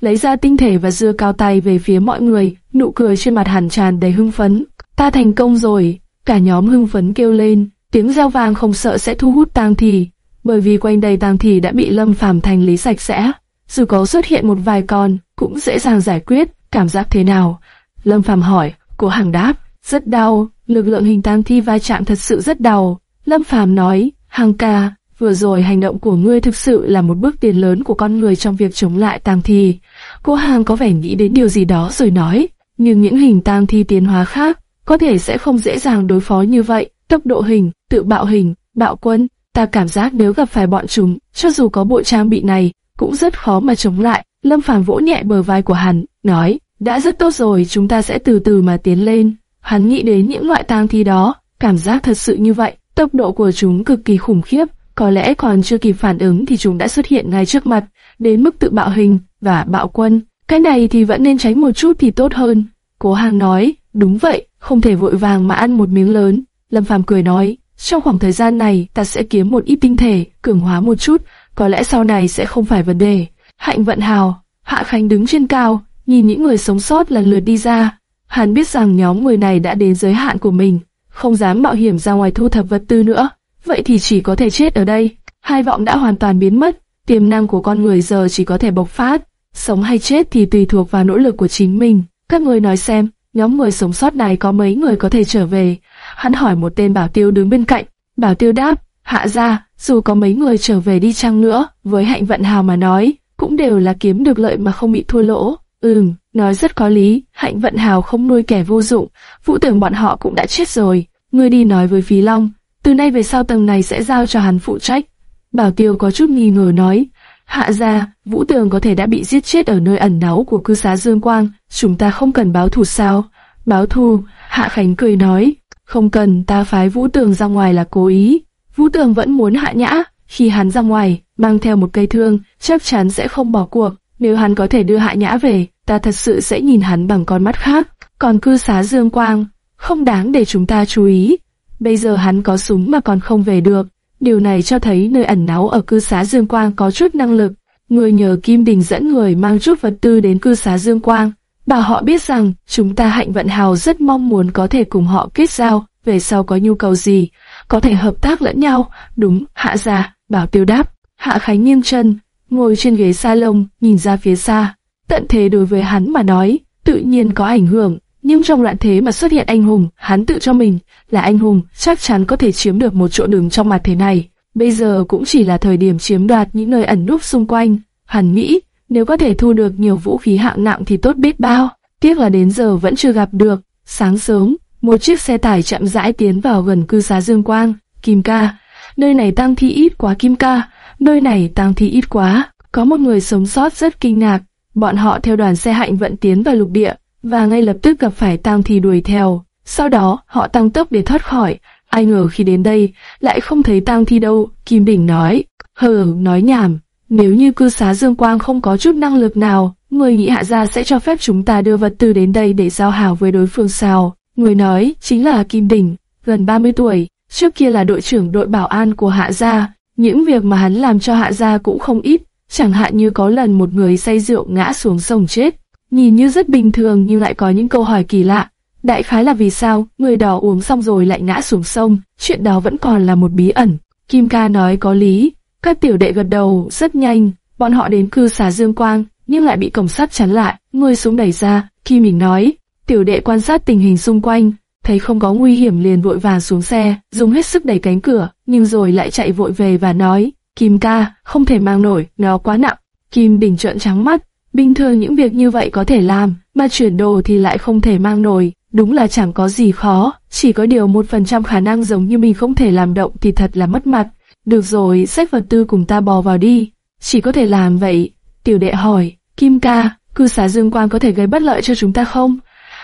lấy ra tinh thể và dưa cao tay về phía mọi người, nụ cười trên mặt hẳn tràn đầy hưng phấn. Ta thành công rồi, cả nhóm hưng phấn kêu lên, tiếng reo vang không sợ sẽ thu hút tang thi, bởi vì quanh đây tang Thì đã bị Lâm Phàm thành lý sạch sẽ. Dù có xuất hiện một vài con, cũng dễ dàng giải quyết, cảm giác thế nào? Lâm Phàm hỏi, cố hàng đáp, rất đau, lực lượng hình tang thi va chạm thật sự rất đau. Lâm Phàm nói, hàng ca, vừa rồi hành động của ngươi thực sự là một bước tiến lớn của con người trong việc chống lại tang thi. Cô hàng có vẻ nghĩ đến điều gì đó rồi nói, nhưng những hình tang thi tiến hóa khác có thể sẽ không dễ dàng đối phó như vậy. Tốc độ hình, tự bạo hình, bạo quân, ta cảm giác nếu gặp phải bọn chúng, cho dù có bộ trang bị này, cũng rất khó mà chống lại. Lâm Phàm vỗ nhẹ bờ vai của hắn, nói, đã rất tốt rồi, chúng ta sẽ từ từ mà tiến lên. Hắn nghĩ đến những loại tang thi đó, cảm giác thật sự như vậy, tốc độ của chúng cực kỳ khủng khiếp, có lẽ còn chưa kịp phản ứng thì chúng đã xuất hiện ngay trước mặt, đến mức tự bạo hình và bạo quân. Cái này thì vẫn nên tránh một chút thì tốt hơn. Cố Hàng nói, đúng vậy, không thể vội vàng mà ăn một miếng lớn. Lâm Phàm cười nói, trong khoảng thời gian này ta sẽ kiếm một ít tinh thể, cường hóa một chút, có lẽ sau này sẽ không phải vấn đề. Hạnh vận hào, Hạ Khánh đứng trên cao, nhìn những người sống sót lần lượt đi ra. Hắn biết rằng nhóm người này đã đến giới hạn của mình, không dám mạo hiểm ra ngoài thu thập vật tư nữa. Vậy thì chỉ có thể chết ở đây. Hai vọng đã hoàn toàn biến mất, tiềm năng của con người giờ chỉ có thể bộc phát. Sống hay chết thì tùy thuộc vào nỗ lực của chính mình. Các người nói xem, nhóm người sống sót này có mấy người có thể trở về? Hắn hỏi một tên bảo tiêu đứng bên cạnh. Bảo tiêu đáp, hạ ra, dù có mấy người trở về đi chăng nữa, với hạnh vận hào mà nói, cũng đều là kiếm được lợi mà không bị thua lỗ. Ừm, nói rất có lý, hạnh vận hào không nuôi kẻ vô dụng, vũ tưởng bọn họ cũng đã chết rồi. Ngươi đi nói với Phí Long, từ nay về sau tầng này sẽ giao cho hắn phụ trách. Bảo Tiêu có chút nghi ngờ nói, hạ ra, Vũ Tường có thể đã bị giết chết ở nơi ẩn náu của cư xá Dương Quang, chúng ta không cần báo thù sao? Báo thù, Hạ Khánh cười nói, không cần ta phái Vũ Tường ra ngoài là cố ý. Vũ Tường vẫn muốn hạ nhã, khi hắn ra ngoài, mang theo một cây thương, chắc chắn sẽ không bỏ cuộc. Nếu hắn có thể đưa hạ nhã về, ta thật sự sẽ nhìn hắn bằng con mắt khác. Còn cư xá Dương Quang, không đáng để chúng ta chú ý. Bây giờ hắn có súng mà còn không về được. Điều này cho thấy nơi ẩn náu ở cư xá Dương Quang có chút năng lực. Người nhờ Kim Đình dẫn người mang chút vật tư đến cư xá Dương Quang. Bảo họ biết rằng chúng ta hạnh vận hào rất mong muốn có thể cùng họ kết giao, về sau có nhu cầu gì, có thể hợp tác lẫn nhau. Đúng, hạ già, bảo tiêu đáp. Hạ Khánh nghiêng chân, ngồi trên ghế salon, nhìn ra phía xa. Tận thế đối với hắn mà nói, tự nhiên có ảnh hưởng, nhưng trong loạn thế mà xuất hiện anh hùng, hắn tự cho mình là anh hùng, chắc chắn có thể chiếm được một chỗ đứng trong mặt thế này. Bây giờ cũng chỉ là thời điểm chiếm đoạt những nơi ẩn núp xung quanh. Hắn nghĩ, nếu có thể thu được nhiều vũ khí hạng nặng thì tốt biết bao. Tiếc là đến giờ vẫn chưa gặp được. Sáng sớm, một chiếc xe tải chậm rãi tiến vào gần cư xá Dương Quang. Kim ca, nơi này tăng thi ít quá Kim ca, nơi này tăng thi ít quá. Có một người sống sót rất kinh ngạc. Bọn họ theo đoàn xe hạnh vận tiến vào lục địa và ngay lập tức gặp phải tang thi đuổi theo. Sau đó, họ tăng tốc để thoát khỏi. Ai ngờ khi đến đây, lại không thấy tang thi đâu, Kim Đỉnh nói. Hờ, nói nhảm. Nếu như cư xá Dương Quang không có chút năng lực nào, người nghĩ hạ gia sẽ cho phép chúng ta đưa vật tư đến đây để giao hảo với đối phương sao? Người nói, chính là Kim Đỉnh, gần 30 tuổi, trước kia là đội trưởng đội bảo an của hạ gia. Những việc mà hắn làm cho hạ gia cũng không ít, chẳng hạn như có lần một người say rượu ngã xuống sông chết, nhìn như rất bình thường nhưng lại có những câu hỏi kỳ lạ. Đại khái là vì sao người đó uống xong rồi lại ngã xuống sông, chuyện đó vẫn còn là một bí ẩn. Kim ca nói có lý, các tiểu đệ gật đầu rất nhanh, bọn họ đến cư xá Dương Quang, nhưng lại bị cổng sắt chắn lại, người súng đẩy ra, khi mình nói, tiểu đệ quan sát tình hình xung quanh, thấy không có nguy hiểm liền vội vàng xuống xe, dùng hết sức đẩy cánh cửa, nhưng rồi lại chạy vội về và nói, Kim ca, không thể mang nổi, nó quá nặng. Kim bình trợn trắng mắt, bình thường những việc như vậy có thể làm, mà chuyển đồ thì lại không thể mang nổi, đúng là chẳng có gì khó, chỉ có điều một phần trăm khả năng giống như mình không thể làm động thì thật là mất mặt. Được rồi, sách vật tư cùng ta bò vào đi, chỉ có thể làm vậy. Tiểu đệ hỏi, Kim ca, cư xá dương quan có thể gây bất lợi cho chúng ta không?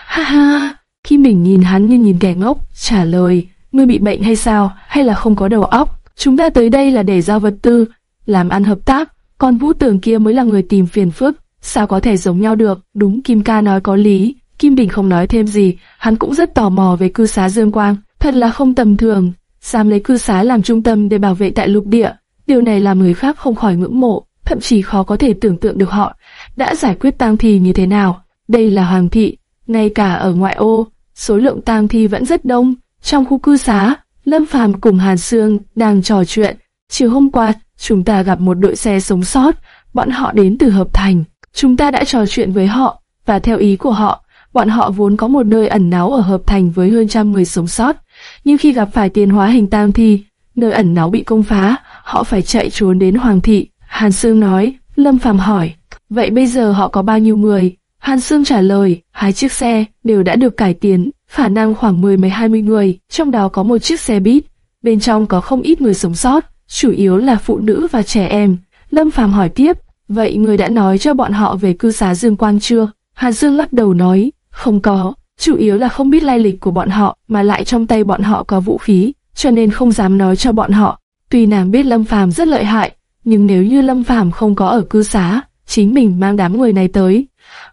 Ha ha, khi mình nhìn hắn như nhìn kẻ ngốc, trả lời, ngươi bị bệnh hay sao, hay là không có đầu óc? Chúng ta tới đây là để giao vật tư, làm ăn hợp tác, còn Vũ Tường kia mới là người tìm phiền phức, sao có thể giống nhau được? Đúng Kim ca nói có lý, Kim Bình không nói thêm gì, hắn cũng rất tò mò về cư xá Dương Quang, thật là không tầm thường, dám lấy cư xá làm trung tâm để bảo vệ tại lục địa, điều này làm người khác không khỏi ngưỡng mộ, thậm chí khó có thể tưởng tượng được họ đã giải quyết tang thi như thế nào. Đây là hoàng thị, ngay cả ở ngoại ô, số lượng tang thi vẫn rất đông. Trong khu cư xá, Lâm Phàm cùng Hàn Sương đang trò chuyện. Chiều hôm qua, chúng ta gặp một đội xe sống sót, bọn họ đến từ Hợp Thành. Chúng ta đã trò chuyện với họ, và theo ý của họ, bọn họ vốn có một nơi ẩn náu ở Hợp Thành với hơn trăm người sống sót. Nhưng khi gặp phải tiền hóa hình tang thi, nơi ẩn náu bị công phá, họ phải chạy trốn đến Hoàng thị. Hàn Sương nói, Lâm Phàm hỏi, vậy bây giờ họ có bao nhiêu người? Hàn Sương trả lời, hai chiếc xe đều đã được cải tiến, khả năng khoảng 10 mấy 20 người, trong đó có một chiếc xe buýt, bên trong có không ít người sống sót, chủ yếu là phụ nữ và trẻ em. Lâm Phàm hỏi tiếp, vậy người đã nói cho bọn họ về cư xá Dương Quang chưa? Hàn Dương lắc đầu nói, không có, chủ yếu là không biết lai lịch của bọn họ, mà lại trong tay bọn họ có vũ khí, cho nên không dám nói cho bọn họ. Tuy nàng biết Lâm Phàm rất lợi hại, nhưng nếu như Lâm Phàm không có ở cư xá, chính mình mang đám người này tới,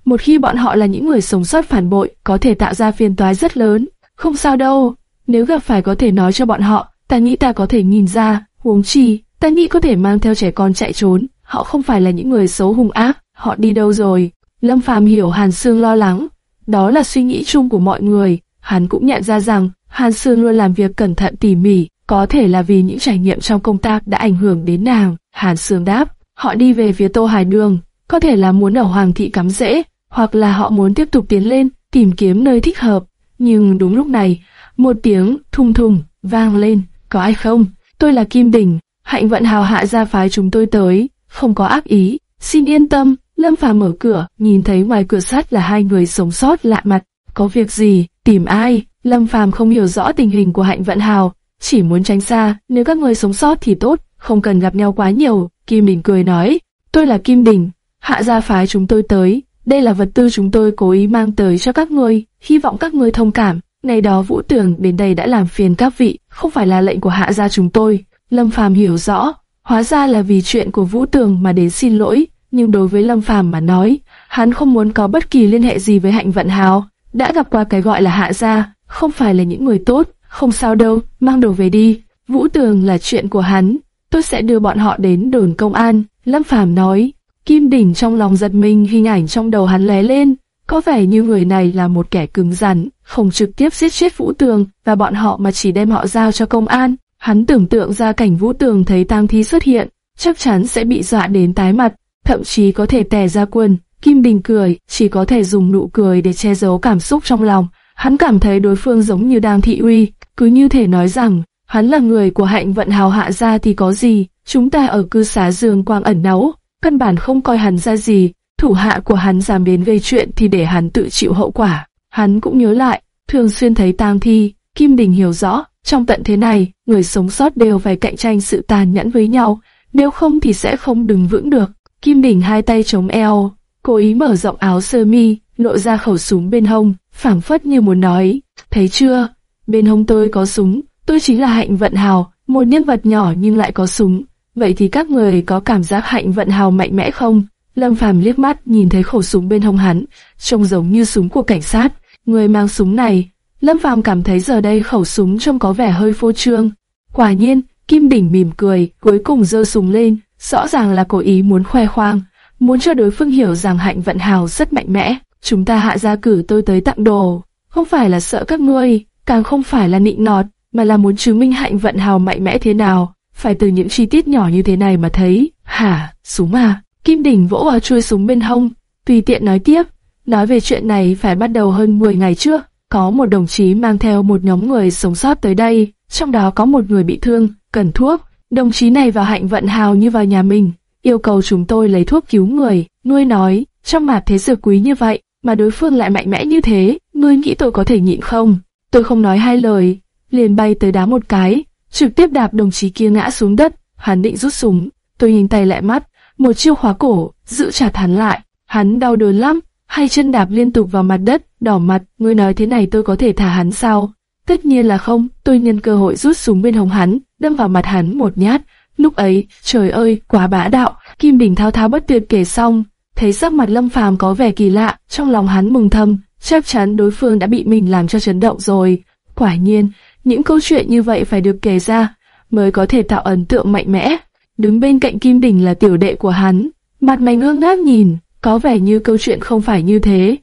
một khi bọn họ là những người sống sót phản bội, có thể tạo ra phiền toái rất lớn. Không sao đâu, nếu gặp phải có thể nói cho bọn họ, ta nghĩ ta có thể nhìn ra, huống chi, ta nghĩ có thể mang theo trẻ con chạy trốn. Họ không phải là những người xấu hung ác, họ đi đâu rồi? Lâm Phàm hiểu Hàn Sương lo lắng, đó là suy nghĩ chung của mọi người. Hắn cũng nhận ra rằng Hàn Sương luôn làm việc cẩn thận tỉ mỉ, có thể là vì những trải nghiệm trong công tác đã ảnh hưởng đến nàng. Hàn Sương đáp, họ đi về phía Tô Hải Đường, có thể là muốn ở Hoàng thị cắm rễ, hoặc là họ muốn tiếp tục tiến lên, tìm kiếm nơi thích hợp. Nhưng đúng lúc này, một tiếng thùng thùng vang lên, có ai không? Tôi là Kim Đình, hạnh vận hào hạ gia phái chúng tôi tới, không có ác ý, xin yên tâm. Lâm Phàm mở cửa, nhìn thấy ngoài cửa sắt là hai người sống sót lạ mặt. Có việc gì? Tìm ai? Lâm Phàm không hiểu rõ tình hình của Hạnh Vận Hào, chỉ muốn tránh xa. Nếu các người sống sót thì tốt, không cần gặp nhau quá nhiều. Kim Đình cười nói, tôi là Kim Đình, hạ gia phái chúng tôi tới, đây là vật tư chúng tôi cố ý mang tới cho các ngươi, hy vọng các ngươi thông cảm. Ngày đó Vũ Tường đến đây đã làm phiền các vị, không phải là lệnh của hạ gia chúng tôi. Lâm Phàm hiểu rõ, hóa ra là vì chuyện của Vũ Tường mà đến xin lỗi, nhưng đối với Lâm Phàm mà nói, hắn không muốn có bất kỳ liên hệ gì với Hạnh Vận Hào, đã gặp qua cái gọi là hạ gia, không phải là những người tốt, không sao đâu, mang đồ về đi. Vũ Tường là chuyện của hắn, tôi sẽ đưa bọn họ đến đồn công an, Lâm Phàm nói. Kim Đỉnh trong lòng giật mình hình ảnh trong đầu hắn lóe lên, có vẻ như người này là một kẻ cứng rắn, không trực tiếp giết chết Vũ Tường và bọn họ mà chỉ đem họ giao cho công an. Hắn tưởng tượng ra cảnh Vũ Tường thấy tang thi xuất hiện, chắc chắn sẽ bị dọa đến tái mặt, thậm chí có thể tè ra quần. Kim Đình cười, chỉ có thể dùng nụ cười để che giấu cảm xúc trong lòng. Hắn cảm thấy đối phương giống như đang thị uy, cứ như thể nói rằng, hắn là người của hạnh vận hào hạ ra thì có gì, chúng ta ở cư xá dương quang ẩn náu, căn bản không coi hắn ra gì, thủ hạ của hắn dám đến gây chuyện thì để hắn tự chịu hậu quả. Hắn cũng nhớ lại, thường xuyên thấy tang thi, Kim Đình hiểu rõ, trong tận thế này, người sống sót đều phải cạnh tranh sự tàn nhẫn với nhau, nếu không thì sẽ không đứng vững được. Kim Đình hai tay chống eo, cố ý mở rộng áo sơ mi, lộ ra khẩu súng bên hông, phảng phất như muốn nói, thấy chưa, bên hông tôi có súng, tôi chính là Hạnh Vận Hào, một nhân vật nhỏ nhưng lại có súng. Vậy thì các người có cảm giác Hạnh Vận Hào mạnh mẽ không? Lâm Phàm liếc mắt nhìn thấy khẩu súng bên hông hắn, trông giống như súng của cảnh sát. Người mang súng này, Lâm Phàm cảm thấy giờ đây khẩu súng trông có vẻ hơi phô trương. Quả nhiên, Kim Đỉnh mỉm cười, cuối cùng giơ súng lên, rõ ràng là cố ý muốn khoe khoang, muốn cho đối phương hiểu rằng Hạnh Vận Hào rất mạnh mẽ. Chúng ta hạ gia cử tôi tới tặng đồ, không phải là sợ các ngươi, càng không phải là nịnh nọt, mà là muốn chứng minh Hạnh Vận Hào mạnh mẽ thế nào phải từ những chi tiết nhỏ như thế này mà thấy. Hả, súng à? Kim Đình vỗ vào chui súng bên hông, tùy tiện nói tiếp. Nói về chuyện này phải bắt đầu hơn 10 ngày trước. Có một đồng chí mang theo một nhóm người sống sót tới đây, trong đó có một người bị thương, cần thuốc. Đồng chí này vào hạnh vận hào như vào nhà mình, yêu cầu chúng tôi lấy thuốc cứu người. Nuôi nói, trong mặt thế dược quý như vậy, mà đối phương lại mạnh mẽ như thế, ngươi nghĩ tôi có thể nhịn không? Tôi không nói hai lời, liền bay tới đá một cái, trực tiếp đạp đồng chí kia ngã xuống đất, hắn định rút súng, tôi nhìn tay lại mắt, một chiêu khóa cổ, giữ chặt hắn lại, hắn đau đớn lắm, hai chân đạp liên tục vào mặt đất, đỏ mặt, ngươi nói thế này tôi có thể thả hắn sao? Tất nhiên là không, tôi nhân cơ hội rút súng bên hồng hắn, đâm vào mặt hắn một nhát. Lúc ấy, trời ơi, quá bá đạo, Kim Đình thao thao bất tuyệt kể xong, thấy sắc mặt Lâm Phàm có vẻ kỳ lạ, trong lòng hắn mừng thầm, chắc chắn đối phương đã bị mình làm cho chấn động rồi. Quả nhiên, những câu chuyện như vậy phải được kể ra, mới có thể tạo ấn tượng mạnh mẽ. Đứng bên cạnh Kim Đình là tiểu đệ của hắn, mặt mày ngơ ngác nhìn, có vẻ như câu chuyện không phải như thế.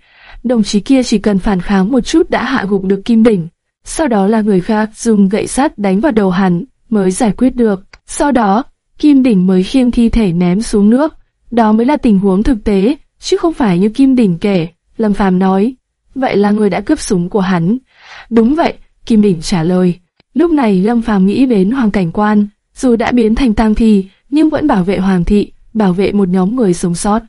Đồng chí kia chỉ cần phản kháng một chút đã hạ gục được Kim Đình. Sau đó là người khác dùng gậy sắt đánh vào đầu hắn, mới giải quyết được. Sau đó, Kim Đỉnh mới khiêng thi thể ném xuống nước. Đó mới là tình huống thực tế, chứ không phải như Kim Đỉnh kể. Lâm Phàm nói, vậy là người đã cướp súng của hắn. Đúng vậy, Kim Đỉnh trả lời. Lúc này Lâm Phàm nghĩ đến Hoàng Cảnh Quan, dù đã biến thành tang thi, nhưng vẫn bảo vệ Hoàng thị, bảo vệ một nhóm người sống sót.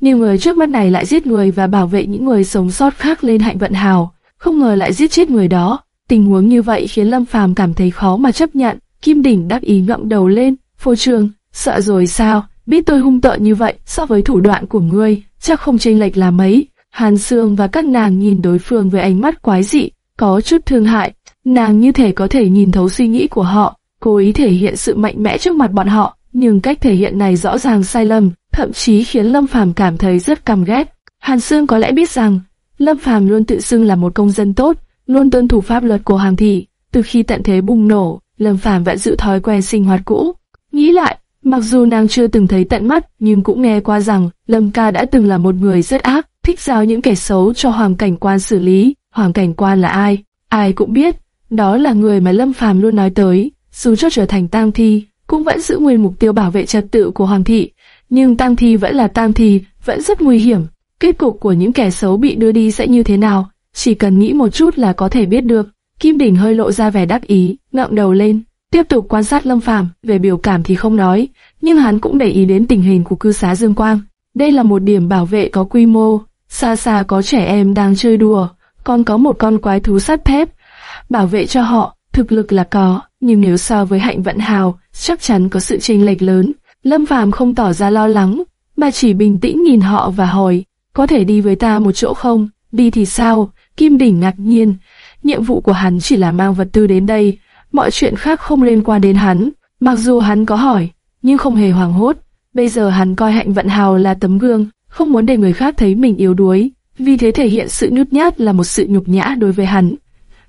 Nhưng người trước mắt này lại giết người và bảo vệ những người sống sót khác lên hạnh vận hào, không ngờ lại giết chết người đó. Tình huống như vậy khiến Lâm Phàm cảm thấy khó mà chấp nhận. Kim Đỉnh đáp ý ngậm đầu lên, phô trương, sợ rồi sao? Biết tôi hung tợn như vậy, so với thủ đoạn của ngươi, chắc không chênh lệch là mấy. Hàn Sương và các nàng nhìn đối phương với ánh mắt quái dị, có chút thương hại. Nàng như thể có thể nhìn thấu suy nghĩ của họ, cố ý thể hiện sự mạnh mẽ trước mặt bọn họ, nhưng cách thể hiện này rõ ràng sai lầm, thậm chí khiến Lâm Phàm cảm thấy rất căm ghét. Hàn Sương có lẽ biết rằng, Lâm Phàm luôn tự xưng là một công dân tốt, luôn tuân thủ pháp luật của Hoàng thị. Từ khi tận thế bùng nổ, Lâm Phàm vẫn giữ thói quen sinh hoạt cũ. Nghĩ lại, mặc dù nàng chưa từng thấy tận mắt, nhưng cũng nghe qua rằng Lâm Ca đã từng là một người rất ác, thích giao những kẻ xấu cho Hoàng Cảnh Quan xử lý. Hoàng Cảnh Quan là ai? Ai cũng biết, đó là người mà Lâm Phàm luôn nói tới. Dù cho trở thành tang thi, cũng vẫn giữ nguyên mục tiêu bảo vệ trật tự của Hoàng thị. Nhưng tang thi vẫn là tang thi, vẫn rất nguy hiểm. Kết cục của những kẻ xấu bị đưa đi sẽ như thế nào? Chỉ cần nghĩ một chút là có thể biết được. Kim Đỉnh hơi lộ ra vẻ đắc ý, ngậm đầu lên, tiếp tục quan sát Lâm Phàm. Về biểu cảm thì không nói, nhưng hắn cũng để ý đến tình hình của cư xá Dương Quang. Đây là một điểm bảo vệ có quy mô, xa xa có trẻ em đang chơi đùa, còn có một con quái thú sắt thép. Bảo vệ cho họ, thực lực là có, nhưng nếu so với hạnh vận hào, chắc chắn có sự chênh lệch lớn. Lâm Phàm không tỏ ra lo lắng, mà chỉ bình tĩnh nhìn họ và hỏi, có thể đi với ta một chỗ không? Đi thì sao? Kim Đỉnh ngạc nhiên, nhiệm vụ của hắn chỉ là mang vật tư đến đây, mọi chuyện khác không liên quan đến hắn. Mặc dù hắn có hỏi, nhưng không hề hoảng hốt. Bây giờ hắn coi hạnh vận hào là tấm gương, không muốn để người khác thấy mình yếu đuối, vì thế thể hiện sự nhút nhát là một sự nhục nhã đối với hắn.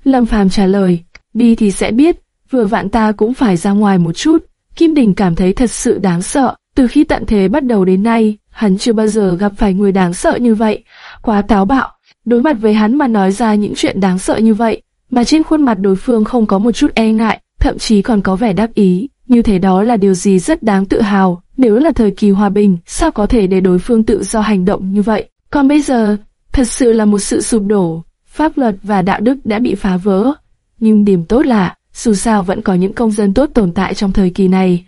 Lâm Phàm trả lời, đi thì sẽ biết, vừa vặn ta cũng phải ra ngoài một chút. Kim Đình cảm thấy thật sự đáng sợ, từ khi tận thế bắt đầu đến nay, hắn chưa bao giờ gặp phải người đáng sợ như vậy, quá táo bạo, Đối mặt với hắn mà nói ra những chuyện đáng sợ như vậy, mà trên khuôn mặt đối phương không có một chút e ngại, thậm chí còn có vẻ đáp ý, như thế đó là điều gì rất đáng tự hào. Nếu là thời kỳ hòa bình, sao có thể để đối phương tự do hành động như vậy? Còn bây giờ, thật sự là một sự sụp đổ, pháp luật và đạo đức đã bị phá vỡ. Nhưng điểm tốt là, dù sao vẫn có những công dân tốt tồn tại trong thời kỳ này.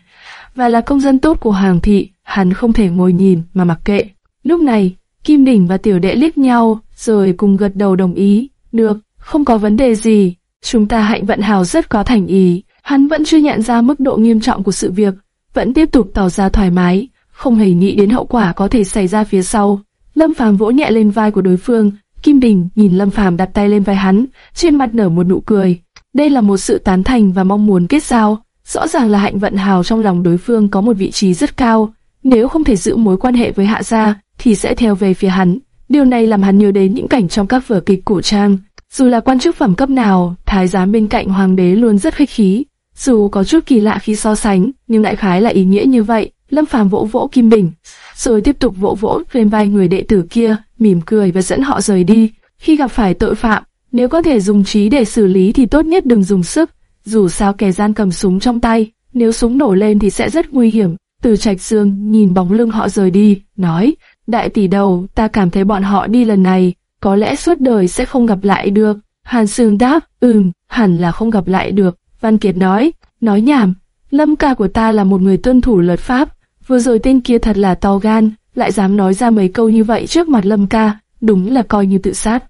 Và là công dân tốt của Hàng Thị, hắn không thể ngồi nhìn mà mặc kệ. Lúc này, Kim Đỉnh và Tiểu Đệ liếc nhau, rồi cùng gật đầu đồng ý. Được, không có vấn đề gì. Chúng ta hạnh vận hào rất có thành ý. Hắn vẫn chưa nhận ra mức độ nghiêm trọng của sự việc, vẫn tiếp tục tỏ ra thoải mái, không hề nghĩ đến hậu quả có thể xảy ra phía sau. Lâm Phàm vỗ nhẹ lên vai của đối phương, Kim Đình nhìn Lâm Phàm đặt tay lên vai hắn, trên mặt nở một nụ cười. Đây là một sự tán thành và mong muốn kết giao. Rõ ràng là hạnh vận hào trong lòng đối phương có một vị trí rất cao. Nếu không thể giữ mối quan hệ với hạ gia, thì sẽ theo về phía hắn. Điều này làm hắn nhớ đến những cảnh trong các vở kịch cổ trang. Dù là quan chức phẩm cấp nào, thái giám bên cạnh hoàng đế luôn rất khách khí. Dù có chút kỳ lạ khi so sánh, nhưng đại khái là ý nghĩa như vậy. Lâm Phàm vỗ vỗ Kim Bình, rồi tiếp tục vỗ vỗ lên vai người đệ tử kia, mỉm cười và dẫn họ rời đi. Khi gặp phải tội phạm, nếu có thể dùng trí để xử lý thì tốt nhất đừng dùng sức. Dù sao kẻ gian cầm súng trong tay, nếu súng nổ lên thì sẽ rất nguy hiểm. Từ Trạch Dương nhìn bóng lưng họ rời đi, nói, đại tỷ đầu, ta cảm thấy bọn họ đi lần này, có lẽ suốt đời sẽ không gặp lại được. Hàn Sương đáp, ừm, hẳn là không gặp lại được. Văn Kiệt nói, nói nhảm, lâm ca của ta là một người tuân thủ luật pháp, vừa rồi tên kia thật là to gan, lại dám nói ra mấy câu như vậy trước mặt lâm ca, đúng là coi như tự sát.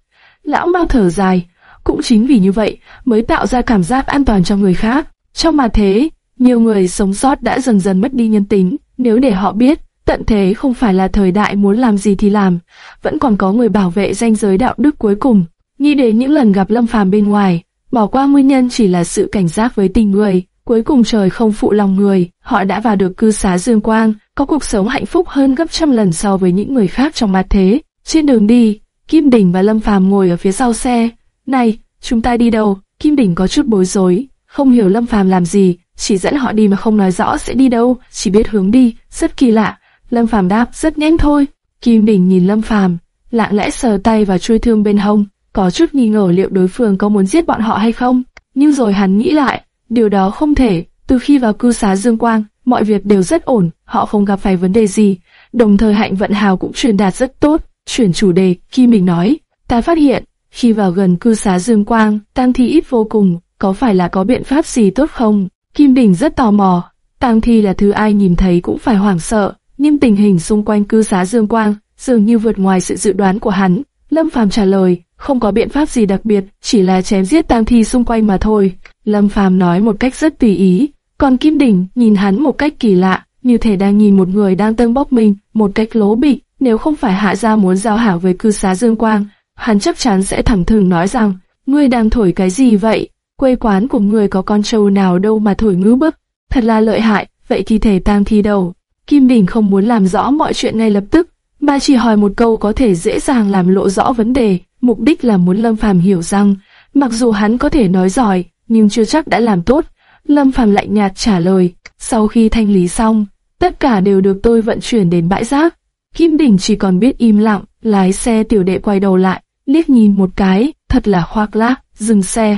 Lão mau thở dài, cũng chính vì như vậy mới tạo ra cảm giác an toàn cho người khác. Trong mà thế, nhiều người sống sót đã dần dần mất đi nhân tính, nếu để họ biết, tận thế không phải là thời đại muốn làm gì thì làm, vẫn còn có người bảo vệ danh giới đạo đức cuối cùng. Nghĩ đến những lần gặp Lâm Phàm bên ngoài, bỏ qua nguyên nhân chỉ là sự cảnh giác với tình người, cuối cùng trời không phụ lòng người, họ đã vào được cư xá Dương Quang, có cuộc sống hạnh phúc hơn gấp trăm lần so với những người khác trong mặt thế. Trên đường đi, Kim Đình và Lâm Phàm ngồi ở phía sau xe. Này, chúng ta đi đâu? Kim Đình có chút bối rối, không hiểu Lâm Phàm làm gì, chỉ dẫn họ đi mà không nói rõ sẽ đi đâu, chỉ biết hướng đi, rất kỳ lạ. Lâm Phàm đáp, rất nhanh thôi. Kim Đình nhìn Lâm Phàm, lặng lẽ sờ tay và chui thương bên hông, có chút nghi ngờ liệu đối phương có muốn giết bọn họ hay không. Nhưng rồi hắn nghĩ lại, điều đó không thể. Từ khi vào cư xá Dương Quang, mọi việc đều rất ổn, họ không gặp phải vấn đề gì. Đồng thời Hạnh Vận Hào cũng truyền đạt rất tốt. Chuyển chủ đề, Kim Đình nói, ta phát hiện, khi vào gần cư xá Dương Quang, tang thi ít vô cùng, có phải là có biện pháp gì tốt không? Kim Đình rất tò mò, tang thi là thứ ai nhìn thấy cũng phải hoảng sợ, nhưng tình hình xung quanh cư xá Dương Quang dường như vượt ngoài sự dự đoán của hắn. Lâm Phàm trả lời, không có biện pháp gì đặc biệt, chỉ là chém giết tang thi xung quanh mà thôi. Lâm Phàm nói một cách rất tùy ý, còn Kim Đỉnh nhìn hắn một cách kỳ lạ, như thể đang nhìn một người đang tâng bốc mình, một cách lố bịch. Nếu không phải Hạ Gia muốn giao hảo với cư xá Dương Quang, hắn chắc chắn sẽ thẳng thừng nói rằng, ngươi đang thổi cái gì vậy? Quê quán của ngươi có con trâu nào đâu mà thổi ngứ bức, thật là lợi hại, vậy thi thể tang thi đầu. Kim Đình không muốn làm rõ mọi chuyện ngay lập tức, mà chỉ hỏi một câu có thể dễ dàng làm lộ rõ vấn đề, mục đích là muốn Lâm Phàm hiểu rằng, mặc dù hắn có thể nói giỏi, nhưng chưa chắc đã làm tốt. Lâm Phàm lạnh nhạt trả lời, sau khi thanh lý xong, tất cả đều được tôi vận chuyển đến bãi rác. Kim Đình chỉ còn biết im lặng, lái xe tiểu đệ quay đầu lại, liếc nhìn một cái, thật là khoác lác, dừng xe.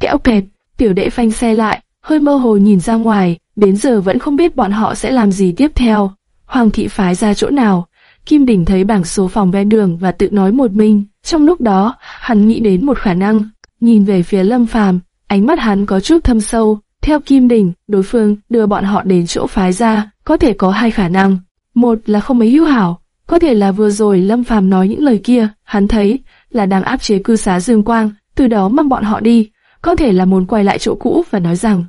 Kẹo kẹt, tiểu đệ phanh xe lại, hơi mơ hồ nhìn ra ngoài, đến giờ vẫn không biết bọn họ sẽ làm gì tiếp theo. Hoàng thị phái ra chỗ nào? Kim Đình thấy bảng số phòng ven đường và tự nói một mình. Trong lúc đó, hắn nghĩ đến một khả năng, nhìn về phía Lâm Phàm, ánh mắt hắn có chút thâm sâu. Theo Kim Đình, đối phương đưa bọn họ đến chỗ phái ra, có thể có hai khả năng. Một là không mấy hữu hảo, có thể là vừa rồi Lâm Phàm nói những lời kia, hắn thấy là đang áp chế cư xá Dương Quang, từ đó mang bọn họ đi. Có thể là muốn quay lại chỗ cũ và nói rằng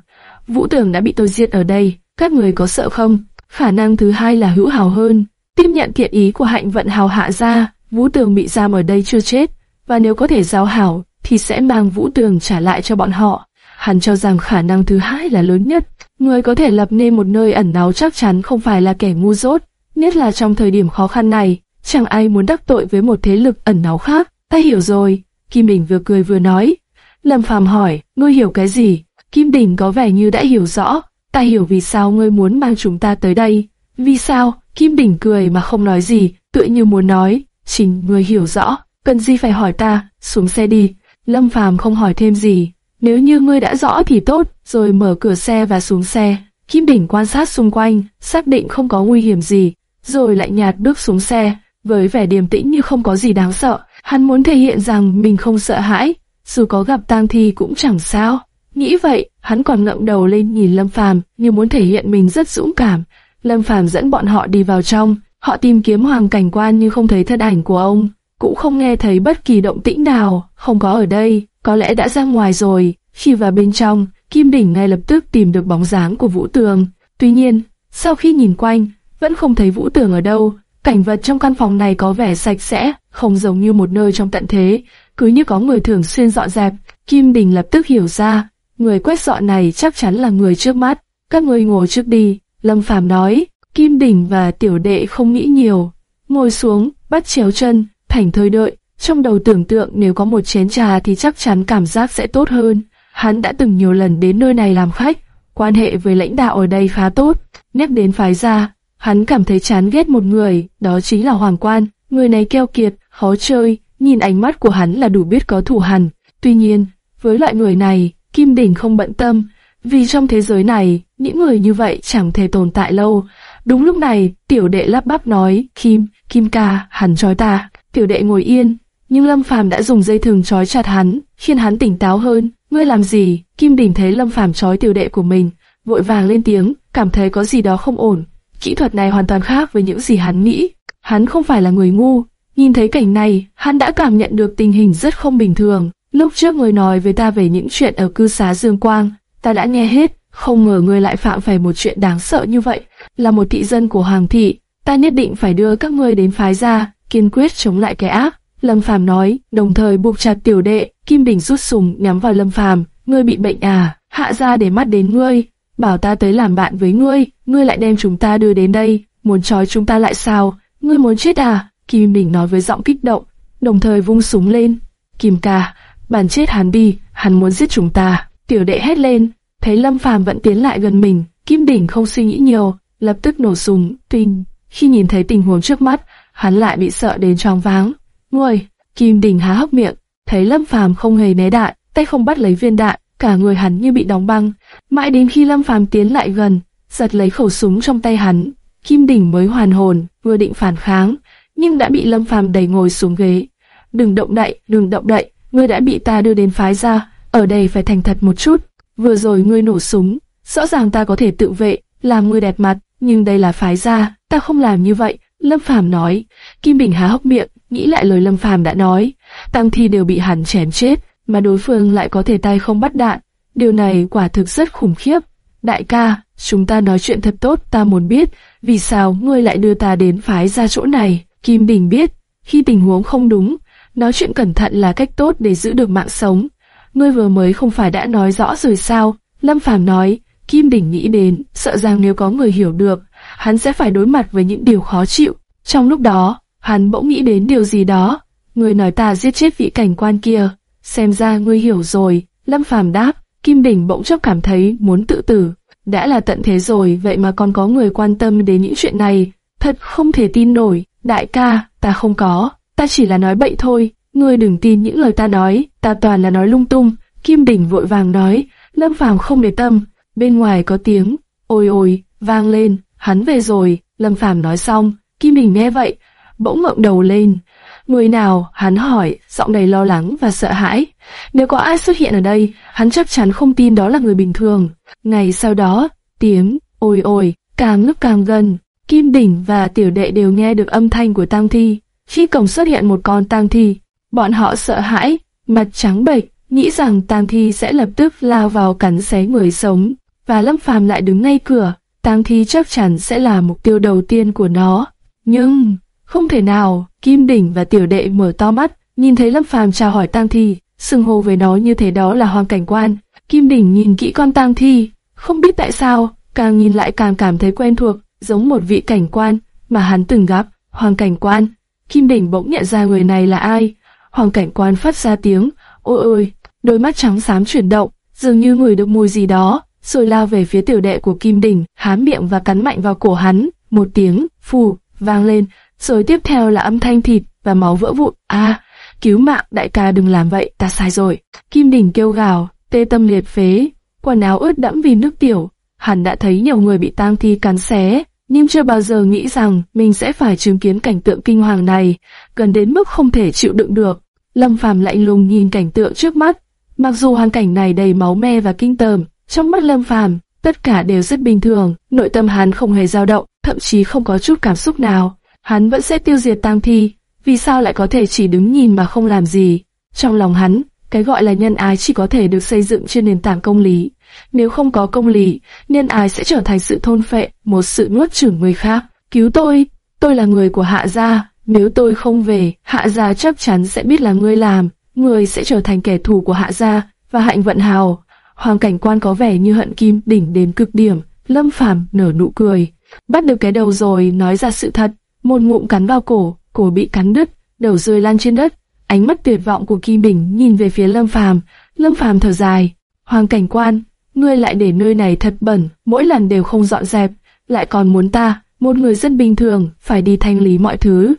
Vũ Tường đã bị tôi giết ở đây, các người có sợ không? Khả năng thứ hai là hữu hảo hơn. Tiếp nhận thiện ý của hạnh vận hào hạ ra, Vũ Tường bị giam ở đây chưa chết, và nếu có thể giao hảo, thì sẽ mang Vũ Tường trả lại cho bọn họ. Hắn cho rằng khả năng thứ hai là lớn nhất. Người có thể lập nên một nơi ẩn náu chắc chắn không phải là kẻ ngu dốt, nhất là trong thời điểm khó khăn này, chẳng ai muốn đắc tội với một thế lực ẩn náu khác. Ta hiểu rồi, Kim Bình vừa cười vừa nói. Lâm Phàm hỏi, ngươi hiểu cái gì? Kim Đình có vẻ như đã hiểu rõ, ta hiểu vì sao ngươi muốn mang chúng ta tới đây. Vì sao? Kim Đình cười mà không nói gì, tựa như muốn nói, chính ngươi hiểu rõ, cần gì phải hỏi ta, xuống xe đi. Lâm Phàm không hỏi thêm gì, nếu như ngươi đã rõ thì tốt, rồi mở cửa xe và xuống xe. Kim Đình quan sát xung quanh, xác định không có nguy hiểm gì, rồi lại nhạt bước xuống xe, với vẻ điềm tĩnh như không có gì đáng sợ. Hắn muốn thể hiện rằng mình không sợ hãi, dù có gặp tang thi cũng chẳng sao. Nghĩ vậy, hắn còn ngậm đầu lên nhìn Lâm Phàm, như muốn thể hiện mình rất dũng cảm. Lâm Phàm dẫn bọn họ đi vào trong, họ tìm kiếm hoàng cảnh quan nhưng không thấy thân ảnh của ông, cũng không nghe thấy bất kỳ động tĩnh nào, không có ở đây, có lẽ đã ra ngoài rồi. Khi vào bên trong, Kim Đỉnh ngay lập tức tìm được bóng dáng của Vũ Tường. Tuy nhiên, sau khi nhìn quanh, vẫn không thấy Vũ Tường ở đâu. Cảnh vật trong căn phòng này có vẻ sạch sẽ, không giống như một nơi trong tận thế, cứ như có người thường xuyên dọn dẹp. Kim Đình lập tức hiểu ra, người quét dọn này chắc chắn là người trước mắt. Các ngươi ngồi trước đi, Lâm Phàm nói. Kim Đình và tiểu đệ không nghĩ nhiều, ngồi xuống, bắt chéo chân, thành thơi đợi. Trong đầu tưởng tượng nếu có một chén trà thì chắc chắn cảm giác sẽ tốt hơn. Hắn đã từng nhiều lần đến nơi này làm khách, quan hệ với lãnh đạo ở đây khá tốt. Nhắc đến phái gia, hắn cảm thấy chán ghét một người, đó chính là Hoàng Quan. Người này keo kiệt, khó chơi, nhìn ánh mắt của hắn là đủ biết có thủ hằn. Tuy nhiên, với loại người này, Kim Đình không bận tâm, vì trong thế giới này, những người như vậy chẳng thể tồn tại lâu. Đúng lúc này, tiểu đệ lắp bắp nói, Kim, Kim ca, hắn trói ta. Tiểu đệ ngồi yên, nhưng Lâm Phàm đã dùng dây thừng trói chặt hắn, khiến hắn tỉnh táo hơn. Ngươi làm gì? Kim Đình thấy Lâm Phàm trói tiểu đệ của mình, vội vàng lên tiếng, cảm thấy có gì đó không ổn. Kỹ thuật này hoàn toàn khác với những gì hắn nghĩ. Hắn không phải là người ngu. Nhìn thấy cảnh này, hắn đã cảm nhận được tình hình rất không bình thường. Lúc trước người nói với ta về những chuyện ở cư xá Dương Quang, ta đã nghe hết, không ngờ ngươi lại phạm phải một chuyện đáng sợ như vậy. Là một thị dân của Hoàng thị, ta nhất định phải đưa các ngươi đến phái gia, kiên quyết chống lại kẻ ác. Lâm Phàm nói, đồng thời buộc chặt tiểu đệ, Kim Bình rút súng nhắm vào Lâm Phàm, ngươi bị bệnh à, hạ ra để mắt đến ngươi, bảo ta tới làm bạn với ngươi, ngươi lại đem chúng ta đưa đến đây, muốn trói chúng ta lại sao, ngươi muốn chết à, Kim Bình nói với giọng kích động, đồng thời vung súng lên, Kim ca, bản chết hắn đi, hắn muốn giết chúng ta, tiểu đệ hét lên, thấy Lâm Phàm vẫn tiến lại gần mình, Kim Đỉnh không suy nghĩ nhiều, lập tức nổ súng, tinh, khi nhìn thấy tình huống trước mắt, hắn lại bị sợ đến choáng váng, Người, Kim đỉnh há hốc miệng, thấy Lâm Phàm không hề né đạn, tay không bắt lấy viên đạn, cả người hắn như bị đóng băng. Mãi đến khi Lâm Phàm tiến lại gần, giật lấy khẩu súng trong tay hắn, Kim đỉnh mới hoàn hồn, vừa định phản kháng, nhưng đã bị Lâm Phàm đẩy ngồi xuống ghế. Đừng động đậy, đừng động đậy, ngươi đã bị ta đưa đến phái ra, ở đây phải thành thật một chút. Vừa rồi ngươi nổ súng, rõ ràng ta có thể tự vệ, làm ngươi đẹp mặt, nhưng đây là phái ra, ta không làm như vậy. Lâm Phàm nói, Kim Bình há hốc miệng, nghĩ lại lời Lâm Phàm đã nói, tăng thi đều bị hắn chém chết, mà đối phương lại có thể tay không bắt đạn, điều này quả thực rất khủng khiếp. Đại ca, chúng ta nói chuyện thật tốt, ta muốn biết, vì sao ngươi lại đưa ta đến phái ra chỗ này? Kim Bình biết, khi tình huống không đúng, nói chuyện cẩn thận là cách tốt để giữ được mạng sống. Ngươi vừa mới không phải đã nói rõ rồi sao? Lâm Phàm nói, Kim Đỉnh nghĩ đến, sợ rằng nếu có người hiểu được, hắn sẽ phải đối mặt với những điều khó chịu. Trong lúc đó, hắn bỗng nghĩ đến điều gì đó. Người nói ta giết chết vị cảnh quan kia, xem ra ngươi hiểu rồi. Lâm Phàm đáp, Kim Đỉnh bỗng chốc cảm thấy muốn tự tử. Đã là tận thế rồi, vậy mà còn có người quan tâm đến những chuyện này. Thật không thể tin nổi, đại ca, ta không có, ta chỉ là nói bậy thôi. Ngươi đừng tin những lời ta nói, ta toàn là nói lung tung. Kim Đỉnh vội vàng nói, Lâm Phàm không để tâm. Bên ngoài có tiếng, ôi ôi, vang lên, hắn về rồi. Lâm Phàm nói xong, Kim Đỉnh nghe vậy, bỗng ngẩng đầu lên. Người nào? Hắn hỏi, giọng đầy lo lắng và sợ hãi. Nếu có ai xuất hiện ở đây, hắn chắc chắn không tin đó là người bình thường. Ngày sau đó, tiếng, ôi ôi, càng lúc càng gần. Kim Đỉnh và Tiểu Đệ đều nghe được âm thanh của tang thi. Khi cổng xuất hiện một con tang thi, bọn họ sợ hãi, mặt trắng bệch, nghĩ rằng tang thi sẽ lập tức lao vào cắn xé người sống. Và Lâm Phàm lại đứng ngay cửa, tang thi chắc chắn sẽ là mục tiêu đầu tiên của nó. Nhưng không thể nào, Kim Đỉnh và Tiểu Đệ mở to mắt, nhìn thấy Lâm Phàm chào hỏi tang thi, xưng hô với nó như thế đó là hoàng cảnh quan. Kim Đỉnh nhìn kỹ con tang thi, không biết tại sao, càng nhìn lại càng cảm thấy quen thuộc, giống một vị cảnh quan mà hắn từng gặp, hoàng cảnh quan. Kim Đỉnh bỗng nhận ra người này là ai. Hoàng cảnh quan phát ra tiếng, ôi ôi, đôi mắt trắng xám chuyển động, dường như người được mùi gì đó, rồi lao về phía tiểu đệ của Kim Đỉnh, há miệng và cắn mạnh vào cổ hắn. Một tiếng, phù, vang lên, rồi tiếp theo là âm thanh thịt và máu vỡ vụn. À, cứu mạng đại ca đừng làm vậy, ta sai rồi. Kim Đỉnh kêu gào, tê tâm liệt phế, quần áo ướt đẫm vì nước tiểu. Hắn đã thấy nhiều người bị tang thi cắn xé, nhưng chưa bao giờ nghĩ rằng mình sẽ phải chứng kiến cảnh tượng kinh hoàng này, gần đến mức không thể chịu đựng được. Lâm Phàm lạnh lùng nhìn cảnh tượng trước mắt, mặc dù hoàn cảnh này đầy máu me và kinh tởm, trong mắt Lâm Phàm tất cả đều rất bình thường, nội tâm hắn không hề dao động, thậm chí không có chút cảm xúc nào hắn vẫn sẽ tiêu diệt tang thi, vì sao lại có thể chỉ đứng nhìn mà không làm gì? Trong lòng hắn, cái gọi là nhân ái chỉ có thể được xây dựng trên nền tảng công lý. Nếu không có công lý, nhân ái sẽ trở thành sự thôn phệ, một sự nuốt chửng người khác. Cứu tôi, tôi là người của hạ gia, nếu tôi không về, hạ gia chắc chắn sẽ biết là ngươi làm, ngươi sẽ trở thành kẻ thù của hạ gia, và hạnh vận hào. Hoàng cảnh quan có vẻ như hận kim đỉnh đến cực điểm, lâm phàm nở nụ cười. Bắt được cái đầu rồi, nói ra sự thật, một ngụm cắn vào cổ, cổ bị cắn đứt, đầu rơi lan trên đất. Ánh mắt tuyệt vọng của Kim Bình nhìn về phía Lâm Phàm, Lâm Phàm thở dài, "Hoàng cảnh quan, ngươi lại để nơi này thật bẩn, mỗi lần đều không dọn dẹp, lại còn muốn ta, một người dân bình thường, phải đi thanh lý mọi thứ."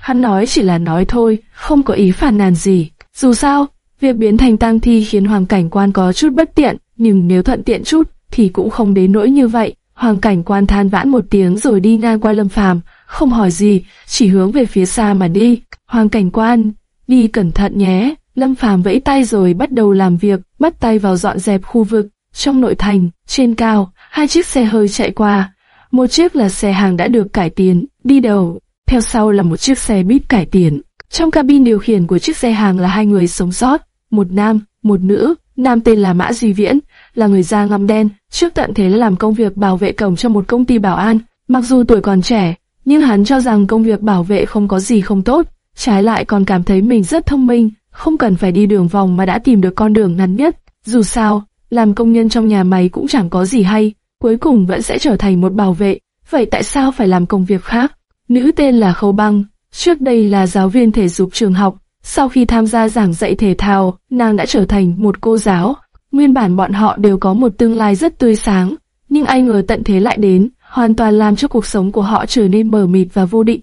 Hắn nói chỉ là nói thôi, không có ý phản nàn gì. Dù sao, việc biến thành tang thi khiến hoàng cảnh quan có chút bất tiện, nhưng nếu thuận tiện chút thì cũng không đến nỗi như vậy. Hoàng cảnh quan than vãn một tiếng rồi đi ngang qua Lâm Phàm, không hỏi gì, chỉ hướng về phía xa mà đi. Hoàng cảnh quan, đi cẩn thận nhé. Lâm Phàm vẫy tay rồi bắt đầu làm việc, bắt tay vào dọn dẹp khu vực. Trong nội thành, trên cao, hai chiếc xe hơi chạy qua. Một chiếc là xe hàng đã được cải tiến, đi đầu. Theo sau là một chiếc xe buýt cải tiến. Trong cabin điều khiển của chiếc xe hàng là hai người sống sót, một nam, một nữ. Nam tên là Mã Duy Viễn, là người da ngăm đen, trước tận thế làm công việc bảo vệ cổng cho một công ty bảo an. Mặc dù tuổi còn trẻ, nhưng hắn cho rằng công việc bảo vệ không có gì không tốt, trái lại còn cảm thấy mình rất thông minh, không cần phải đi đường vòng mà đã tìm được con đường ngắn nhất. Dù sao, làm công nhân trong nhà máy cũng chẳng có gì hay, cuối cùng vẫn sẽ trở thành một bảo vệ. Vậy tại sao phải làm công việc khác? Nữ tên là Khâu Băng, trước đây là giáo viên thể dục trường học, sau khi tham gia giảng dạy thể thao, nàng đã trở thành một cô giáo. Nguyên bản bọn họ đều có một tương lai rất tươi sáng, nhưng ai ngờ tận thế lại đến, hoàn toàn làm cho cuộc sống của họ trở nên mờ mịt và vô định.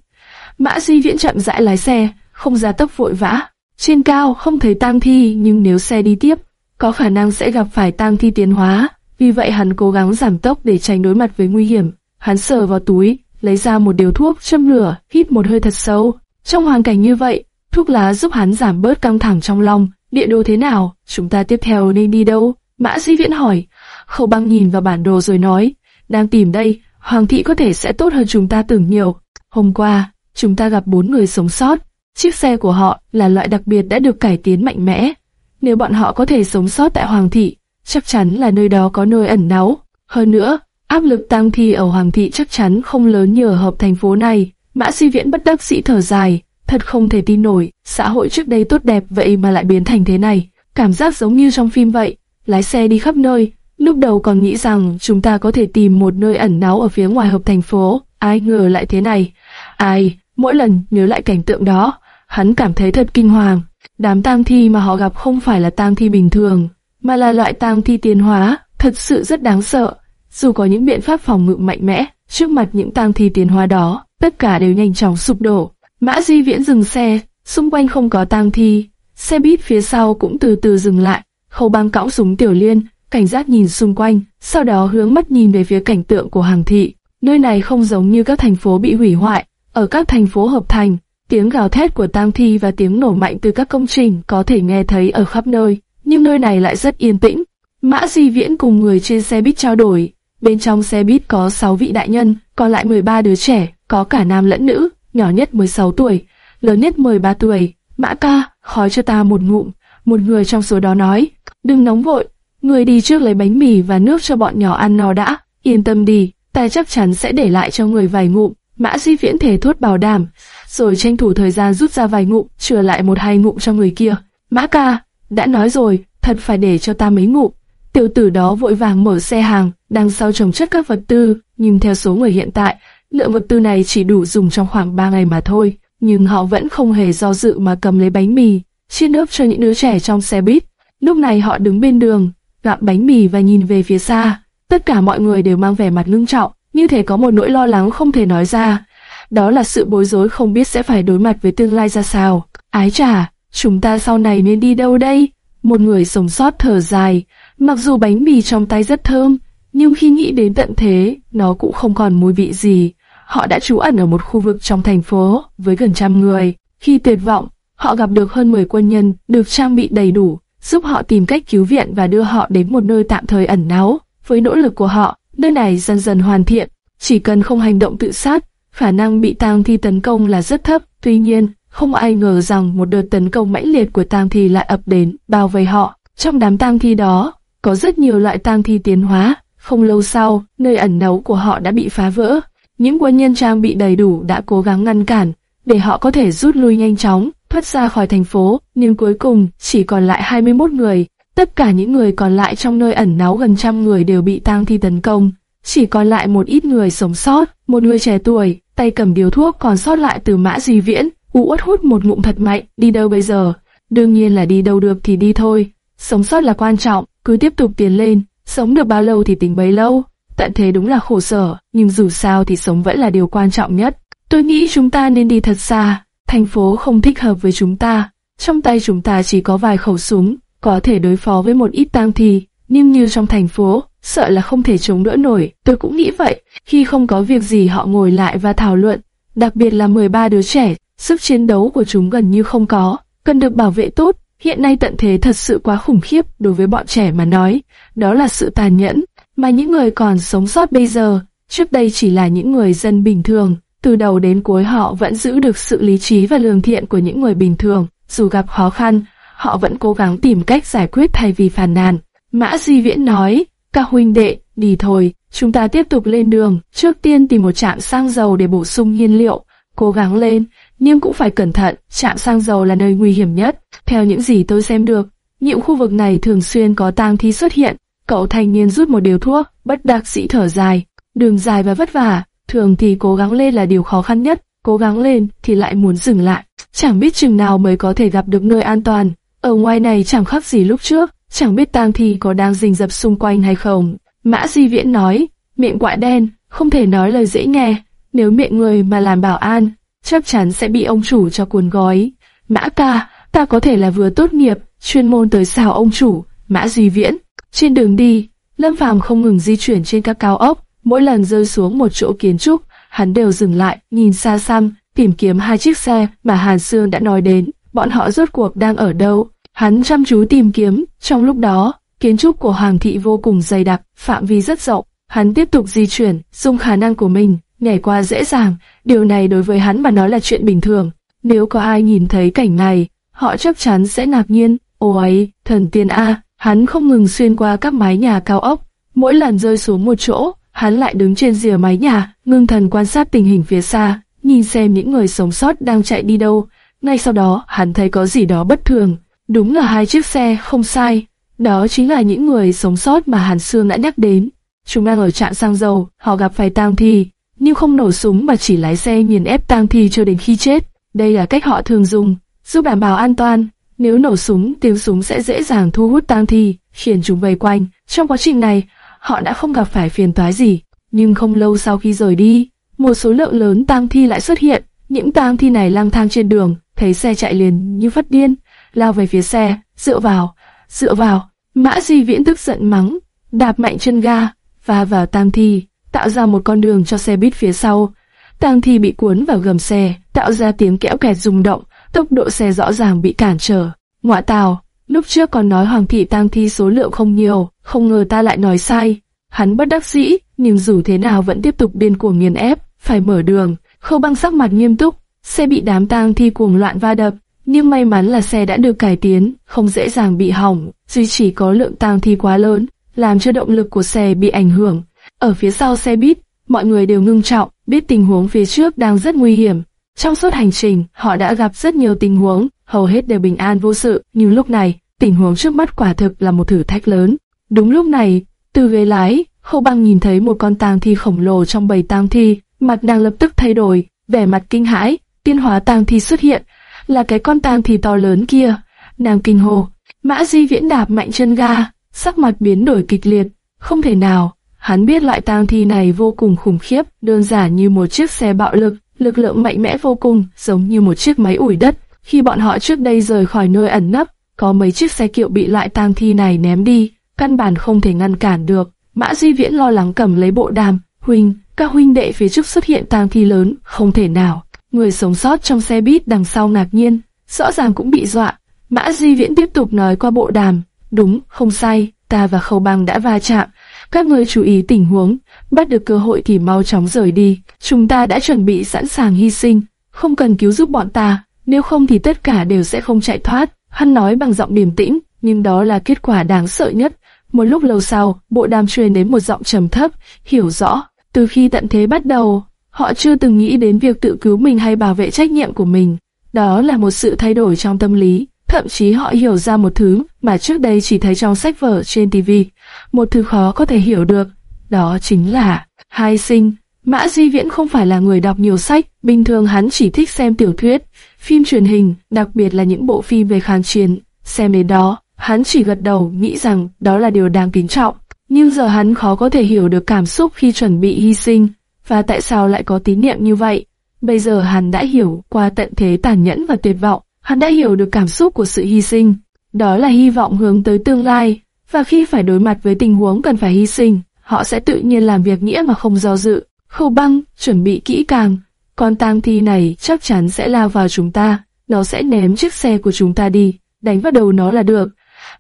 Mã Di Viễn chậm rãi lái xe, không ra tốc vội vã. Trên cao không thấy tang thi, nhưng nếu xe đi tiếp, có khả năng sẽ gặp phải tang thi tiến hóa. Vì vậy hắn cố gắng giảm tốc để tránh đối mặt với nguy hiểm. Hắn sờ vào túi, lấy ra một điều thuốc châm lửa, hít một hơi thật sâu. Trong hoàn cảnh như vậy, thuốc lá giúp hắn giảm bớt căng thẳng trong lòng. Địa đồ thế nào? Chúng ta tiếp theo nên đi đâu? Mã Di Viễn hỏi. Khâu băng nhìn vào bản đồ rồi nói, đang tìm đây, Hoàng thị có thể sẽ tốt hơn chúng ta tưởng nhiều. Hôm qua, chúng ta gặp bốn người sống sót. Chiếc xe của họ là loại đặc biệt đã được cải tiến mạnh mẽ. Nếu bọn họ có thể sống sót tại Hoàng thị, chắc chắn là nơi đó có nơi ẩn náu. Hơn nữa, áp lực tăng thi ở Hoàng thị chắc chắn không lớn như ở hợp thành phố này. Mã suy Viễn bất đắc dĩ thở dài, thật không thể tin nổi, xã hội trước đây tốt đẹp vậy mà lại biến thành thế này. Cảm giác giống như trong phim vậy, lái xe đi khắp nơi, lúc đầu còn nghĩ rằng chúng ta có thể tìm một nơi ẩn náu ở phía ngoài hợp thành phố, ai ngờ lại thế này. Ai, mỗi lần nhớ lại cảnh tượng đó, hắn cảm thấy thật kinh hoàng. Đám tang thi mà họ gặp không phải là tang thi bình thường, mà là loại tang thi tiến hóa, thật sự rất đáng sợ. Dù có những biện pháp phòng ngự mạnh mẽ, trước mặt những tang thi tiến hóa đó, tất cả đều nhanh chóng sụp đổ. Mã Di Viễn dừng xe, xung quanh không có tang thi, xe buýt phía sau cũng từ từ dừng lại. Khâu băng cõng súng tiểu liên, cảnh giác nhìn xung quanh, sau đó hướng mắt nhìn về phía cảnh tượng của hàng thị. Nơi này không giống như các thành phố bị hủy hoại, ở các thành phố hợp thành, tiếng gào thét của tang thi và tiếng nổ mạnh từ các công trình có thể nghe thấy ở khắp nơi, nhưng nơi này lại rất yên tĩnh. Mã Di Viễn cùng người trên xe buýt trao đổi, bên trong xe buýt có 6 vị đại nhân, còn lại 13 đứa trẻ, có cả nam lẫn nữ, nhỏ nhất 16 tuổi, lớn nhất 13 tuổi. Mã ca, khói cho ta một ngụm. Một người trong số đó nói, đừng nóng vội, người đi trước lấy bánh mì và nước cho bọn nhỏ ăn no đã, yên tâm đi, ta chắc chắn sẽ để lại cho người vài ngụm. Mã Di Viễn thể thốt bảo đảm, rồi tranh thủ thời gian rút ra vài ngụm, chừa lại một hai ngụm cho người kia. Mã ca, đã nói rồi, thật phải để cho ta mấy ngụm. Tiểu tử đó vội vàng mở xe hàng, đang sau trồng chất các vật tư, nhưng theo số người hiện tại, lượng vật tư này chỉ đủ dùng trong khoảng 3 ngày mà thôi. Nhưng họ vẫn không hề do dự mà cầm lấy bánh mì, chiên ướp cho những đứa trẻ trong xe buýt. Lúc này họ đứng bên đường, gặm bánh mì và nhìn về phía xa. Tất cả mọi người đều mang vẻ mặt ngưng trọng, như thể có một nỗi lo lắng không thể nói ra. Đó là sự bối rối không biết sẽ phải đối mặt với tương lai ra sao. Ái chà, chúng ta sau này nên đi đâu đây? Một người sống sót thở dài, mặc dù bánh mì trong tay rất thơm, nhưng khi nghĩ đến tận thế, nó cũng không còn mùi vị gì. Họ đã trú ẩn ở một khu vực trong thành phố với gần trăm người. Khi tuyệt vọng, họ gặp được hơn 10 quân nhân được trang bị đầy đủ, giúp họ tìm cách cứu viện và đưa họ đến một nơi tạm thời ẩn náu. Với nỗ lực của họ, nơi này dần dần hoàn thiện. Chỉ cần không hành động tự sát, khả năng bị tang thi tấn công là rất thấp. Tuy nhiên, không ai ngờ rằng một đợt tấn công mãnh liệt của tang thi lại ập đến, bao vây họ. Trong đám tang thi đó, có rất nhiều loại tang thi tiến hóa. Không lâu sau, nơi ẩn náu của họ đã bị phá vỡ. Những quân nhân trang bị đầy đủ đã cố gắng ngăn cản, để họ có thể rút lui nhanh chóng, thoát ra khỏi thành phố, nhưng cuối cùng chỉ còn lại 21 người. Tất cả những người còn lại trong nơi ẩn náu gần trăm người đều bị tang thi tấn công. Chỉ còn lại một ít người sống sót, một người trẻ tuổi, tay cầm điếu thuốc còn sót lại từ mã di viễn, u uất hút một ngụm thật mạnh, đi đâu bây giờ? Đương nhiên là đi đâu được thì đi thôi. Sống sót là quan trọng, cứ tiếp tục tiến lên, sống được bao lâu thì tính bấy lâu. Tận thế đúng là khổ sở, nhưng dù sao thì sống vẫn là điều quan trọng nhất. Tôi nghĩ chúng ta nên đi thật xa, thành phố không thích hợp với chúng ta. Trong tay chúng ta chỉ có vài khẩu súng, có thể đối phó với một ít tang thi, nhưng như trong thành phố, sợ là không thể chống đỡ nổi. Tôi cũng nghĩ vậy. Khi không có việc gì họ ngồi lại và thảo luận, đặc biệt là 13 đứa trẻ, sức chiến đấu của chúng gần như không có, cần được bảo vệ tốt. Hiện nay tận thế thật sự quá khủng khiếp đối với bọn trẻ mà nói, đó là sự tàn nhẫn, mà những người còn sống sót bây giờ, trước đây chỉ là những người dân bình thường, từ đầu đến cuối họ vẫn giữ được sự lý trí và lương thiện của những người bình thường, dù gặp khó khăn, họ vẫn cố gắng tìm cách giải quyết thay vì phàn nàn. Mã Di Viễn nói, các huynh đệ, đi thôi, chúng ta tiếp tục lên đường, trước tiên tìm một trạm xăng dầu để bổ sung nhiên liệu, cố gắng lên, nhưng cũng phải cẩn thận, trạm xăng dầu là nơi nguy hiểm nhất. Theo những gì tôi xem được, những khu vực này thường xuyên có tang thi xuất hiện. Cậu thanh niên rút một điều thuốc, bất đắc sĩ thở dài, đường dài và vất vả, thường thì cố gắng lên là điều khó khăn nhất, cố gắng lên thì lại muốn dừng lại, chẳng biết chừng nào mới có thể gặp được nơi an toàn. Ở ngoài này chẳng khác gì lúc trước, chẳng biết tang thi có đang rình rập xung quanh hay không. Mã Di Viễn nói, miệng quạ đen, không thể nói lời dễ nghe, nếu miệng người mà làm bảo an, chắc chắn sẽ bị ông chủ cho cuốn gói. Mã ca, ta có thể là vừa tốt nghiệp, chuyên môn tới xào ông chủ, Mã Duy Viễn. Trên đường đi, Lâm Phàm không ngừng di chuyển trên các cao ốc, mỗi lần rơi xuống một chỗ kiến trúc, hắn đều dừng lại, nhìn xa xăm, tìm kiếm hai chiếc xe mà Hàn Sương đã nói đến, bọn họ rốt cuộc đang ở đâu. Hắn chăm chú tìm kiếm, trong lúc đó, kiến trúc của Hoàng thị vô cùng dày đặc, phạm vi rất rộng. Hắn tiếp tục di chuyển, dùng khả năng của mình, nhảy qua dễ dàng, điều này đối với hắn mà nói là chuyện bình thường. Nếu có ai nhìn thấy cảnh này, họ chắc chắn sẽ ngạc nhiên, ôi, thần tiên A, hắn không ngừng xuyên qua các mái nhà cao ốc, mỗi lần rơi xuống một chỗ, hắn lại đứng trên rìa mái nhà, ngưng thần quan sát tình hình phía xa, nhìn xem những người sống sót đang chạy đi đâu. Ngay sau đó, hắn thấy có gì đó bất thường, đúng là hai chiếc xe, không sai. Đó chính là những người sống sót mà Hàn Sương đã nhắc đến. Chúng đang ở trạm xăng dầu, họ gặp phải tang thi, nhưng không nổ súng mà chỉ lái xe nghiền ép tang thi cho đến khi chết. Đây là cách họ thường dùng, giúp đảm bảo an toàn. Nếu nổ súng, tiếng súng sẽ dễ dàng thu hút tang thi, khiến chúng vây quanh. Trong quá trình này, họ đã không gặp phải phiền toái gì. Nhưng không lâu sau khi rời đi, một số lượng lớn tang thi lại xuất hiện. Những tang thi này lang thang trên đường, thấy xe chạy liền như phát điên, lao về phía xe, dựa vào, dựa vào. Mã Di Viễn tức giận mắng, đạp mạnh chân ga, và vào tang thi, tạo ra một con đường cho xe buýt phía sau. Tang thi bị cuốn vào gầm xe, tạo ra tiếng kẽo kẹt rung động, tốc độ xe rõ ràng bị cản trở. Ngoại tào, lúc trước còn nói hoàng thị tang thi số lượng không nhiều, không ngờ ta lại nói sai. Hắn bất đắc dĩ, nhưng dù thế nào vẫn tiếp tục điên cuồng nghiền ép, phải mở đường. Khâu băng sắc mặt nghiêm túc, xe bị đám tang thi cuồng loạn va đập, nhưng may mắn là xe đã được cải tiến, không dễ dàng bị hỏng, duy chỉ có lượng tang thi quá lớn, làm cho động lực của xe bị ảnh hưởng. Ở phía sau xe buýt, mọi người đều ngưng trọng, biết tình huống phía trước đang rất nguy hiểm. Trong suốt hành trình, họ đã gặp rất nhiều tình huống, hầu hết đều bình an vô sự, nhưng lúc này, tình huống trước mắt quả thực là một thử thách lớn. Đúng lúc này, từ ghế lái, Khâu Băng nhìn thấy một con tang thi khổng lồ trong bầy tang thi, mặt nàng lập tức thay đổi, vẻ mặt kinh hãi, tiên hóa tang thi xuất hiện, là cái con tang thi to lớn kia. Nàng kinh hồ, Mã Di Viễn đạp mạnh chân ga, sắc mặt biến đổi kịch liệt, không thể nào. Hắn biết loại tang thi này vô cùng khủng khiếp, đơn giản như một chiếc xe bạo lực, lực lượng mạnh mẽ vô cùng, giống như một chiếc máy ủi đất. Khi bọn họ trước đây rời khỏi nơi ẩn nấp, có mấy chiếc xe kiệu bị loại tang thi này ném đi, căn bản không thể ngăn cản được. Mã Di Viễn lo lắng cầm lấy bộ đàm, huynh, các huynh đệ phía trước xuất hiện tang thi lớn, không thể nào. Người sống sót trong xe buýt đằng sau ngạc nhiên, rõ ràng cũng bị dọa. Mã Di Viễn tiếp tục nói qua bộ đàm, đúng, không sai, ta và Khâu Băng đã va chạm. Các người chú ý tình huống, bắt được cơ hội thì mau chóng rời đi. Chúng ta đã chuẩn bị sẵn sàng hy sinh, không cần cứu giúp bọn ta, nếu không thì tất cả đều sẽ không chạy thoát. Hắn nói bằng giọng điềm tĩnh, nhưng đó là kết quả đáng sợ nhất. Một lúc lâu sau, bộ đàm truyền đến một giọng trầm thấp, hiểu rõ, từ khi tận thế bắt đầu, họ chưa từng nghĩ đến việc tự cứu mình hay bảo vệ trách nhiệm của mình. Đó là một sự thay đổi trong tâm lý, thậm chí họ hiểu ra một thứ mà trước đây chỉ thấy trong sách vở trên TV, một thứ khó có thể hiểu được, đó chính là hai sinh. Mã Di Viễn không phải là người đọc nhiều sách, bình thường hắn chỉ thích xem tiểu thuyết, phim truyền hình, đặc biệt là những bộ phim về kháng chiến. Xem đến đó, hắn chỉ gật đầu nghĩ rằng đó là điều đáng kính trọng. Nhưng giờ hắn khó có thể hiểu được cảm xúc khi chuẩn bị hy sinh, và tại sao lại có tín niệm như vậy. Bây giờ hắn đã hiểu qua tận thế tàn nhẫn và tuyệt vọng, hắn đã hiểu được cảm xúc của sự hy sinh. Đó là hy vọng hướng tới tương lai, và khi phải đối mặt với tình huống cần phải hy sinh, họ sẽ tự nhiên làm việc nghĩa mà không do dự. Khâu băng, chuẩn bị kỹ càng, con tang thi này chắc chắn sẽ lao vào chúng ta, nó sẽ ném chiếc xe của chúng ta đi, đánh vào đầu nó là được.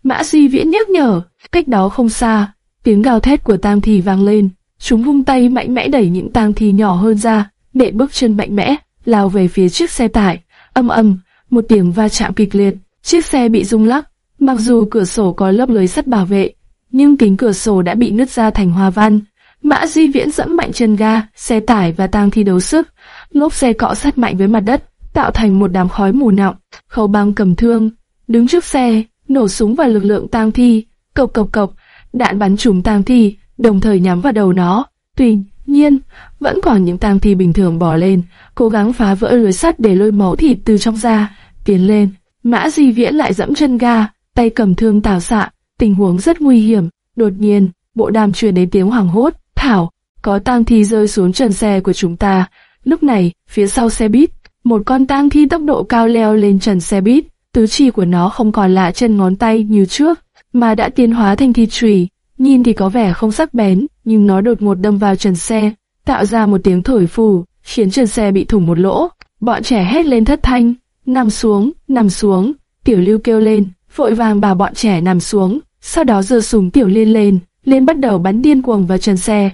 Mã duy Viễn nhắc nhở, cách đó không xa, tiếng gào thét của tang thi vang lên, chúng vung tay mạnh mẽ đẩy những tang thi nhỏ hơn ra, nện bước chân mạnh mẽ, lao về phía chiếc xe tải, âm âm, một tiếng va chạm kịch liệt, chiếc xe bị rung lắc, mặc dù cửa sổ có lớp lưới sắt bảo vệ, nhưng kính cửa sổ đã bị nứt ra thành hoa văn. Mã Di Viễn dẫm mạnh chân ga, xe tải và tang thi đấu sức, lốp xe cọ sát mạnh với mặt đất, tạo thành một đám khói mù nọng. Khâu băng cầm thương, đứng trước xe, nổ súng vào lực lượng tang thi, cộc cộc cộc, đạn bắn trúng tang thi, đồng thời nhắm vào đầu nó. Tuy nhiên, vẫn còn những tang thi bình thường bỏ lên, cố gắng phá vỡ lưới sắt để lôi máu thịt từ trong ra, tiến lên. Mã Di Viễn lại dẫm chân ga, tay cầm thương tào xạ, tình huống rất nguy hiểm. Đột nhiên, bộ đàm truyền đến tiếng hoảng hốt, thảo, có tang thi rơi xuống trần xe của chúng ta. Lúc này, phía sau xe buýt, một con tang thi tốc độ cao leo lên trần xe buýt, tứ chi của nó không còn là chân ngón tay như trước, mà đã tiến hóa thành thịt chùy. Nhìn thì có vẻ không sắc bén, nhưng nó đột ngột đâm vào trần xe, tạo ra một tiếng thổi phù, khiến trần xe bị thủng một lỗ. Bọn trẻ hét lên thất thanh, nằm xuống, nằm xuống. Tiểu Lưu kêu lên, vội vàng bảo bọn trẻ nằm xuống, sau đó giơ súng Tiểu Liên lên, Liên bắt đầu bắn điên cuồng vào trần xe,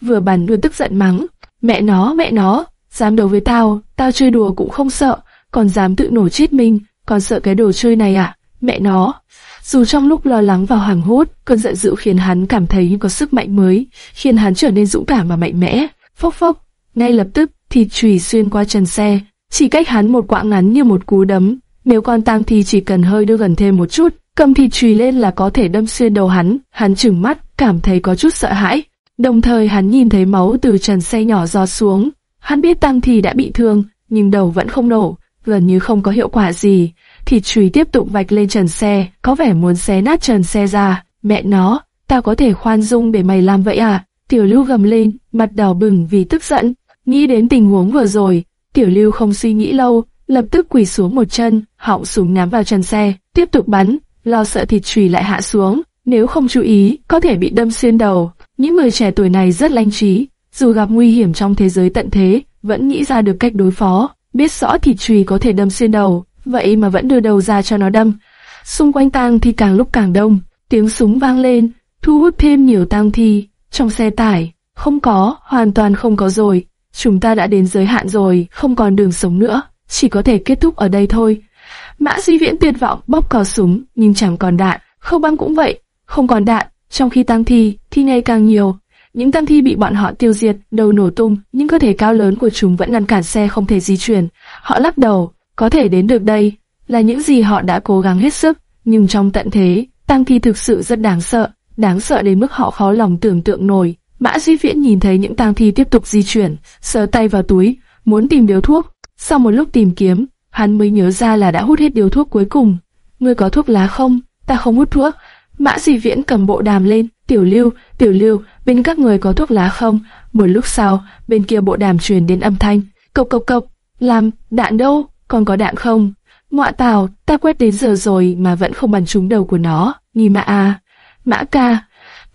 vừa bắn vừa tức giận mắng, mẹ nó, mẹ nó, dám đấu với tao, tao chơi đùa cũng không sợ, còn dám tự nổ chết mình, còn sợ cái đồ chơi này à, mẹ nó. Dù trong lúc lo lắng và hoảng hốt, cơn giận dữ khiến hắn cảm thấy như có sức mạnh mới, khiến hắn trở nên dũng cảm và mạnh mẽ. Phốc phốc, ngay lập tức, thịt chùy xuyên qua trần xe, chỉ cách hắn một quãng ngắn như một cú đấm. Nếu con tang thì chỉ cần hơi đưa gần thêm một chút, cầm thịt chùy lên là có thể đâm xuyên đầu hắn. Hắn trừng mắt, cảm thấy có chút sợ hãi. Đồng thời hắn nhìn thấy máu từ trần xe nhỏ giọt xuống. Hắn biết tang thì đã bị thương, nhưng đầu vẫn không nổ, gần như không có hiệu quả gì. Thịt chùy tiếp tục vạch lên trần xe, có vẻ muốn xé nát trần xe ra. Mẹ nó, tao có thể khoan dung để mày làm vậy à? Tiểu lưu gầm lên, mặt đỏ bừng vì tức giận. Nghĩ đến tình huống vừa rồi, tiểu lưu không suy nghĩ lâu, lập tức quỳ xuống một chân, họng súng nắm vào trần xe, tiếp tục bắn, lo sợ thịt chùy lại hạ xuống. Nếu không chú ý, có thể bị đâm xuyên đầu. Những người trẻ tuổi này rất lanh trí, dù gặp nguy hiểm trong thế giới tận thế, vẫn nghĩ ra được cách đối phó, biết rõ thịt chùy có thể đâm xuyên đầu, vậy mà vẫn đưa đầu ra cho nó đâm. Xung quanh tang thi càng lúc càng đông, tiếng súng vang lên, thu hút thêm nhiều tang thi. Trong xe tải, không có, hoàn toàn không có rồi. Chúng ta đã đến giới hạn rồi, không còn đường sống nữa, chỉ có thể kết thúc ở đây thôi. Mã Di Viễn tuyệt vọng bóp cò súng, nhưng chẳng còn đạn. Khâu băng cũng vậy, không còn đạn. Trong khi tang thi, thi ngày càng nhiều. Những tang thi bị bọn họ tiêu diệt, đầu nổ tung, nhưng cơ thể cao lớn của chúng vẫn ngăn cản xe không thể di chuyển. Họ lắc đầu, có thể đến được đây, là những gì họ đã cố gắng hết sức. Nhưng trong tận thế, tăng thi thực sự rất đáng sợ, đáng sợ đến mức họ khó lòng tưởng tượng nổi. Mã duy Viễn nhìn thấy những tang thi tiếp tục di chuyển, sờ tay vào túi, muốn tìm điếu thuốc. Sau một lúc tìm kiếm, hắn mới nhớ ra là đã hút hết điếu thuốc cuối cùng. Ngươi có thuốc lá không? Ta không hút thuốc. Mã duy Viễn cầm bộ đàm lên, tiểu lưu, tiểu lưu, bên các người có thuốc lá không? Một lúc sau, bên kia bộ đàm truyền đến âm thanh, cộc cộc cộc, làm, đạn đâu, còn có đạn không? Ngọa tào, ta quét đến giờ rồi mà vẫn không bắn trúng đầu của nó, nghi mã à. Mã ca,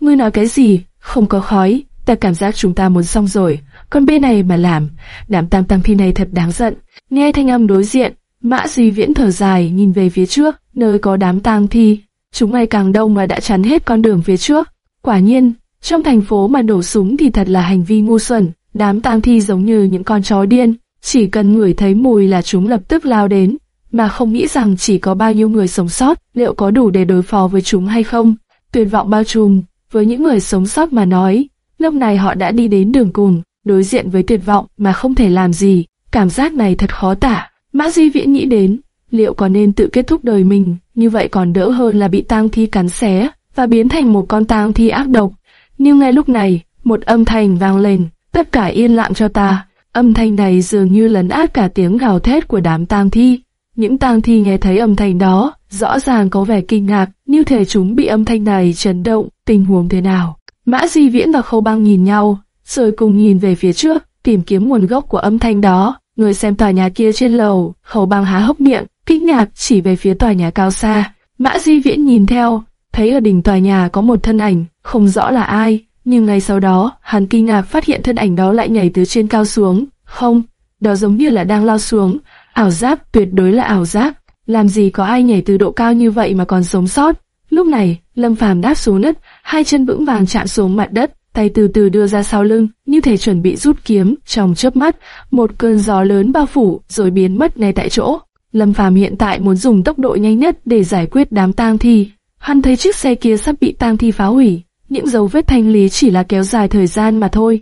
ngươi nói cái gì? Không có khói, ta cảm giác chúng ta muốn xong rồi, con bên này mà làm, đám tam tăng thi này thật đáng giận. Nghe thanh âm đối diện, Mã duy Viễn thở dài nhìn về phía trước, nơi có đám tang thi. Chúng ngày càng đông mà đã chắn hết con đường phía trước. Quả nhiên, trong thành phố mà nổ súng thì thật là hành vi ngu xuẩn. Đám tang thi giống như những con chó điên, chỉ cần ngửi thấy mùi là chúng lập tức lao đến, mà không nghĩ rằng chỉ có bao nhiêu người sống sót, liệu có đủ để đối phó với chúng hay không. Tuyệt vọng bao trùm, với những người sống sót mà nói, lúc này họ đã đi đến đường cùng, đối diện với tuyệt vọng mà không thể làm gì. Cảm giác này thật khó tả. Mã Di Viễn nghĩ đến, liệu có nên tự kết thúc đời mình, như vậy còn đỡ hơn là bị tang thi cắn xé và biến thành một con tang thi ác độc. Nhưng ngay lúc này, một âm thanh vang lên, tất cả yên lặng cho ta. Âm thanh này dường như lấn át cả tiếng gào thét của đám tang thi. Những tang thi nghe thấy âm thanh đó, rõ ràng có vẻ kinh ngạc, như thể chúng bị âm thanh này chấn động, tình huống thế nào. Mã Di Viễn và Khâu Băng nhìn nhau, rồi cùng nhìn về phía trước, tìm kiếm nguồn gốc của âm thanh đó. Người xem tòa nhà kia trên lầu, Khâu Băng há hốc miệng, kinh ngạc chỉ về phía tòa nhà cao xa. Mã Di Viễn nhìn theo, thấy ở đỉnh tòa nhà có một thân ảnh, không rõ là ai, nhưng ngay sau đó, hắn kinh ngạc phát hiện thân ảnh đó lại nhảy từ trên cao xuống. Không, đó giống như là đang lao xuống, ảo giác tuyệt đối là ảo giác. Làm gì có ai nhảy từ độ cao như vậy mà còn sống sót? Lúc này, Lâm Phàm đáp xuống đất, hai chân vững vàng chạm xuống mặt đất, tay từ từ đưa ra sau lưng, như thể chuẩn bị rút kiếm. Trong chớp mắt, một cơn gió lớn bao phủ, rồi biến mất ngay tại chỗ. Lâm Phàm hiện tại muốn dùng tốc độ nhanh nhất để giải quyết đám tang thi. Hắn thấy chiếc xe kia sắp bị tang thi phá hủy, những dấu vết thanh lý chỉ là kéo dài thời gian mà thôi.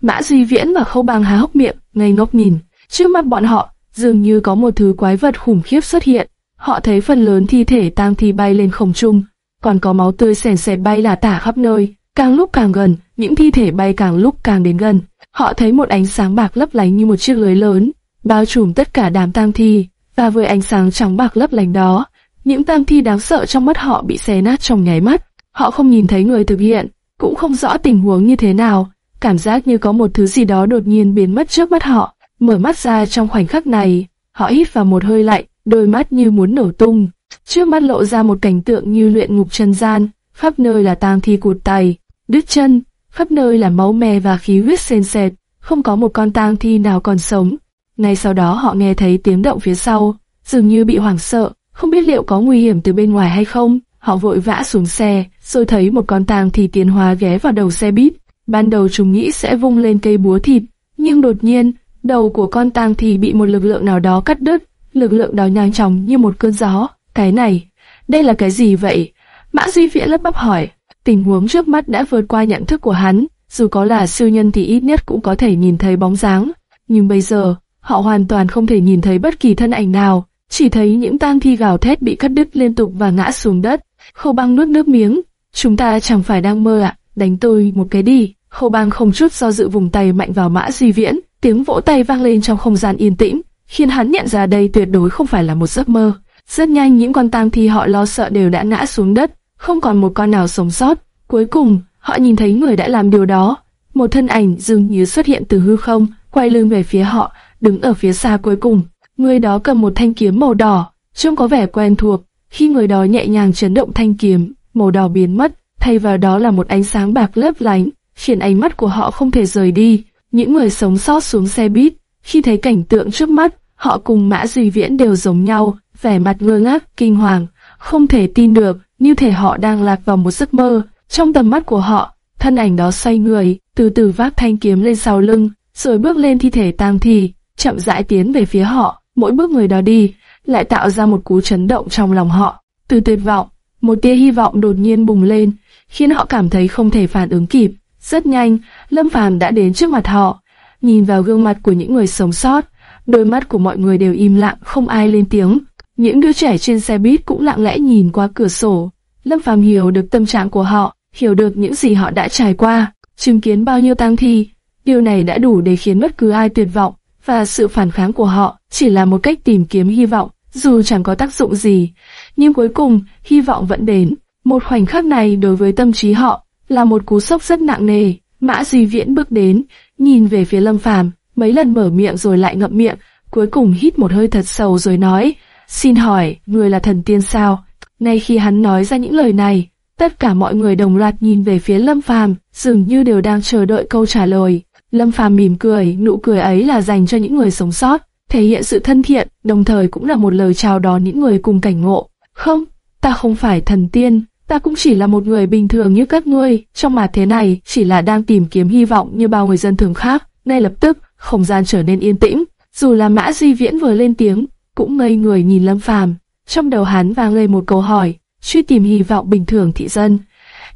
Mã Duy Viễn và Khâu Bang há hốc miệng, ngây ngốc nhìn. Trước mắt bọn họ, dường như có một thứ quái vật khủng khiếp xuất hiện. Họ thấy phần lớn thi thể tang thi bay lên không trung, còn có máu tươi sền sệt bay là tả khắp nơi. Càng lúc càng gần, những thi thể bay càng lúc càng đến gần. Họ thấy một ánh sáng bạc lấp lánh như một chiếc lưới lớn, bao trùm tất cả đám tang thi. Và với ánh sáng trắng bạc lấp lánh đó, những tang thi đáng sợ trong mắt họ bị xé nát trong nháy mắt. Họ không nhìn thấy người thực hiện, cũng không rõ tình huống như thế nào. Cảm giác như có một thứ gì đó đột nhiên biến mất trước mắt họ. Mở mắt ra trong khoảnh khắc này, họ hít vào một hơi lạnh, đôi mắt như muốn nổ tung. Trước mắt lộ ra một cảnh tượng như luyện ngục chân gian, khắp nơi là tang thi cụt tay, đứt chân, khắp nơi là máu me và khí huyết sền sệt, không có một con tang thi nào còn sống. Ngay sau đó họ nghe thấy tiếng động phía sau, dường như bị hoảng sợ, không biết liệu có nguy hiểm từ bên ngoài hay không. Họ vội vã xuống xe, rồi thấy một con tang thì tiến hóa ghé vào đầu xe bít. Ban đầu chúng nghĩ sẽ vung lên cây búa thịt, nhưng đột nhiên, đầu của con tang thì bị một lực lượng nào đó cắt đứt. Lực lượng đó nhanh chóng như một cơn gió. Cái này, đây là cái gì vậy? Mã Duy Viễn lắp bắp hỏi. Tình huống trước mắt đã vượt qua nhận thức của hắn, dù có là siêu nhân thì ít nhất cũng có thể nhìn thấy bóng dáng. Nhưng bây giờ, họ hoàn toàn không thể nhìn thấy bất kỳ thân ảnh nào, chỉ thấy những tang thi gào thét bị cắt đứt liên tục và ngã xuống đất. Khâu băng nuốt nước miếng, chúng ta chẳng phải đang mơ ạ, đánh tôi một cái đi. Khâu Bang không chút do dự vùng tay mạnh vào mã Duy Viễn, tiếng vỗ tay vang lên trong không gian yên tĩnh, khiến hắn nhận ra đây tuyệt đối không phải là một giấc mơ. Rất nhanh những con tang thi họ lo sợ đều đã ngã xuống đất, không còn một con nào sống sót. Cuối cùng, họ nhìn thấy người đã làm điều đó. Một thân ảnh dường như xuất hiện từ hư không, quay lưng về phía họ, đứng ở phía xa cuối cùng. Người đó cầm một thanh kiếm màu đỏ, trông có vẻ quen thuộc. Khi người đó nhẹ nhàng chấn động thanh kiếm, màu đỏ biến mất, thay vào đó là một ánh sáng bạc lấp lánh, khiến ánh mắt của họ không thể rời đi. Những người sống sót xuống xe buýt, khi thấy cảnh tượng trước mắt, họ cùng Mã Duy Viễn đều giống nhau, vẻ mặt ngơ ngác, kinh hoàng, không thể tin được, như thể họ đang lạc vào một giấc mơ. Trong tầm mắt của họ, thân ảnh đó xoay người, từ từ vác thanh kiếm lên sau lưng, rồi bước lên thi thể tang thi, chậm rãi tiến về phía họ. Mỗi bước người đó đi, lại tạo ra một cú chấn động trong lòng họ. Từ tuyệt vọng, một tia hy vọng đột nhiên bùng lên, khiến họ cảm thấy không thể phản ứng kịp. Rất nhanh, Lâm Phàm đã đến trước mặt họ, nhìn vào gương mặt của những người sống sót, đôi mắt của mọi người đều im lặng, không ai lên tiếng. Những đứa trẻ trên xe buýt cũng lặng lẽ nhìn qua cửa sổ. Lâm Phàm hiểu được tâm trạng của họ, hiểu được những gì họ đã trải qua, chứng kiến bao nhiêu tang thi. Điều này đã đủ để khiến bất cứ ai tuyệt vọng, và sự phản kháng của họ chỉ là một cách tìm kiếm hy vọng, dù chẳng có tác dụng gì. Nhưng cuối cùng, hy vọng vẫn đến. Một khoảnh khắc này đối với tâm trí họ là một cú sốc rất nặng nề. Mã Duy Viễn bước đến, nhìn về phía Lâm Phàm, mấy lần mở miệng rồi lại ngậm miệng, cuối cùng hít một hơi thật sâu rồi nói, xin hỏi, người là thần tiên sao? Ngay khi hắn nói ra những lời này, tất cả mọi người đồng loạt nhìn về phía Lâm Phàm, dường như đều đang chờ đợi câu trả lời. Lâm Phàm mỉm cười, nụ cười ấy là dành cho những người sống sót, thể hiện sự thân thiện, đồng thời cũng là một lời chào đón những người cùng cảnh ngộ. Không, ta không phải thần tiên, ta cũng chỉ là một người bình thường như các ngươi, trong mà thế này chỉ là đang tìm kiếm hy vọng như bao người dân thường khác. Ngay lập tức, không gian trở nên yên tĩnh, dù là Mã Duy Viễn vừa lên tiếng, cũng ngây người nhìn Lâm Phàm. Trong đầu hắn vang lên một câu hỏi, truy tìm hy vọng bình thường thị dân.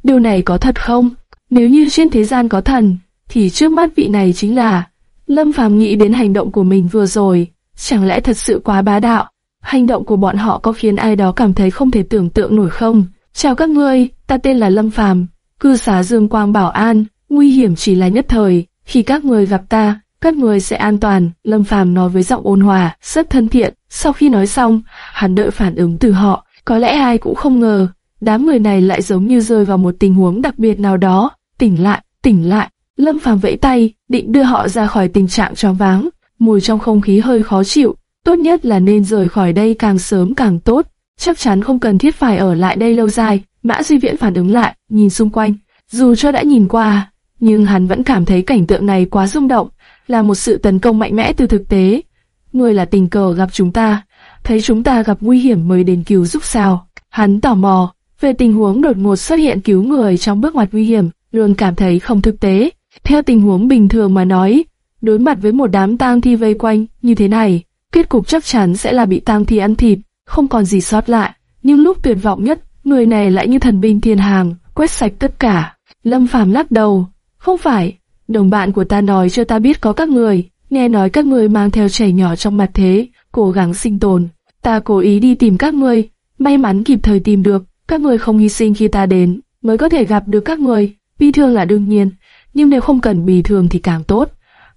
Điều này có thật không? Nếu như trên thế gian có thần, thì trước mắt vị này chính là... Lâm Phàm nghĩ đến hành động của mình vừa rồi, chẳng lẽ thật sự quá bá đạo? Hành động của bọn họ có khiến ai đó cảm thấy không thể tưởng tượng nổi không? Chào các ngươi, ta tên là Lâm Phàm, cư xá Dương Quang Bảo An, nguy hiểm chỉ là nhất thời, khi các người gặp ta, các người sẽ an toàn, Lâm Phàm nói với giọng ôn hòa, rất thân thiện. Sau khi nói xong, hắn đợi phản ứng từ họ, có lẽ ai cũng không ngờ, đám người này lại giống như rơi vào một tình huống đặc biệt nào đó. Tỉnh lại, tỉnh lại, Lâm Phàm vẫy tay, định đưa họ ra khỏi tình trạng choáng váng. Mùi trong không khí hơi khó chịu, tốt nhất là nên rời khỏi đây càng sớm càng tốt. Chắc chắn không cần thiết phải ở lại đây lâu dài. Mã Duy Viễn phản ứng lại, nhìn xung quanh, dù cho đã nhìn qua, nhưng hắn vẫn cảm thấy cảnh tượng này quá rung động, là một sự tấn công mạnh mẽ từ thực tế. Người là tình cờ gặp chúng ta, thấy chúng ta gặp nguy hiểm mới đến cứu giúp sao? Hắn tò mò về tình huống đột ngột xuất hiện cứu người trong bước ngoặt nguy hiểm, luôn cảm thấy không thực tế. Theo tình huống bình thường mà nói, đối mặt với một đám tang thi vây quanh như thế này, kết cục chắc chắn sẽ là bị tang thi ăn thịt, không còn gì sót lại. Nhưng lúc tuyệt vọng nhất, người này lại như thần binh thiên hàng, quét sạch tất cả. Lâm Phàm lắc đầu, không phải, đồng bạn của ta nói cho ta biết có các người, nghe nói các người mang theo trẻ nhỏ trong mặt thế, cố gắng sinh tồn. Ta cố ý đi tìm các người, may mắn kịp thời tìm được, các người không hy sinh khi ta đến, mới có thể gặp được các người. Bi thương là đương nhiên, nhưng nếu không cần bì thường thì càng tốt.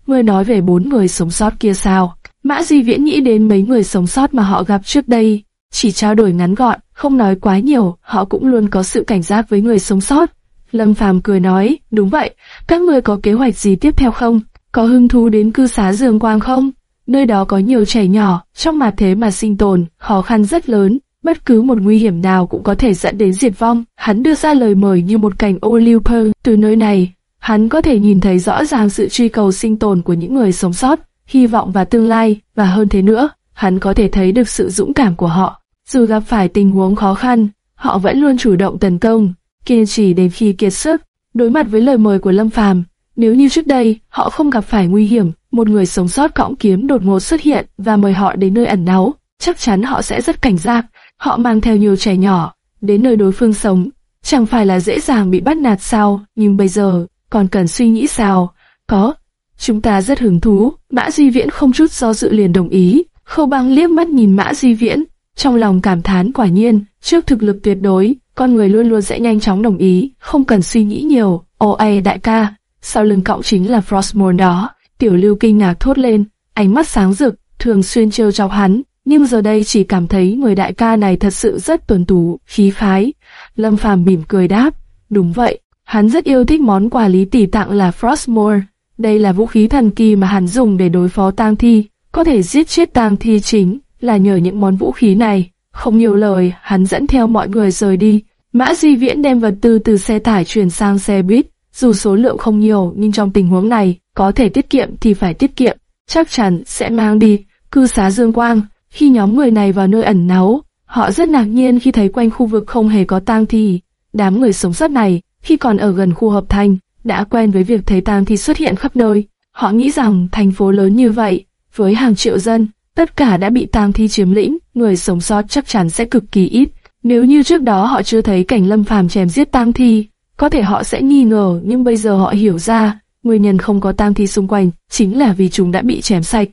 Người nói về bốn người sống sót kia sao? Mã Di Viễn nghĩ đến mấy người sống sót mà họ gặp trước đây, chỉ trao đổi ngắn gọn, không nói quá nhiều, họ cũng luôn có sự cảnh giác với người sống sót. Lâm Phàm cười nói, đúng vậy, các người có kế hoạch gì tiếp theo không? Có hứng thú đến cư xá Dương Quang không? Nơi đó có nhiều trẻ nhỏ, trong mặt thế mà sinh tồn, khó khăn rất lớn, bất cứ một nguy hiểm nào cũng có thể dẫn đến diệt vong. Hắn đưa ra lời mời như một cành ô liu pơ từ nơi này. Hắn có thể nhìn thấy rõ ràng sự truy cầu sinh tồn của những người sống sót, hy vọng và tương lai, và hơn thế nữa, hắn có thể thấy được sự dũng cảm của họ. Dù gặp phải tình huống khó khăn, họ vẫn luôn chủ động tấn công, kiên trì đến khi kiệt sức. Đối mặt với lời mời của Lâm Phàm, nếu như trước đây họ không gặp phải nguy hiểm, một người sống sót cõng kiếm đột ngột xuất hiện và mời họ đến nơi ẩn náu, chắc chắn họ sẽ rất cảnh giác. Họ mang theo nhiều trẻ nhỏ đến nơi đối phương sống, chẳng phải là dễ dàng bị bắt nạt sao? Nhưng bây giờ còn cần suy nghĩ sao? Có, chúng ta rất hứng thú. Mã Di Viễn không chút do dự liền đồng ý. Khâu Băng liếc mắt nhìn Mã Di Viễn, trong lòng cảm thán quả nhiên, trước thực lực tuyệt đối, con người luôn luôn sẽ nhanh chóng đồng ý, không cần suy nghĩ nhiều. ôi đại ca, sau lưng cậu chính là Frostmourne đó. Tiểu lưu kinh ngạc thốt lên, ánh mắt sáng rực, thường xuyên trêu chọc hắn, nhưng giờ đây chỉ cảm thấy người đại ca này thật sự rất tuần tú, khí phái. Lâm Phàm mỉm cười đáp, đúng vậy, hắn rất yêu thích món quà lý tỷ tặng là frostmore Đây là vũ khí thần kỳ mà hắn dùng để đối phó tang thi, có thể giết chết tang thi chính là nhờ những món vũ khí này. Không nhiều lời, hắn dẫn theo mọi người rời đi. Mã Di Viễn đem vật tư từ xe tải chuyển sang xe buýt, dù số lượng không nhiều nhưng trong tình huống này, có thể tiết kiệm thì phải tiết kiệm, chắc chắn sẽ mang đi. Cư xá Dương Quang, khi nhóm người này vào nơi ẩn náu, họ rất ngạc nhiên khi thấy quanh khu vực không hề có tang thi. Đám người sống sót này, khi còn ở gần khu hợp thành, đã quen với việc thấy tang thi xuất hiện khắp nơi. Họ nghĩ rằng thành phố lớn như vậy, với hàng triệu dân, tất cả đã bị tang thi chiếm lĩnh, người sống sót chắc chắn sẽ cực kỳ ít. Nếu như trước đó họ chưa thấy cảnh lâm phàm chém giết tang thi, có thể họ sẽ nghi ngờ, nhưng bây giờ họ hiểu ra, nguyên nhân không có tang thi xung quanh chính là vì chúng đã bị chém sạch.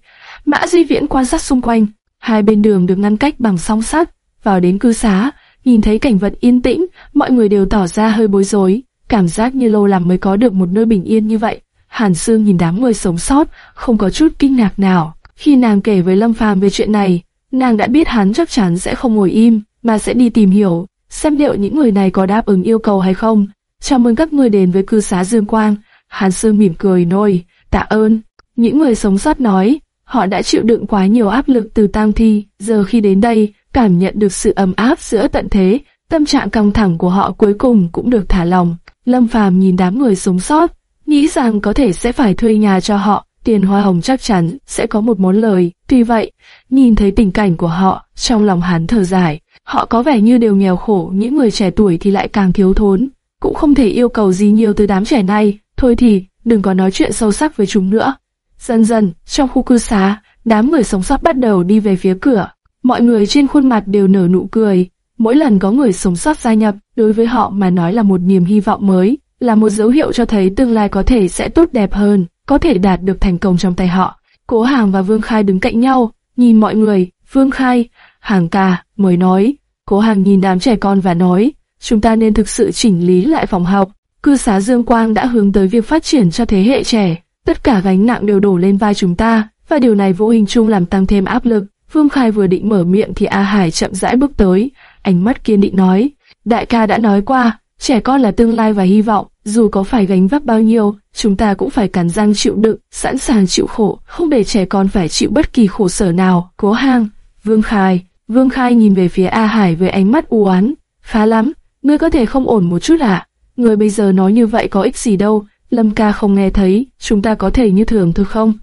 Mã Di Viễn quan sát xung quanh, hai bên đường được ngăn cách bằng song sắt. Vào đến cư xá, nhìn thấy cảnh vật yên tĩnh, mọi người đều tỏ ra hơi bối rối, cảm giác như lâu lắm mới có được một nơi bình yên như vậy. Hàn Sương nhìn đám người sống sót, không có chút kinh ngạc nào. Khi nàng kể với Lâm Phàm về chuyện này, nàng đã biết hắn chắc chắn sẽ không ngồi im, mà sẽ đi tìm hiểu, xem liệu những người này có đáp ứng yêu cầu hay không. Chào mừng các người đến với cư xá Dương Quang. Hàn Sương mỉm cười nôi, tạ ơn. Những người sống sót nói, họ đã chịu đựng quá nhiều áp lực từ tang thi, giờ khi đến đây, cảm nhận được sự ấm áp giữa tận thế, tâm trạng căng thẳng của họ cuối cùng cũng được thả lòng. Lâm Phàm nhìn đám người sống sót, nghĩ rằng có thể sẽ phải thuê nhà cho họ, tiền hoa hồng chắc chắn sẽ có một món lời. Tuy vậy, nhìn thấy tình cảnh của họ, trong lòng hắn thở dài, họ có vẻ như đều nghèo khổ, những người trẻ tuổi thì lại càng thiếu thốn, cũng không thể yêu cầu gì nhiều từ đám trẻ này. Thôi thì, đừng có nói chuyện sâu sắc với chúng nữa. Dần dần, trong khu cư xá, đám người sống sót bắt đầu đi về phía cửa. Mọi người trên khuôn mặt đều nở nụ cười. Mỗi lần có người sống sót gia nhập, đối với họ mà nói là một niềm hy vọng mới, là một dấu hiệu cho thấy tương lai có thể sẽ tốt đẹp hơn, có thể đạt được thành công trong tay họ. Cố Hàng và Vương Khai đứng cạnh nhau, nhìn mọi người, Vương Khai, Hàng ca, mới nói. Cố Hàng nhìn đám trẻ con và nói, chúng ta nên thực sự chỉnh lý lại phòng học. Cư xá Dương Quang đã hướng tới việc phát triển cho thế hệ trẻ. Tất cả gánh nặng đều đổ lên vai chúng ta, và điều này vô hình chung làm tăng thêm áp lực. Vương Khai vừa định mở miệng thì A Hải chậm rãi bước tới, ánh mắt kiên định nói, đại ca đã nói qua, trẻ con là tương lai và hy vọng, dù có phải gánh vác bao nhiêu, chúng ta cũng phải cắn răng chịu đựng, sẵn sàng chịu khổ, không để trẻ con phải chịu bất kỳ khổ sở nào. Cố Hang, Vương Khai, Vương Khai nhìn về phía A Hải với ánh mắt u oán, phá lắm, ngươi có thể không ổn một chút à? Ngươi bây giờ nói như vậy có ích gì đâu, Lâm ca không nghe thấy, chúng ta có thể như thường thôi không?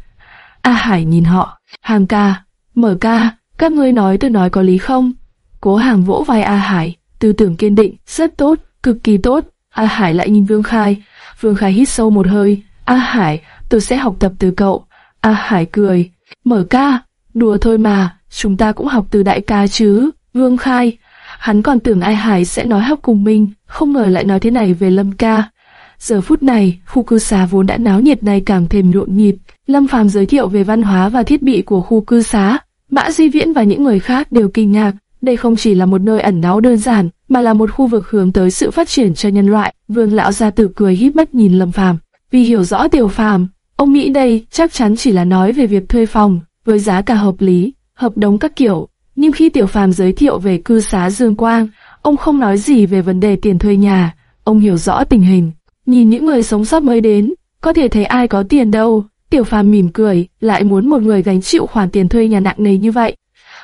A Hải nhìn họ, Hàng ca, Mở ca, các ngươi nói tôi nói có lý không? Cố Hàng vỗ vai A Hải, tư tưởng kiên định, rất tốt, cực kỳ tốt. A Hải lại nhìn Vương Khai, Vương Khai hít sâu một hơi, A Hải, tôi sẽ học tập từ cậu. A Hải cười, Mở ca, đùa thôi mà, chúng ta cũng học từ đại ca chứ. Vương Khai, hắn còn tưởng A Hải sẽ nói học cùng mình, không ngờ lại nói thế này về Lâm ca. Giờ phút này, khu cư xá vốn đã náo nhiệt này càng thêm nhộn nhịp. Lâm Phàm giới thiệu về văn hóa và thiết bị của khu cư xá. Mã Di Viễn và những người khác đều kinh ngạc. Đây không chỉ là một nơi ẩn náu đơn giản, mà là một khu vực hướng tới sự phát triển cho nhân loại. Vương lão gia tử cười híp mắt nhìn Lâm Phàm, vì hiểu rõ Tiểu Phàm, ông nghĩ đây chắc chắn chỉ là nói về việc thuê phòng với giá cả hợp lý, hợp đồng các kiểu. Nhưng khi Tiểu Phàm giới thiệu về cư xá Dương Quang, ông không nói gì về vấn đề tiền thuê nhà. Ông hiểu rõ tình hình, nhìn những người sống sót mới đến, có thể thấy ai có tiền đâu. Tiểu Phàm mỉm cười, lại muốn một người gánh chịu khoản tiền thuê nhà nặng nề như vậy.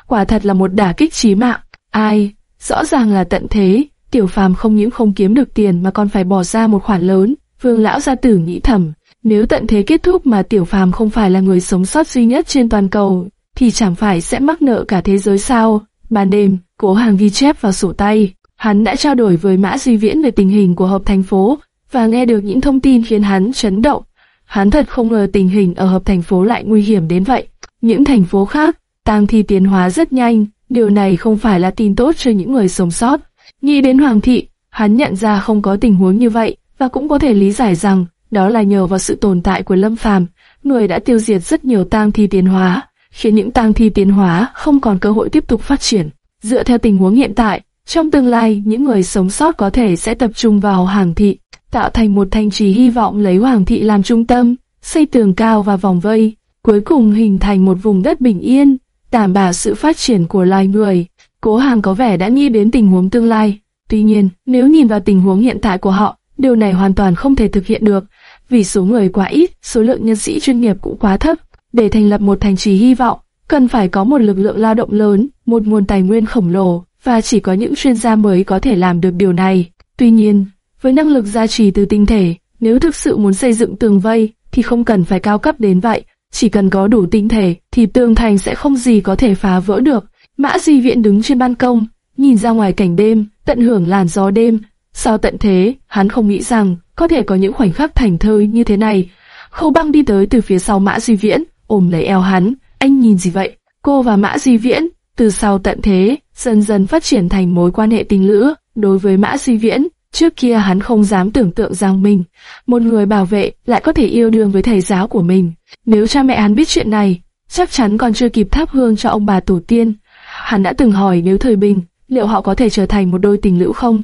Quả thật là một đả kích chí mạng. Ai? Rõ ràng là tận thế. Tiểu Phàm không những không kiếm được tiền mà còn phải bỏ ra một khoản lớn. Vương lão gia tử nghĩ thầm, nếu tận thế kết thúc mà Tiểu Phàm không phải là người sống sót duy nhất trên toàn cầu, thì chẳng phải sẽ mắc nợ cả thế giới sao? Ban đêm, Cố Hàng ghi chép vào sổ tay, hắn đã trao đổi với Mã Duy Viễn về tình hình của hợp thành phố và nghe được những thông tin khiến hắn chấn động. Hắn thật không ngờ tình hình ở hợp thành phố lại nguy hiểm đến vậy. Những thành phố khác, tang thi tiến hóa rất nhanh, điều này không phải là tin tốt cho những người sống sót. Nghĩ đến Hoàng thị, hắn nhận ra không có tình huống như vậy và cũng có thể lý giải rằng đó là nhờ vào sự tồn tại của Lâm Phàm, người đã tiêu diệt rất nhiều tang thi tiến hóa, khiến những tang thi tiến hóa không còn cơ hội tiếp tục phát triển. Dựa theo tình huống hiện tại, trong tương lai những người sống sót có thể sẽ tập trung vào hàng thị, tạo thành một thành trì hy vọng lấy Hoàng thị làm trung tâm, xây tường cao và vòng vây, cuối cùng hình thành một vùng đất bình yên, đảm bảo sự phát triển của loài người. Cố Hàng có vẻ đã nghĩ đến tình huống tương lai. Tuy nhiên, nếu nhìn vào tình huống hiện tại của họ, điều này hoàn toàn không thể thực hiện được, vì số người quá ít, số lượng nhân sĩ chuyên nghiệp cũng quá thấp. Để thành lập một thành trì hy vọng, cần phải có một lực lượng lao động lớn, một nguồn tài nguyên khổng lồ, và chỉ có những chuyên gia mới có thể làm được điều này. Tuy nhiên, với năng lực gia trì từ tinh thể, nếu thực sự muốn xây dựng tường vây, thì không cần phải cao cấp đến vậy, chỉ cần có đủ tinh thể, thì tường thành sẽ không gì có thể phá vỡ được. Mã Di Viễn đứng trên ban công, nhìn ra ngoài cảnh đêm, tận hưởng làn gió đêm. Sao tận thế, hắn không nghĩ rằng có thể có những khoảnh khắc thành thơi như thế này. Khâu băng đi tới từ phía sau Mã Di Viễn, ôm lấy eo hắn. Anh nhìn gì vậy? Cô và Mã Di Viễn, từ sau tận thế, dần dần phát triển thành mối quan hệ tình lữ. Đối với Mã Di Viễn, Trước kia hắn không dám tưởng tượng rằng mình, một người bảo vệ, lại có thể yêu đương với thầy giáo của mình. Nếu cha mẹ hắn biết chuyện này, chắc chắn còn chưa kịp thắp hương cho ông bà tổ tiên. Hắn đã từng hỏi nếu thời bình, liệu họ có thể trở thành một đôi tình lữ không?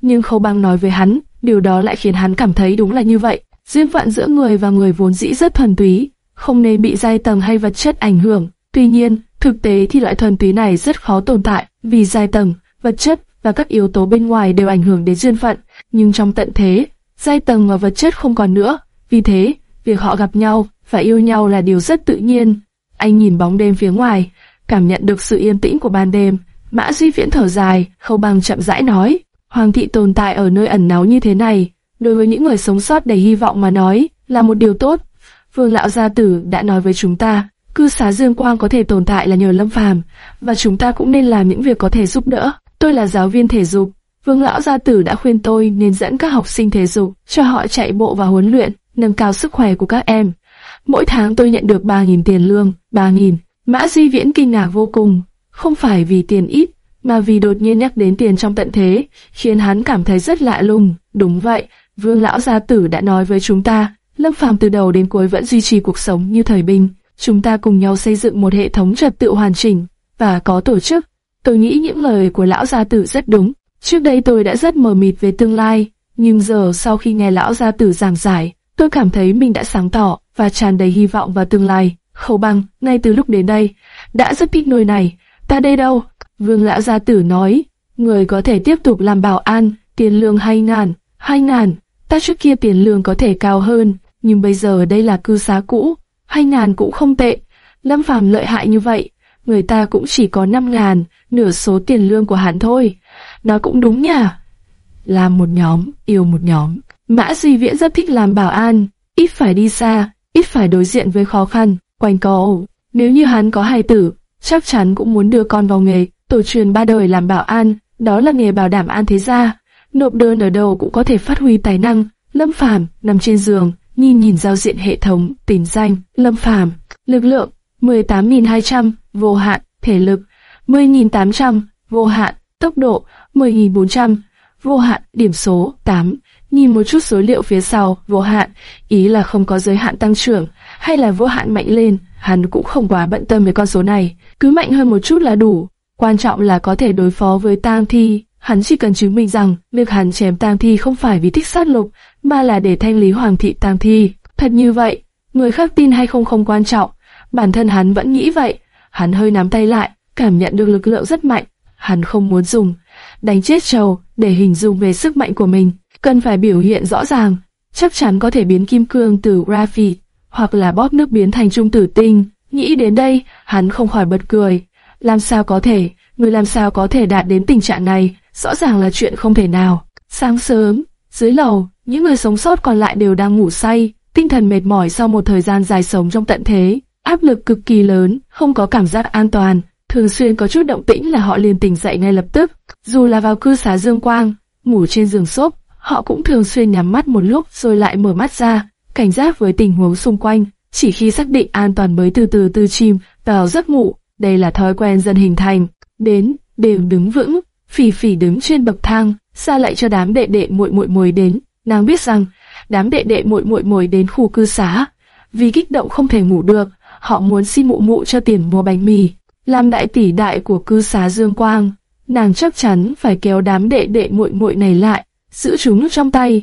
Nhưng Khâu Băng nói với hắn, điều đó lại khiến hắn cảm thấy đúng là như vậy. Duyên phận giữa người và người vốn dĩ rất thuần túy, không nên bị giai tầng hay vật chất ảnh hưởng. Tuy nhiên, thực tế thì loại thuần túy này rất khó tồn tại, vì giai tầng, vật chất và các yếu tố bên ngoài đều ảnh hưởng đến duyên phận, nhưng trong tận thế, giai tầng và vật chất không còn nữa, vì thế, việc họ gặp nhau và yêu nhau là điều rất tự nhiên. Anh nhìn bóng đêm phía ngoài, cảm nhận được sự yên tĩnh của ban đêm, Mã Duy Viễn thở dài, khâu bằng chậm rãi nói, Hoàng thị tồn tại ở nơi ẩn náu như thế này, đối với những người sống sót đầy hy vọng mà nói, là một điều tốt. Vương lão gia tử đã nói với chúng ta, cư xá Dương Quang có thể tồn tại là nhờ Lâm Phàm, và chúng ta cũng nên làm những việc có thể giúp đỡ. Tôi là giáo viên thể dục, Vương lão gia tử đã khuyên tôi nên dẫn các học sinh thể dục cho họ chạy bộ và huấn luyện, nâng cao sức khỏe của các em. Mỗi tháng tôi nhận được 3.000 tiền lương, 3.000. Mã Di Viễn kinh ngạc vô cùng, không phải vì tiền ít, mà vì đột nhiên nhắc đến tiền trong tận thế, khiến hắn cảm thấy rất lạ lùng. Đúng vậy, Vương lão gia tử đã nói với chúng ta, Lâm Phàm từ đầu đến cuối vẫn duy trì cuộc sống như thời bình. Chúng ta cùng nhau xây dựng một hệ thống trật tự hoàn chỉnh và có tổ chức. Tôi nghĩ những lời của lão gia tử rất đúng. Trước đây tôi đã rất mờ mịt về tương lai, nhưng giờ sau khi nghe lão gia tử giảng giải, tôi cảm thấy mình đã sáng tỏ và tràn đầy hy vọng vào tương lai. Khâu băng, ngay từ lúc đến đây, đã rất thích nơi này. Ta đây đâu? Vương lão gia tử nói, người có thể tiếp tục làm bảo an, tiền lương hai ngàn, hai ngàn. Ta trước kia tiền lương có thể cao hơn, nhưng bây giờ đây là cư xá cũ, hai ngàn cũng không tệ. Lâm Phàm lợi hại như vậy, người ta cũng chỉ có năm ngàn, nửa số tiền lương của hắn thôi. nó cũng đúng nhỉ. làm một nhóm, yêu một nhóm. Mã Duy Viễn rất thích làm bảo an, ít phải đi xa, ít phải đối diện với khó khăn, quanh co. Nếu như hắn có hài tử, chắc chắn cũng muốn đưa con vào nghề, tổ truyền ba đời làm bảo an, đó là nghề bảo đảm an thế gia. Nộp đơn ở đâu cũng có thể phát huy tài năng. Lâm Phàm nằm trên giường, nhìn nhìn giao diện hệ thống, tìm danh, Lâm Phàm, lực lượng 18.200, vô hạn, thể lực 10.800, vô hạn, tốc độ 10.400, vô hạn, điểm số 8. Nhìn một chút số liệu phía sau, vô hạn, ý là không có giới hạn tăng trưởng, hay là vô hạn mạnh lên, hắn cũng không quá bận tâm với con số này, cứ mạnh hơn một chút là đủ. Quan trọng là có thể đối phó với tang thi, hắn chỉ cần chứng minh rằng việc hắn chém tang thi không phải vì thích sát lục, mà là để thanh lý hoàng thị tang thi. Thật như vậy, người khác tin hay không không quan trọng, bản thân hắn vẫn nghĩ vậy. Hắn hơi nắm tay lại, cảm nhận được lực lượng rất mạnh, hắn không muốn dùng đánh chết trầu để hình dung về sức mạnh của mình, cần phải biểu hiện rõ ràng, chắc chắn có thể biến kim cương từ graphite hoặc là bóp nước biến thành trung tử tinh. Nghĩ đến đây, hắn không khỏi bật cười. Làm sao có thể, người làm sao có thể đạt đến tình trạng này, rõ ràng là chuyện không thể nào. Sáng sớm, dưới lầu, những người sống sót còn lại đều đang ngủ say, tinh thần mệt mỏi sau một thời gian dài sống trong tận thế, áp lực cực kỳ lớn, không có cảm giác an toàn, thường xuyên có chút động tĩnh là họ liền tỉnh dậy ngay lập tức. Dù là vào cư xá Dương Quang, ngủ trên giường xốp, họ cũng thường xuyên nhắm mắt một lúc rồi lại mở mắt ra, cảnh giác với tình huống xung quanh, chỉ khi xác định an toàn mới từ từ tư chìm vào giấc ngủ. Đây là thói quen dần hình thành. Đến, đều đứng vững, phỉ phỉ đứng trên bậc thang, xa lại cho đám đệ đệ muội muội muội đến. Nàng biết rằng, đám đệ đệ muội muội muội đến khu cư xá, vì kích động không thể ngủ được, họ muốn xin mụ mụ cho tiền mua bánh mì. Làm đại tỷ đại của cư xá Dương Quang, nàng chắc chắn phải kéo đám đệ đệ muội muội này lại, giữ chúng trong tay.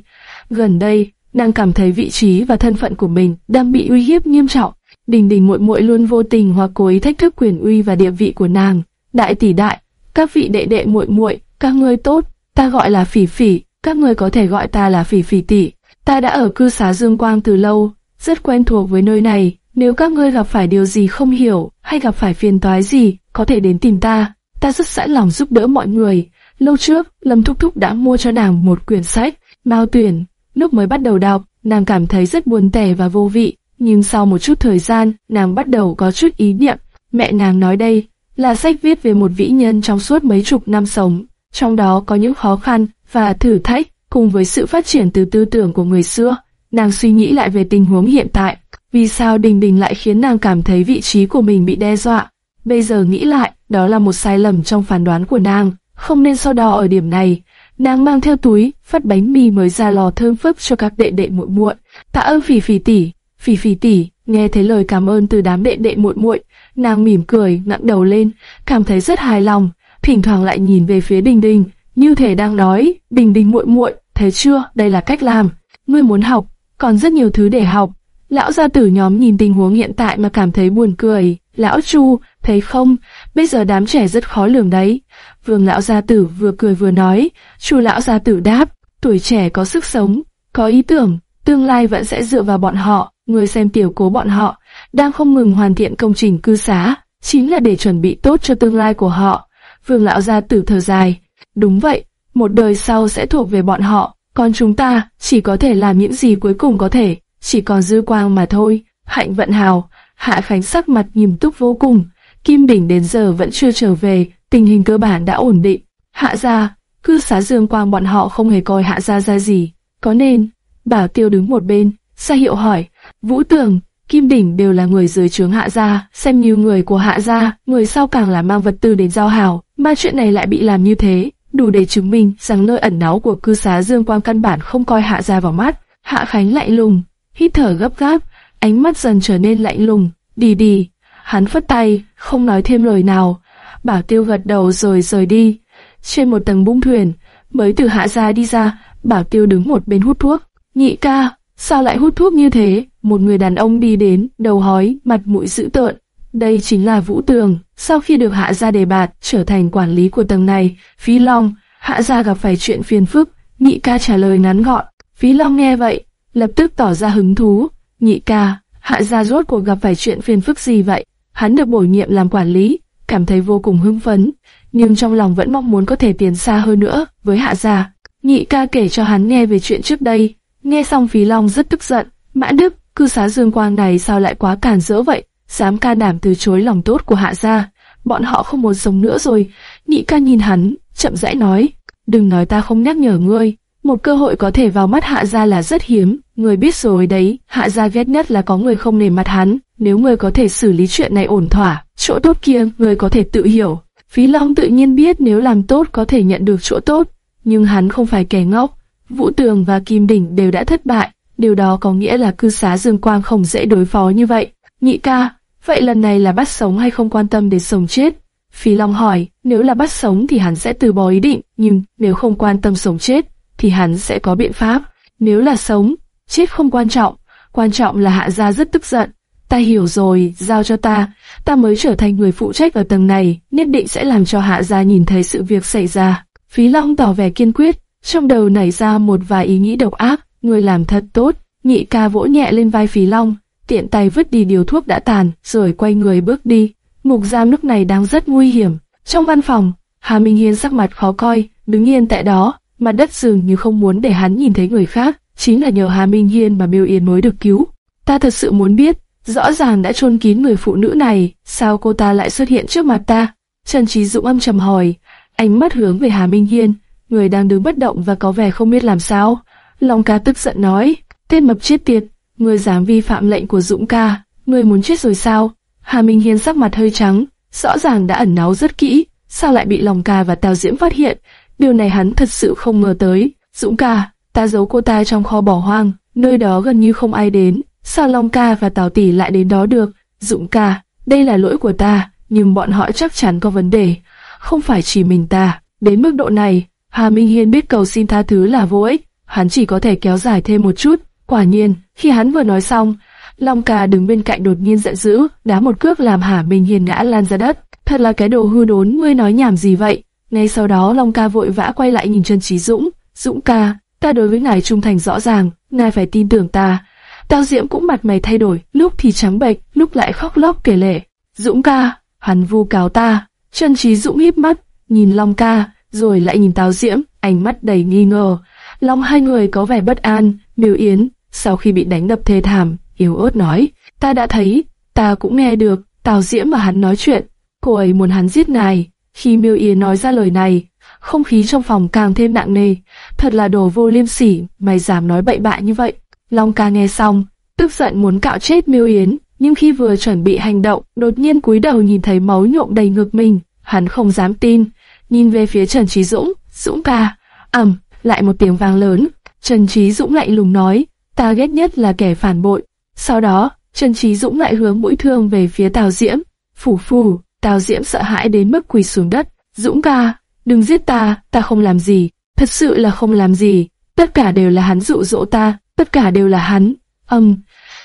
Gần đây, nàng cảm thấy vị trí và thân phận của mình đang bị uy hiếp nghiêm trọng. Đình đình muội muội luôn vô tình hoặc cố ý thách thức quyền uy và địa vị của nàng. Đại tỷ đại, các vị đệ đệ muội muội, các ngươi tốt, ta gọi là phỉ phỉ, các ngươi có thể gọi ta là phỉ phỉ tỷ. Ta đã ở cư xá Dương Quang từ lâu, rất quen thuộc với nơi này. Nếu các ngươi gặp phải điều gì không hiểu hay gặp phải phiền toái gì, có thể đến tìm ta. Ta rất sẵn lòng giúp đỡ mọi người. Lâu trước, Lâm Thúc Thúc đã mua cho nàng một quyển sách, Mao Tuyển. Lúc mới bắt đầu đọc, nàng cảm thấy rất buồn tẻ và vô vị. Nhưng sau một chút thời gian, nàng bắt đầu có chút ý niệm. Mẹ nàng nói đây là sách viết về một vĩ nhân trong suốt mấy chục năm sống. Trong đó có những khó khăn và thử thách, cùng với sự phát triển từ tư tưởng của người xưa. Nàng suy nghĩ lại về tình huống hiện tại, vì sao Đình Đình lại khiến nàng cảm thấy vị trí của mình bị đe dọa? Bây giờ nghĩ lại, đó là một sai lầm trong phán đoán của nàng, không nên so đo ở điểm này. Nàng mang theo túi, phát bánh mì mới ra lò thơm phức cho các đệ đệ muội muội. Tạ ơn Phỉ Phỉ tỷ, Phỉ Phỉ tỷ, nghe thấy lời cảm ơn từ đám đệ đệ muội muội, nàng mỉm cười, ngẩng đầu lên, cảm thấy rất hài lòng, thỉnh thoảng lại nhìn về phía Đình Đình, như thể đang nói, Đình Đình muội muội, thấy chưa, đây là cách làm. Ngươi muốn học, còn rất nhiều thứ để học, Lão gia tử nhóm nhìn tình huống hiện tại mà cảm thấy buồn cười. Lão Chu, thấy không, bây giờ đám trẻ rất khó lường đấy. Vương lão gia tử vừa cười vừa nói, Chu lão gia tử đáp, tuổi trẻ có sức sống, có ý tưởng, tương lai vẫn sẽ dựa vào bọn họ, người xem tiểu cố bọn họ, đang không ngừng hoàn thiện công trình cư xá, chính là để chuẩn bị tốt cho tương lai của họ. Vương lão gia tử thở dài, đúng vậy, một đời sau sẽ thuộc về bọn họ, còn chúng ta chỉ có thể làm những gì cuối cùng có thể chỉ còn dư quang mà thôi. Hạnh vận hào, Hạ Khánh sắc mặt nghiêm túc vô cùng. Kim Đỉnh đến giờ vẫn chưa trở về, tình hình cơ bản đã ổn định. Hạ gia, cư xá dương quang bọn họ không hề coi hạ gia ra gì. Có nên, bảo tiêu đứng một bên, ra hiệu hỏi, Vũ Tường, Kim Đỉnh đều là người dưới trướng hạ gia, xem như người của hạ gia, người sau càng là mang vật tư đến giao hào, mà chuyện này lại bị làm như thế, đủ để chứng minh rằng nơi ẩn náu của cư xá Dương Quang căn bản không coi hạ gia vào mắt. Hạ Khánh lạnh lùng, hít thở gấp gáp, ánh mắt dần trở nên lạnh lùng. Đi đi, hắn phất tay, không nói thêm lời nào. Bảo tiêu gật đầu rồi rời đi. Trên một tầng bung thuyền, mới từ hạ gia đi ra, bảo tiêu đứng một bên hút thuốc. Nhị ca, sao lại hút thuốc như thế? Một người đàn ông đi đến, đầu hói, mặt mũi dữ tợn. Đây chính là Vũ Tường, sau khi được hạ gia đề bạt, trở thành quản lý của tầng này, Phí Long, hạ gia gặp phải chuyện phiền phức, nhị ca trả lời ngắn gọn. Phí Long nghe vậy, lập tức tỏ ra hứng thú. Nhị ca, hạ gia rốt cuộc gặp phải chuyện phiền phức gì vậy? Hắn được bổ nhiệm làm quản lý, cảm thấy vô cùng hưng phấn, nhưng trong lòng vẫn mong muốn có thể tiến xa hơn nữa với hạ gia. Nhị ca kể cho hắn nghe về chuyện trước đây. Nghe xong Phí Long rất tức giận. Mã Đức, cư xá Dương Quang này sao lại quá cản rỡ vậy? Dám ca đảm từ chối lòng tốt của hạ gia. Bọn họ không muốn sống nữa rồi. Nhị ca nhìn hắn, chậm rãi nói. Đừng nói ta không nhắc nhở ngươi. Một cơ hội có thể vào mắt hạ gia là rất hiếm. Người biết rồi đấy, hạ gia ghét nhất là có người không nề mặt hắn. Nếu người có thể xử lý chuyện này ổn thỏa, chỗ tốt kia người có thể tự hiểu. Phí Long tự nhiên biết nếu làm tốt có thể nhận được chỗ tốt, nhưng hắn không phải kẻ ngốc. Vũ Tường và Kim Đỉnh đều đã thất bại, điều đó có nghĩa là cư xá Dương Quang không dễ đối phó như vậy. Nhị ca, vậy lần này là bắt sống hay không quan tâm đến sống chết? Phí Long hỏi, nếu là bắt sống thì hắn sẽ từ bỏ ý định, nhưng nếu không quan tâm sống chết, thì hắn sẽ có biện pháp. Nếu là sống, chết không quan trọng, quan trọng là hạ gia rất tức giận. Ta hiểu rồi, giao cho ta, ta mới trở thành người phụ trách ở tầng này, nhất định sẽ làm cho hạ gia nhìn thấy sự việc xảy ra. Phí Long tỏ vẻ kiên quyết, trong đầu nảy ra một vài ý nghĩ độc ác, người làm thật tốt, nhị ca vỗ nhẹ lên vai Phí Long, tiện tay vứt đi điều thuốc đã tàn, rồi quay người bước đi. Mục giam lúc này đang rất nguy hiểm. Trong văn phòng, Hà Minh Hiên sắc mặt khó coi, đứng yên tại đó, mặt đất dường như không muốn để hắn nhìn thấy người khác. Chính là nhờ Hà Minh Hiên mà Miêu Yên mới được cứu. Ta thật sự muốn biết, rõ ràng đã chôn kín người phụ nữ này, sao cô ta lại xuất hiện trước mặt ta? Trần Trí Dũng âm trầm hỏi, ánh mắt hướng về Hà Minh Hiên, người đang đứng bất động và có vẻ không biết làm sao. Long ca tức giận nói, tên mập chết tiệt, người dám vi phạm lệnh của Dũng ca, người muốn chết rồi sao? Hà Minh Hiên sắc mặt hơi trắng, rõ ràng đã ẩn náu rất kỹ, sao lại bị Long ca và Tào Diễm phát hiện? Điều này hắn thật sự không ngờ tới. Dũng ca, ta giấu cô ta trong kho bỏ hoang, nơi đó gần như không ai đến. Sao Long ca và Tào tỷ lại đến đó được? Dũng ca, đây là lỗi của ta, nhưng bọn họ chắc chắn có vấn đề. Không phải chỉ mình ta. Đến mức độ này, Hà Minh Hiên biết cầu xin tha thứ là vô ích, hắn chỉ có thể kéo dài thêm một chút. Quả nhiên, khi hắn vừa nói xong, Long ca đứng bên cạnh đột nhiên giận dữ, đá một cước làm Hà Minh Hiên ngã lan ra đất. Thật là cái đồ hư đốn, ngươi nói nhảm gì vậy? Ngay sau đó Long ca vội vã quay lại nhìn Trần Trí Dũng. Dũng ca, ta đối với ngài trung thành rõ ràng, ngài phải tin tưởng ta. Tao Diễm cũng mặt mày thay đổi, lúc thì trắng bệch, lúc lại khóc lóc kể lể. Dũng ca, hắn vu cáo ta. Trần Trí Dũng híp mắt, nhìn Long ca, rồi lại nhìn Tào Diễm, ánh mắt đầy nghi ngờ. Long hai người có vẻ bất an, Miêu Yến, sau khi bị đánh đập thê thảm, yếu ớt nói, ta đã thấy, ta cũng nghe được, Tào Diễm và hắn nói chuyện, cô ấy muốn hắn giết ngài. Khi Miêu Yến nói ra lời này, không khí trong phòng càng thêm nặng nề, thật là đồ vô liêm sỉ, mày dám nói bậy bạ như vậy. Long ca nghe xong, tức giận muốn cạo chết Miêu Yến, nhưng khi vừa chuẩn bị hành động, đột nhiên cúi đầu nhìn thấy máu nhộn đầy ngực mình, hắn không dám tin, nhìn về phía Trần Trí Dũng, Dũng ca, ầm, lại một tiếng vang lớn, Trần Trí Dũng lạnh lùng nói, ta ghét nhất là kẻ phản bội. Sau đó, Trần Trí Dũng lại hướng mũi thương về phía Tào Diễm, phủ phủ, Tào Diễm sợ hãi đến mức quỳ xuống đất, Dũng ca, đừng giết ta, ta không làm gì, thật sự là không làm gì, tất cả đều là hắn dụ dỗ ta, tất cả đều là hắn. Âm,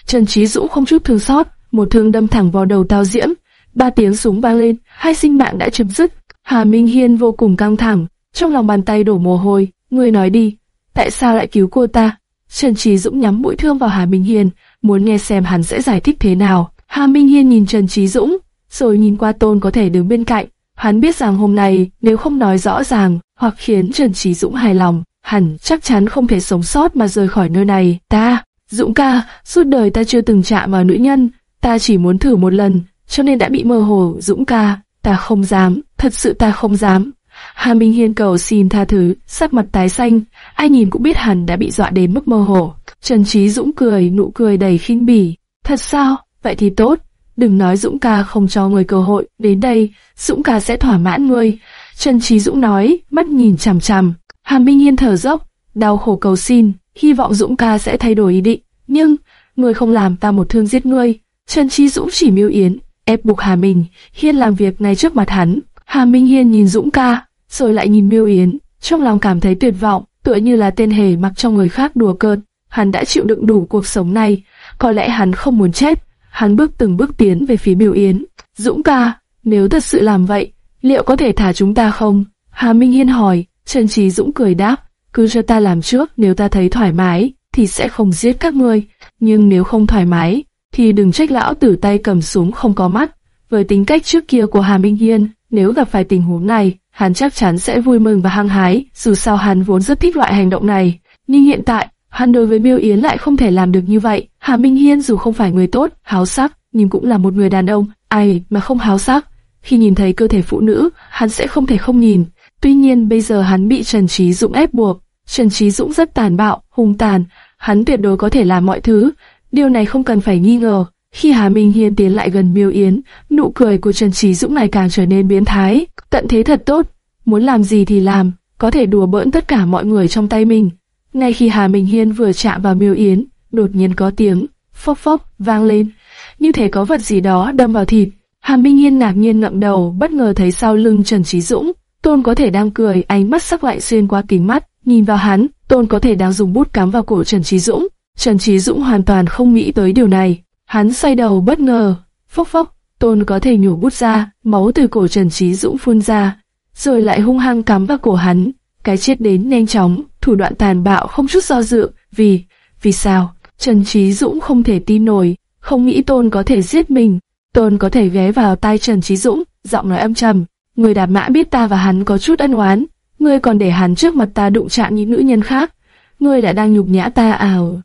Trần Trí Dũng không chút thương xót, một thương đâm thẳng vào đầu Tào Diễm, ba tiếng súng vang lên, hai sinh mạng đã chấm dứt. Hà Minh Hiên vô cùng căng thẳng, trong lòng bàn tay đổ mồ hôi, Ngươi nói đi, tại sao lại cứu cô ta? Trần Trí Dũng nhắm mũi thương vào Hà Minh Hiên, muốn nghe xem hắn sẽ giải thích thế nào. Hà Minh Hiên nhìn Trần Trí Dũng, rồi nhìn qua Tôn có thể đứng bên cạnh. Hắn biết rằng hôm nay nếu không nói rõ ràng hoặc khiến Trần Trí Dũng hài lòng, hẳn chắc chắn không thể sống sót mà rời khỏi nơi này. Ta, Dũng ca, suốt đời ta chưa từng chạm vào nữ nhân, ta chỉ muốn thử một lần, cho nên đã bị mơ hồ. Dũng ca, ta không dám, thật sự ta không dám. Hà Minh Hiên cầu xin tha thứ, sắc mặt tái xanh, ai nhìn cũng biết hắn đã bị dọa đến mức mơ hồ. Trần Trí Dũng cười, nụ cười đầy khinh bỉ. Thật sao? Vậy thì tốt. Đừng nói Dũng ca không cho người cơ hội, đến đây, Dũng ca sẽ thỏa mãn ngươi. Trần Trí Dũng nói, mắt nhìn chằm chằm. Hà Minh Hiên thở dốc, đau khổ cầu xin, hy vọng Dũng ca sẽ thay đổi ý định. Nhưng, ngươi không làm ta một thương giết ngươi. Trần Trí Dũng chỉ miêu yến, ép buộc Hà Minh Hiên làm việc ngay trước mặt hắn. Hà Minh Hiên nhìn Dũng ca, rồi lại nhìn miêu yến, trong lòng cảm thấy tuyệt vọng, tựa như là tên hề mặc cho người khác đùa cợt. Hắn đã chịu đựng đủ cuộc sống này, có lẽ hắn không muốn chết. Hắn bước từng bước tiến về phía biểu yến. Dũng ca, nếu thật sự làm vậy, liệu có thể thả chúng ta không? Hà Minh Hiên hỏi, Trần Trí Dũng cười đáp, cứ cho ta làm trước, nếu ta thấy thoải mái, thì sẽ không giết các ngươi, nhưng nếu không thoải mái, thì đừng trách lão tử tay cầm súng không có mắt. Với tính cách trước kia của Hà Minh Hiên, Nếu gặp phải tình huống này, hắn chắc chắn sẽ vui mừng và hăng hái, dù sao hắn vốn rất thích loại hành động này. Nhưng hiện tại, hắn đối với Miêu Yến lại không thể làm được như vậy. Hà Minh Hiên dù không phải người tốt, háo sắc, nhưng cũng là một người đàn ông, ai mà không háo sắc. Khi nhìn thấy cơ thể phụ nữ, hắn sẽ không thể không nhìn. Tuy nhiên bây giờ hắn bị Trần Trí Dũng ép buộc. Trần Trí Dũng rất tàn bạo, hung tàn, hắn tuyệt đối có thể làm mọi thứ. Điều này không cần phải nghi ngờ. Khi Hà Minh Hiên tiến lại gần Miêu Yến, nụ cười của Trần Trí Dũng này càng trở nên biến thái. Tận thế thật tốt, muốn làm gì thì làm, có thể đùa bỡn tất cả mọi người trong tay mình. Ngay khi Hà Minh Hiên vừa chạm vào Miêu Yến, đột nhiên có tiếng phốc phốc vang lên, như thể có vật gì đó đâm vào thịt. Hà Minh Hiên ngạc nhiên ngậm đầu, bất ngờ thấy sau lưng Trần Trí Dũng, Tôn có thể đang cười, ánh mắt sắc lại xuyên qua kính mắt, nhìn vào hắn, Tôn có thể đang dùng bút cắm vào cổ Trần Trí Dũng. Trần Trí Dũng hoàn toàn không nghĩ tới điều này, hắn xoay đầu bất ngờ, phốc phốc, Tôn có thể nhổ bút ra, máu từ cổ Trần Trí Dũng phun ra, rồi lại hung hăng cắm vào cổ hắn. Cái chết đến nhanh chóng, thủ đoạn tàn bạo không chút do dự, vì, vì sao? Trần Trí Dũng không thể tin nổi, không nghĩ Tôn có thể giết mình. Tôn có thể ghé vào tai Trần Trí Dũng, giọng nói âm trầm. Người đạp mã biết ta và hắn có chút ân oán, ngươi còn để hắn trước mặt ta đụng chạm những nữ nhân khác. Ngươi đã đang nhục nhã ta ảo.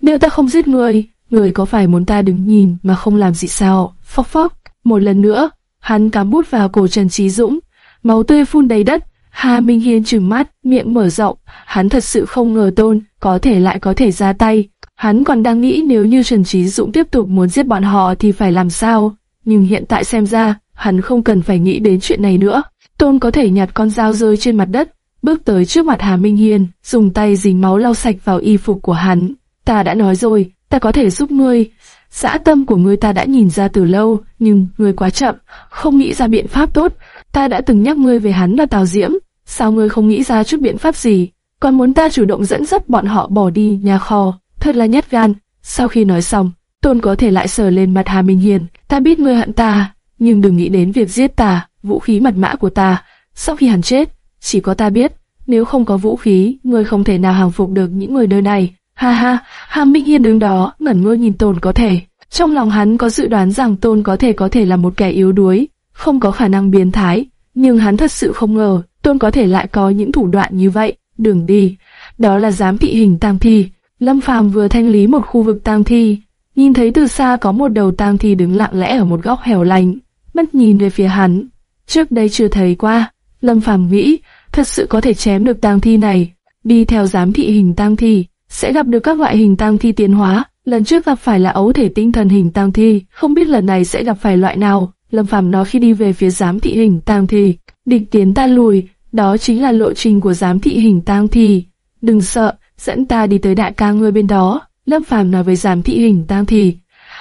Nếu ta không giết ngươi, ngươi có phải muốn ta đứng nhìn mà không làm gì sao? Phóc phóc. Một lần nữa, hắn cắm bút vào cổ Trần Trí Dũng, máu tươi phun đầy đất. Hà Minh Hiên trừng mắt, miệng mở rộng, hắn thật sự không ngờ Tôn có thể lại có thể ra tay. Hắn còn đang nghĩ nếu như Trần Trí Dũng tiếp tục muốn giết bọn họ thì phải làm sao, nhưng hiện tại xem ra, hắn không cần phải nghĩ đến chuyện này nữa. Tôn có thể nhặt con dao rơi trên mặt đất, bước tới trước mặt Hà Minh Hiên, dùng tay dính máu lau sạch vào y phục của hắn. Ta đã nói rồi, ta có thể giúp ngươi. Dã tâm của ngươi ta đã nhìn ra từ lâu, nhưng ngươi quá chậm, không nghĩ ra biện pháp tốt. Ta đã từng nhắc ngươi về hắn là Tào Diễm, sao ngươi không nghĩ ra chút biện pháp gì? Còn muốn ta chủ động dẫn dắt bọn họ bỏ đi nhà kho, thật là nhát gan. Sau khi nói xong, Tôn có thể lại sờ lên mặt Hà Minh Hiền, ta biết ngươi hận ta, nhưng đừng nghĩ đến việc giết ta, vũ khí mật mã của ta. Sau khi hắn chết, chỉ có ta biết, nếu không có vũ khí, ngươi không thể nào hàng phục được những người nơi này. Ha ha, Hà Minh Hiên đứng đó, ngẩn ngơ nhìn Tôn có thể. Trong lòng hắn có dự đoán rằng Tôn có thể có thể là một kẻ yếu đuối, không có khả năng biến thái, nhưng hắn thật sự không ngờ Tôn có thể lại có những thủ đoạn như vậy. Đường đi, đó là giám thị hình tang thi. Lâm Phàm vừa thanh lý một khu vực tang thi, nhìn thấy từ xa có một đầu tang thi đứng lặng lẽ ở một góc hẻo lánh, mắt nhìn về phía hắn. Trước đây chưa thấy qua, Lâm Phàm nghĩ, thật sự có thể chém được tang thi này. Đi theo giám thị hình tang thi, sẽ gặp được các loại hình tang thi tiến hóa. Lần trước gặp phải là ấu thể tinh thần hình tang thi, không biết lần này sẽ gặp phải loại nào. Lâm Phàm nói khi đi về phía giám thị hình tang thì địch tiến ta lùi, đó chính là lộ trình của giám thị hình tang thì. Đừng sợ, dẫn ta đi tới đại ca ngươi bên đó. Lâm Phàm nói với giám thị hình tang thì,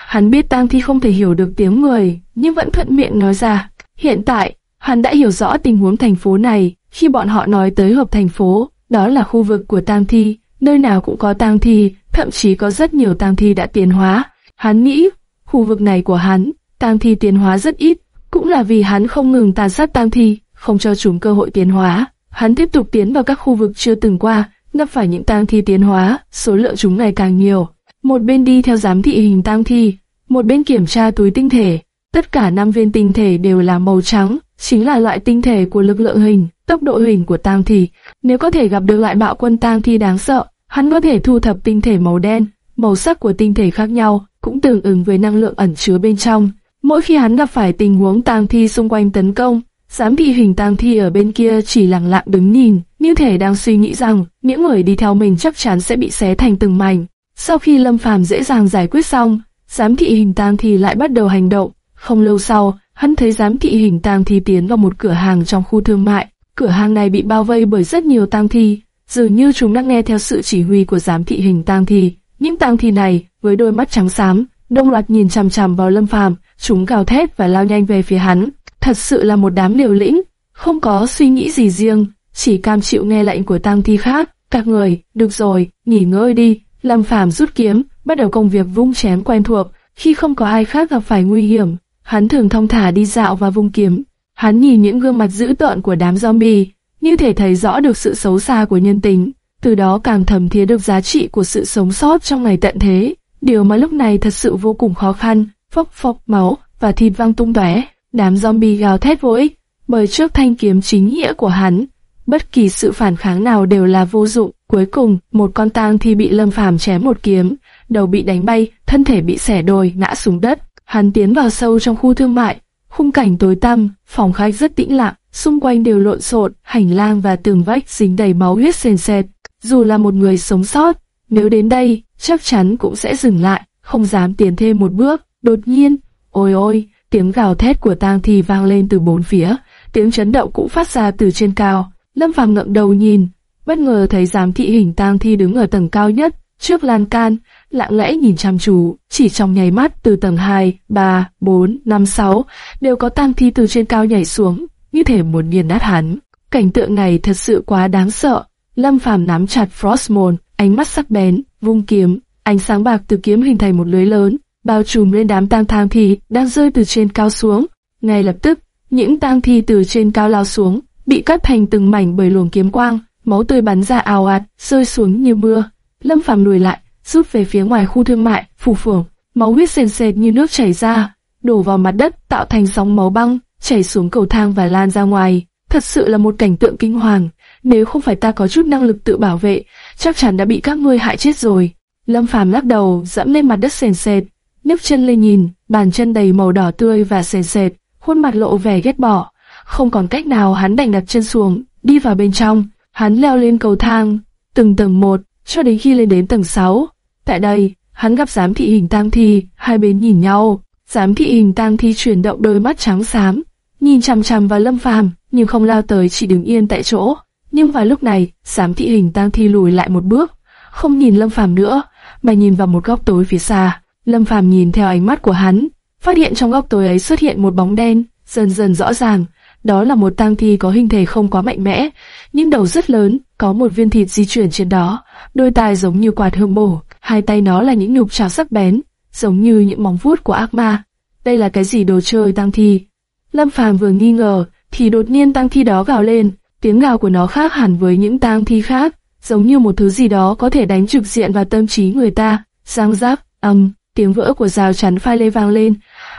Hắn biết tang thi không thể hiểu được tiếng người, nhưng vẫn thuận miệng nói ra. Hiện tại, hắn đã hiểu rõ tình huống thành phố này. Khi bọn họ nói tới hợp thành phố, đó là khu vực của tang thi, nơi nào cũng có tang thi, thậm chí có rất nhiều tang thi đã tiến hóa. Hắn nghĩ, khu vực này của hắn, tang thi tiến hóa rất ít, cũng là vì hắn không ngừng tàn sát tang thi, không cho chúng cơ hội tiến hóa. Hắn tiếp tục tiến vào các khu vực chưa từng qua, gặp phải những tang thi tiến hóa, số lượng chúng ngày càng nhiều. Một bên đi theo giám thị hình tang thi, một bên kiểm tra túi tinh thể. Tất cả năm viên tinh thể đều là màu trắng, chính là loại tinh thể của lực lượng hình, tốc độ hình của tang thi. Nếu có thể gặp được loại bạo quân tang thi đáng sợ, hắn có thể thu thập tinh thể màu đen. Màu sắc của tinh thể khác nhau, cũng tương ứng với năng lượng ẩn chứa bên trong. Mỗi khi hắn gặp phải tình huống tang thi xung quanh tấn công, giám thị hình tang thi ở bên kia chỉ lặng lặng đứng nhìn, như thể đang suy nghĩ rằng những người đi theo mình chắc chắn sẽ bị xé thành từng mảnh. Sau khi Lâm Phàm dễ dàng giải quyết xong, giám thị hình tang thi lại bắt đầu hành động. Không lâu sau, hắn thấy giám thị hình tang thi tiến vào một cửa hàng trong khu thương mại. Cửa hàng này bị bao vây bởi rất nhiều tang thi, dường như chúng đang nghe theo sự chỉ huy của giám thị hình tang thi. Những tang thi này, với đôi mắt trắng xám, đông loạt nhìn chằm chằm vào Lâm Phàm, chúng gào thét và lao nhanh về phía hắn. Thật sự là một đám liều lĩnh, không có suy nghĩ gì riêng, chỉ cam chịu nghe lệnh của tang thi khác. Các người, được rồi, nghỉ ngơi đi. Lâm Phàm rút kiếm, bắt đầu công việc vung chém quen thuộc. Khi không có ai khác gặp phải nguy hiểm, hắn thường thông thả đi dạo và vung kiếm. Hắn nhìn những gương mặt dữ tợn của đám zombie, như thể thấy rõ được sự xấu xa của nhân tính, từ đó càng thầm thía được giá trị của sự sống sót trong ngày tận thế. Điều mà lúc này thật sự vô cùng khó khăn, phốc phốc máu và thịt văng tung tóe, đám zombie gào thét vô ích, bởi trước thanh kiếm chính nghĩa của hắn, bất kỳ sự phản kháng nào đều là vô dụng. Cuối cùng, một con tang thi bị Lâm Phàm chém một kiếm, đầu bị đánh bay, thân thể bị xẻ đôi, ngã xuống đất. Hắn tiến vào sâu trong khu thương mại, khung cảnh tối tăm, phòng khách rất tĩnh lặng, xung quanh đều lộn xộn, hành lang và tường vách dính đầy máu huyết sền sệt. Dù là một người sống sót, nếu đến đây, chắc chắn cũng sẽ dừng lại, không dám tiến thêm một bước. Đột nhiên, ôi ôi, tiếng gào thét của tang thi vang lên từ bốn phía, tiếng chấn động cũng phát ra từ trên cao. Lâm Phàm ngẩng đầu nhìn, bất ngờ thấy giám thị hình tang thi đứng ở tầng cao nhất, trước lan can, lặng lẽ nhìn chăm chú, chỉ trong nháy mắt từ tầng 2, 3, 4, 5, 6, đều có tang thi từ trên cao nhảy xuống, như thể muốn nghiền nát hắn. Cảnh tượng này thật sự quá đáng sợ. Lâm Phàm nắm chặt Frostmourne, ánh mắt sắc bén, vung kiếm, ánh sáng bạc từ kiếm hình thành một lưới lớn, bao trùm lên đám tang thang thi đang rơi từ trên cao xuống. Ngay lập tức, những tang thi từ trên cao lao xuống, bị cắt thành từng mảnh bởi luồng kiếm quang, máu tươi bắn ra ào ạt, rơi xuống như mưa. Lâm Phàm lùi lại, rút về phía ngoài khu thương mại, phủ phường, máu huyết sền sệt như nước chảy ra, đổ vào mặt đất tạo thành sóng máu băng, chảy xuống cầu thang và lan ra ngoài. Thật sự là một cảnh tượng kinh hoàng. Nếu không phải ta có chút năng lực tự bảo vệ, chắc chắn đã bị các ngươi hại chết rồi. Lâm Phàm lắc đầu, dẫm lên mặt đất sền sệt, nhấc chân lên nhìn, bàn chân đầy màu đỏ tươi và sền sệt, khuôn mặt lộ vẻ ghét bỏ. Không còn cách nào hắn đành đặt chân xuống, đi vào bên trong. Hắn leo lên cầu thang, từng tầng một, cho đến khi lên đến tầng 6. Tại đây, hắn gặp giám thị hình tang thi, hai bên nhìn nhau. Giám thị hình tang thi chuyển động đôi mắt trắng xám, nhìn chằm chằm vào Lâm Phàm, nhưng không lao tới chỉ đứng yên tại chỗ. Nhưng vào lúc này, giám thị hình tang thi lùi lại một bước, không nhìn Lâm Phàm nữa, mà nhìn vào một góc tối phía xa. Lâm Phàm nhìn theo ánh mắt của hắn, phát hiện trong góc tối ấy xuất hiện một bóng đen, dần dần rõ ràng, đó là một tang thi có hình thể không quá mạnh mẽ, nhưng đầu rất lớn, có một viên thịt di chuyển trên đó, đôi tai giống như quạt hương bổ, hai tay nó là những nhục trào sắc bén, giống như những móng vuốt của ác ma. Đây là cái gì đồ chơi tang thi? Lâm Phàm vừa nghi ngờ, thì đột nhiên tang thi đó gào lên, tiếng gào của nó khác hẳn với những tang thi khác, giống như một thứ gì đó có thể đánh trực diện vào tâm trí người ta. Giang giáp, âm, tiếng vỡ của rào chắn pha lê vang lên,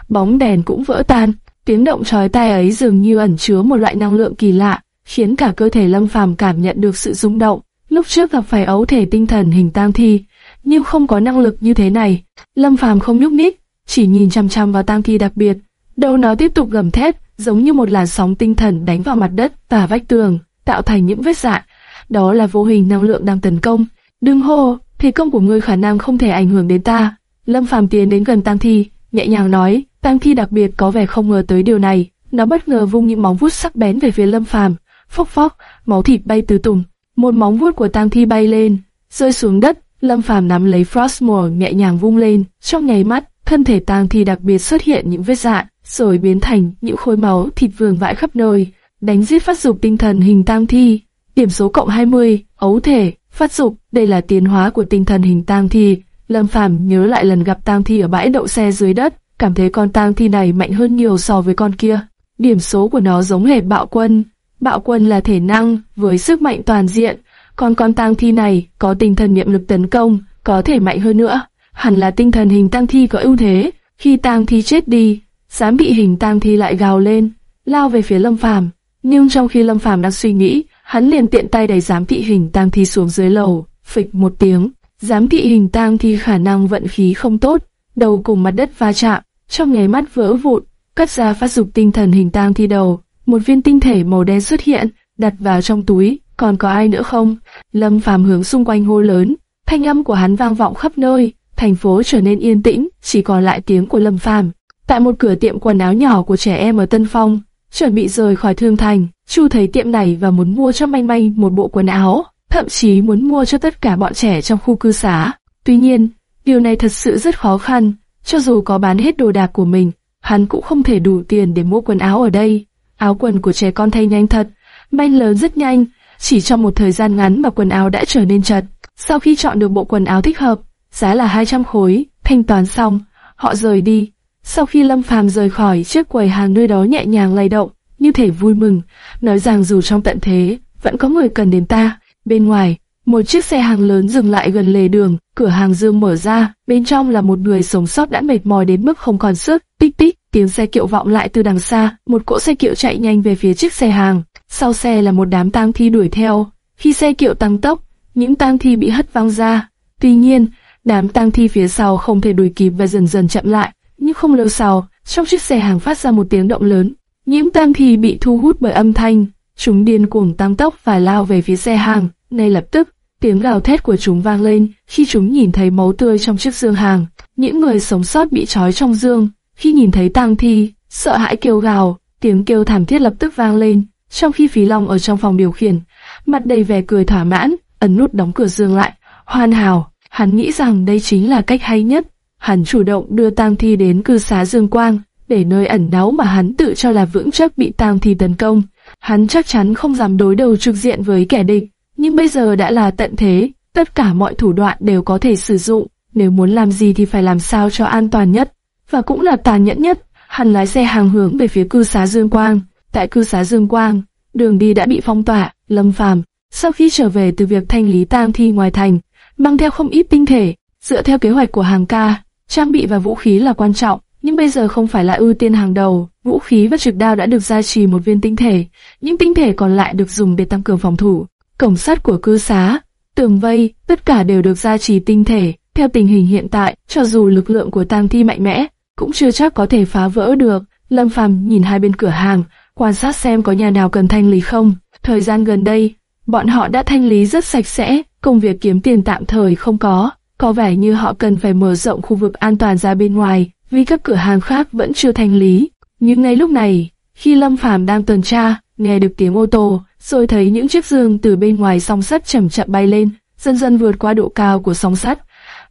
bóng đèn cũng vỡ tan, tiếng động chói tai ấy dường như ẩn chứa một loại năng lượng kỳ lạ, khiến cả cơ thể Lâm Phàm cảm nhận được sự rung động. Lúc trước gặp phải ấu thể tinh thần hình tang thi, nhưng không có năng lực như thế này. Lâm Phàm không nhúc nhích, chỉ nhìn chăm chăm vào tang thi đặc biệt. Đầu nó tiếp tục gầm thét, giống như một làn sóng tinh thần đánh vào mặt đất và vách tường, tạo thành những vết dạn. Đó là vô hình năng lượng đang tấn công. Đừng hô, thì công của ngươi khả năng không thể ảnh hưởng đến ta. Lâm Phàm tiến đến gần tang thi, nhẹ nhàng nói, tang thi đặc biệt có vẻ không ngờ tới điều này. Nó bất ngờ vung những móng vuốt sắc bén về phía Lâm Phàm, phốc phốc, máu thịt bay tứ tung. Một móng vuốt của tang thi bay lên, rơi xuống đất. Lâm Phàm nắm lấy Frostmore nhẹ nhàng vung lên, trong nháy mắt, thân thể tang thi đặc biệt xuất hiện những vết dạn, rồi biến thành những khối máu thịt vương vãi khắp nơi. Đánh giết phát dục tinh thần hình tang thi, điểm số cộng 20, ấu thể, phát dục, đây là tiến hóa của tinh thần hình tang thi. Lâm Phàm nhớ lại lần gặp tang thi ở bãi đậu xe dưới đất, cảm thấy con tang thi này mạnh hơn nhiều so với con kia. Điểm số của nó giống hệt bạo quân. Bạo quân là thể năng với sức mạnh toàn diện, còn con tang thi này có tinh thần niệm lực tấn công, có thể mạnh hơn nữa. Hẳn là tinh thần hình tang thi có ưu thế. Khi tang thi chết đi, dám bị hình tang thi lại gào lên, lao về phía Lâm Phàm. Nhưng trong khi Lâm Phàm đang suy nghĩ, hắn liền tiện tay đẩy giám thị hình tang thi xuống dưới lầu, phịch một tiếng. Giám thị hình tang thì khả năng vận khí không tốt, đầu cùng mặt đất va chạm, trong nháy mắt vỡ vụn, cắt ra phát dục tinh thần hình tang thi đầu. Một viên tinh thể màu đen xuất hiện, đặt vào trong túi, còn có ai nữa không? Lâm Phàm hướng xung quanh hô lớn, thanh âm của hắn vang vọng khắp nơi, thành phố trở nên yên tĩnh, chỉ còn lại tiếng của Lâm Phàm. Tại một cửa tiệm quần áo nhỏ của trẻ em ở Tân Phong, chuẩn bị rời khỏi Thương Thành, Chu thấy tiệm này và muốn mua cho Manh Manh một bộ quần áo, thậm chí muốn mua cho tất cả bọn trẻ trong khu cư xá. Tuy nhiên, điều này thật sự rất khó khăn, cho dù có bán hết đồ đạc của mình, hắn cũng không thể đủ tiền để mua quần áo ở đây. Áo quần của trẻ con thay nhanh thật, may lớn rất nhanh, chỉ trong một thời gian ngắn mà quần áo đã trở nên chật. Sau khi chọn được bộ quần áo thích hợp, giá là 200 khối, thanh toán xong, họ rời đi. Sau khi Lâm Phàm rời khỏi chiếc quầy hàng nơi đó nhẹ nhàng lay động, như thể vui mừng, nói rằng dù trong tận thế, vẫn có người cần đến ta. Bên ngoài, một chiếc xe hàng lớn dừng lại gần lề đường, cửa hàng dương mở ra, bên trong là một người sống sót đã mệt mỏi đến mức không còn sức, tích tích, tiếng xe kiệu vọng lại từ đằng xa, một cỗ xe kiệu chạy nhanh về phía chiếc xe hàng. Sau xe là một đám tang thi đuổi theo. Khi xe kiệu tăng tốc, những tang thi bị hất văng ra. Tuy nhiên, đám tang thi phía sau không thể đuổi kịp và dần dần chậm lại. Nhưng không lâu sau, trong chiếc xe hàng phát ra một tiếng động lớn. Những tang thi bị thu hút bởi âm thanh, chúng điên cuồng tăng tốc và lao về phía xe hàng. Ngay lập tức, tiếng gào thét của chúng vang lên khi chúng nhìn thấy máu tươi trong chiếc dương hàng. Những người sống sót bị trói trong dương, khi nhìn thấy tang thi, sợ hãi kêu gào, tiếng kêu thảm thiết lập tức vang lên. Trong khi Phí Long ở trong phòng điều khiển, mặt đầy vẻ cười thỏa mãn, ấn nút đóng cửa dương lại, hoàn hảo. Hắn nghĩ rằng đây chính là cách hay nhất. Hắn chủ động đưa tang thi đến cư xá Dương Quang, để nơi ẩn náu mà hắn tự cho là vững chắc bị tang thi tấn công. Hắn chắc chắn không dám đối đầu trực diện với kẻ địch, nhưng bây giờ đã là tận thế, tất cả mọi thủ đoạn đều có thể sử dụng. Nếu muốn làm gì thì phải làm sao cho an toàn nhất, và cũng là tàn nhẫn nhất. Hắn lái xe hàng hướng về phía cư xá Dương Quang. Tại cư xá Dương Quang, đường đi đã bị phong tỏa. Lâm Phàm sau khi trở về từ việc thanh lý tang thi ngoài thành, mang theo không ít tinh thể, dựa theo kế hoạch của hàng ca, trang bị và vũ khí là quan trọng, nhưng bây giờ không phải là ưu tiên hàng đầu. Vũ khí và trực đao đã được gia trì một viên tinh thể, những tinh thể còn lại được dùng để tăng cường phòng thủ. Cổng sắt của cư xá, tường vây, tất cả đều được gia trì tinh thể. Theo tình hình hiện tại, cho dù lực lượng của tang thi mạnh mẽ, cũng chưa chắc có thể phá vỡ được. Lâm Phàm nhìn hai bên cửa hàng, quan sát xem có nhà nào cần thanh lý không. Thời gian gần đây, bọn họ đã thanh lý rất sạch sẽ, công việc kiếm tiền tạm thời không có. Có vẻ như họ cần phải mở rộng khu vực an toàn ra bên ngoài, vì các cửa hàng khác vẫn chưa thanh lý. Nhưng ngay lúc này, khi Lâm Phàm đang tuần tra, nghe được tiếng ô tô, rồi thấy những chiếc giường từ bên ngoài song sắt chậm chậm bay lên, dần dần vượt qua độ cao của song sắt.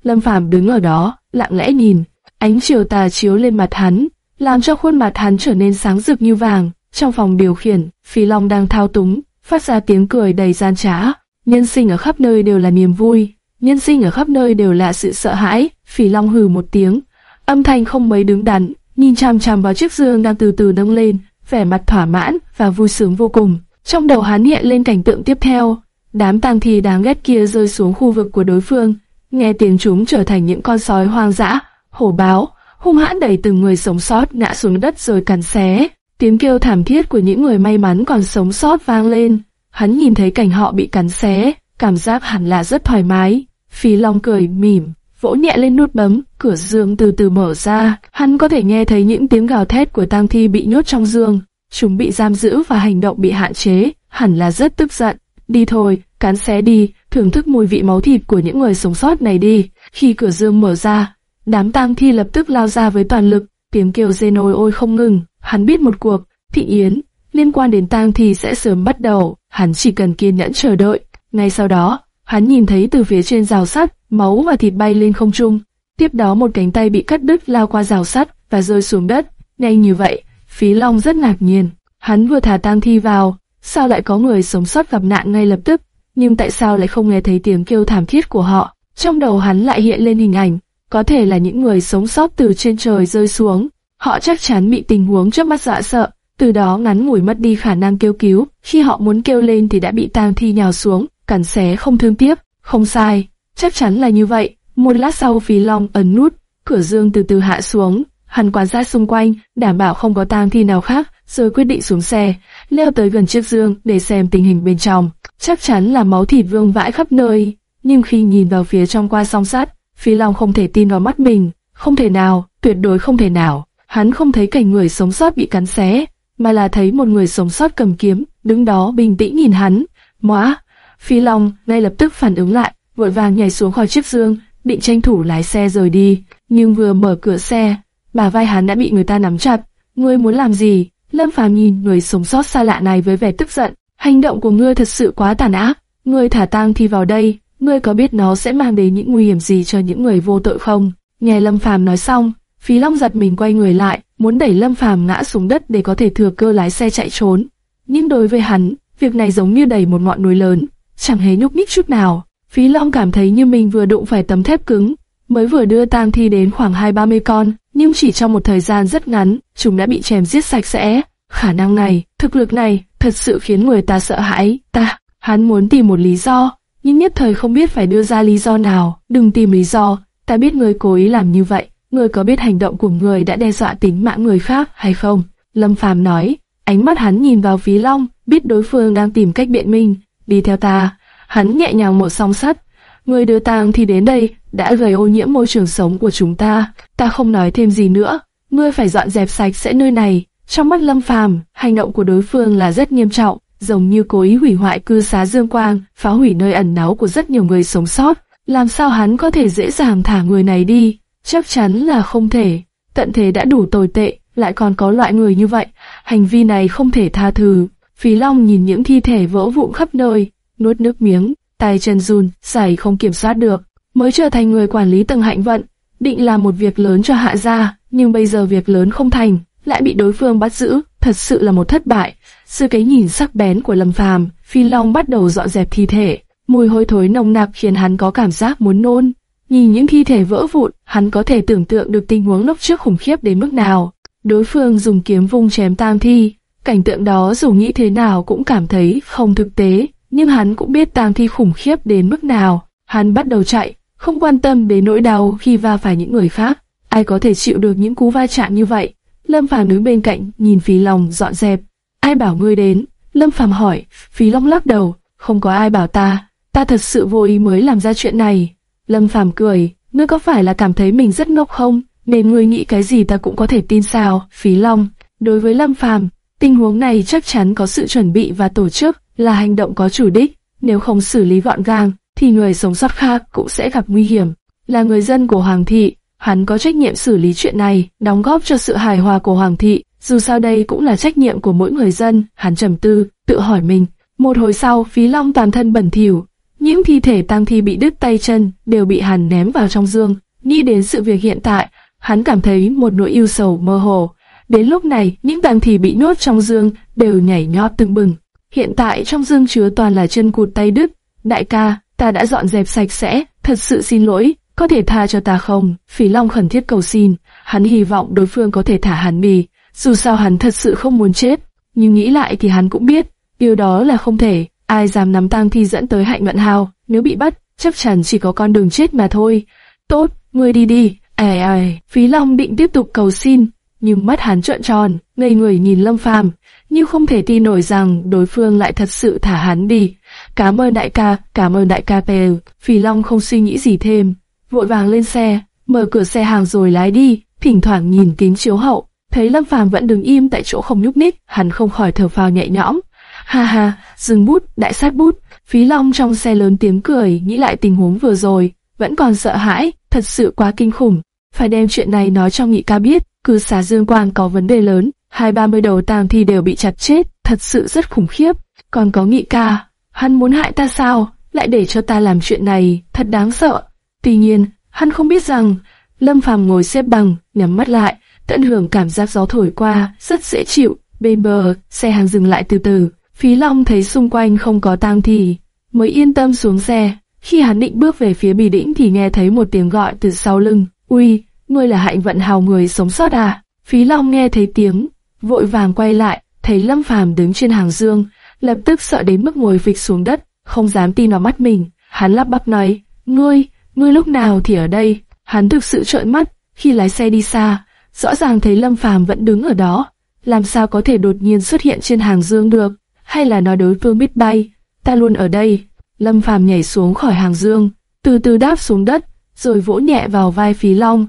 Lâm Phàm đứng ở đó, lặng lẽ nhìn, ánh chiều tà chiếu lên mặt hắn, làm cho khuôn mặt hắn trở nên sáng rực như vàng. Trong phòng điều khiển, Phi Long đang thao túng, phát ra tiếng cười đầy gian trá. Nhân sinh ở khắp nơi đều là niềm vui, nhân sinh ở khắp nơi đều là sự sợ hãi. Phi Long hừ một tiếng, âm thanh không mấy đứng đắn, nhìn chằm chằm vào chiếc giường đang từ từ nâng lên, vẻ mặt thỏa mãn và vui sướng vô cùng. Trong đầu hắn hiện lên cảnh tượng tiếp theo, đám tang thi đáng ghét kia rơi xuống khu vực của đối phương, nghe tiếng chúng trở thành những con sói hoang dã, hổ báo, hung hãn đẩy từng người sống sót ngã xuống đất rồi cắn xé. Tiếng kêu thảm thiết của những người may mắn còn sống sót vang lên. Hắn nhìn thấy cảnh họ bị cắn xé, cảm giác hẳn là rất thoải mái. Phí Long cười mỉm, vỗ nhẹ lên nút bấm, cửa giường từ từ mở ra. Hắn có thể nghe thấy những tiếng gào thét của tang thi bị nhốt trong giường. Chúng bị giam giữ và hành động bị hạn chế, hẳn là rất tức giận. Đi thôi, cán xé đi, thưởng thức mùi vị máu thịt của những người sống sót này đi. Khi cửa giường mở ra, đám tang thi lập tức lao ra với toàn lực, tiếng kêu rên ôi ôi không ngừng. Hắn biết một cuộc thị yến liên quan đến tang thi sẽ sớm bắt đầu, hắn chỉ cần kiên nhẫn chờ đợi. Ngay sau đó, hắn nhìn thấy từ phía trên rào sắt, máu và thịt bay lên không trung. Tiếp đó một cánh tay bị cắt đứt lao qua rào sắt và rơi xuống đất. Nhanh như vậy, Phí Long rất ngạc nhiên. Hắn vừa thả tang thi vào, sao lại có người sống sót gặp nạn ngay lập tức? Nhưng tại sao lại không nghe thấy tiếng kêu thảm thiết của họ? Trong đầu hắn lại hiện lên hình ảnh, có thể là những người sống sót từ trên trời rơi xuống. Họ chắc chắn bị tình huống trước mắt dọa sợ, từ đó ngắn ngủi mất đi khả năng kêu cứu. Khi họ muốn kêu lên thì đã bị tang thi nhào xuống, cắn xé không thương tiếc. Không sai, chắc chắn là như vậy. Một lát sau Phí Long ấn nút, cửa dương từ từ hạ xuống. Hắn quan sát xung quanh, đảm bảo không có tang thi nào khác, rồi quyết định xuống xe, leo tới gần chiếc dương để xem tình hình bên trong. Chắc chắn là máu thịt vương vãi khắp nơi, nhưng khi nhìn vào phía trong qua song sắt, Phí Long không thể tin vào mắt mình, không thể nào, tuyệt đối không thể nào. Hắn không thấy cảnh người sống sót bị cắn xé, mà là thấy một người sống sót cầm kiếm, đứng đó bình tĩnh nhìn hắn. Móa! Phi Long ngay lập tức phản ứng lại, vội vàng nhảy xuống khỏi chiếc giường, định tranh thủ lái xe rời đi. Nhưng vừa mở cửa xe, bà vai hắn đã bị người ta nắm chặt. Ngươi muốn làm gì? Lâm Phàm nhìn người sống sót xa lạ này với vẻ tức giận. Hành động của ngươi thật sự quá tàn ác. Ngươi thả tang thi vào đây, ngươi có biết nó sẽ mang đến những nguy hiểm gì cho những người vô tội không? Nghe Lâm Phàm nói xong, Phí Long giật mình quay người lại, muốn đẩy Lâm Phàm ngã xuống đất để có thể thừa cơ lái xe chạy trốn. Nhưng đối với hắn, việc này giống như đẩy một ngọn núi lớn, chẳng hề nhúc nhích chút nào. Phí Long cảm thấy như mình vừa đụng phải tấm thép cứng, mới vừa đưa tang thi đến khoảng hai ba mươi con, nhưng chỉ trong một thời gian rất ngắn, chúng đã bị chém giết sạch sẽ. Khả năng này, thực lực này, thật sự khiến người ta sợ hãi. Ta, hắn muốn tìm một lý do, nhưng nhất thời không biết phải đưa ra lý do nào. Đừng tìm lý do, ta biết người cố ý làm như vậy, Người có biết hành động của người đã đe dọa tính mạng người khác hay không? Lâm Phàm nói, ánh mắt hắn nhìn vào Phí Long, biết đối phương đang tìm cách biện minh. Đi theo ta, hắn nhẹ nhàng một song sắt. Người đưa tang thì đến đây, đã gây ô nhiễm môi trường sống của chúng ta. Ta không nói thêm gì nữa. Ngươi phải dọn dẹp sạch sẽ nơi này. Trong mắt Lâm Phàm, hành động của đối phương là rất nghiêm trọng, giống như cố ý hủy hoại cư xá Dương Quang, phá hủy nơi ẩn náu của rất nhiều người sống sót. Làm sao hắn có thể dễ dàng thả người này đi? Chắc chắn là không thể. Tận thế đã đủ tồi tệ, lại còn có loại người như vậy. Hành vi này không thể tha thứ. Phí Long nhìn những thi thể vỡ vụn khắp nơi, nuốt nước miếng, tay chân run, giày không kiểm soát được. Mới trở thành người quản lý tầng hạnh vận, định làm một việc lớn cho hạ gia, nhưng bây giờ việc lớn không thành, lại bị đối phương bắt giữ, thật sự là một thất bại. Sư cái nhìn sắc bén của Lâm Phàm, Phi Long bắt đầu dọn dẹp thi thể, mùi hôi thối nồng nặc khiến hắn có cảm giác muốn nôn. Nhìn những thi thể vỡ vụn, hắn có thể tưởng tượng được tình huống lúc trước khủng khiếp đến mức nào. Đối phương dùng kiếm vung chém tam thi, cảnh tượng đó dù nghĩ thế nào cũng cảm thấy không thực tế, nhưng hắn cũng biết tang thi khủng khiếp đến mức nào. Hắn bắt đầu chạy, không quan tâm đến nỗi đau khi va phải những người khác. Ai có thể chịu được những cú va chạm như vậy? Lâm Phàm đứng bên cạnh, nhìn Phí Long dọn dẹp. Ai bảo ngươi đến? Lâm Phàm hỏi. Phí Long lắc đầu. Không có ai bảo ta. Ta thật sự vô ý mới làm ra chuyện này. Lâm Phàm cười. Ngươi có phải là cảm thấy mình rất ngốc không? Nên ngươi nghĩ cái gì ta cũng có thể tin sao? Phí Long. Đối với Lâm Phàm, tình huống này chắc chắn có sự chuẩn bị và tổ chức, là hành động có chủ đích. Nếu không xử lý gọn gàng, thì người sống sót khác cũng sẽ gặp nguy hiểm. Là người dân của Hoàng thị, hắn có trách nhiệm xử lý chuyện này, đóng góp cho sự hài hòa của Hoàng thị. Dù sao đây cũng là trách nhiệm của mỗi người dân, hắn trầm tư, tự hỏi mình. Một hồi sau, phí long toàn thân bẩn thỉu, những thi thể tang thi bị đứt tay chân đều bị hắn ném vào trong dương. Nghĩ đến sự việc hiện tại, hắn cảm thấy một nỗi yêu sầu mơ hồ. Đến lúc này, những tang thi bị nuốt trong dương đều nhảy nhót từng bừng. Hiện tại trong dương chứa toàn là chân cụt tay đứt. Đại ca, ta đã dọn dẹp sạch sẽ, thật sự xin lỗi, có thể tha cho ta không? Phỉ Long khẩn thiết cầu xin, hắn hy vọng đối phương có thể thả hắn đi, dù sao hắn thật sự không muốn chết, nhưng nghĩ lại thì hắn cũng biết, điều đó là không thể, ai dám nắm tang thi dẫn tới hạnh vận hào, nếu bị bắt, chắc chắn chỉ có con đường chết mà thôi. Tốt, ngươi đi đi, ai ai, Phí Long định tiếp tục cầu xin, nhưng mắt hắn trợn tròn, ngây người nhìn Lâm Phàm, như không thể tin nổi rằng đối phương lại thật sự thả hắn đi. Cảm ơn đại ca, cảm ơn đại ca Pèo. Phì Long không suy nghĩ gì thêm, vội vàng lên xe, mở cửa xe hàng rồi lái đi, thỉnh thoảng nhìn kính chiếu hậu, thấy Lâm Phàm vẫn đứng im tại chỗ không nhúc nhích, hắn không khỏi thở phào nhẹ nhõm. Ha ha, dừng bút, đại sát bút. Phí Long trong xe lớn tiếng cười, nghĩ lại tình huống vừa rồi, vẫn còn sợ hãi, thật sự quá kinh khủng. Phải đem chuyện này nói cho Nghị ca biết, cứ xá Dương Quang có vấn đề lớn, hai ba mươi đầu tang thi đều bị chặt chết, thật sự rất khủng khiếp. Còn có Nghị ca, hắn muốn hại ta sao, lại để cho ta làm chuyện này, thật đáng sợ. Tuy nhiên, hắn không biết rằng, Lâm Phàm ngồi xếp bằng, nhắm mắt lại, tận hưởng cảm giác gió thổi qua, rất dễ chịu. Bên bờ, xe hàng dừng lại từ từ. Phí Long thấy xung quanh không có tang thì, mới yên tâm xuống xe. Khi hắn định bước về phía bì đĩnh thì nghe thấy một tiếng gọi từ sau lưng. Ui, ngươi là hạnh vận hào người sống sót à? Phí Long nghe thấy tiếng, vội vàng quay lại, thấy Lâm Phàm đứng trên hàng dương, lập tức sợ đến mức ngồi phịch xuống đất, không dám tin vào mắt mình. Hắn lắp bắp nói, ngươi, ngươi lúc nào thì ở đây? Hắn thực sự trợn mắt, khi lái xe đi xa, rõ ràng thấy Lâm Phàm vẫn đứng ở đó. Làm sao có thể đột nhiên xuất hiện trên hàng dương được? Hay là nói đối phương biết bay? Ta luôn ở đây. Lâm Phàm nhảy xuống khỏi hàng dương, từ từ đáp xuống đất, rồi vỗ nhẹ vào vai Phí Long.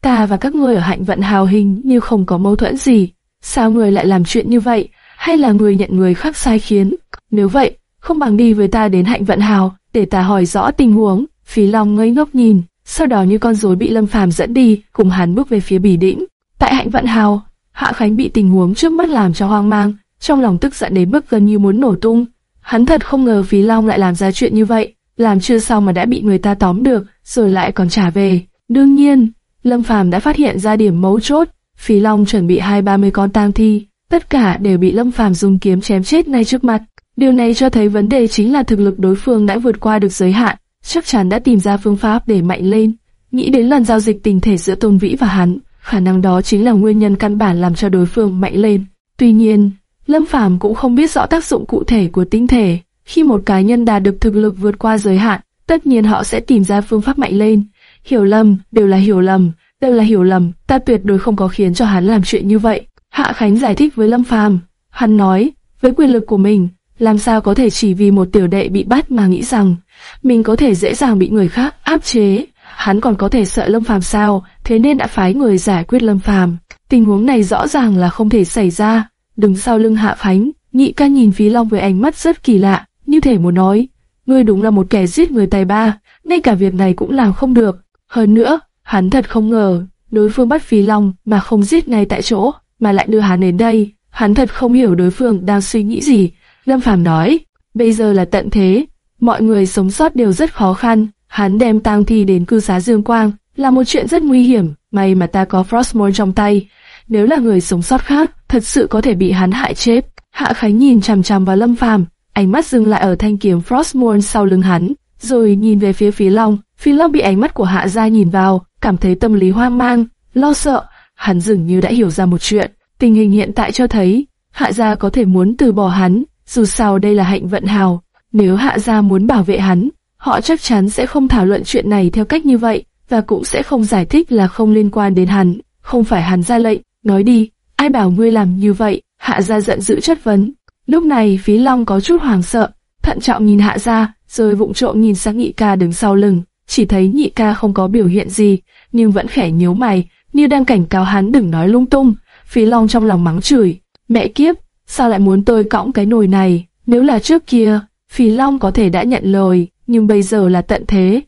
Ta và các ngươi ở hạnh vận hào hình như không có mâu thuẫn gì. Sao người lại làm chuyện như vậy? Hay là người nhận người khác sai khiến? Nếu vậy, không bằng đi với ta đến hạnh vận hào, để ta hỏi rõ tình huống. Phí Long ngây ngốc nhìn, sau đó như con rối bị Lâm Phàm dẫn đi, cùng hắn bước về phía Bỉ Đĩnh. Tại Hạnh Vận Hào, Hạ Khánh bị tình huống trước mắt làm cho hoang mang, trong lòng tức giận đến mức gần như muốn nổ tung. Hắn thật không ngờ Phí Long lại làm ra chuyện như vậy, làm chưa xong mà đã bị người ta tóm được, rồi lại còn trả về. Đương nhiên, Lâm Phàm đã phát hiện ra điểm mấu chốt, Phí Long chuẩn bị hai ba mươi con tang thi, tất cả đều bị Lâm Phàm dùng kiếm chém chết ngay trước mặt. Điều này cho thấy vấn đề chính là thực lực đối phương đã vượt qua được giới hạn, chắc chắn đã tìm ra phương pháp để mạnh lên. Nghĩ đến lần giao dịch tình thể giữa Tôn Vĩ và hắn, khả năng đó chính là nguyên nhân căn bản làm cho đối phương mạnh lên. Tuy nhiên, Lâm Phàm cũng không biết rõ tác dụng cụ thể của tinh thể. Khi một cá nhân đạt được thực lực vượt qua giới hạn, tất nhiên họ sẽ tìm ra phương pháp mạnh lên. Hiểu lầm đều là hiểu lầm, đều là hiểu lầm, ta tuyệt đối không có khiến cho hắn làm chuyện như vậy. Hạ Khánh giải thích với Lâm Phàm, hắn nói, với quyền lực của mình, làm sao có thể chỉ vì một tiểu đệ bị bắt mà nghĩ rằng mình có thể dễ dàng bị người khác áp chế. Hắn còn có thể sợ Lâm Phàm sao, thế nên đã phái người giải quyết Lâm Phàm. Tình huống này rõ ràng là không thể xảy ra. Đứng sau lưng Hạ Khánh, Nhị ca nhìn Phí Long với ánh mắt rất kỳ lạ, như thể muốn nói, ngươi đúng là một kẻ giết người tài ba, ngay cả việc này cũng làm không được. Hơn nữa, hắn thật không ngờ, đối phương bắt Phí Long mà không giết ngay tại chỗ, mà lại đưa hắn đến đây. Hắn thật không hiểu đối phương đang suy nghĩ gì. Lâm Phàm nói, bây giờ là tận thế, mọi người sống sót đều rất khó khăn. Hắn đem tang thi đến cư xá Dương Quang là một chuyện rất nguy hiểm. May mà ta có Frostmourne trong tay. Nếu là người sống sót khác, thật sự có thể bị hắn hại chết. Hạ Khánh nhìn chằm chằm vào Lâm Phàm, ánh mắt dừng lại ở thanh kiếm Frostmourne sau lưng hắn, rồi nhìn về phía Phi Long. Phi Long bị ánh mắt của Hạ gia nhìn vào, cảm thấy tâm lý hoang mang, lo sợ. Hắn dường như đã hiểu ra một chuyện. Tình hình hiện tại cho thấy, Hạ gia có thể muốn từ bỏ hắn, dù sao đây là hạnh vận hào. Nếu Hạ gia muốn bảo vệ hắn, họ chắc chắn sẽ không thảo luận chuyện này theo cách như vậy, và cũng sẽ không giải thích là không liên quan đến hắn. Không phải hắn ra lệnh, nói đi, ai bảo ngươi làm như vậy? Hạ gia giận dữ chất vấn. Lúc này Phí Long có chút hoảng sợ, thận trọng nhìn Hạ gia, rồi vụng trộm nhìn sang Nhị ca đứng sau lưng. Chỉ thấy Nhị ca không có biểu hiện gì, nhưng vẫn khẽ nhíu mày, như đang cảnh cáo hắn đừng nói lung tung. Phí Long trong lòng mắng chửi, mẹ kiếp, sao lại muốn tôi cõng cái nồi này? Nếu là trước kia, Phí Long có thể đã nhận lời, nhưng bây giờ là tận thế,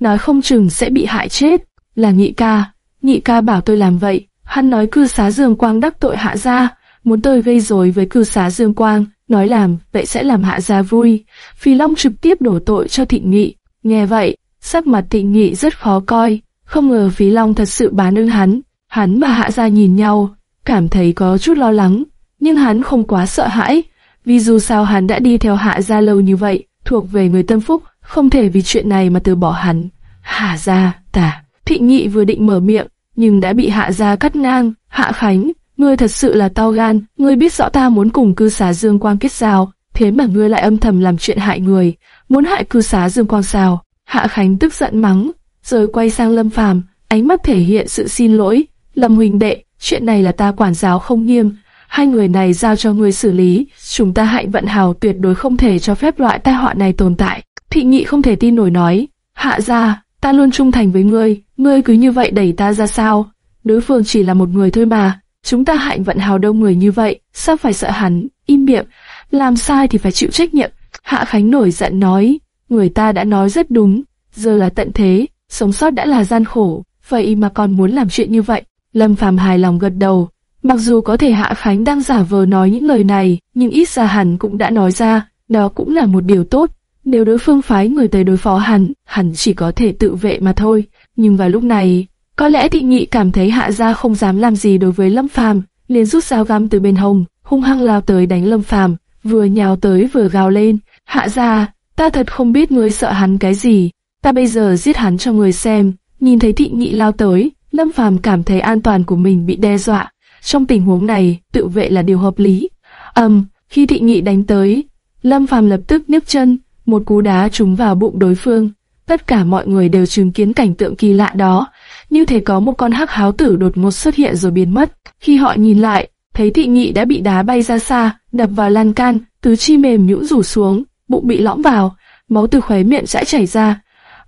nói không chừng sẽ bị hại chết. Là Nhị ca, Nhị ca bảo tôi làm vậy, hắn nói cư xá Dương Quang đắc tội Hạ gia muốn tôi gây rối với cư xá Dương Quang, nói làm, vậy sẽ làm hạ gia vui. Phi Long trực tiếp đổ tội cho Thị Nghị. Nghe vậy, sắc mặt Thị Nghị rất khó coi, không ngờ Phí Long thật sự bán ưng hắn. Hắn và hạ gia nhìn nhau, cảm thấy có chút lo lắng, nhưng hắn không quá sợ hãi, vì dù sao hắn đã đi theo hạ gia lâu như vậy, thuộc về người tâm phúc, không thể vì chuyện này mà từ bỏ hắn. Hạ gia, tả, Thị Nghị vừa định mở miệng, nhưng đã bị hạ gia cắt ngang, hạ khánh, Ngươi thật sự là to gan, ngươi biết rõ ta muốn cùng cư xá Dương Quang kết giao, thế mà ngươi lại âm thầm làm chuyện hại người, muốn hại cư xá Dương Quang sao? Hạ Khánh tức giận mắng, rồi quay sang Lâm Phàm, ánh mắt thể hiện sự xin lỗi. Lâm huynh đệ, chuyện này là ta quản giáo không nghiêm, hai người này giao cho ngươi xử lý, chúng ta hạnh vận hào tuyệt đối không thể cho phép loại tai họa này tồn tại. Thị nghị không thể tin nổi nói, hạ ra, ta luôn trung thành với ngươi, ngươi cứ như vậy đẩy ta ra sao? Đối phương chỉ là một người thôi mà, Chúng ta hạnh vận hào đông người như vậy, sao phải sợ hắn, im miệng, làm sai thì phải chịu trách nhiệm. Hạ Khánh nổi giận nói, người ta đã nói rất đúng, giờ là tận thế, sống sót đã là gian khổ, vậy mà còn muốn làm chuyện như vậy. Lâm Phàm hài lòng gật đầu, mặc dù có thể Hạ Khánh đang giả vờ nói những lời này, nhưng ít ra hẳn cũng đã nói ra, đó cũng là một điều tốt. Nếu đối phương phái người tới đối phó hẳn, hẳn chỉ có thể tự vệ mà thôi. Nhưng vào lúc này, có lẽ thị nghị cảm thấy hạ gia không dám làm gì đối với Lâm Phàm, liền rút dao găm từ bên hông, hung hăng lao tới đánh Lâm Phàm, vừa nhào tới vừa gào lên, hạ gia, ta thật không biết ngươi sợ hắn cái gì, ta bây giờ giết hắn cho người xem. Nhìn thấy thị nghị lao tới, Lâm Phàm cảm thấy an toàn của mình bị đe dọa. Trong tình huống này, tự vệ là điều hợp lý. Ầm, um, khi thị nghị đánh tới, Lâm Phàm lập tức nhấc chân, một cú đá trúng vào bụng đối phương. Tất cả mọi người đều chứng kiến cảnh tượng kỳ lạ đó, như thể có một con hắc háo tử đột ngột xuất hiện rồi biến mất. Khi họ nhìn lại, thấy thị nghị đã bị đá bay ra xa, đập vào lan can, tứ chi mềm nhũn rủ xuống, bụng bị lõm vào, máu từ khóe miệng sẽ chảy ra.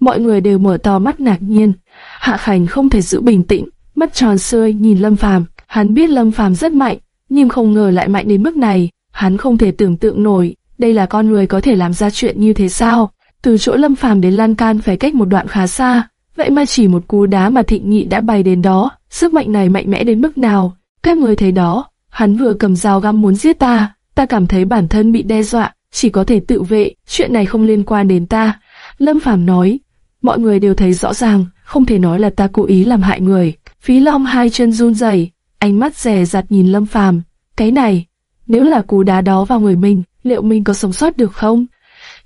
Mọi người đều mở to mắt ngạc nhiên. Hạ Khánh không thể giữ bình tĩnh, mắt tròn xơi nhìn Lâm Phàm. Hắn biết Lâm Phàm rất mạnh, nhưng không ngờ lại mạnh đến mức này. Hắn không thể tưởng tượng nổi, đây là con người có thể làm ra chuyện như thế sao? Từ chỗ Lâm Phàm đến lan can phải cách một đoạn khá xa, Vậy mà chỉ một cú đá mà thịnh nghị đã bay đến đó, sức mạnh này mạnh mẽ đến mức nào? Các người thấy đó, hắn vừa cầm dao găm muốn giết ta, ta cảm thấy bản thân bị đe dọa, chỉ có thể tự vệ, chuyện này không liên quan đến ta. Lâm Phàm nói, mọi người đều thấy rõ ràng, không thể nói là ta cố ý làm hại người. Phí Long hai chân run rẩy, ánh mắt rè rặt nhìn Lâm Phàm, cái này, nếu là cú đá đó vào người mình, liệu mình có sống sót được không?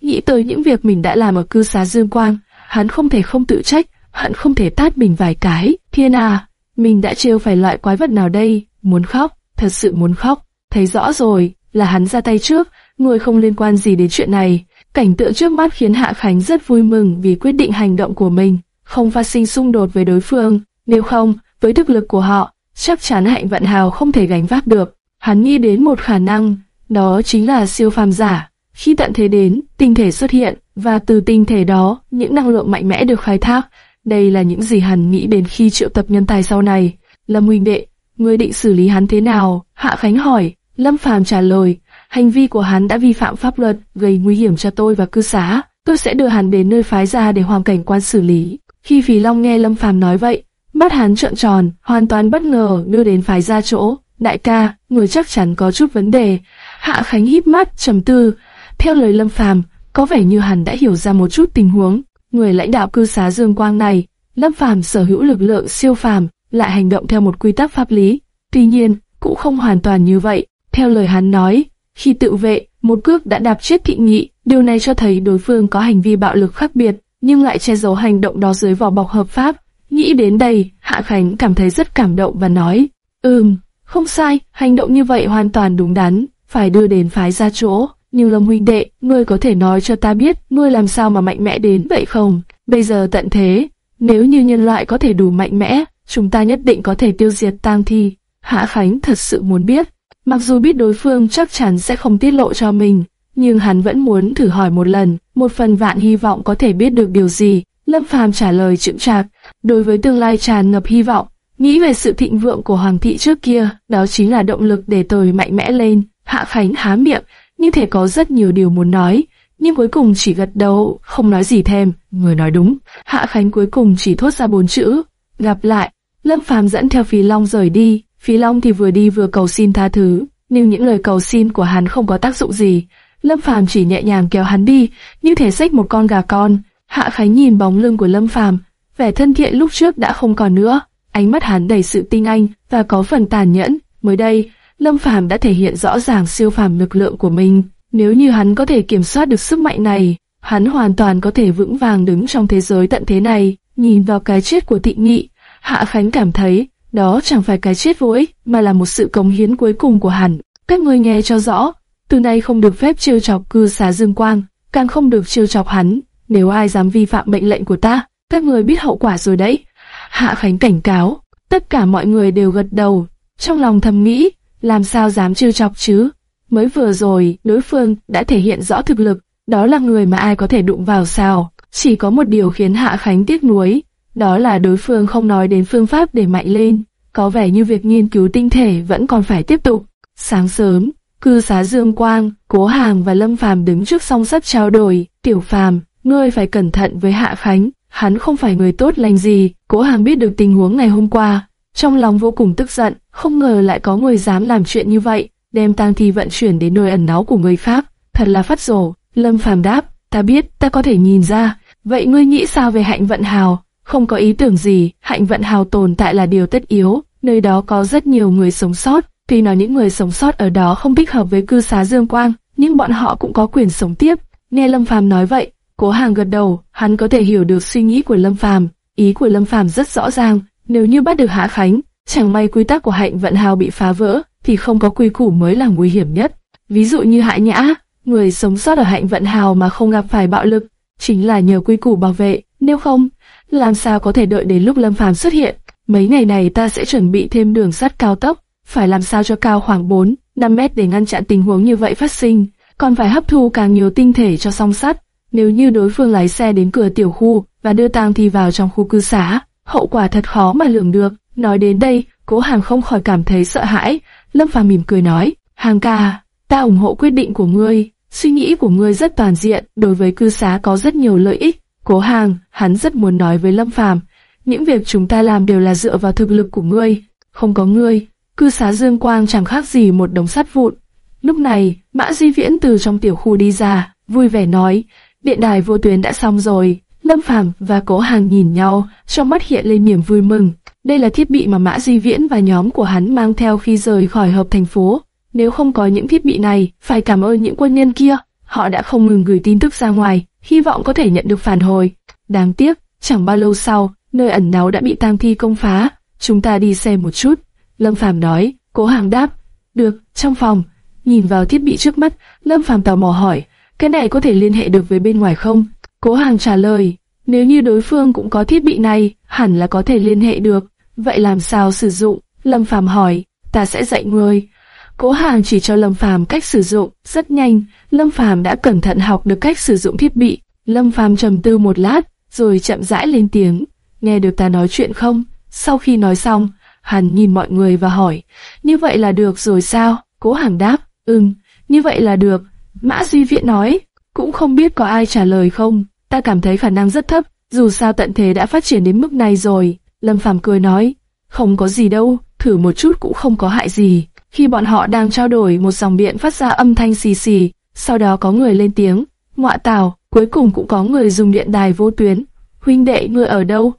Nghĩ tới những việc mình đã làm ở cư xá Dương Quang, hắn không thể không tự trách, hận không thể tát mình vài cái. Thiên à, mình đã trêu phải loại quái vật nào đây? Muốn khóc, thật sự muốn khóc. Thấy rõ rồi, là hắn ra tay trước, người không liên quan gì đến chuyện này. Cảnh tượng trước mắt khiến Hạ Khánh rất vui mừng vì quyết định hành động của mình, không phát sinh xung đột với đối phương. Nếu không, với thực lực của họ, chắc chắn hạnh vận hào không thể gánh vác được. Hắn nghĩ đến một khả năng, đó chính là siêu phàm giả. Khi tận thế đến, tinh thể xuất hiện, và từ tinh thể đó, những năng lượng mạnh mẽ được khai thác. Đây là những gì hắn nghĩ đến khi triệu tập nhân tài sau này. Lâm huynh đệ, ngươi định xử lý hắn thế nào? Hạ Khánh hỏi. Lâm Phàm trả lời, hành vi của hắn đã vi phạm pháp luật, gây nguy hiểm cho tôi và cư xá. Tôi sẽ đưa hắn đến nơi phái ra để hoàng cảnh quan xử lý. Khi Phí Long nghe Lâm Phàm nói vậy, mắt hắn trợn tròn, hoàn toàn bất ngờ đưa đến phái ra chỗ. Đại ca, người chắc chắn có chút vấn đề. Hạ Khánh híp mắt, trầm tư. Theo lời Lâm Phàm, có vẻ như hắn đã hiểu ra một chút tình huống. Người lãnh đạo cư xá Dương Quang này, Lâm Phàm sở hữu lực lượng siêu phàm, lại hành động theo một quy tắc pháp lý. Tuy nhiên, cũng không hoàn toàn như vậy. Theo lời hắn nói, khi tự vệ, một cước đã đạp chết thị nghị, điều này cho thấy đối phương có hành vi bạo lực khác biệt, nhưng lại che giấu hành động đó dưới vỏ bọc hợp pháp. Nghĩ đến đây, Hạ Khánh cảm thấy rất cảm động và nói, Ừm, không sai, hành động như vậy hoàn toàn đúng đắn, phải đưa đến phái ra chỗ. Nhưng Lâm huynh đệ, ngươi có thể nói cho ta biết, ngươi làm sao mà mạnh mẽ đến vậy không? Bây giờ tận thế, nếu như nhân loại có thể đủ mạnh mẽ, chúng ta nhất định có thể tiêu diệt tang thi. Hạ Khánh thật sự muốn biết, mặc dù biết đối phương chắc chắn sẽ không tiết lộ cho mình, nhưng hắn vẫn muốn thử hỏi một lần, một phần vạn hy vọng có thể biết được điều gì. Lâm Phàm trả lời chững chạc, đối với tương lai tràn ngập hy vọng, nghĩ về sự thịnh vượng của hoàng thị trước kia, đó chính là động lực để tôi mạnh mẽ lên. Hạ Khánh há miệng, như thể có rất nhiều điều muốn nói, nhưng cuối cùng chỉ gật đầu, không nói gì thêm. Người nói đúng. Hạ Khánh cuối cùng chỉ thốt ra bốn chữ, gặp lại. Lâm Phàm dẫn theo Phí Long rời đi, Phí Long thì vừa đi vừa cầu xin tha thứ, nhưng những lời cầu xin của hắn không có tác dụng gì. Lâm Phàm chỉ nhẹ nhàng kéo hắn đi, như thể xách một con gà con. Hạ Khánh nhìn bóng lưng của Lâm Phàm, vẻ thân thiện lúc trước đã không còn nữa, ánh mắt hắn đầy sự tinh anh và có phần tàn nhẫn. Mới đây, Lâm Phàm đã thể hiện rõ ràng siêu phàm lực lượng của mình. Nếu như hắn có thể kiểm soát được sức mạnh này, hắn hoàn toàn có thể vững vàng đứng trong thế giới tận thế này. Nhìn vào cái chết của Tịnh Nghị, Hạ Khánh cảm thấy đó chẳng phải cái chết vô ích, mà là một sự cống hiến cuối cùng của hắn. Các ngươi nghe cho rõ, từ nay không được phép trêu chọc cư xá Dương Quang, càng không được trêu chọc hắn. Nếu ai dám vi phạm mệnh lệnh của ta, các người biết hậu quả rồi đấy. Hạ Khánh cảnh cáo, tất cả mọi người đều gật đầu, trong lòng thầm nghĩ, làm sao dám trêu chọc chứ? Mới vừa rồi, đối phương đã thể hiện rõ thực lực, đó là người mà ai có thể đụng vào sao? Chỉ có một điều khiến Hạ Khánh tiếc nuối, đó là đối phương không nói đến phương pháp để mạnh lên, có vẻ như việc nghiên cứu tinh thể vẫn còn phải tiếp tục. Sáng sớm, cư xá Dương Quang, Cố Hàng và Lâm Phàm đứng trước song sắt trao đổi, "Tiểu Phàm, ngươi phải cẩn thận với Hạ Khánh, hắn không phải người tốt lành gì." Cố Hàng biết được tình huống ngày hôm qua, trong lòng vô cùng tức giận, không ngờ lại có người dám làm chuyện như vậy, đem tang thi vận chuyển đến nơi ẩn náu của người Pháp, thật là phát rồ. Lâm Phàm đáp, ta biết, ta có thể nhìn ra. Vậy ngươi nghĩ sao về hạnh vận hào? Không có ý tưởng gì, hạnh vận hào tồn tại là điều tất yếu, nơi đó có rất nhiều người sống sót, tuy nói những người sống sót ở đó không thích hợp với cư xá Dương Quang, nhưng bọn họ cũng có quyền sống tiếp. Nghe Lâm Phàm nói vậy, Cố Hàng gật đầu, hắn có thể hiểu được suy nghĩ của Lâm Phàm, ý của Lâm Phàm rất rõ ràng, nếu như bắt được Hạ Khánh, chẳng may quy tắc của hạnh vận hào bị phá vỡ, thì không có quy củ mới là nguy hiểm nhất. Ví dụ như Hạ Nhã, người sống sót ở hạnh vận hào mà không gặp phải bạo lực, chính là nhờ quy củ bảo vệ, nếu không, làm sao có thể đợi đến lúc Lâm Phàm xuất hiện. Mấy ngày này ta sẽ chuẩn bị thêm đường sắt cao tốc, phải làm sao cho cao khoảng 4, 5 mét để ngăn chặn tình huống như vậy phát sinh, còn phải hấp thu càng nhiều tinh thể cho song sắt. Nếu như đối phương lái xe đến cửa tiểu khu và đưa tang thi vào trong khu cư xá, hậu quả thật khó mà lường được. Nói đến đây, cố hàng không khỏi cảm thấy sợ hãi. Lâm Phàm mỉm cười nói, hàng ca, ta ủng hộ quyết định của ngươi. Suy nghĩ của ngươi rất toàn diện, đối với cư xá có rất nhiều lợi ích. Cố hàng, hắn rất muốn nói với Lâm Phàm, những việc chúng ta làm đều là dựa vào thực lực của ngươi. Không có ngươi, cư xá Dương Quang chẳng khác gì một đống sắt vụn. Lúc này, Mã Di Viễn từ trong tiểu khu đi ra, vui vẻ nói, điện đài vô tuyến đã xong rồi. Lâm Phàm và Cố Hàng nhìn nhau, trong mắt hiện lên niềm vui mừng. Đây là thiết bị mà Mã Di Viễn và nhóm của hắn mang theo khi rời khỏi hợp thành phố. Nếu không có những thiết bị này, phải cảm ơn những quân nhân kia. Họ đã không ngừng gửi tin tức ra ngoài, hy vọng có thể nhận được phản hồi. Đáng tiếc, chẳng bao lâu sau, nơi ẩn náu đã bị tang thi công phá. Chúng ta đi xem một chút. Lâm Phàm nói, Cố Hàng đáp. Được, trong phòng. Nhìn vào thiết bị trước mắt, Lâm Phàm tò mò hỏi, cái này có thể liên hệ được với bên ngoài không? Cố Hàng trả lời, nếu như đối phương cũng có thiết bị này, hẳn là có thể liên hệ được. Vậy làm sao sử dụng? Lâm Phàm hỏi. Ta sẽ dạy ngươi. Cố Hàng chỉ cho Lâm Phàm cách sử dụng, rất nhanh, Lâm Phàm đã cẩn thận học được cách sử dụng thiết bị. Lâm Phàm trầm tư một lát, rồi chậm rãi lên tiếng, nghe được ta nói chuyện không? Sau khi nói xong, hắn nhìn mọi người và hỏi, như vậy là được rồi sao? Cố Hàng đáp, ừm, như vậy là được. Mã Duy Viễn nói, cũng không biết có ai trả lời không, ta cảm thấy khả năng rất thấp, dù sao tận thế đã phát triển đến mức này rồi. Lâm Phàm cười nói, không có gì đâu, thử một chút cũng không có hại gì. Khi bọn họ đang trao đổi một dòng điện phát ra âm thanh xì xì, sau đó có người lên tiếng, ngọa tào, cuối cùng cũng có người dùng điện đài vô tuyến. Huynh đệ ngươi ở đâu?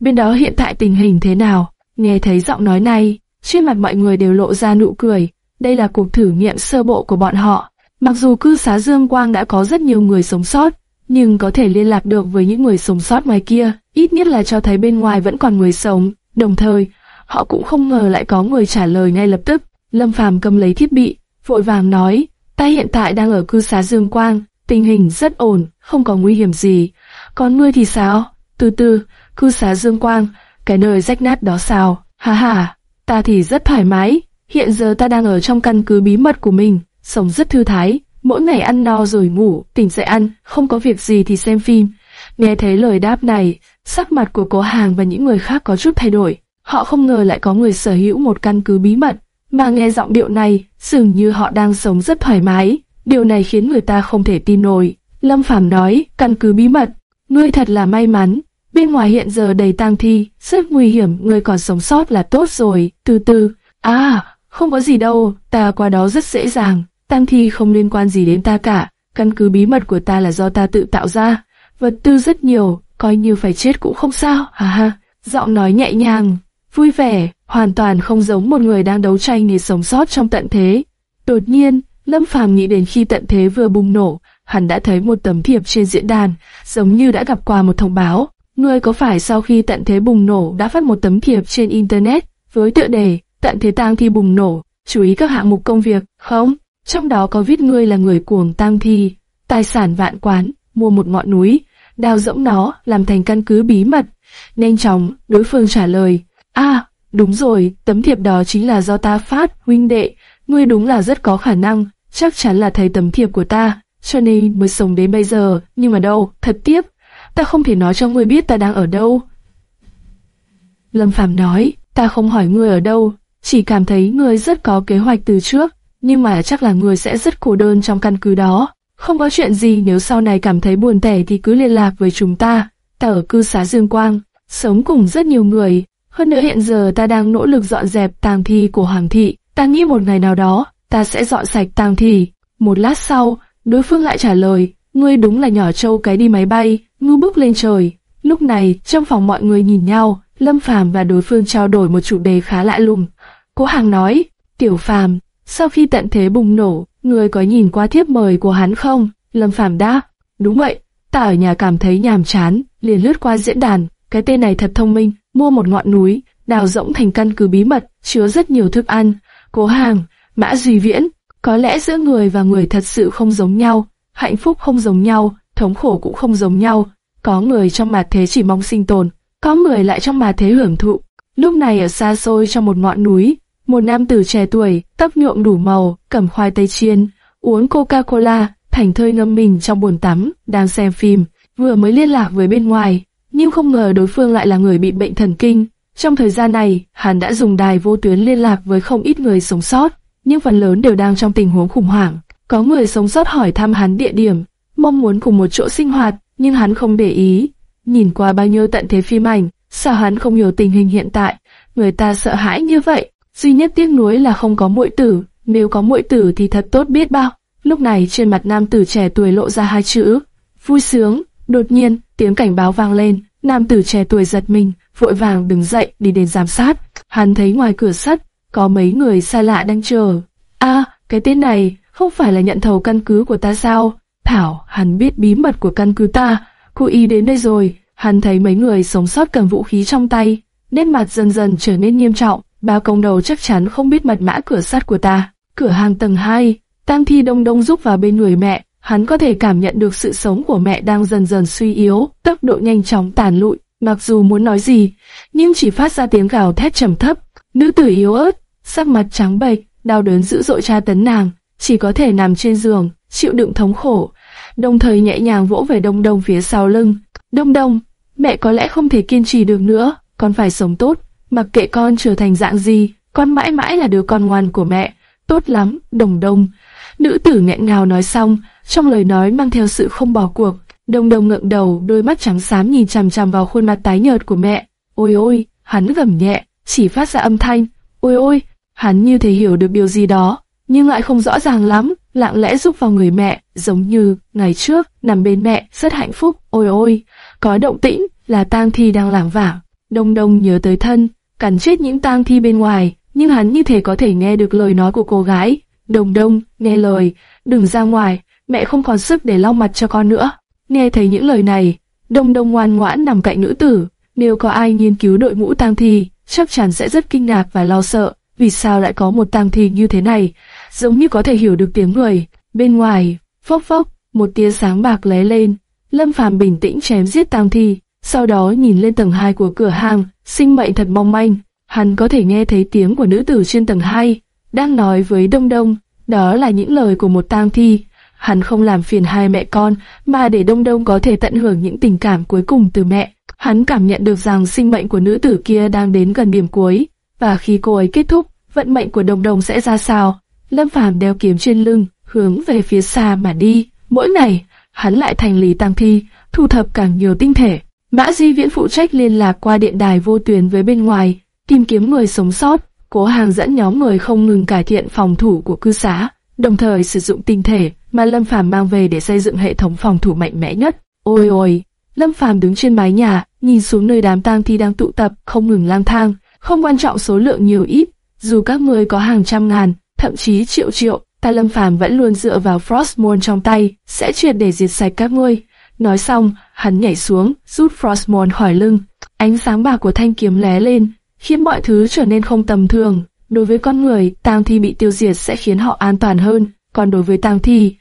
Bên đó hiện tại tình hình thế nào? Nghe thấy giọng nói này, trên mặt mọi người đều lộ ra nụ cười. Đây là cuộc thử nghiệm sơ bộ của bọn họ. Mặc dù cư xá Dương Quang đã có rất nhiều người sống sót, nhưng có thể liên lạc được với những người sống sót ngoài kia, ít nhất là cho thấy bên ngoài vẫn còn người sống. Đồng thời, họ cũng không ngờ lại có người trả lời ngay lập tức. Lâm Phàm cầm lấy thiết bị, vội vàng nói, ta hiện tại đang ở cư xá Dương Quang, tình hình rất ổn, không có nguy hiểm gì. Còn ngươi thì sao? Từ từ, cư xá Dương Quang, cái nơi rách nát đó sao? Ha ha, ta thì rất thoải mái, hiện giờ ta đang ở trong căn cứ bí mật của mình, sống rất thư thái, mỗi ngày ăn no rồi ngủ, tỉnh dậy ăn, không có việc gì thì xem phim. Nghe thấy lời đáp này, sắc mặt của cố hàng và những người khác có chút thay đổi. Họ không ngờ lại có người sở hữu một căn cứ bí mật, mà nghe giọng điệu này, dường như họ đang sống rất thoải mái. Điều này khiến người ta không thể tin nổi. Lâm Phàm nói, căn cứ bí mật, ngươi thật là may mắn. Bên ngoài hiện giờ đầy tang thi, rất nguy hiểm, ngươi còn sống sót là tốt rồi. Từ từ, à, không có gì đâu, ta qua đó rất dễ dàng. Tang thi không liên quan gì đến ta cả. Căn cứ bí mật của ta là do ta tự tạo ra. Vật tư rất nhiều, coi như phải chết cũng không sao. Ha ha, giọng nói nhẹ nhàng, vui vẻ, hoàn toàn không giống một người đang đấu tranh để sống sót trong tận thế. Đột nhiên, Lâm Phàm nghĩ đến khi tận thế vừa bùng nổ, hắn đã thấy một tấm thiệp trên diễn đàn, giống như đã gặp qua một thông báo. Ngươi có phải sau khi tận thế bùng nổ đã phát một tấm thiệp trên Internet với tựa đề Tận thế tang thi bùng nổ, chú ý các hạng mục công việc, không? Trong đó có viết ngươi là người cuồng tang thi, tài sản vạn quán, mua một ngọn núi, đào rỗng nó làm thành căn cứ bí mật. Nhanh chóng, đối phương trả lời, À, đúng rồi, tấm thiệp đó chính là do ta phát, huynh đệ, ngươi đúng là rất có khả năng, chắc chắn là thấy tấm thiệp của ta, cho nên mới sống đến bây giờ, nhưng mà đâu, thật tiếc, ta không thể nói cho ngươi biết ta đang ở đâu. Lâm Phàm nói, ta không hỏi ngươi ở đâu, chỉ cảm thấy ngươi rất có kế hoạch từ trước, nhưng mà chắc là ngươi sẽ rất cô đơn trong căn cứ đó. Không có chuyện gì nếu sau này cảm thấy buồn tẻ thì cứ liên lạc với chúng ta. Ta ở cư xá Dương Quang, sống cùng rất nhiều người. Hơn nữa hiện giờ ta đang nỗ lực dọn dẹp tang thi của Hoàng thị. Ta nghĩ một ngày nào đó, ta sẽ dọn sạch tang thi. Một lát sau, đối phương lại trả lời, ngươi đúng là nhỏ trâu cái đi máy bay, ngư bước lên trời. Lúc này, trong phòng mọi người nhìn nhau, Lâm Phàm và đối phương trao đổi một chủ đề khá lạ lùng. Cố Hàng nói, Tiểu Phàm, sau khi tận thế bùng nổ, ngươi có nhìn qua thiếp mời của hắn không? Lâm Phàm đáp, đúng vậy, ta ở nhà cảm thấy nhàm chán, liền lướt qua diễn đàn, cái tên này thật thông minh, mua một ngọn núi, đào rỗng thành căn cứ bí mật, chứa rất nhiều thức ăn. Cố Hàng, Mã Duy Viễn, có lẽ giữa người và người thật sự không giống nhau, hạnh phúc không giống nhau, thống khổ cũng không giống nhau. Có người trong mặt thế chỉ mong sinh tồn, có người lại trong mặt thế hưởng thụ. Lúc này ở xa xôi trong một ngọn núi, một nam tử trẻ tuổi, tóc nhuộm đủ màu, cầm khoai tây chiên, uống Coca-Cola, thành thơi ngâm mình trong bồn tắm, đang xem phim, vừa mới liên lạc với bên ngoài, nhưng không ngờ đối phương lại là người bị bệnh thần kinh. Trong thời gian này, hắn đã dùng đài vô tuyến liên lạc với không ít người sống sót, nhưng phần lớn đều đang trong tình huống khủng hoảng. Có người sống sót hỏi thăm hắn địa điểm, mong muốn cùng một chỗ sinh hoạt, nhưng hắn không để ý. Nhìn qua bao nhiêu tận thế phim ảnh, sao hắn không hiểu tình hình hiện tại, người ta sợ hãi như vậy. Duy nhất tiếc nuối là không có muội tử, nếu có muội tử thì thật tốt biết bao. Lúc này trên mặt nam tử trẻ tuổi lộ ra hai chữ, vui sướng. Đột nhiên, tiếng cảnh báo vang lên, nam tử trẻ tuổi giật mình, vội vàng đứng dậy đi đến giám sát. Hắn thấy ngoài cửa sắt, có mấy người xa lạ đang chờ. a cái tên này, không phải là nhận thầu căn cứ của ta sao? Thảo, hắn biết bí mật của căn cứ ta, cô ý đến đây rồi. Hắn thấy mấy người sống sót cầm vũ khí trong tay, nét mặt dần dần trở nên nghiêm trọng. Bao công đầu chắc chắn không biết mật mã cửa sắt của ta. Cửa hàng tầng 2, Tang Thi đông đông rúc vào bên người mẹ, hắn có thể cảm nhận được sự sống của mẹ đang dần dần suy yếu, tốc độ nhanh chóng tàn lụi. mặc dù muốn nói gì, nhưng chỉ phát ra tiếng gào thét trầm thấp. Nữ tử yếu ớt, sắc mặt trắng bệch, đau đớn dữ dội tra tấn nàng, chỉ có thể nằm trên giường, chịu đựng thống khổ, đồng thời nhẹ nhàng vỗ về Đông Đông phía sau lưng. Đông Đông, mẹ có lẽ không thể kiên trì được nữa, con phải sống tốt, mặc kệ con trở thành dạng gì, con mãi mãi là đứa con ngoan của mẹ. Tốt lắm, Đồng Đông. Nữ tử nghẹn ngào nói xong, trong lời nói mang theo sự không bỏ cuộc. Đông Đông ngượng đầu, đôi mắt trắng xám nhìn chằm chằm vào khuôn mặt tái nhợt của mẹ. Ôi ôi, hắn gầm nhẹ, chỉ phát ra âm thanh. Ôi ôi, hắn như thể hiểu được điều gì đó, nhưng lại không rõ ràng lắm, lặng lẽ giúp vào người mẹ, giống như ngày trước nằm bên mẹ rất hạnh phúc. Ôi ôi, có động tĩnh là tang thi đang lảng vảng. Đông Đông nhớ tới thân, cắn chết những tang thi bên ngoài, nhưng hắn như thể có thể nghe được lời nói của cô gái. Đông Đông, nghe lời, đừng ra ngoài, mẹ không còn sức để lau mặt cho con nữa. Nghe thấy những lời này, Đông Đông ngoan ngoãn nằm cạnh nữ tử. Nếu có ai nghiên cứu đội ngũ tang thi, chắc chắn sẽ rất kinh ngạc và lo sợ. Vì sao lại có một tang thi như thế này? Giống như có thể hiểu được tiếng người. Bên ngoài, phốc phốc, một tia sáng bạc lóe lên. Lâm Phàm bình tĩnh chém giết tang thi, sau đó nhìn lên tầng 2 của cửa hàng, sinh mệnh thật mong manh. Hắn có thể nghe thấy tiếng của nữ tử trên tầng 2, đang nói với Đông Đông, đó là những lời của một tang thi. Hắn không làm phiền hai mẹ con, mà để Đông Đông có thể tận hưởng những tình cảm cuối cùng từ mẹ. Hắn cảm nhận được rằng sinh mệnh của nữ tử kia đang đến gần điểm cuối, và khi cô ấy kết thúc, vận mệnh của Đông Đông sẽ ra sao? Lâm Phàm đeo kiếm trên lưng, hướng về phía xa mà đi. Mỗi ngày, hắn lại thành lý tăng thi, thu thập càng nhiều tinh thể. Mã Di Viễn phụ trách liên lạc qua điện đài vô tuyến với bên ngoài, tìm kiếm người sống sót, cố hàng dẫn nhóm người không ngừng cải thiện phòng thủ của cư xá, đồng thời sử dụng tinh thể mà Lâm Phàm mang về để xây dựng hệ thống phòng thủ mạnh mẽ nhất. Ôi ôi, Lâm Phàm đứng trên mái nhà, nhìn xuống nơi đám tang thi đang tụ tập, không ngừng lang thang, không quan trọng số lượng nhiều ít, dù các người có hàng trăm ngàn, thậm chí triệu triệu, ta Lâm Phàm vẫn luôn dựa vào Frostmourne trong tay, sẽ triệt để diệt sạch các ngươi. Nói xong, hắn nhảy xuống, rút Frostmourne khỏi lưng. Ánh sáng bạc của thanh kiếm lé lên, khiến mọi thứ trở nên không tầm thường. Đối với con người, tang thi bị tiêu diệt sẽ khiến họ an toàn hơn, còn đối với tang thi,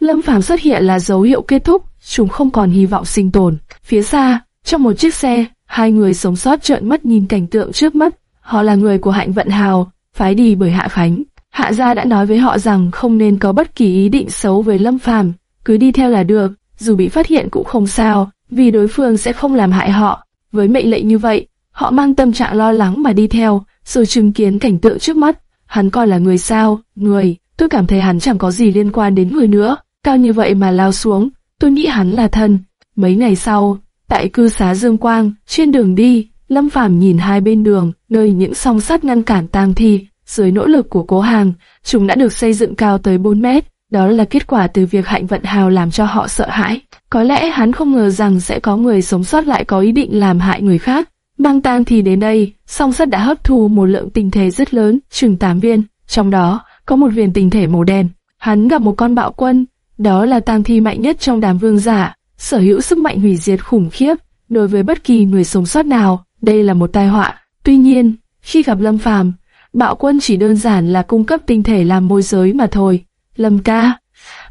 Lâm Phàm xuất hiện là dấu hiệu kết thúc, chúng không còn hy vọng sinh tồn. Phía xa, trong một chiếc xe, hai người sống sót trợn mắt nhìn cảnh tượng trước mắt. Họ là người của Hạnh Vận Hào, phái đi bởi Hạ Khánh. Hạ gia đã nói với họ rằng không nên có bất kỳ ý định xấu với Lâm Phàm, cứ đi theo là được, dù bị phát hiện cũng không sao, vì đối phương sẽ không làm hại họ. Với mệnh lệnh như vậy, họ mang tâm trạng lo lắng mà đi theo, rồi chứng kiến cảnh tượng trước mắt. Hắn coi là người sao, người, tôi cảm thấy hắn chẳng có gì liên quan đến người nữa, cao như vậy mà lao xuống, tôi nghĩ hắn là thần. Mấy ngày sau, tại cư xá Dương Quang, trên đường đi, Lâm Phàm nhìn hai bên đường, nơi những song sắt ngăn cản tang thi, dưới nỗ lực của cố hàng, chúng đã được xây dựng cao tới 4 mét. Đó là kết quả từ việc hạnh vận hào làm cho họ sợ hãi. Có lẽ hắn không ngờ rằng sẽ có người sống sót lại có ý định làm hại người khác. Mang tang thì đến đây, song sắt đã hấp thu một lượng tinh thể rất lớn, chừng 8 viên. Trong đó, có một viên tinh thể màu đen. Hắn gặp một con bạo quân, đó là tang thi mạnh nhất trong đám vương giả, sở hữu sức mạnh hủy diệt khủng khiếp. Đối với bất kỳ người sống sót nào, đây là một tai họa. Tuy nhiên, khi gặp Lâm Phàm, bạo quân chỉ đơn giản là cung cấp tinh thể làm môi giới mà thôi. Lâm ca,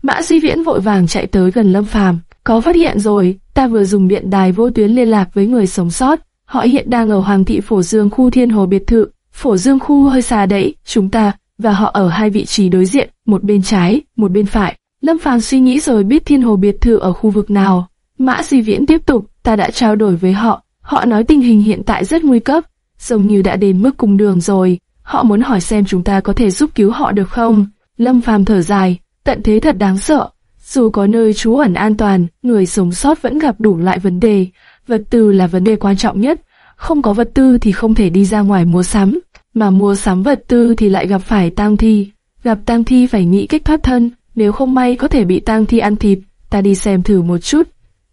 Mã Duy Viễn vội vàng chạy tới gần Lâm Phàm, có phát hiện rồi, ta vừa dùng điện đài vô tuyến liên lạc với người sống sót, họ hiện đang ở Hoàng thị Phổ Dương khu Thiên Hồ biệt thự, Phổ Dương khu hơi xa đấy, chúng ta và họ ở hai vị trí đối diện, một bên trái, một bên phải. Lâm Phàm suy nghĩ rồi biết Thiên Hồ biệt thự ở khu vực nào. Mã Di Viễn tiếp tục, ta đã trao đổi với họ, họ nói tình hình hiện tại rất nguy cấp, giống như đã đến mức cùng đường rồi. Họ muốn hỏi xem chúng ta có thể giúp cứu họ được không? Lâm Phàm thở dài, tận thế thật đáng sợ. Dù có nơi trú ẩn an toàn, người sống sót vẫn gặp đủ loại vấn đề. Vật tư là vấn đề quan trọng nhất. Không có vật tư thì không thể đi ra ngoài mua sắm. Mà mua sắm vật tư thì lại gặp phải tang thi. Gặp tang thi phải nghĩ cách thoát thân, nếu không may có thể bị tang thi ăn thịt. Ta đi xem thử một chút.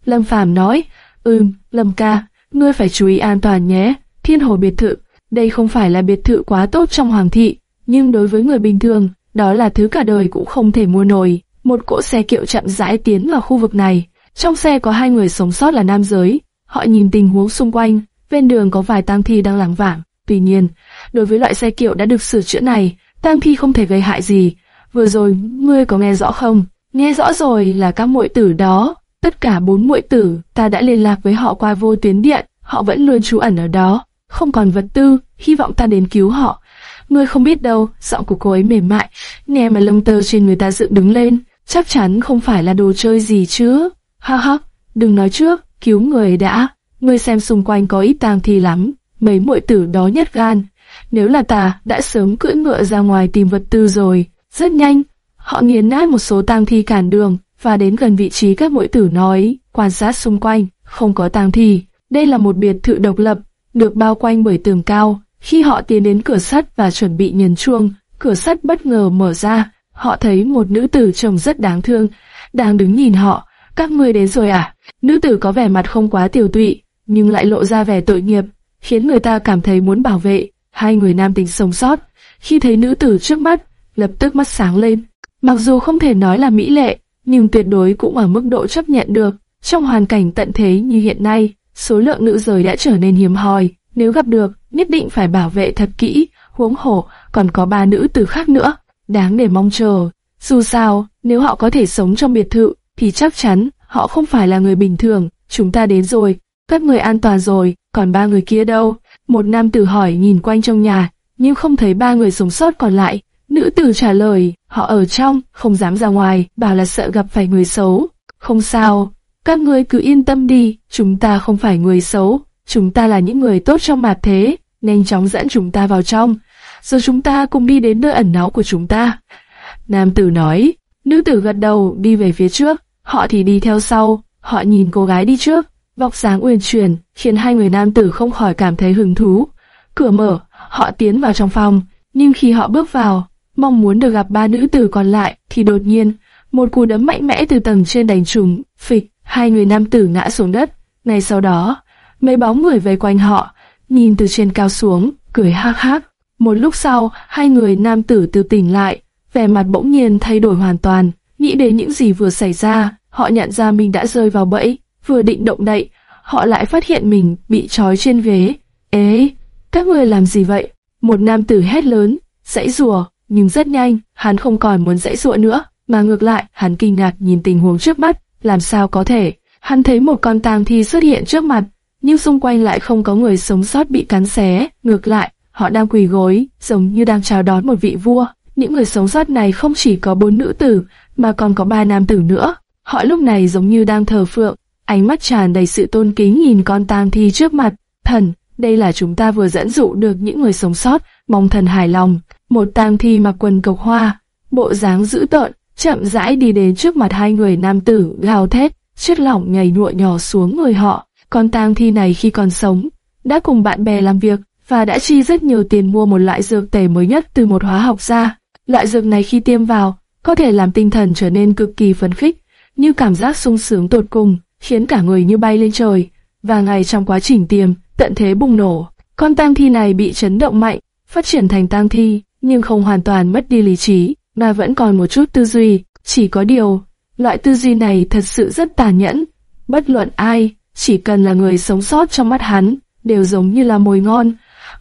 Lâm Phàm nói, ừm, Lâm ca, ngươi phải chú ý an toàn nhé. Thiên hồ biệt thự, đây không phải là biệt thự quá tốt trong hoàng thị, nhưng đối với người bình thường, đó là thứ cả đời cũng không thể mua nổi. Một cỗ xe kiệu chậm rãi tiến vào khu vực này. Trong xe có hai người sống sót là nam giới. Họ nhìn tình huống xung quanh, ven đường có vài tang thi đang lảng vảng. Tuy nhiên, đối với loại xe kiệu đã được sửa chữa này, tang thi không thể gây hại gì. Vừa rồi, ngươi có nghe rõ không? Nghe rõ rồi là các muội tử đó. Tất cả bốn muội tử, ta đã liên lạc với họ qua vô tuyến điện. họ vẫn luôn trú ẩn ở đó, không còn vật tư, hy vọng ta đến cứu họ. Ngươi không biết đâu, giọng của cô ấy mềm mại, nghe mà lông tơ trên người ta dựng đứng lên, chắc chắn không phải là đồ chơi gì chứ. Ha ha, đừng nói trước, cứu người đã. Ngươi xem xung quanh có ít tang thi lắm, mấy muội tử đó nhất gan. Nếu là ta, đã sớm cưỡi ngựa ra ngoài tìm vật tư rồi. Rất nhanh, họ nghiền nát một số tang thi cản đường và đến gần vị trí các mũi tử nói, quan sát xung quanh, không có tang thi. Đây là một biệt thự độc lập, được bao quanh bởi tường cao. Khi họ tiến đến cửa sắt và chuẩn bị nhấn chuông, cửa sắt bất ngờ mở ra. Họ thấy một nữ tử trông rất đáng thương, đang đứng nhìn họ. Các ngươi đến rồi à? Nữ tử có vẻ mặt không quá tiểu tụy, nhưng lại lộ ra vẻ tội nghiệp, khiến người ta cảm thấy muốn bảo vệ. Hai người nam tính sống sót, khi thấy nữ tử trước mắt, lập tức mắt sáng lên. Mặc dù không thể nói là mỹ lệ, nhưng tuyệt đối cũng ở mức độ chấp nhận được. Trong hoàn cảnh tận thế như hiện nay, số lượng nữ giới đã trở nên hiếm hoi. Nếu gặp được, nhất định phải bảo vệ thật kỹ, huống hổ, còn có ba nữ tử khác nữa. Đáng để mong chờ. Dù sao, nếu họ có thể sống trong biệt thự, thì chắc chắn họ không phải là người bình thường. Chúng ta đến rồi, các người an toàn rồi, còn ba người kia đâu? Một nam tử hỏi nhìn quanh trong nhà, nhưng không thấy ba người sống sót còn lại. Nữ tử trả lời, họ ở trong, không dám ra ngoài, bảo là sợ gặp phải người xấu. Không sao, các ngươi cứ yên tâm đi, chúng ta không phải người xấu, chúng ta là những người tốt trong mặt thế, nhanh chóng dẫn chúng ta vào trong, rồi chúng ta cùng đi đến nơi ẩn náu của chúng ta. Nam tử nói, nữ tử gật đầu đi về phía trước, họ thì đi theo sau, họ nhìn cô gái đi trước, vóc dáng uyển chuyển, khiến hai người nam tử không khỏi cảm thấy hứng thú. Cửa mở, họ tiến vào trong phòng, nhưng khi họ bước vào, mong muốn được gặp ba nữ tử còn lại, thì đột nhiên, một cú đấm mạnh mẽ từ tầng trên đánh trúng, phịch, hai người nam tử ngã xuống đất. Ngay sau đó, mấy bóng người vây quanh họ, nhìn từ trên cao xuống, cười hắc hắc. Một lúc sau, hai người nam tử từ tỉnh lại, vẻ mặt bỗng nhiên thay đổi hoàn toàn, nghĩ đến những gì vừa xảy ra, họ nhận ra mình đã rơi vào bẫy, vừa định động đậy, họ lại phát hiện mình bị trói trên ghế. Ế, các người làm gì vậy? Một nam tử hét lớn, dãy rùa, nhưng rất nhanh, hắn không còn muốn dãy dụa nữa, mà ngược lại, hắn kinh ngạc nhìn tình huống trước mắt, làm sao có thể? Hắn thấy một con tang thi xuất hiện trước mặt, nhưng xung quanh lại không có người sống sót bị cắn xé, ngược lại, họ đang quỳ gối, giống như đang chào đón một vị vua. Những người sống sót này không chỉ có bốn nữ tử, mà còn có ba nam tử nữa. Họ lúc này giống như đang thờ phượng, ánh mắt tràn đầy sự tôn kính nhìn con tang thi trước mặt. Thần, đây là chúng ta vừa dẫn dụ được những người sống sót, mong thần hài lòng. Một tang thi mặc quần cộc hoa, bộ dáng dữ tợn, chậm rãi đi đến trước mặt hai người nam tử, gào thét, chiếc lỏng nhảy nhụa nhỏ xuống người họ. Con tang thi này khi còn sống, đã cùng bạn bè làm việc và đã chi rất nhiều tiền mua một loại dược tề mới nhất từ một hóa học gia. Loại dược này khi tiêm vào, có thể làm tinh thần trở nên cực kỳ phấn khích, như cảm giác sung sướng tột cùng, khiến cả người như bay lên trời. Và ngay trong quá trình tiêm, tận thế bùng nổ. Con tang thi này bị chấn động mạnh, phát triển thành tang thi, nhưng không hoàn toàn mất đi lý trí, mà vẫn còn một chút tư duy. Chỉ có điều, loại tư duy này thật sự rất tàn nhẫn. Bất luận ai, chỉ cần là người sống sót trong mắt hắn, đều giống như là mồi ngon.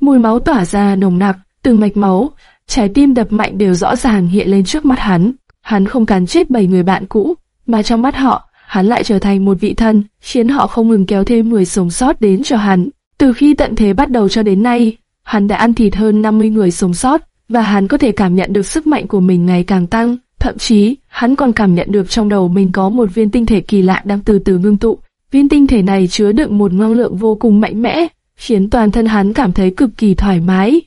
Mùi máu tỏa ra nồng nặc, từng mạch máu, trái tim đập mạnh đều rõ ràng hiện lên trước mắt hắn. Hắn không cắn chết bảy người bạn cũ, mà trong mắt họ, hắn lại trở thành một vị thân, khiến họ không ngừng kéo thêm người sống sót đến cho hắn. Từ khi tận thế bắt đầu cho đến nay, hắn đã ăn thịt hơn 50 người sống sót, và hắn có thể cảm nhận được sức mạnh của mình ngày càng tăng. Thậm chí, hắn còn cảm nhận được trong đầu mình có một viên tinh thể kỳ lạ đang từ từ ngưng tụ. Viên tinh thể này chứa đựng một năng lượng vô cùng mạnh mẽ, khiến toàn thân hắn cảm thấy cực kỳ thoải mái.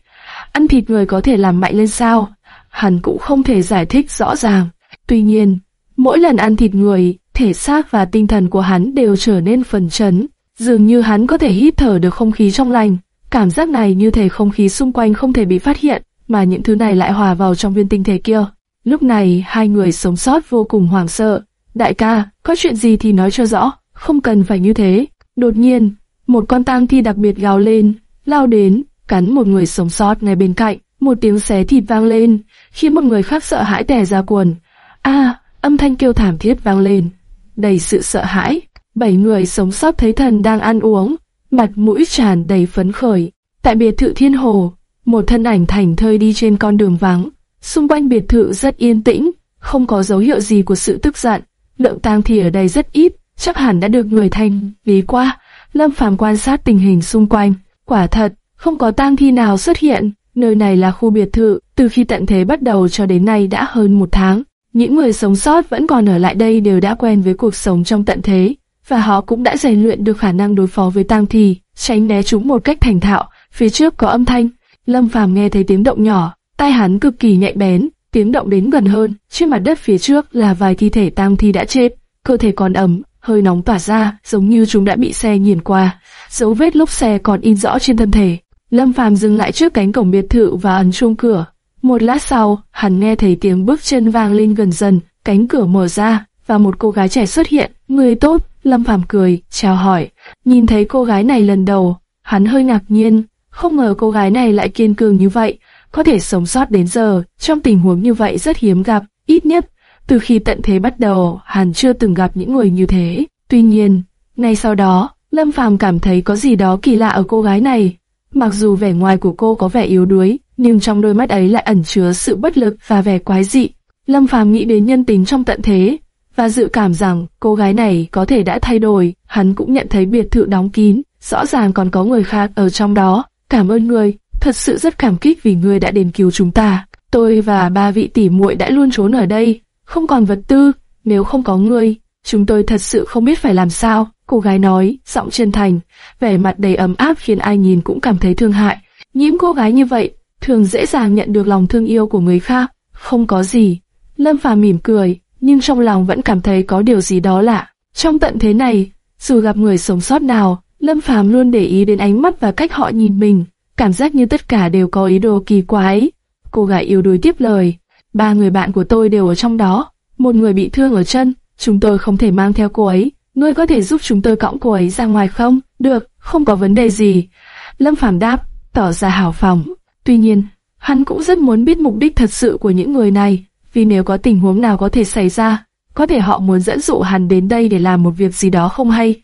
Ăn thịt người có thể làm mạnh lên sao? Hắn cũng không thể giải thích rõ ràng. Tuy nhiên, mỗi lần ăn thịt người, thể xác và tinh thần của hắn đều trở nên phần chấn. Dường như hắn có thể hít thở được không khí trong lành. Cảm giác này như thể không khí xung quanh không thể bị phát hiện, mà những thứ này lại hòa vào trong viên tinh thể kia. Lúc này, hai người sống sót vô cùng hoảng sợ. Đại ca, có chuyện gì thì nói cho rõ, không cần phải như thế. Đột nhiên, một con tang thi đặc biệt gào lên, lao đến, cắn một người sống sót ngay bên cạnh. Một tiếng xé thịt vang lên, khiến một người khác sợ hãi tè ra quần. A, âm thanh kêu thảm thiết vang lên, đầy sự sợ hãi. Bảy người sống sót thấy thần đang ăn uống, mặt mũi tràn đầy phấn khởi. Tại biệt thự Thiên Hồ, một thân ảnh thành thơi đi trên con đường vắng. Xung quanh biệt thự rất yên tĩnh, không có dấu hiệu gì của sự tức giận. Lượng tang thi ở đây rất ít, chắc hẳn đã được người thanh lý qua. Lâm Phàm quan sát tình hình xung quanh, quả thật, không có tang thi nào xuất hiện. Nơi này là khu biệt thự, từ khi tận thế bắt đầu cho đến nay đã hơn một tháng. Những người sống sót vẫn còn ở lại đây đều đã quen với cuộc sống trong tận thế, và họ cũng đã rèn luyện được khả năng đối phó với tang thi, tránh né chúng một cách thành thạo. Phía trước có âm thanh, Lâm Phàm nghe thấy tiếng động nhỏ, tai hắn cực kỳ nhạy bén, tiếng động đến gần hơn, trên mặt đất phía trước là vài thi thể tang thi đã chết, cơ thể còn ẩm, hơi nóng tỏa ra, giống như chúng đã bị xe nghiền qua, dấu vết lốp xe còn in rõ trên thân thể. Lâm Phàm dừng lại trước cánh cổng biệt thự và ấn chuông cửa. Một lát sau, hắn nghe thấy tiếng bước chân vang lên gần dần, cánh cửa mở ra và một cô gái trẻ xuất hiện. Người tốt, Lâm Phàm cười, chào hỏi. Nhìn thấy cô gái này lần đầu, hắn hơi ngạc nhiên, không ngờ cô gái này lại kiên cường như vậy, có thể sống sót đến giờ, trong tình huống như vậy rất hiếm gặp, ít nhất từ khi tận thế bắt đầu, hàn chưa từng gặp những người như thế. Tuy nhiên, ngay sau đó, Lâm Phàm cảm thấy có gì đó kỳ lạ ở cô gái này. Mặc dù vẻ ngoài của cô có vẻ yếu đuối, nhưng trong đôi mắt ấy lại ẩn chứa sự bất lực và vẻ quái dị. Lâm Phàm nghĩ đến nhân tính trong tận thế, và dự cảm rằng cô gái này có thể đã thay đổi. Hắn cũng nhận thấy biệt thự đóng kín, rõ ràng còn có người khác ở trong đó. Cảm ơn người, thật sự rất cảm kích vì người đã đến cứu chúng ta. Tôi và ba vị tỷ muội đã luôn trốn ở đây, không còn vật tư, nếu không có người, chúng tôi thật sự không biết phải làm sao. Cô gái nói, giọng chân thành, vẻ mặt đầy ấm áp khiến ai nhìn cũng cảm thấy thương hại. Nhiễm cô gái như vậy, thường dễ dàng nhận được lòng thương yêu của người khác. Không có gì. Lâm Phàm mỉm cười, nhưng trong lòng vẫn cảm thấy có điều gì đó lạ. Trong tận thế này, dù gặp người sống sót nào, Lâm Phàm luôn để ý đến ánh mắt và cách họ nhìn mình, cảm giác như tất cả đều có ý đồ kỳ quái. Cô gái yêu đuối tiếp lời, ba người bạn của tôi đều ở trong đó, một người bị thương ở chân, chúng tôi không thể mang theo cô ấy, ngươi có thể giúp chúng tôi cõng cô ấy ra ngoài không? Được, không có vấn đề gì. Lâm Phàm đáp, tỏ ra hào phóng. Tuy nhiên, hắn cũng rất muốn biết mục đích thật sự của những người này, vì nếu có tình huống nào có thể xảy ra, có thể họ muốn dẫn dụ hắn đến đây để làm một việc gì đó không hay.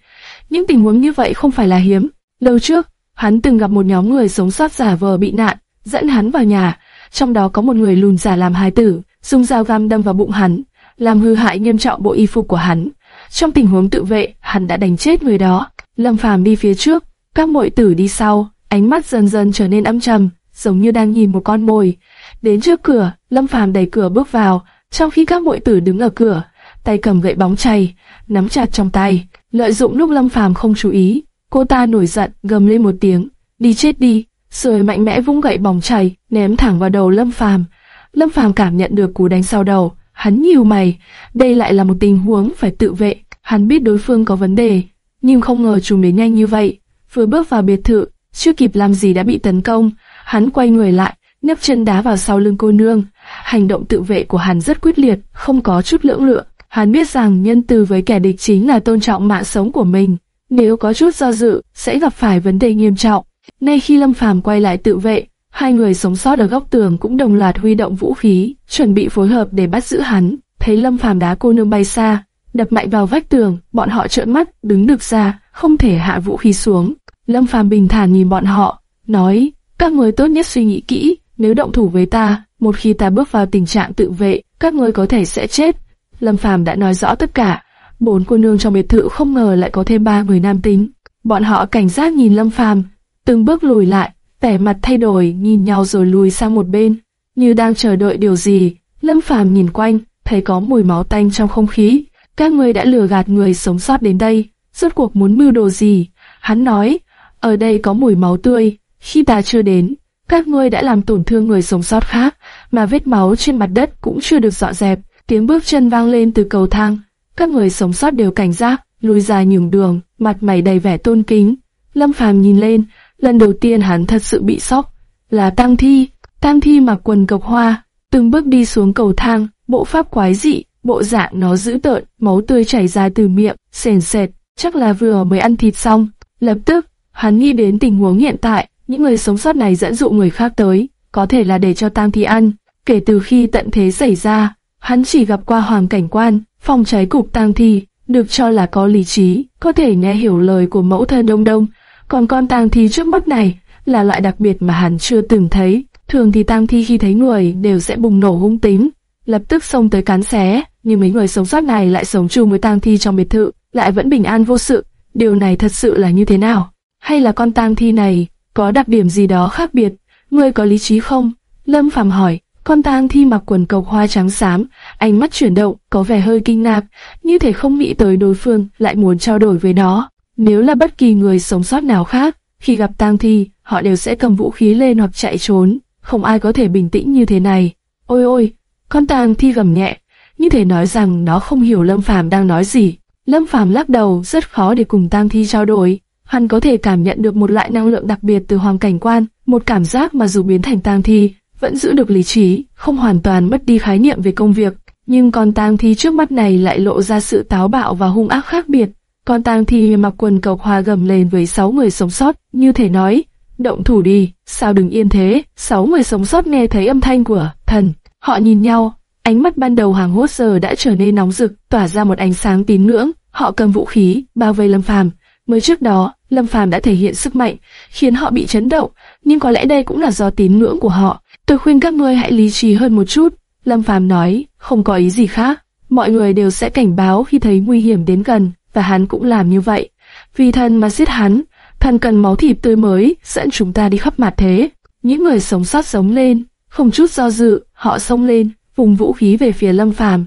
Những tình huống như vậy không phải là hiếm. Lâu trước, hắn từng gặp một nhóm người sống sót giả vờ bị nạn, dẫn hắn vào nhà, trong đó có một người lùn giả làm hài tử, dùng dao găm đâm vào bụng hắn, làm hư hại nghiêm trọng bộ y phục của hắn. Trong tình huống tự vệ, hắn đã đánh chết người đó. Lâm Phàm đi phía trước, các muội tử đi sau, ánh mắt dần dần trở nên âm trầm, giống như đang nhìn một con mồi. Đến trước cửa, Lâm Phàm đẩy cửa bước vào, trong khi các muội tử đứng ở cửa, tay cầm gậy bóng chày, nắm chặt trong tay, lợi dụng lúc Lâm Phàm không chú ý, cô ta nổi giận, gầm lên một tiếng, đi chết đi, rồi mạnh mẽ vung gậy bóng chày, ném thẳng vào đầu Lâm Phàm. Lâm Phàm cảm nhận được cú đánh sau đầu, hắn nhíu mày, đây lại là một tình huống phải tự vệ, hắn biết đối phương có vấn đề, nhưng không ngờ chúng đến nhanh như vậy. Vừa bước vào biệt thự, chưa kịp làm gì đã bị tấn công, hắn quay người lại, nấp chân đá vào sau lưng cô nương. Hành động tự vệ của hắn rất quyết liệt, không có chút lưỡng lự. Hắn biết rằng nhân từ với kẻ địch chính là tôn trọng mạng sống của mình. Nếu có chút do dự, sẽ gặp phải vấn đề nghiêm trọng. Nay khi Lâm Phàm quay lại tự vệ, hai người sống sót ở góc tường cũng đồng loạt huy động vũ khí, chuẩn bị phối hợp để bắt giữ hắn. Thấy Lâm Phàm đá cô nương bay xa, đập mạnh vào vách tường, bọn họ trợn mắt, đứng được ra, không thể hạ vũ khí xuống. Lâm Phàm bình thản nhìn bọn họ, nói: các người tốt nhất suy nghĩ kỹ, nếu động thủ với ta, một khi ta bước vào tình trạng tự vệ, các người có thể sẽ chết. Lâm Phàm đã nói rõ tất cả. Bốn cô nương trong biệt thự không ngờ lại có thêm ba người nam tính. Bọn họ cảnh giác nhìn Lâm Phàm, từng bước lùi lại, vẻ mặt thay đổi, nhìn nhau rồi lùi sang một bên, như đang chờ đợi điều gì. Lâm Phàm nhìn quanh, thấy có mùi máu tanh trong không khí. Các người đã lừa gạt người sống sót đến đây, rốt cuộc muốn mưu đồ gì? Hắn nói, ở đây có mùi máu tươi, khi ta chưa đến, các ngươi đã làm tổn thương người sống sót khác, mà vết máu trên mặt đất cũng chưa được dọn dẹp. Tiếng bước chân vang lên từ cầu thang, các người sống sót đều cảnh giác, lùi ra nhường đường, mặt mày đầy vẻ tôn kính. Lâm Phàm nhìn lên, lần đầu tiên hắn thật sự bị sốc, là Tăng Thi. Tăng Thi mặc quần cộc hoa, từng bước đi xuống cầu thang, bộ pháp quái dị, bộ dạng nó dữ tợn, máu tươi chảy ra từ miệng, sền sệt, chắc là vừa mới ăn thịt xong. Lập tức, hắn nghĩ đến tình huống hiện tại, những người sống sót này dẫn dụ người khác tới, có thể là để cho tang thi ăn. Kể từ khi tận thế xảy ra, hắn chỉ gặp qua hoàng cảnh quan, phòng cháy cục tang thi, được cho là có lý trí, có thể nghe hiểu lời của mẫu thân đông đông. Còn con tang thi trước mắt này là loại đặc biệt mà hắn chưa từng thấy. Thường thì tang thi khi thấy người đều sẽ bùng nổ hung tính, lập tức xông tới cán xé, nhưng mấy người sống sót này lại sống chung với tang thi trong biệt thự, lại vẫn bình an vô sự. điều này thật sự là như thế nào? Hay là con tang thi này có đặc điểm gì đó khác biệt? Ngươi có lý trí không? Lâm Phàm hỏi. Con tang thi mặc quần cộc hoa trắng xám, ánh mắt chuyển động, có vẻ hơi kinh ngạc, như thể không nghĩ tới đối phương lại muốn trao đổi với nó. Nếu là bất kỳ người sống sót nào khác, khi gặp tang thi, họ đều sẽ cầm vũ khí lên hoặc chạy trốn, không ai có thể bình tĩnh như thế này. Ôi ôi, con tang thi gầm nhẹ, như thể nói rằng nó không hiểu Lâm Phàm đang nói gì. Lâm Phàm lắc đầu, rất khó để cùng tang thi trao đổi. Hắn có thể cảm nhận được một loại năng lượng đặc biệt từ hoàng cảnh quan, một cảm giác mà dù biến thành tang thi, vẫn giữ được lý trí, không hoàn toàn mất đi khái niệm về công việc. Nhưng con tang thi trước mắt này lại lộ ra sự táo bạo và hung ác khác biệt. Con tang thi mặc quần cầu hoa gầm lên với sáu người sống sót, như thể nói, động thủ đi, sao đừng yên thế. Sáu người sống sót nghe thấy âm thanh của thần, họ nhìn nhau, ánh mắt ban đầu hàng hốt giờ đã trở nên nóng rực, tỏa ra một ánh sáng tín ngưỡng. Họ cầm vũ khí, bao vây Lâm Phàm. Mới trước đó, Lâm Phàm đã thể hiện sức mạnh, khiến họ bị chấn động, nhưng có lẽ đây cũng là do tín ngưỡng của họ. Tôi khuyên các ngươi hãy lý trí hơn một chút. Lâm Phàm nói, không có ý gì khác. Mọi người đều sẽ cảnh báo khi thấy nguy hiểm đến gần, và hắn cũng làm như vậy. Vì thần mà giết hắn, thần cần máu thịt tươi mới, dẫn chúng ta đi khắp mặt thế. Những người sống sót sống lên, không chút do dự, họ xông lên, vùng vũ khí về phía Lâm Phàm.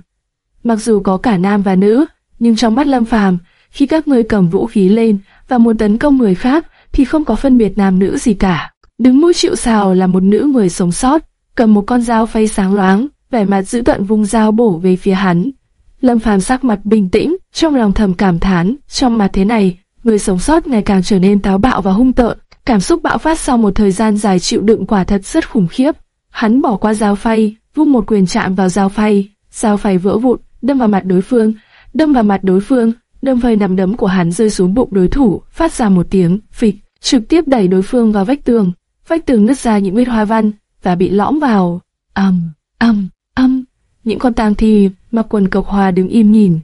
Mặc dù có cả nam và nữ, nhưng trong mắt Lâm Phàm, khi các ngươi cầm vũ khí lên và muốn tấn công người khác, thì không có phân biệt nam nữ gì cả. Đứng mũi chịu sào là một nữ người sống sót, cầm một con dao phay sáng loáng, vẻ mặt giữ tận vung dao bổ về phía hắn. Lâm Phàm sắc mặt bình tĩnh, trong lòng thầm cảm thán, trong mặt thế này, người sống sót ngày càng trở nên táo bạo và hung tợn, cảm xúc bạo phát sau một thời gian dài chịu đựng quả thật rất khủng khiếp. Hắn bỏ qua dao phay, vung một quyền chạm vào dao phay, dao phay vỡ vụn, đâm vào mặt đối phương, đâm vào mặt đối phương, đâm vơi nắm đấm của hắn rơi xuống bụng đối thủ, phát ra một tiếng phịch, trực tiếp đẩy đối phương vào vách tường vách tường nứt ra những vết hoa văn và bị lõm vào. Âm, âm, âm. Những con tang thi mặc quần cộc hoa đứng im nhìn,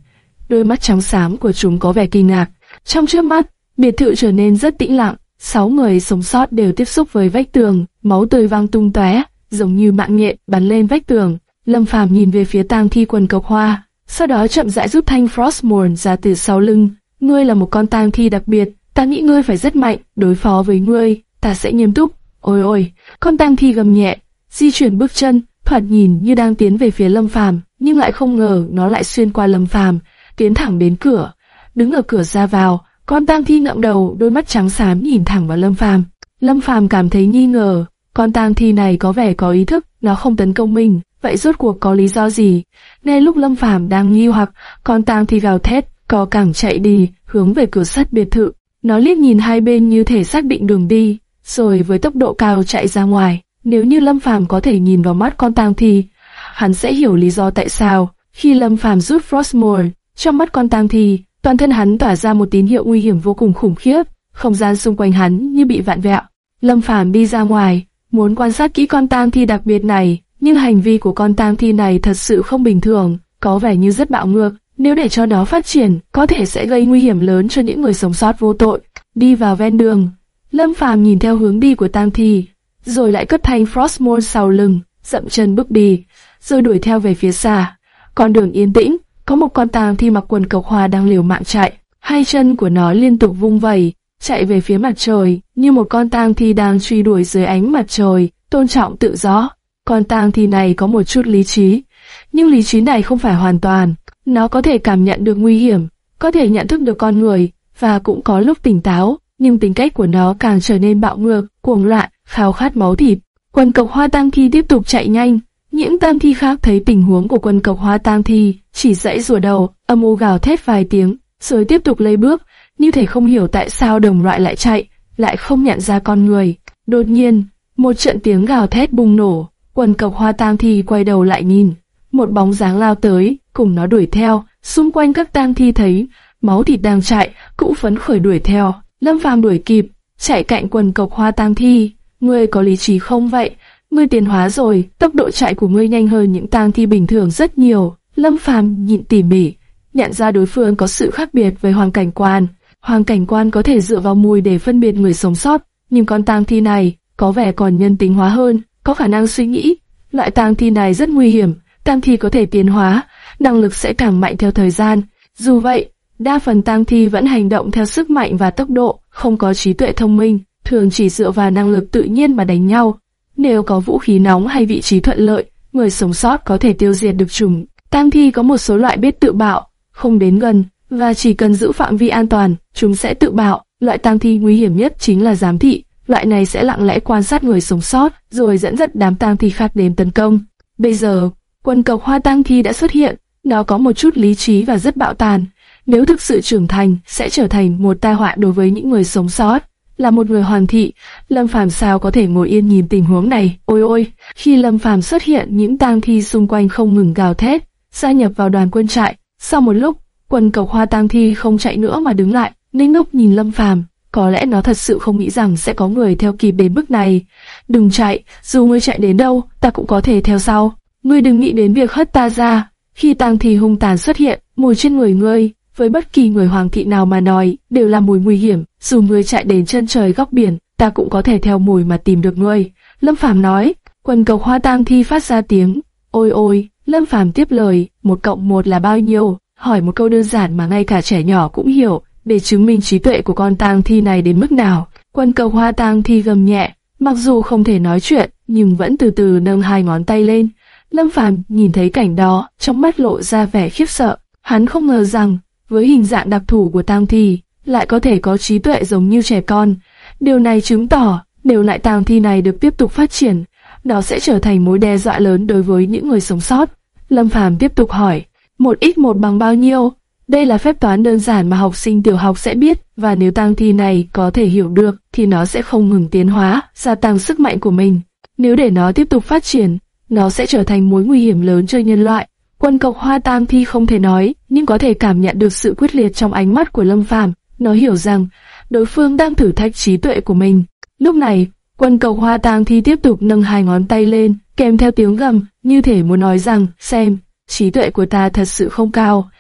đôi mắt trắng xám của chúng có vẻ kinh ngạc. Trong trước mắt, biệt thự trở nên rất tĩnh lặng. Sáu người sống sót đều tiếp xúc với vách tường, máu tươi văng tung tóe, giống như mạng nhện bắn lên vách tường. Lâm Phàm nhìn về phía tang thi quần cộc hoa, sau đó chậm rãi rút thanh Frostmourne ra từ sau lưng. Ngươi là một con tang thi đặc biệt, ta nghĩ ngươi phải rất mạnh, đối phó với ngươi, ta sẽ nghiêm túc. Ôi ôi, con tang thi gầm nhẹ, di chuyển bước chân, thoạt nhìn như đang tiến về phía Lâm Phàm, nhưng lại không ngờ nó lại xuyên qua Lâm Phàm, tiến thẳng đến cửa. Đứng ở cửa ra vào, con tang thi ngậm đầu, đôi mắt trắng xám nhìn thẳng vào Lâm Phàm. Lâm Phàm cảm thấy nghi ngờ, con tang thi này có vẻ có ý thức, nó không tấn công mình, vậy rốt cuộc có lý do gì? Ngay lúc Lâm Phàm đang nghi hoặc, con tang thi gào thét, co cẳng chạy đi, hướng về cửa sắt biệt thự. Nó liếc nhìn hai bên như thể xác định đường đi, rồi với tốc độ cao chạy ra ngoài. Nếu như Lâm Phàm có thể nhìn vào mắt con tang thi, hắn sẽ hiểu lý do tại sao khi Lâm Phàm rút Frostmore, trong mắt con tang thi, toàn thân hắn tỏa ra một tín hiệu nguy hiểm vô cùng khủng khiếp, không gian xung quanh hắn như bị vạn vẹo. Lâm Phàm đi ra ngoài, muốn quan sát kỹ con tang thi đặc biệt này, nhưng hành vi của con tang thi này thật sự không bình thường, có vẻ như rất bạo ngược. Nếu để cho nó phát triển, có thể sẽ gây nguy hiểm lớn cho những người sống sót vô tội. Đi vào ven đường, Lâm Phàm nhìn theo hướng đi của Tang Thi, rồi lại cất thanh Frostmourne sau lưng, dậm chân bước đi, rồi đuổi theo về phía xa. Con đường yên tĩnh, có một con Tang Thi mặc quần cộc hoa đang liều mạng chạy, hai chân của nó liên tục vung vẩy, chạy về phía mặt trời, như một con Tang Thi đang truy đuổi dưới ánh mặt trời, tôn trọng tự do. Con Tang Thi này có một chút lý trí, nhưng lý trí này không phải hoàn toàn. Nó có thể cảm nhận được nguy hiểm, có thể nhận thức được con người, và cũng có lúc tỉnh táo nhưng tính cách của nó càng trở nên bạo ngược, cuồng loạn, khao khát máu thịt. Quân cộc hoa tang thi tiếp tục chạy nhanh, những tang thi khác thấy tình huống của quân cộc hoa tang thi, chỉ dãy rùa đầu, âm u gào thét vài tiếng, rồi tiếp tục lấy bước, như thể không hiểu tại sao đồng loại lại chạy, lại không nhận ra con người. Đột nhiên, một trận tiếng gào thét bùng nổ, quần cộc hoa tang thi quay đầu lại nhìn, một bóng dáng lao tới, cùng nó đuổi theo, xung quanh các tang thi thấy máu thịt đang chạy, cũng phấn khởi đuổi theo. Lâm Phàm đuổi kịp, chạy cạnh quần cộc hoa tang thi. Ngươi có lý trí không vậy? Ngươi tiến hóa rồi, tốc độ chạy của ngươi nhanh hơn những tang thi bình thường rất nhiều. Lâm Phàm nhịn tỉ mỉ, nhận ra đối phương có sự khác biệt với hoàng cảnh quan. Hoàng cảnh quan có thể dựa vào mùi để phân biệt người sống sót, nhưng con tang thi này có vẻ còn nhân tính hóa hơn, có khả năng suy nghĩ. Loại tang thi này rất nguy hiểm, tang thi có thể tiến hóa, năng lực sẽ càng mạnh theo thời gian. Dù vậy, Đa phần tang thi vẫn hành động theo sức mạnh và tốc độ, không có trí tuệ thông minh, thường chỉ dựa vào năng lực tự nhiên mà đánh nhau. Nếu có vũ khí nóng hay vị trí thuận lợi, người sống sót có thể tiêu diệt được chúng. Tang thi có một số loại biết tự bạo, không đến gần, và chỉ cần giữ phạm vi an toàn, chúng sẽ tự bạo. Loại tang thi nguy hiểm nhất chính là giám thị, loại này sẽ lặng lẽ quan sát người sống sót, rồi dẫn dắt đám tang thi khác đến tấn công. Bây giờ, quân cộc hoa tang thi đã xuất hiện, nó có một chút lý trí và rất bạo tàn. Nếu thực sự trưởng thành, sẽ trở thành một tai họa đối với những người sống sót. Là một người hoàn thị, Lâm Phàm sao có thể ngồi yên nhìn tình huống này? Ôi ôi! Khi Lâm Phàm xuất hiện, những tang thi xung quanh không ngừng gào thét, gia nhập vào đoàn quân trại. Sau một lúc, quân cầu hoa tang thi không chạy nữa mà đứng lại, ninh ngốc nhìn Lâm Phàm. Có lẽ nó thật sự không nghĩ rằng sẽ có người theo kịp đến bước này. Đừng chạy, dù ngươi chạy đến đâu, ta cũng có thể theo sau. Ngươi đừng nghĩ đến việc hất ta ra. Khi tang thi hung tàn xuất hiện, mùi trên người ngươi, với bất kỳ người hoàng thị nào mà nói, đều là mùi nguy hiểm. Dù ngươi chạy đến chân trời góc biển, ta cũng có thể theo mùi mà tìm được ngươi. Lâm Phàm nói, quần cầu hoa tang thi phát ra tiếng, ôi ôi, Lâm Phàm tiếp lời, một cộng một là bao nhiêu? Hỏi một câu đơn giản mà ngay cả trẻ nhỏ cũng hiểu, để chứng minh trí tuệ của con tang thi này đến mức nào. quần cầu hoa tang thi gầm nhẹ, mặc dù không thể nói chuyện, nhưng vẫn từ từ nâng hai ngón tay lên. Lâm Phàm nhìn thấy cảnh đó, trong mắt lộ ra vẻ khiếp sợ. Hắn không ngờ rằng, với hình dạng đặc thù của tang thi, lại có thể có trí tuệ giống như trẻ con. Điều này chứng tỏ, nếu lại tang thi này được tiếp tục phát triển, nó sẽ trở thành mối đe dọa lớn đối với những người sống sót. Lâm Phàm tiếp tục hỏi, một ít một bằng bao nhiêu? Đây là phép toán đơn giản mà học sinh tiểu học sẽ biết, và nếu tang thi này có thể hiểu được, thì nó sẽ không ngừng tiến hóa, gia tăng sức mạnh của mình. Nếu để nó tiếp tục phát triển, nó sẽ trở thành mối nguy hiểm lớn cho nhân loại. Quân cộc hoa tam thi không thể nói, nhưng có thể cảm nhận được sự quyết liệt trong ánh mắt của Lâm Phàm. Nó hiểu rằng, đối phương đang thử thách trí tuệ của mình. Lúc này, quân Cầu hoa tang thi tiếp tục nâng hai ngón tay lên, kèm theo tiếng gầm, như thể muốn nói rằng, xem, trí tuệ của ta thật sự không cao.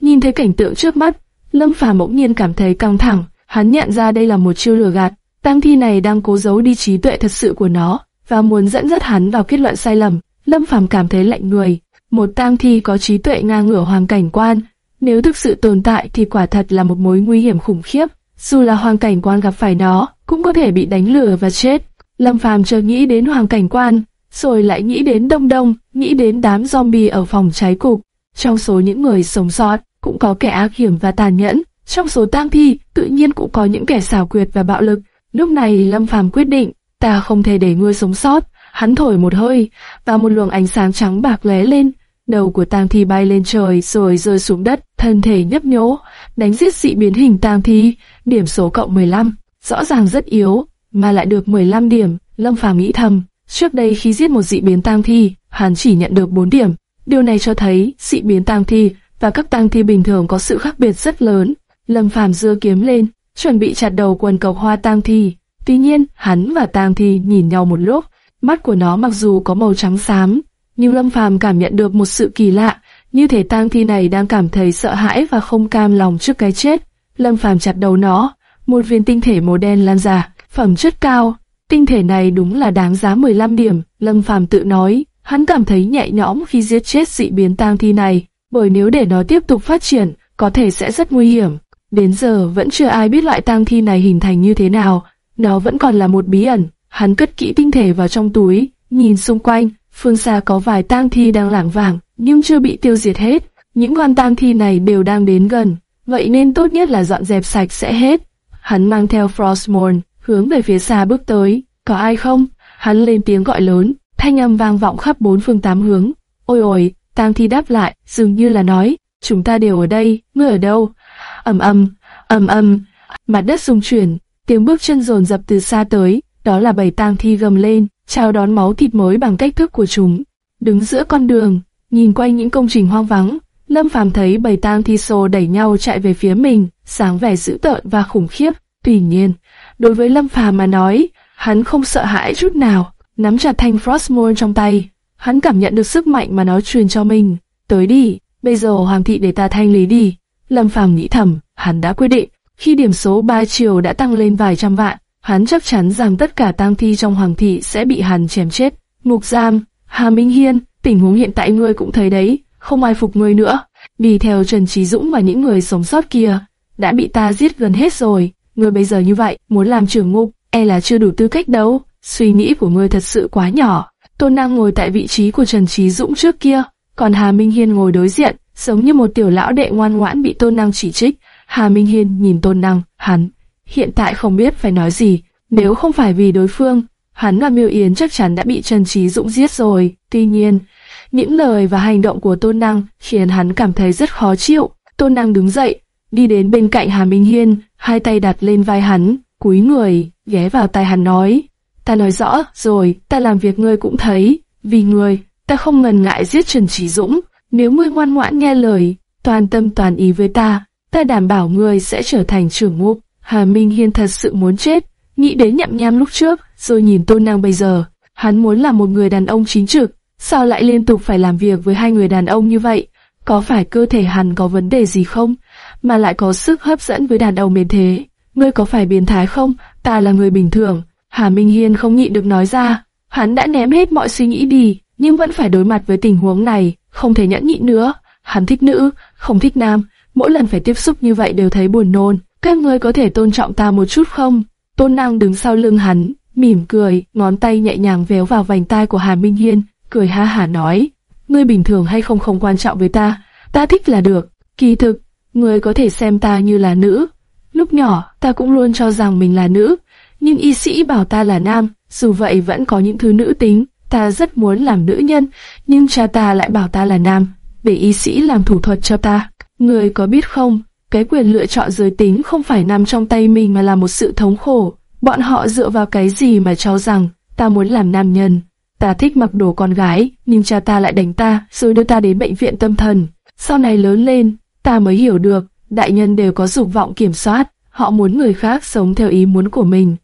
Nhìn thấy cảnh tượng trước mắt, Lâm Phàm bỗng nhiên cảm thấy căng thẳng, hắn nhận ra đây là một chiêu lừa gạt, tang thi này đang cố giấu đi trí tuệ thật sự của nó và muốn dẫn dắt hắn vào kết luận sai lầm. Lâm Phàm cảm thấy lạnh người, một tang thi có trí tuệ ngang ngửa hoàng cảnh quan, nếu thực sự tồn tại thì quả thật là một mối nguy hiểm khủng khiếp. Dù là hoàng cảnh quan gặp phải nó, cũng có thể bị đánh lừa và chết. Lâm Phàm chợt nghĩ đến hoàng cảnh quan, rồi lại nghĩ đến Đông Đông, nghĩ đến đám zombie ở phòng trái cục. Trong số những người sống sót, cũng có kẻ ác hiểm và tàn nhẫn. Trong số tang thi, tự nhiên cũng có những kẻ xảo quyệt và bạo lực. Lúc này Lâm Phàm quyết định, ta không thể để ngươi sống sót. Hắn thổi một hơi, và một luồng ánh sáng trắng bạc lóe lên. Đầu của tang thi bay lên trời rồi rơi xuống đất, thân thể nhấp nhố, đánh giết dị biến hình tang thi, điểm số cộng 15. Rõ ràng rất yếu, mà lại được 15 điểm, Lâm Phàm nghĩ thầm. Trước đây khi giết một dị biến tang thi, hắn chỉ nhận được 4 điểm. Điều này cho thấy dị biến tang thi và các tang thi bình thường có sự khác biệt rất lớn. Lâm Phàm giơ kiếm lên, chuẩn bị chặt đầu quần cầu hoa tang thi. Tuy nhiên, hắn và tang thi nhìn nhau một lúc, mắt của nó mặc dù có màu trắng xám, nhưng Lâm Phàm cảm nhận được một sự kỳ lạ, như thể tang thi này đang cảm thấy sợ hãi và không cam lòng trước cái chết. Lâm Phàm chặt đầu nó, một viên tinh thể màu đen lan ra, phẩm chất cao. Tinh thể này đúng là đáng giá 15 điểm, Lâm Phàm tự nói, hắn cảm thấy nhẹ nhõm khi giết chết dị biến tang thi này bởi nếu để nó tiếp tục phát triển, có thể sẽ rất nguy hiểm. Đến giờ vẫn chưa ai biết loại tang thi này hình thành như thế nào, nó vẫn còn là một bí ẩn. Hắn cất kỹ tinh thể vào trong túi, nhìn xung quanh, phương xa có vài tang thi đang lảng vảng, nhưng chưa bị tiêu diệt hết. Những con tang thi này đều đang đến gần, vậy nên tốt nhất là dọn dẹp sạch sẽ hết. Hắn mang theo Frostmourne, hướng về phía xa bước tới. Có ai không? Hắn lên tiếng gọi lớn, thanh âm vang vọng khắp bốn phương tám hướng. Ôi ôi, Tang Thi đáp lại, dường như là nói, chúng ta đều ở đây, ngươi ở đâu? ầm ầm, ầm ầm, mặt đất rung chuyển, tiếng bước chân rồn rập từ xa tới, đó là bầy Tang Thi gầm lên, chào đón máu thịt mới bằng cách thức của chúng. Đứng giữa con đường, nhìn quanh những công trình hoang vắng, Lâm Phàm thấy bầy Tang Thi sô đẩy nhau chạy về phía mình, sáng vẻ dữ tợn và khủng khiếp. Tuy nhiên, đối với Lâm Phàm mà nói, hắn không sợ hãi chút nào, nắm chặt thanh Frostmourne trong tay, Hắn cảm nhận được sức mạnh mà nó truyền cho mình. Tới đi, bây giờ hoàng thị để ta thanh lý đi. Lâm Phàm nghĩ thầm, hắn đã quyết định. Khi điểm số ba chiều đã tăng lên vài trăm vạn, hắn chắc chắn rằng tất cả tang thi trong hoàng thị sẽ bị hắn chém chết. Mục giam, Hà Minh Hiên, tình huống hiện tại ngươi cũng thấy đấy, không ai phục ngươi nữa. Vì theo Trần Trí Dũng và những người sống sót kia, đã bị ta giết gần hết rồi. Ngươi bây giờ như vậy, muốn làm trưởng ngục, e là chưa đủ tư cách đâu. Suy nghĩ của ngươi thật sự quá nhỏ. Tôn Năng ngồi tại vị trí của Trần Trí Dũng trước kia, còn Hà Minh Hiên ngồi đối diện, giống như một tiểu lão đệ ngoan ngoãn bị Tôn Năng chỉ trích. Hà Minh Hiên nhìn Tôn Năng, hắn hiện tại không biết phải nói gì. Nếu không phải vì đối phương, hắn và Miêu Yến chắc chắn đã bị Trần Trí Dũng giết rồi. Tuy nhiên, những lời và hành động của Tôn Năng khiến hắn cảm thấy rất khó chịu. Tôn Năng đứng dậy, đi đến bên cạnh Hà Minh Hiên, hai tay đặt lên vai hắn, cúi người, ghé vào tai hắn nói. Ta nói rõ rồi, ta làm việc ngươi cũng thấy, vì ngươi, ta không ngần ngại giết Trần Trí Dũng. Nếu ngươi ngoan ngoãn nghe lời, toàn tâm toàn ý với ta, ta đảm bảo ngươi sẽ trở thành trưởng ngục. Hà Minh Hiên thật sự muốn chết, nghĩ đến nhậm nham lúc trước, rồi nhìn Tôn Năng bây giờ. Hắn muốn là một người đàn ông chính trực, sao lại liên tục phải làm việc với hai người đàn ông như vậy? Có phải cơ thể hắn có vấn đề gì không? Mà lại có sức hấp dẫn với đàn ông đến thế? Ngươi có phải biến thái không? Ta là người bình thường. Hà Minh Hiên không nhịn được nói ra. Hắn đã ném hết mọi suy nghĩ đi, nhưng vẫn phải đối mặt với tình huống này, không thể nhẫn nhịn nữa. Hắn thích nữ, không thích nam, mỗi lần phải tiếp xúc như vậy đều thấy buồn nôn. Các ngươi có thể tôn trọng ta một chút không? Tôn năng đứng sau lưng hắn, mỉm cười, ngón tay nhẹ nhàng véo vào vành tai của Hà Minh Hiên, cười ha hả nói, ngươi bình thường hay không không quan trọng với ta, ta thích là được. Kỳ thực, ngươi có thể xem ta như là nữ. Lúc nhỏ, ta cũng luôn cho rằng mình là nữ, nhưng y sĩ bảo ta là nam, dù vậy vẫn có những thứ nữ tính. Ta rất muốn làm nữ nhân, nhưng cha ta lại bảo ta là nam, để y sĩ làm thủ thuật cho ta. Ngươi có biết không, cái quyền lựa chọn giới tính không phải nằm trong tay mình mà là một sự thống khổ. Bọn họ dựa vào cái gì mà cho rằng ta muốn làm nam nhân. Ta thích mặc đồ con gái, nhưng cha ta lại đánh ta, rồi đưa ta đến bệnh viện tâm thần. Sau này lớn lên, ta mới hiểu được, đại nhân đều có dục vọng kiểm soát, họ muốn người khác sống theo ý muốn của mình.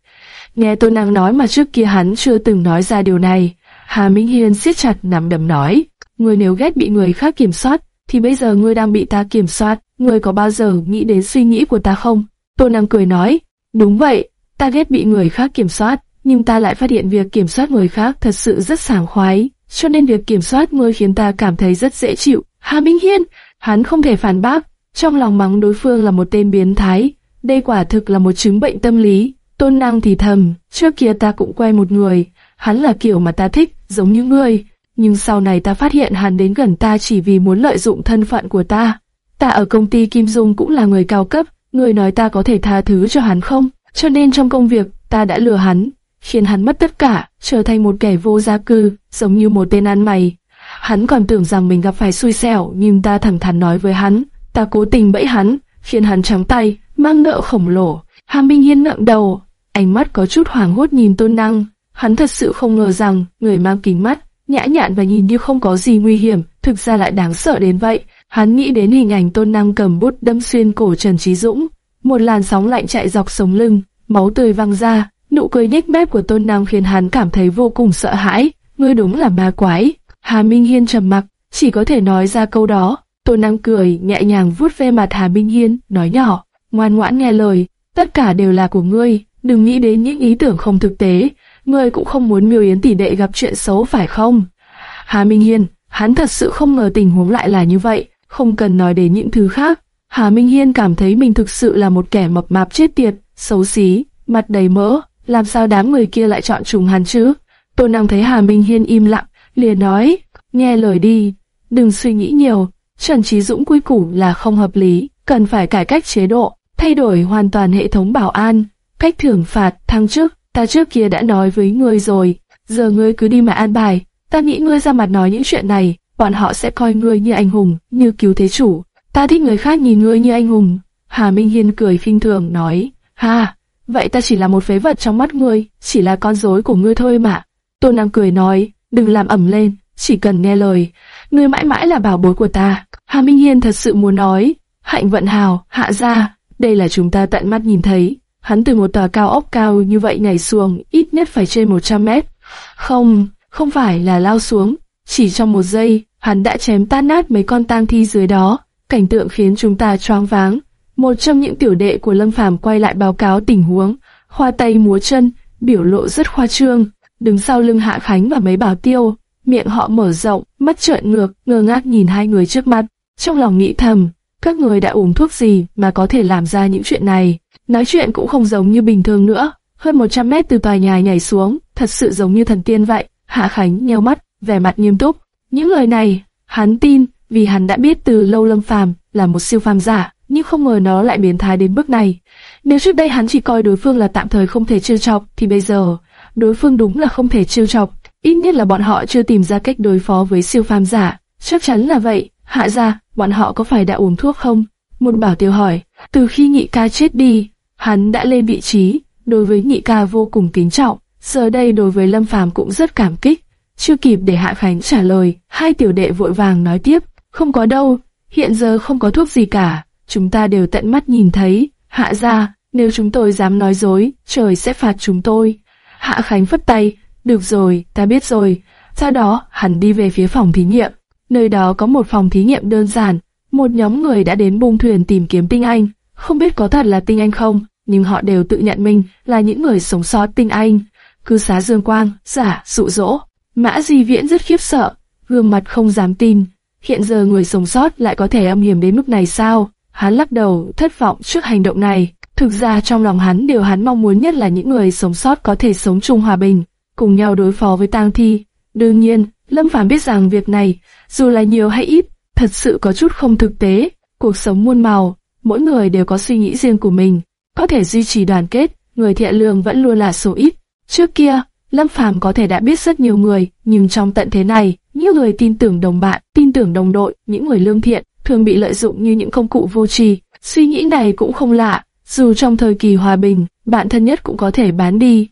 Nghe tôi năng nói mà trước kia hắn chưa từng nói ra điều này. Hà Minh Hiên siết chặt nắm đấm nói, người nếu ghét bị người khác kiểm soát, thì bây giờ ngươi đang bị ta kiểm soát, ngươi có bao giờ nghĩ đến suy nghĩ của ta không? Tô Nam cười nói, đúng vậy, ta ghét bị người khác kiểm soát, nhưng ta lại phát hiện việc kiểm soát người khác thật sự rất sảng khoái, cho nên việc kiểm soát ngươi khiến ta cảm thấy rất dễ chịu. Hà Minh Hiên, hắn không thể phản bác, trong lòng mắng đối phương là một tên biến thái, đây quả thực là một chứng bệnh tâm lý. Tôn Năng thì thầm, trước kia ta cũng quen một người, hắn là kiểu mà ta thích, giống như ngươi, nhưng sau này ta phát hiện hắn đến gần ta chỉ vì muốn lợi dụng thân phận của ta. Ta ở công ty Kim Dung cũng là người cao cấp, người nói ta có thể tha thứ cho hắn không? Cho nên trong công việc, ta đã lừa hắn, khiến hắn mất tất cả, trở thành một kẻ vô gia cư, giống như một tên ăn mày. Hắn còn tưởng rằng mình gặp phải xui xẻo, nhưng ta thẳng thắn nói với hắn, ta cố tình bẫy hắn, khiến hắn trắng tay, mang nợ khổng lồ. Hà Minh Hiên ngậm đầu, ánh mắt có chút hoảng hốt nhìn Tôn Năng. Hắn thật sự không ngờ rằng người mang kính mắt, nhã nhặn và nhìn như không có gì nguy hiểm, thực ra lại đáng sợ đến vậy. Hắn nghĩ đến hình ảnh Tôn Năng cầm bút đâm xuyên cổ Trần Trí Dũng, một làn sóng lạnh chạy dọc sống lưng, máu tươi văng ra, nụ cười nhếch mép của Tôn Năng khiến hắn cảm thấy vô cùng sợ hãi. Ngươi đúng là ma quái. Hà Minh Hiên trầm mặc, chỉ có thể nói ra câu đó. Tôn Năng cười nhẹ nhàng vuốt ve mặt Hà Minh Hiên, nói nhỏ, ngoan ngoãn nghe lời, tất cả đều là của ngươi, đừng nghĩ đến những ý tưởng không thực tế ngươi cũng không muốn miêu yến tỷ đệ gặp chuyện xấu phải không? Hà Minh Hiên, hắn thật sự không ngờ tình huống lại là như vậy, không cần nói đến những thứ khác. Hà Minh Hiên cảm thấy mình thực sự là một kẻ mập mạp chết tiệt, xấu xí, mặt đầy mỡ, làm sao đám người kia lại chọn trùng hắn chứ? Tôn Năng thấy Hà Minh Hiên im lặng, liền nói, nghe lời đi, đừng suy nghĩ nhiều, Trần Trí Dũng cuối cùng là không hợp lý, cần phải cải cách chế độ, thay đổi hoàn toàn hệ thống bảo an, cách thưởng phạt, thăng chức, ta trước kia đã nói với ngươi rồi, giờ ngươi cứ đi mà an bài, ta nghĩ ngươi ra mặt nói những chuyện này, bọn họ sẽ coi ngươi như anh hùng, như cứu thế chủ. Ta thích người khác nhìn ngươi như anh hùng. Hà Minh Hiên cười khinh thường nói, ha, vậy ta chỉ là một phế vật trong mắt ngươi, chỉ là con rối của ngươi thôi mà. Tôn Nam cười nói, đừng làm ẩm lên, chỉ cần nghe lời, ngươi mãi mãi là bảo bối của ta. Hà Minh Hiên thật sự muốn nói, hạnh vận hào, hạ ra, đây là chúng ta tận mắt nhìn thấy, Hắn từ một tòa cao ốc cao như vậy nhảy xuống, ít nhất phải trên 100 mét. Không, không phải là lao xuống, chỉ trong một giây, hắn đã chém tan nát mấy con tang thi dưới đó. Cảnh tượng khiến chúng ta choáng váng. Một trong những tiểu đệ của Lâm Phàm quay lại báo cáo tình huống, hoa tay múa chân, biểu lộ rất khoa trương, đứng sau lưng Hạ Khánh và mấy bảo tiêu, miệng họ mở rộng, mắt trợn ngược, ngơ ngác nhìn hai người trước mặt. trong lòng nghĩ thầm, các người đã uống thuốc gì mà có thể làm ra những chuyện này. Nói chuyện cũng không giống như bình thường nữa, hơn 100 mét từ tòa nhà nhảy xuống, thật sự giống như thần tiên vậy. Hạ Khánh nheo mắt, vẻ mặt nghiêm túc. Những lời này, hắn tin, vì hắn đã biết từ lâu Lâm Phàm là một siêu phàm giả, nhưng không ngờ nó lại biến thái đến bước này. Nếu trước đây hắn chỉ coi đối phương là tạm thời không thể trêu chọc, thì bây giờ, đối phương đúng là không thể trêu chọc. Ít nhất là bọn họ chưa tìm ra cách đối phó với siêu phàm giả. Chắc chắn là vậy. Hạ ra, bọn họ có phải đã uống thuốc không? Một bảo tiêu hỏi. Từ khi nhị ca chết đi, hắn đã lên vị trí, đối với nhị ca vô cùng kính trọng. Giờ đây đối với Lâm Phàm cũng rất cảm kích. Chưa kịp để Hạ Khánh trả lời, hai tiểu đệ vội vàng nói tiếp. Không có đâu, hiện giờ không có thuốc gì cả. Chúng ta đều tận mắt nhìn thấy. Hạ ra, nếu chúng tôi dám nói dối, trời sẽ phạt chúng tôi. Hạ Khánh phất tay, được rồi, ta biết rồi. Sau đó, hắn đi về phía phòng thí nghiệm. Nơi đó có một phòng thí nghiệm đơn giản, một nhóm người đã đến bung thuyền tìm kiếm tinh anh. Không biết có thật là tinh anh không, nhưng họ đều tự nhận mình là những người sống sót tinh anh. Cư xá dương quang, giả, dụ dỗ. Mã Di Viễn rất khiếp sợ, gương mặt không dám tin. Hiện giờ người sống sót lại có thể âm hiểm đến mức này sao? Hắn lắc đầu, thất vọng trước hành động này. Thực ra trong lòng hắn điều hắn mong muốn nhất là những người sống sót có thể sống chung hòa bình, cùng nhau đối phó với tang thi. Đương nhiên, Lâm Phàm biết rằng việc này, dù là nhiều hay ít, thật sự có chút không thực tế. Cuộc sống muôn màu, mỗi người đều có suy nghĩ riêng của mình, có thể duy trì đoàn kết, người thiện lương vẫn luôn là số ít. Trước kia, Lâm Phàm có thể đã biết rất nhiều người, nhưng trong tận thế này, những người tin tưởng đồng bạn, tin tưởng đồng đội, những người lương thiện, thường bị lợi dụng như những công cụ vô tri. Suy nghĩ này cũng không lạ, dù trong thời kỳ hòa bình, bạn thân nhất cũng có thể bán đi.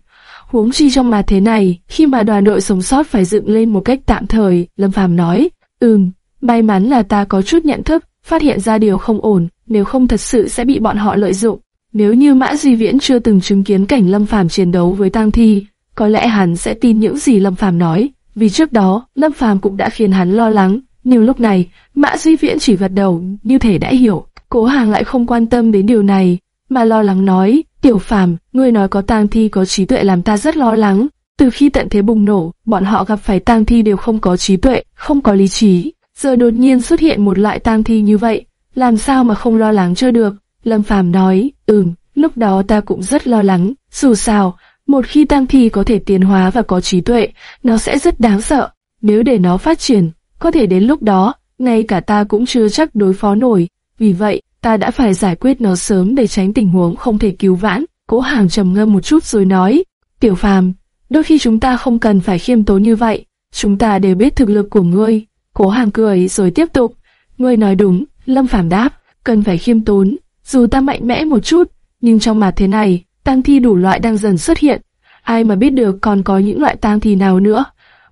Huống chi trong mà thế này, khi mà đoàn đội sống sót phải dựng lên một cách tạm thời, Lâm Phàm nói, ừm, may mắn là ta có chút nhận thức, phát hiện ra điều không ổn, nếu không thật sự sẽ bị bọn họ lợi dụng. Nếu như Mã duy Viễn chưa từng chứng kiến cảnh Lâm Phàm chiến đấu với tang thi, có lẽ hắn sẽ tin những gì Lâm Phàm nói, vì trước đó, Lâm Phàm cũng đã khiến hắn lo lắng, nhưng lúc này, Mã duy Viễn chỉ gật đầu, như thể đã hiểu. Cố Hàng lại không quan tâm đến điều này, mà lo lắng nói, Tiểu Phàm, ngươi nói có tang thi có trí tuệ làm ta rất lo lắng. Từ khi tận thế bùng nổ, bọn họ gặp phải tang thi đều không có trí tuệ, không có lý trí. Giờ đột nhiên xuất hiện một loại tang thi như vậy, làm sao mà không lo lắng cho được? Lâm Phàm nói, ừm, lúc đó ta cũng rất lo lắng. Dù sao, một khi tang thi có thể tiến hóa và có trí tuệ, nó sẽ rất đáng sợ. Nếu để nó phát triển, có thể đến lúc đó, ngay cả ta cũng chưa chắc đối phó nổi. Vì vậy, ta đã phải giải quyết nó sớm để tránh tình huống không thể cứu vãn. Cố Hàng trầm ngâm một chút rồi nói, Tiểu Phàm, đôi khi chúng ta không cần phải khiêm tốn như vậy, chúng ta đều biết thực lực của ngươi. Cố Hàng cười rồi tiếp tục, ngươi nói đúng, Lâm Phàm đáp, cần phải khiêm tốn, dù ta mạnh mẽ một chút, nhưng trong mặt thế này, tang thi đủ loại đang dần xuất hiện, ai mà biết được còn có những loại tang thi nào nữa.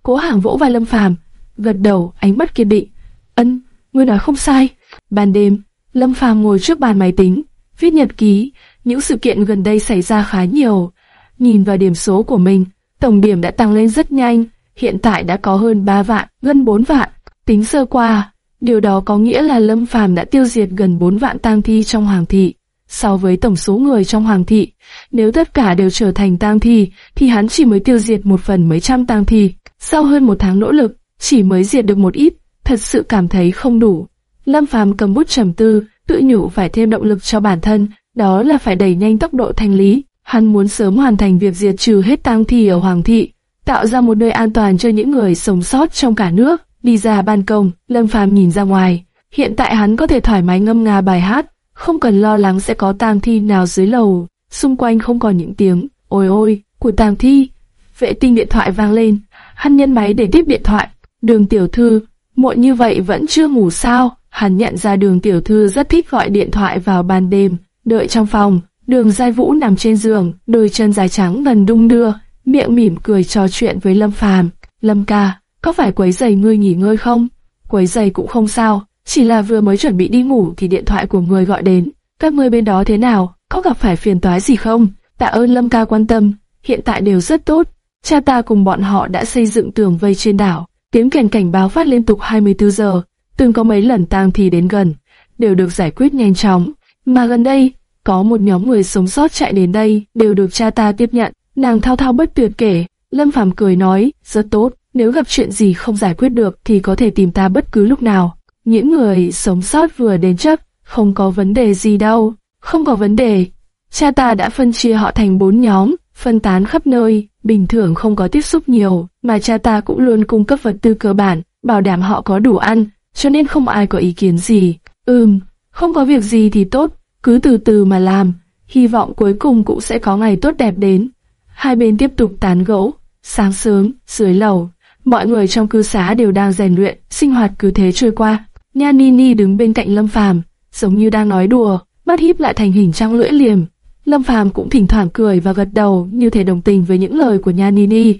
Cố Hàng vỗ vai Lâm Phàm, gật đầu, ánh mắt kiên định. Ân, ngươi nói không sai. Ban đêm, Lâm Phàm ngồi trước bàn máy tính, viết nhật ký, những sự kiện gần đây xảy ra khá nhiều. Nhìn vào điểm số của mình, tổng điểm đã tăng lên rất nhanh, hiện tại đã có hơn 3 vạn, gần 4 vạn. Tính sơ qua, điều đó có nghĩa là Lâm Phàm đã tiêu diệt gần 4 vạn tang thi trong hoàng thị. So với tổng số người trong hoàng thị, nếu tất cả đều trở thành tang thi, thì hắn chỉ mới tiêu diệt một phần mấy trăm tang thi. Sau hơn một tháng nỗ lực, chỉ mới diệt được một ít, thật sự cảm thấy không đủ. Lâm Phàm cầm bút trầm tư, tự nhủ phải thêm động lực cho bản thân, đó là phải đẩy nhanh tốc độ thanh lý. Hắn muốn sớm hoàn thành việc diệt trừ hết tang thi ở Hoàng thị, tạo ra một nơi an toàn cho những người sống sót trong cả nước. Đi ra ban công, Lâm Phàm nhìn ra ngoài. Hiện tại hắn có thể thoải mái ngâm nga bài hát, không cần lo lắng sẽ có tang thi nào dưới lầu. Xung quanh không còn những tiếng ôi ôi của tang thi. Vệ tinh điện thoại vang lên, hắn nhân máy để tiếp điện thoại. Đường tiểu thư, muộn như vậy vẫn chưa ngủ sao? Hắn nhận ra đường tiểu thư rất thích gọi điện thoại vào ban đêm, đợi trong phòng. Đường Giai Vũ nằm trên giường, đôi chân dài trắng gần đung đưa, miệng mỉm cười trò chuyện với Lâm Phàm. Lâm ca, có phải quấy giày ngươi nghỉ ngơi không? Quấy giày cũng không sao, chỉ là vừa mới chuẩn bị đi ngủ thì điện thoại của người gọi đến. Các ngươi bên đó thế nào? Có gặp phải phiền toái gì không? Tạ ơn Lâm ca quan tâm, hiện tại đều rất tốt. Cha ta cùng bọn họ đã xây dựng tường vây trên đảo, tiếng kèn cảnh báo phát liên tục 24 giờ. Từng có mấy lần tang thi đến gần, đều được giải quyết nhanh chóng. Mà gần đây, có một nhóm người sống sót chạy đến đây, đều được cha ta tiếp nhận. Nàng thao thao bất tuyệt kể, Lâm Phàm cười nói, rất tốt, nếu gặp chuyện gì không giải quyết được thì có thể tìm ta bất cứ lúc nào. những người sống sót vừa đến chấp, không có vấn đề gì đâu, không có vấn đề. Cha ta đã phân chia họ thành bốn nhóm, phân tán khắp nơi, bình thường không có tiếp xúc nhiều, mà cha ta cũng luôn cung cấp vật tư cơ bản, bảo đảm họ có đủ ăn, cho nên không ai có ý kiến gì. Ừm, không có việc gì thì tốt, cứ từ từ mà làm, hy vọng cuối cùng cũng sẽ có ngày tốt đẹp đến. Hai bên tiếp tục tán gẫu, sáng sớm, dưới lầu, mọi người trong cư xá đều đang rèn luyện, sinh hoạt cứ thế trôi qua. Nha Nini đứng bên cạnh Lâm Phàm, giống như đang nói đùa, mắt híp lại thành hình trăng lưỡi liềm. Lâm Phàm cũng thỉnh thoảng cười và gật đầu như thể đồng tình với những lời của Nha Nini.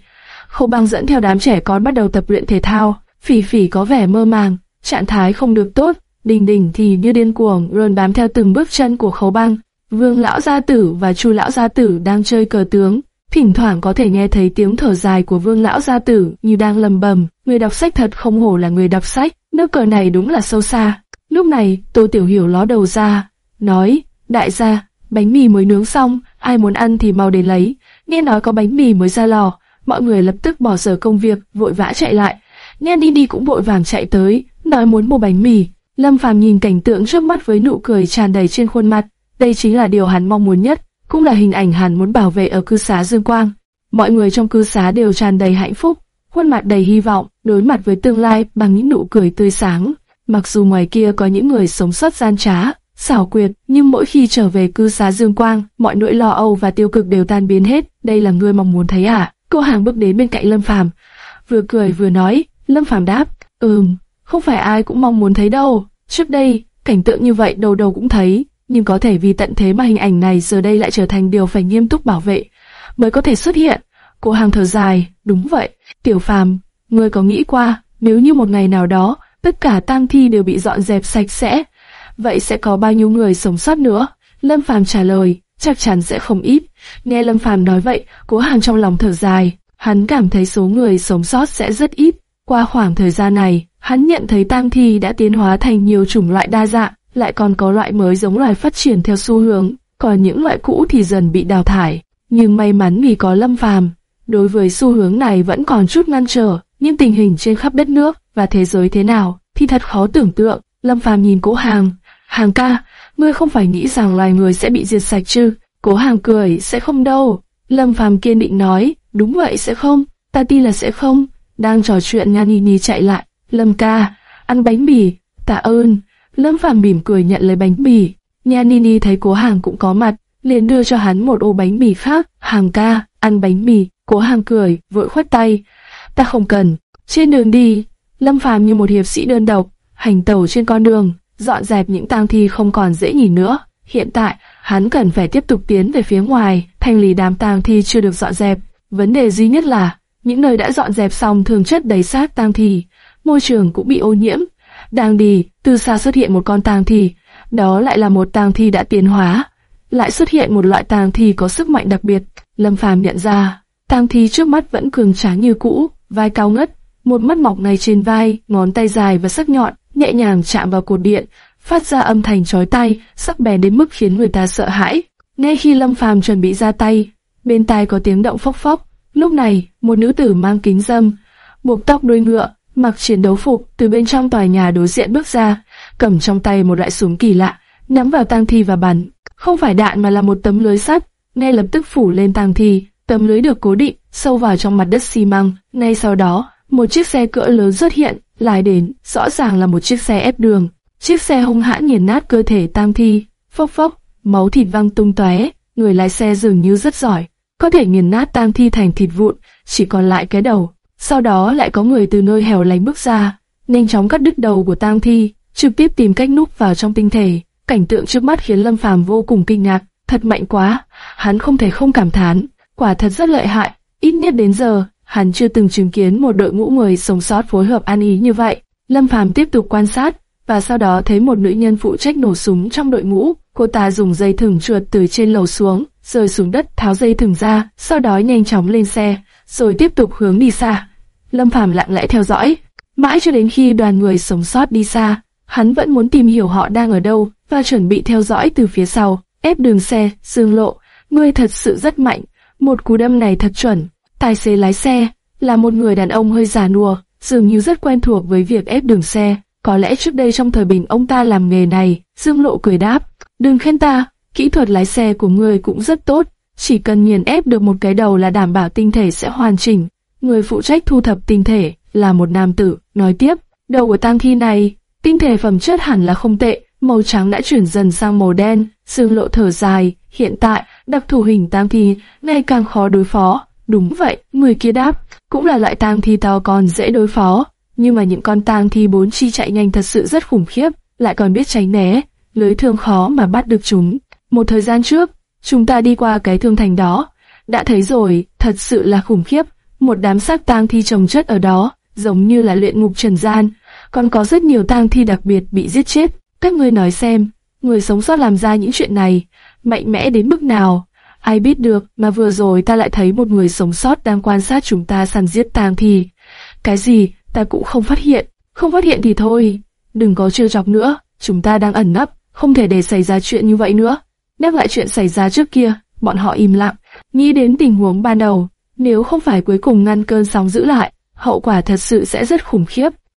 Khâu băng dẫn theo đám trẻ con bắt đầu tập luyện thể thao, phỉ phỉ có vẻ mơ màng, trạng thái không được tốt, đình đình thì như điên cuồng luôn bám theo từng bước chân của khấu băng. Vương lão gia tử và chu lão gia tử đang chơi cờ tướng, thỉnh thoảng có thể nghe thấy tiếng thở dài của vương lão gia tử như đang lầm bầm. Người đọc sách thật không hổ là người đọc sách, nước cờ này đúng là sâu xa. Lúc này, Tô Tiểu Hiểu ló đầu ra, nói, đại gia, bánh mì mới nướng xong, ai muốn ăn thì mau đến lấy. Nghe nói có bánh mì mới ra lò, mọi người lập tức bỏ giờ công việc, vội vã chạy lại. Nghe đi đi cũng vội vàng chạy tới, nói muốn mua bánh mì. Lâm Phàm nhìn cảnh tượng trước mắt với nụ cười tràn đầy trên khuôn mặt, đây chính là điều hắn mong muốn nhất, cũng là hình ảnh hắn muốn bảo vệ ở cư xá Dương Quang. Mọi người trong cư xá đều tràn đầy hạnh phúc, khuôn mặt đầy hy vọng, đối mặt với tương lai bằng những nụ cười tươi sáng. Mặc dù ngoài kia có những người sống sót gian trá, xảo quyệt, nhưng mỗi khi trở về cư xá Dương Quang, mọi nỗi lo âu và tiêu cực đều tan biến hết. Đây là người mong muốn thấy à? Cô hàng bước đến bên cạnh Lâm Phàm, vừa cười vừa nói. Lâm Phàm đáp, ừm, không phải ai cũng mong muốn thấy đâu. Trước đây, cảnh tượng như vậy đầu đầu cũng thấy, nhưng có thể vì tận thế mà hình ảnh này giờ đây lại trở thành điều phải nghiêm túc bảo vệ, mới có thể xuất hiện. Cô hàng thở dài, đúng vậy, Tiểu Phàm, ngươi có nghĩ qua, nếu như một ngày nào đó, tất cả tang thi đều bị dọn dẹp sạch sẽ, vậy sẽ có bao nhiêu người sống sót nữa? Lâm Phàm trả lời, chắc chắn sẽ không ít. Nghe Lâm Phàm nói vậy, Cố Hàng trong lòng thở dài, hắn cảm thấy số người sống sót sẽ rất ít. Qua khoảng thời gian này, hắn nhận thấy tang thi đã tiến hóa thành nhiều chủng loại đa dạng, lại còn có loại mới giống loài phát triển theo xu hướng, còn những loại cũ thì dần bị đào thải. Nhưng may mắn vì có Lâm Phàm, đối với xu hướng này vẫn còn chút ngăn trở, nhưng tình hình trên khắp đất nước và thế giới thế nào thì thật khó tưởng tượng. Lâm Phàm nhìn Cố Hàng, "Hàng ca, ngươi không phải nghĩ rằng loài người sẽ bị diệt sạch chứ?" Cố Hàng cười, "Sẽ không đâu." Lâm Phàm kiên định nói, "Đúng vậy sẽ không, ta tin là sẽ không." Đang trò chuyện Nha ni chạy lại, "Lâm ca, ăn bánh mì." "Tạ ơn." Lâm Phàm mỉm cười nhận lấy bánh mì. Nha Nini thấy Cố Hàng cũng có mặt, liền đưa cho hắn một ô bánh mì khác. "Hàng ca, ăn bánh mì." Cố Hàng cười, vội khoát tay. "Ta không cần." Trên đường đi, Lâm Phàm như một hiệp sĩ đơn độc, hành tẩu trên con đường, dọn dẹp những tang thi không còn dễ nhìn nữa. Hiện tại, hắn cần phải tiếp tục tiến về phía ngoài, thanh lý đám tang thi chưa được dọn dẹp. Vấn đề duy nhất là, những nơi đã dọn dẹp xong thường chất đầy xác tang thi, môi trường cũng bị ô nhiễm. Đang đi, từ xa xuất hiện một con tang thi, đó lại là một tang thi đã tiến hóa. Lại xuất hiện một loại tang thi có sức mạnh đặc biệt. Lâm Phàm nhận ra, tang thi trước mắt vẫn cường tráng như cũ, vai cao ngất, một mắt mọc ngay trên vai, ngón tay dài và sắc nhọn, nhẹ nhàng chạm vào cột điện, phát ra âm thanh chói tai, sắc bén đến mức khiến người ta sợ hãi. Ngay khi Lâm Phàm chuẩn bị ra tay, bên tai có tiếng động phốc phốc. Lúc này, một nữ tử mang kính dâm, buộc tóc đuôi ngựa, mặc chiến đấu phục từ bên trong tòa nhà đối diện bước ra, cầm trong tay một loại súng kỳ lạ, nắm vào tang thi và bắn. Không phải đạn mà là một tấm lưới sắt, ngay lập tức phủ lên tang thi. Tấm lưới được cố định sâu vào trong mặt đất xi măng. Ngay sau đó, một chiếc xe cỡ lớn xuất hiện, lái đến, rõ ràng là một chiếc xe ép đường. Chiếc xe hung hãn nghiền nát cơ thể tang thi, phốc phốc, máu thịt văng tung tóe. Người lái xe dường như rất giỏi, có thể nghiền nát tang thi thành thịt vụn, chỉ còn lại cái đầu. Sau đó lại có người từ nơi hẻo lánh bước ra, nhanh chóng cắt đứt đầu của tang thi, trực tiếp tìm cách núp vào trong tinh thể. Cảnh tượng trước mắt khiến Lâm Phàm vô cùng kinh ngạc, thật mạnh quá, hắn không thể không cảm thán, quả thật rất lợi hại, ít nhất đến giờ, hắn chưa từng chứng kiến một đội ngũ người sống sót phối hợp an ý như vậy. Lâm Phàm tiếp tục quan sát, và sau đó thấy một nữ nhân phụ trách nổ súng trong đội ngũ. Cô ta dùng dây thừng trượt từ trên lầu xuống, rơi xuống đất tháo dây thừng ra, sau đó nhanh chóng lên xe, rồi tiếp tục hướng đi xa. Lâm Phàm lặng lẽ theo dõi, mãi cho đến khi đoàn người sống sót đi xa, hắn vẫn muốn tìm hiểu họ đang ở đâu và chuẩn bị theo dõi từ phía sau, ép đường xe, dương lộ. Ngươi thật sự rất mạnh, một cú đâm này thật chuẩn. Tài xế lái xe là một người đàn ông hơi già nua, dường như rất quen thuộc với việc ép đường xe. Có lẽ trước đây trong thời bình ông ta làm nghề này, Dương Lộ cười đáp, đừng khen ta, kỹ thuật lái xe của người cũng rất tốt, chỉ cần nghiền ép được một cái đầu là đảm bảo tinh thể sẽ hoàn chỉnh. Người phụ trách thu thập tinh thể là một nam tử, nói tiếp, đầu của tang thi này, tinh thể phẩm chất hẳn là không tệ, màu trắng đã chuyển dần sang màu đen, xương Lộ thở dài, hiện tại, đặc thù hình tang thi ngày càng khó đối phó. Đúng vậy, người kia đáp, cũng là loại tang thi to còn dễ đối phó, nhưng mà những con tang thi bốn chi chạy nhanh thật sự rất khủng khiếp, lại còn biết tránh né, lưới thương khó mà bắt được chúng. Một thời gian trước, chúng ta đi qua cái thương thành đó, đã thấy rồi, thật sự là khủng khiếp, một đám xác tang thi trồng chất ở đó, giống như là luyện ngục trần gian, còn có rất nhiều tang thi đặc biệt bị giết chết. Các ngươi nói xem, người sống sót làm ra những chuyện này, mạnh mẽ đến mức nào? Ai biết được, mà vừa rồi ta lại thấy một người sống sót đang quan sát chúng ta săn giết tang thi. Cái gì, ta cũng không phát hiện. Không phát hiện thì thôi, đừng có trêu chọc nữa, chúng ta đang ẩn nấp, không thể để xảy ra chuyện như vậy nữa. Nhắc lại chuyện xảy ra trước kia, bọn họ im lặng, nghĩ đến tình huống ban đầu, nếu không phải cuối cùng ngăn cơn sóng giữ lại, hậu quả thật sự sẽ rất khủng khiếp.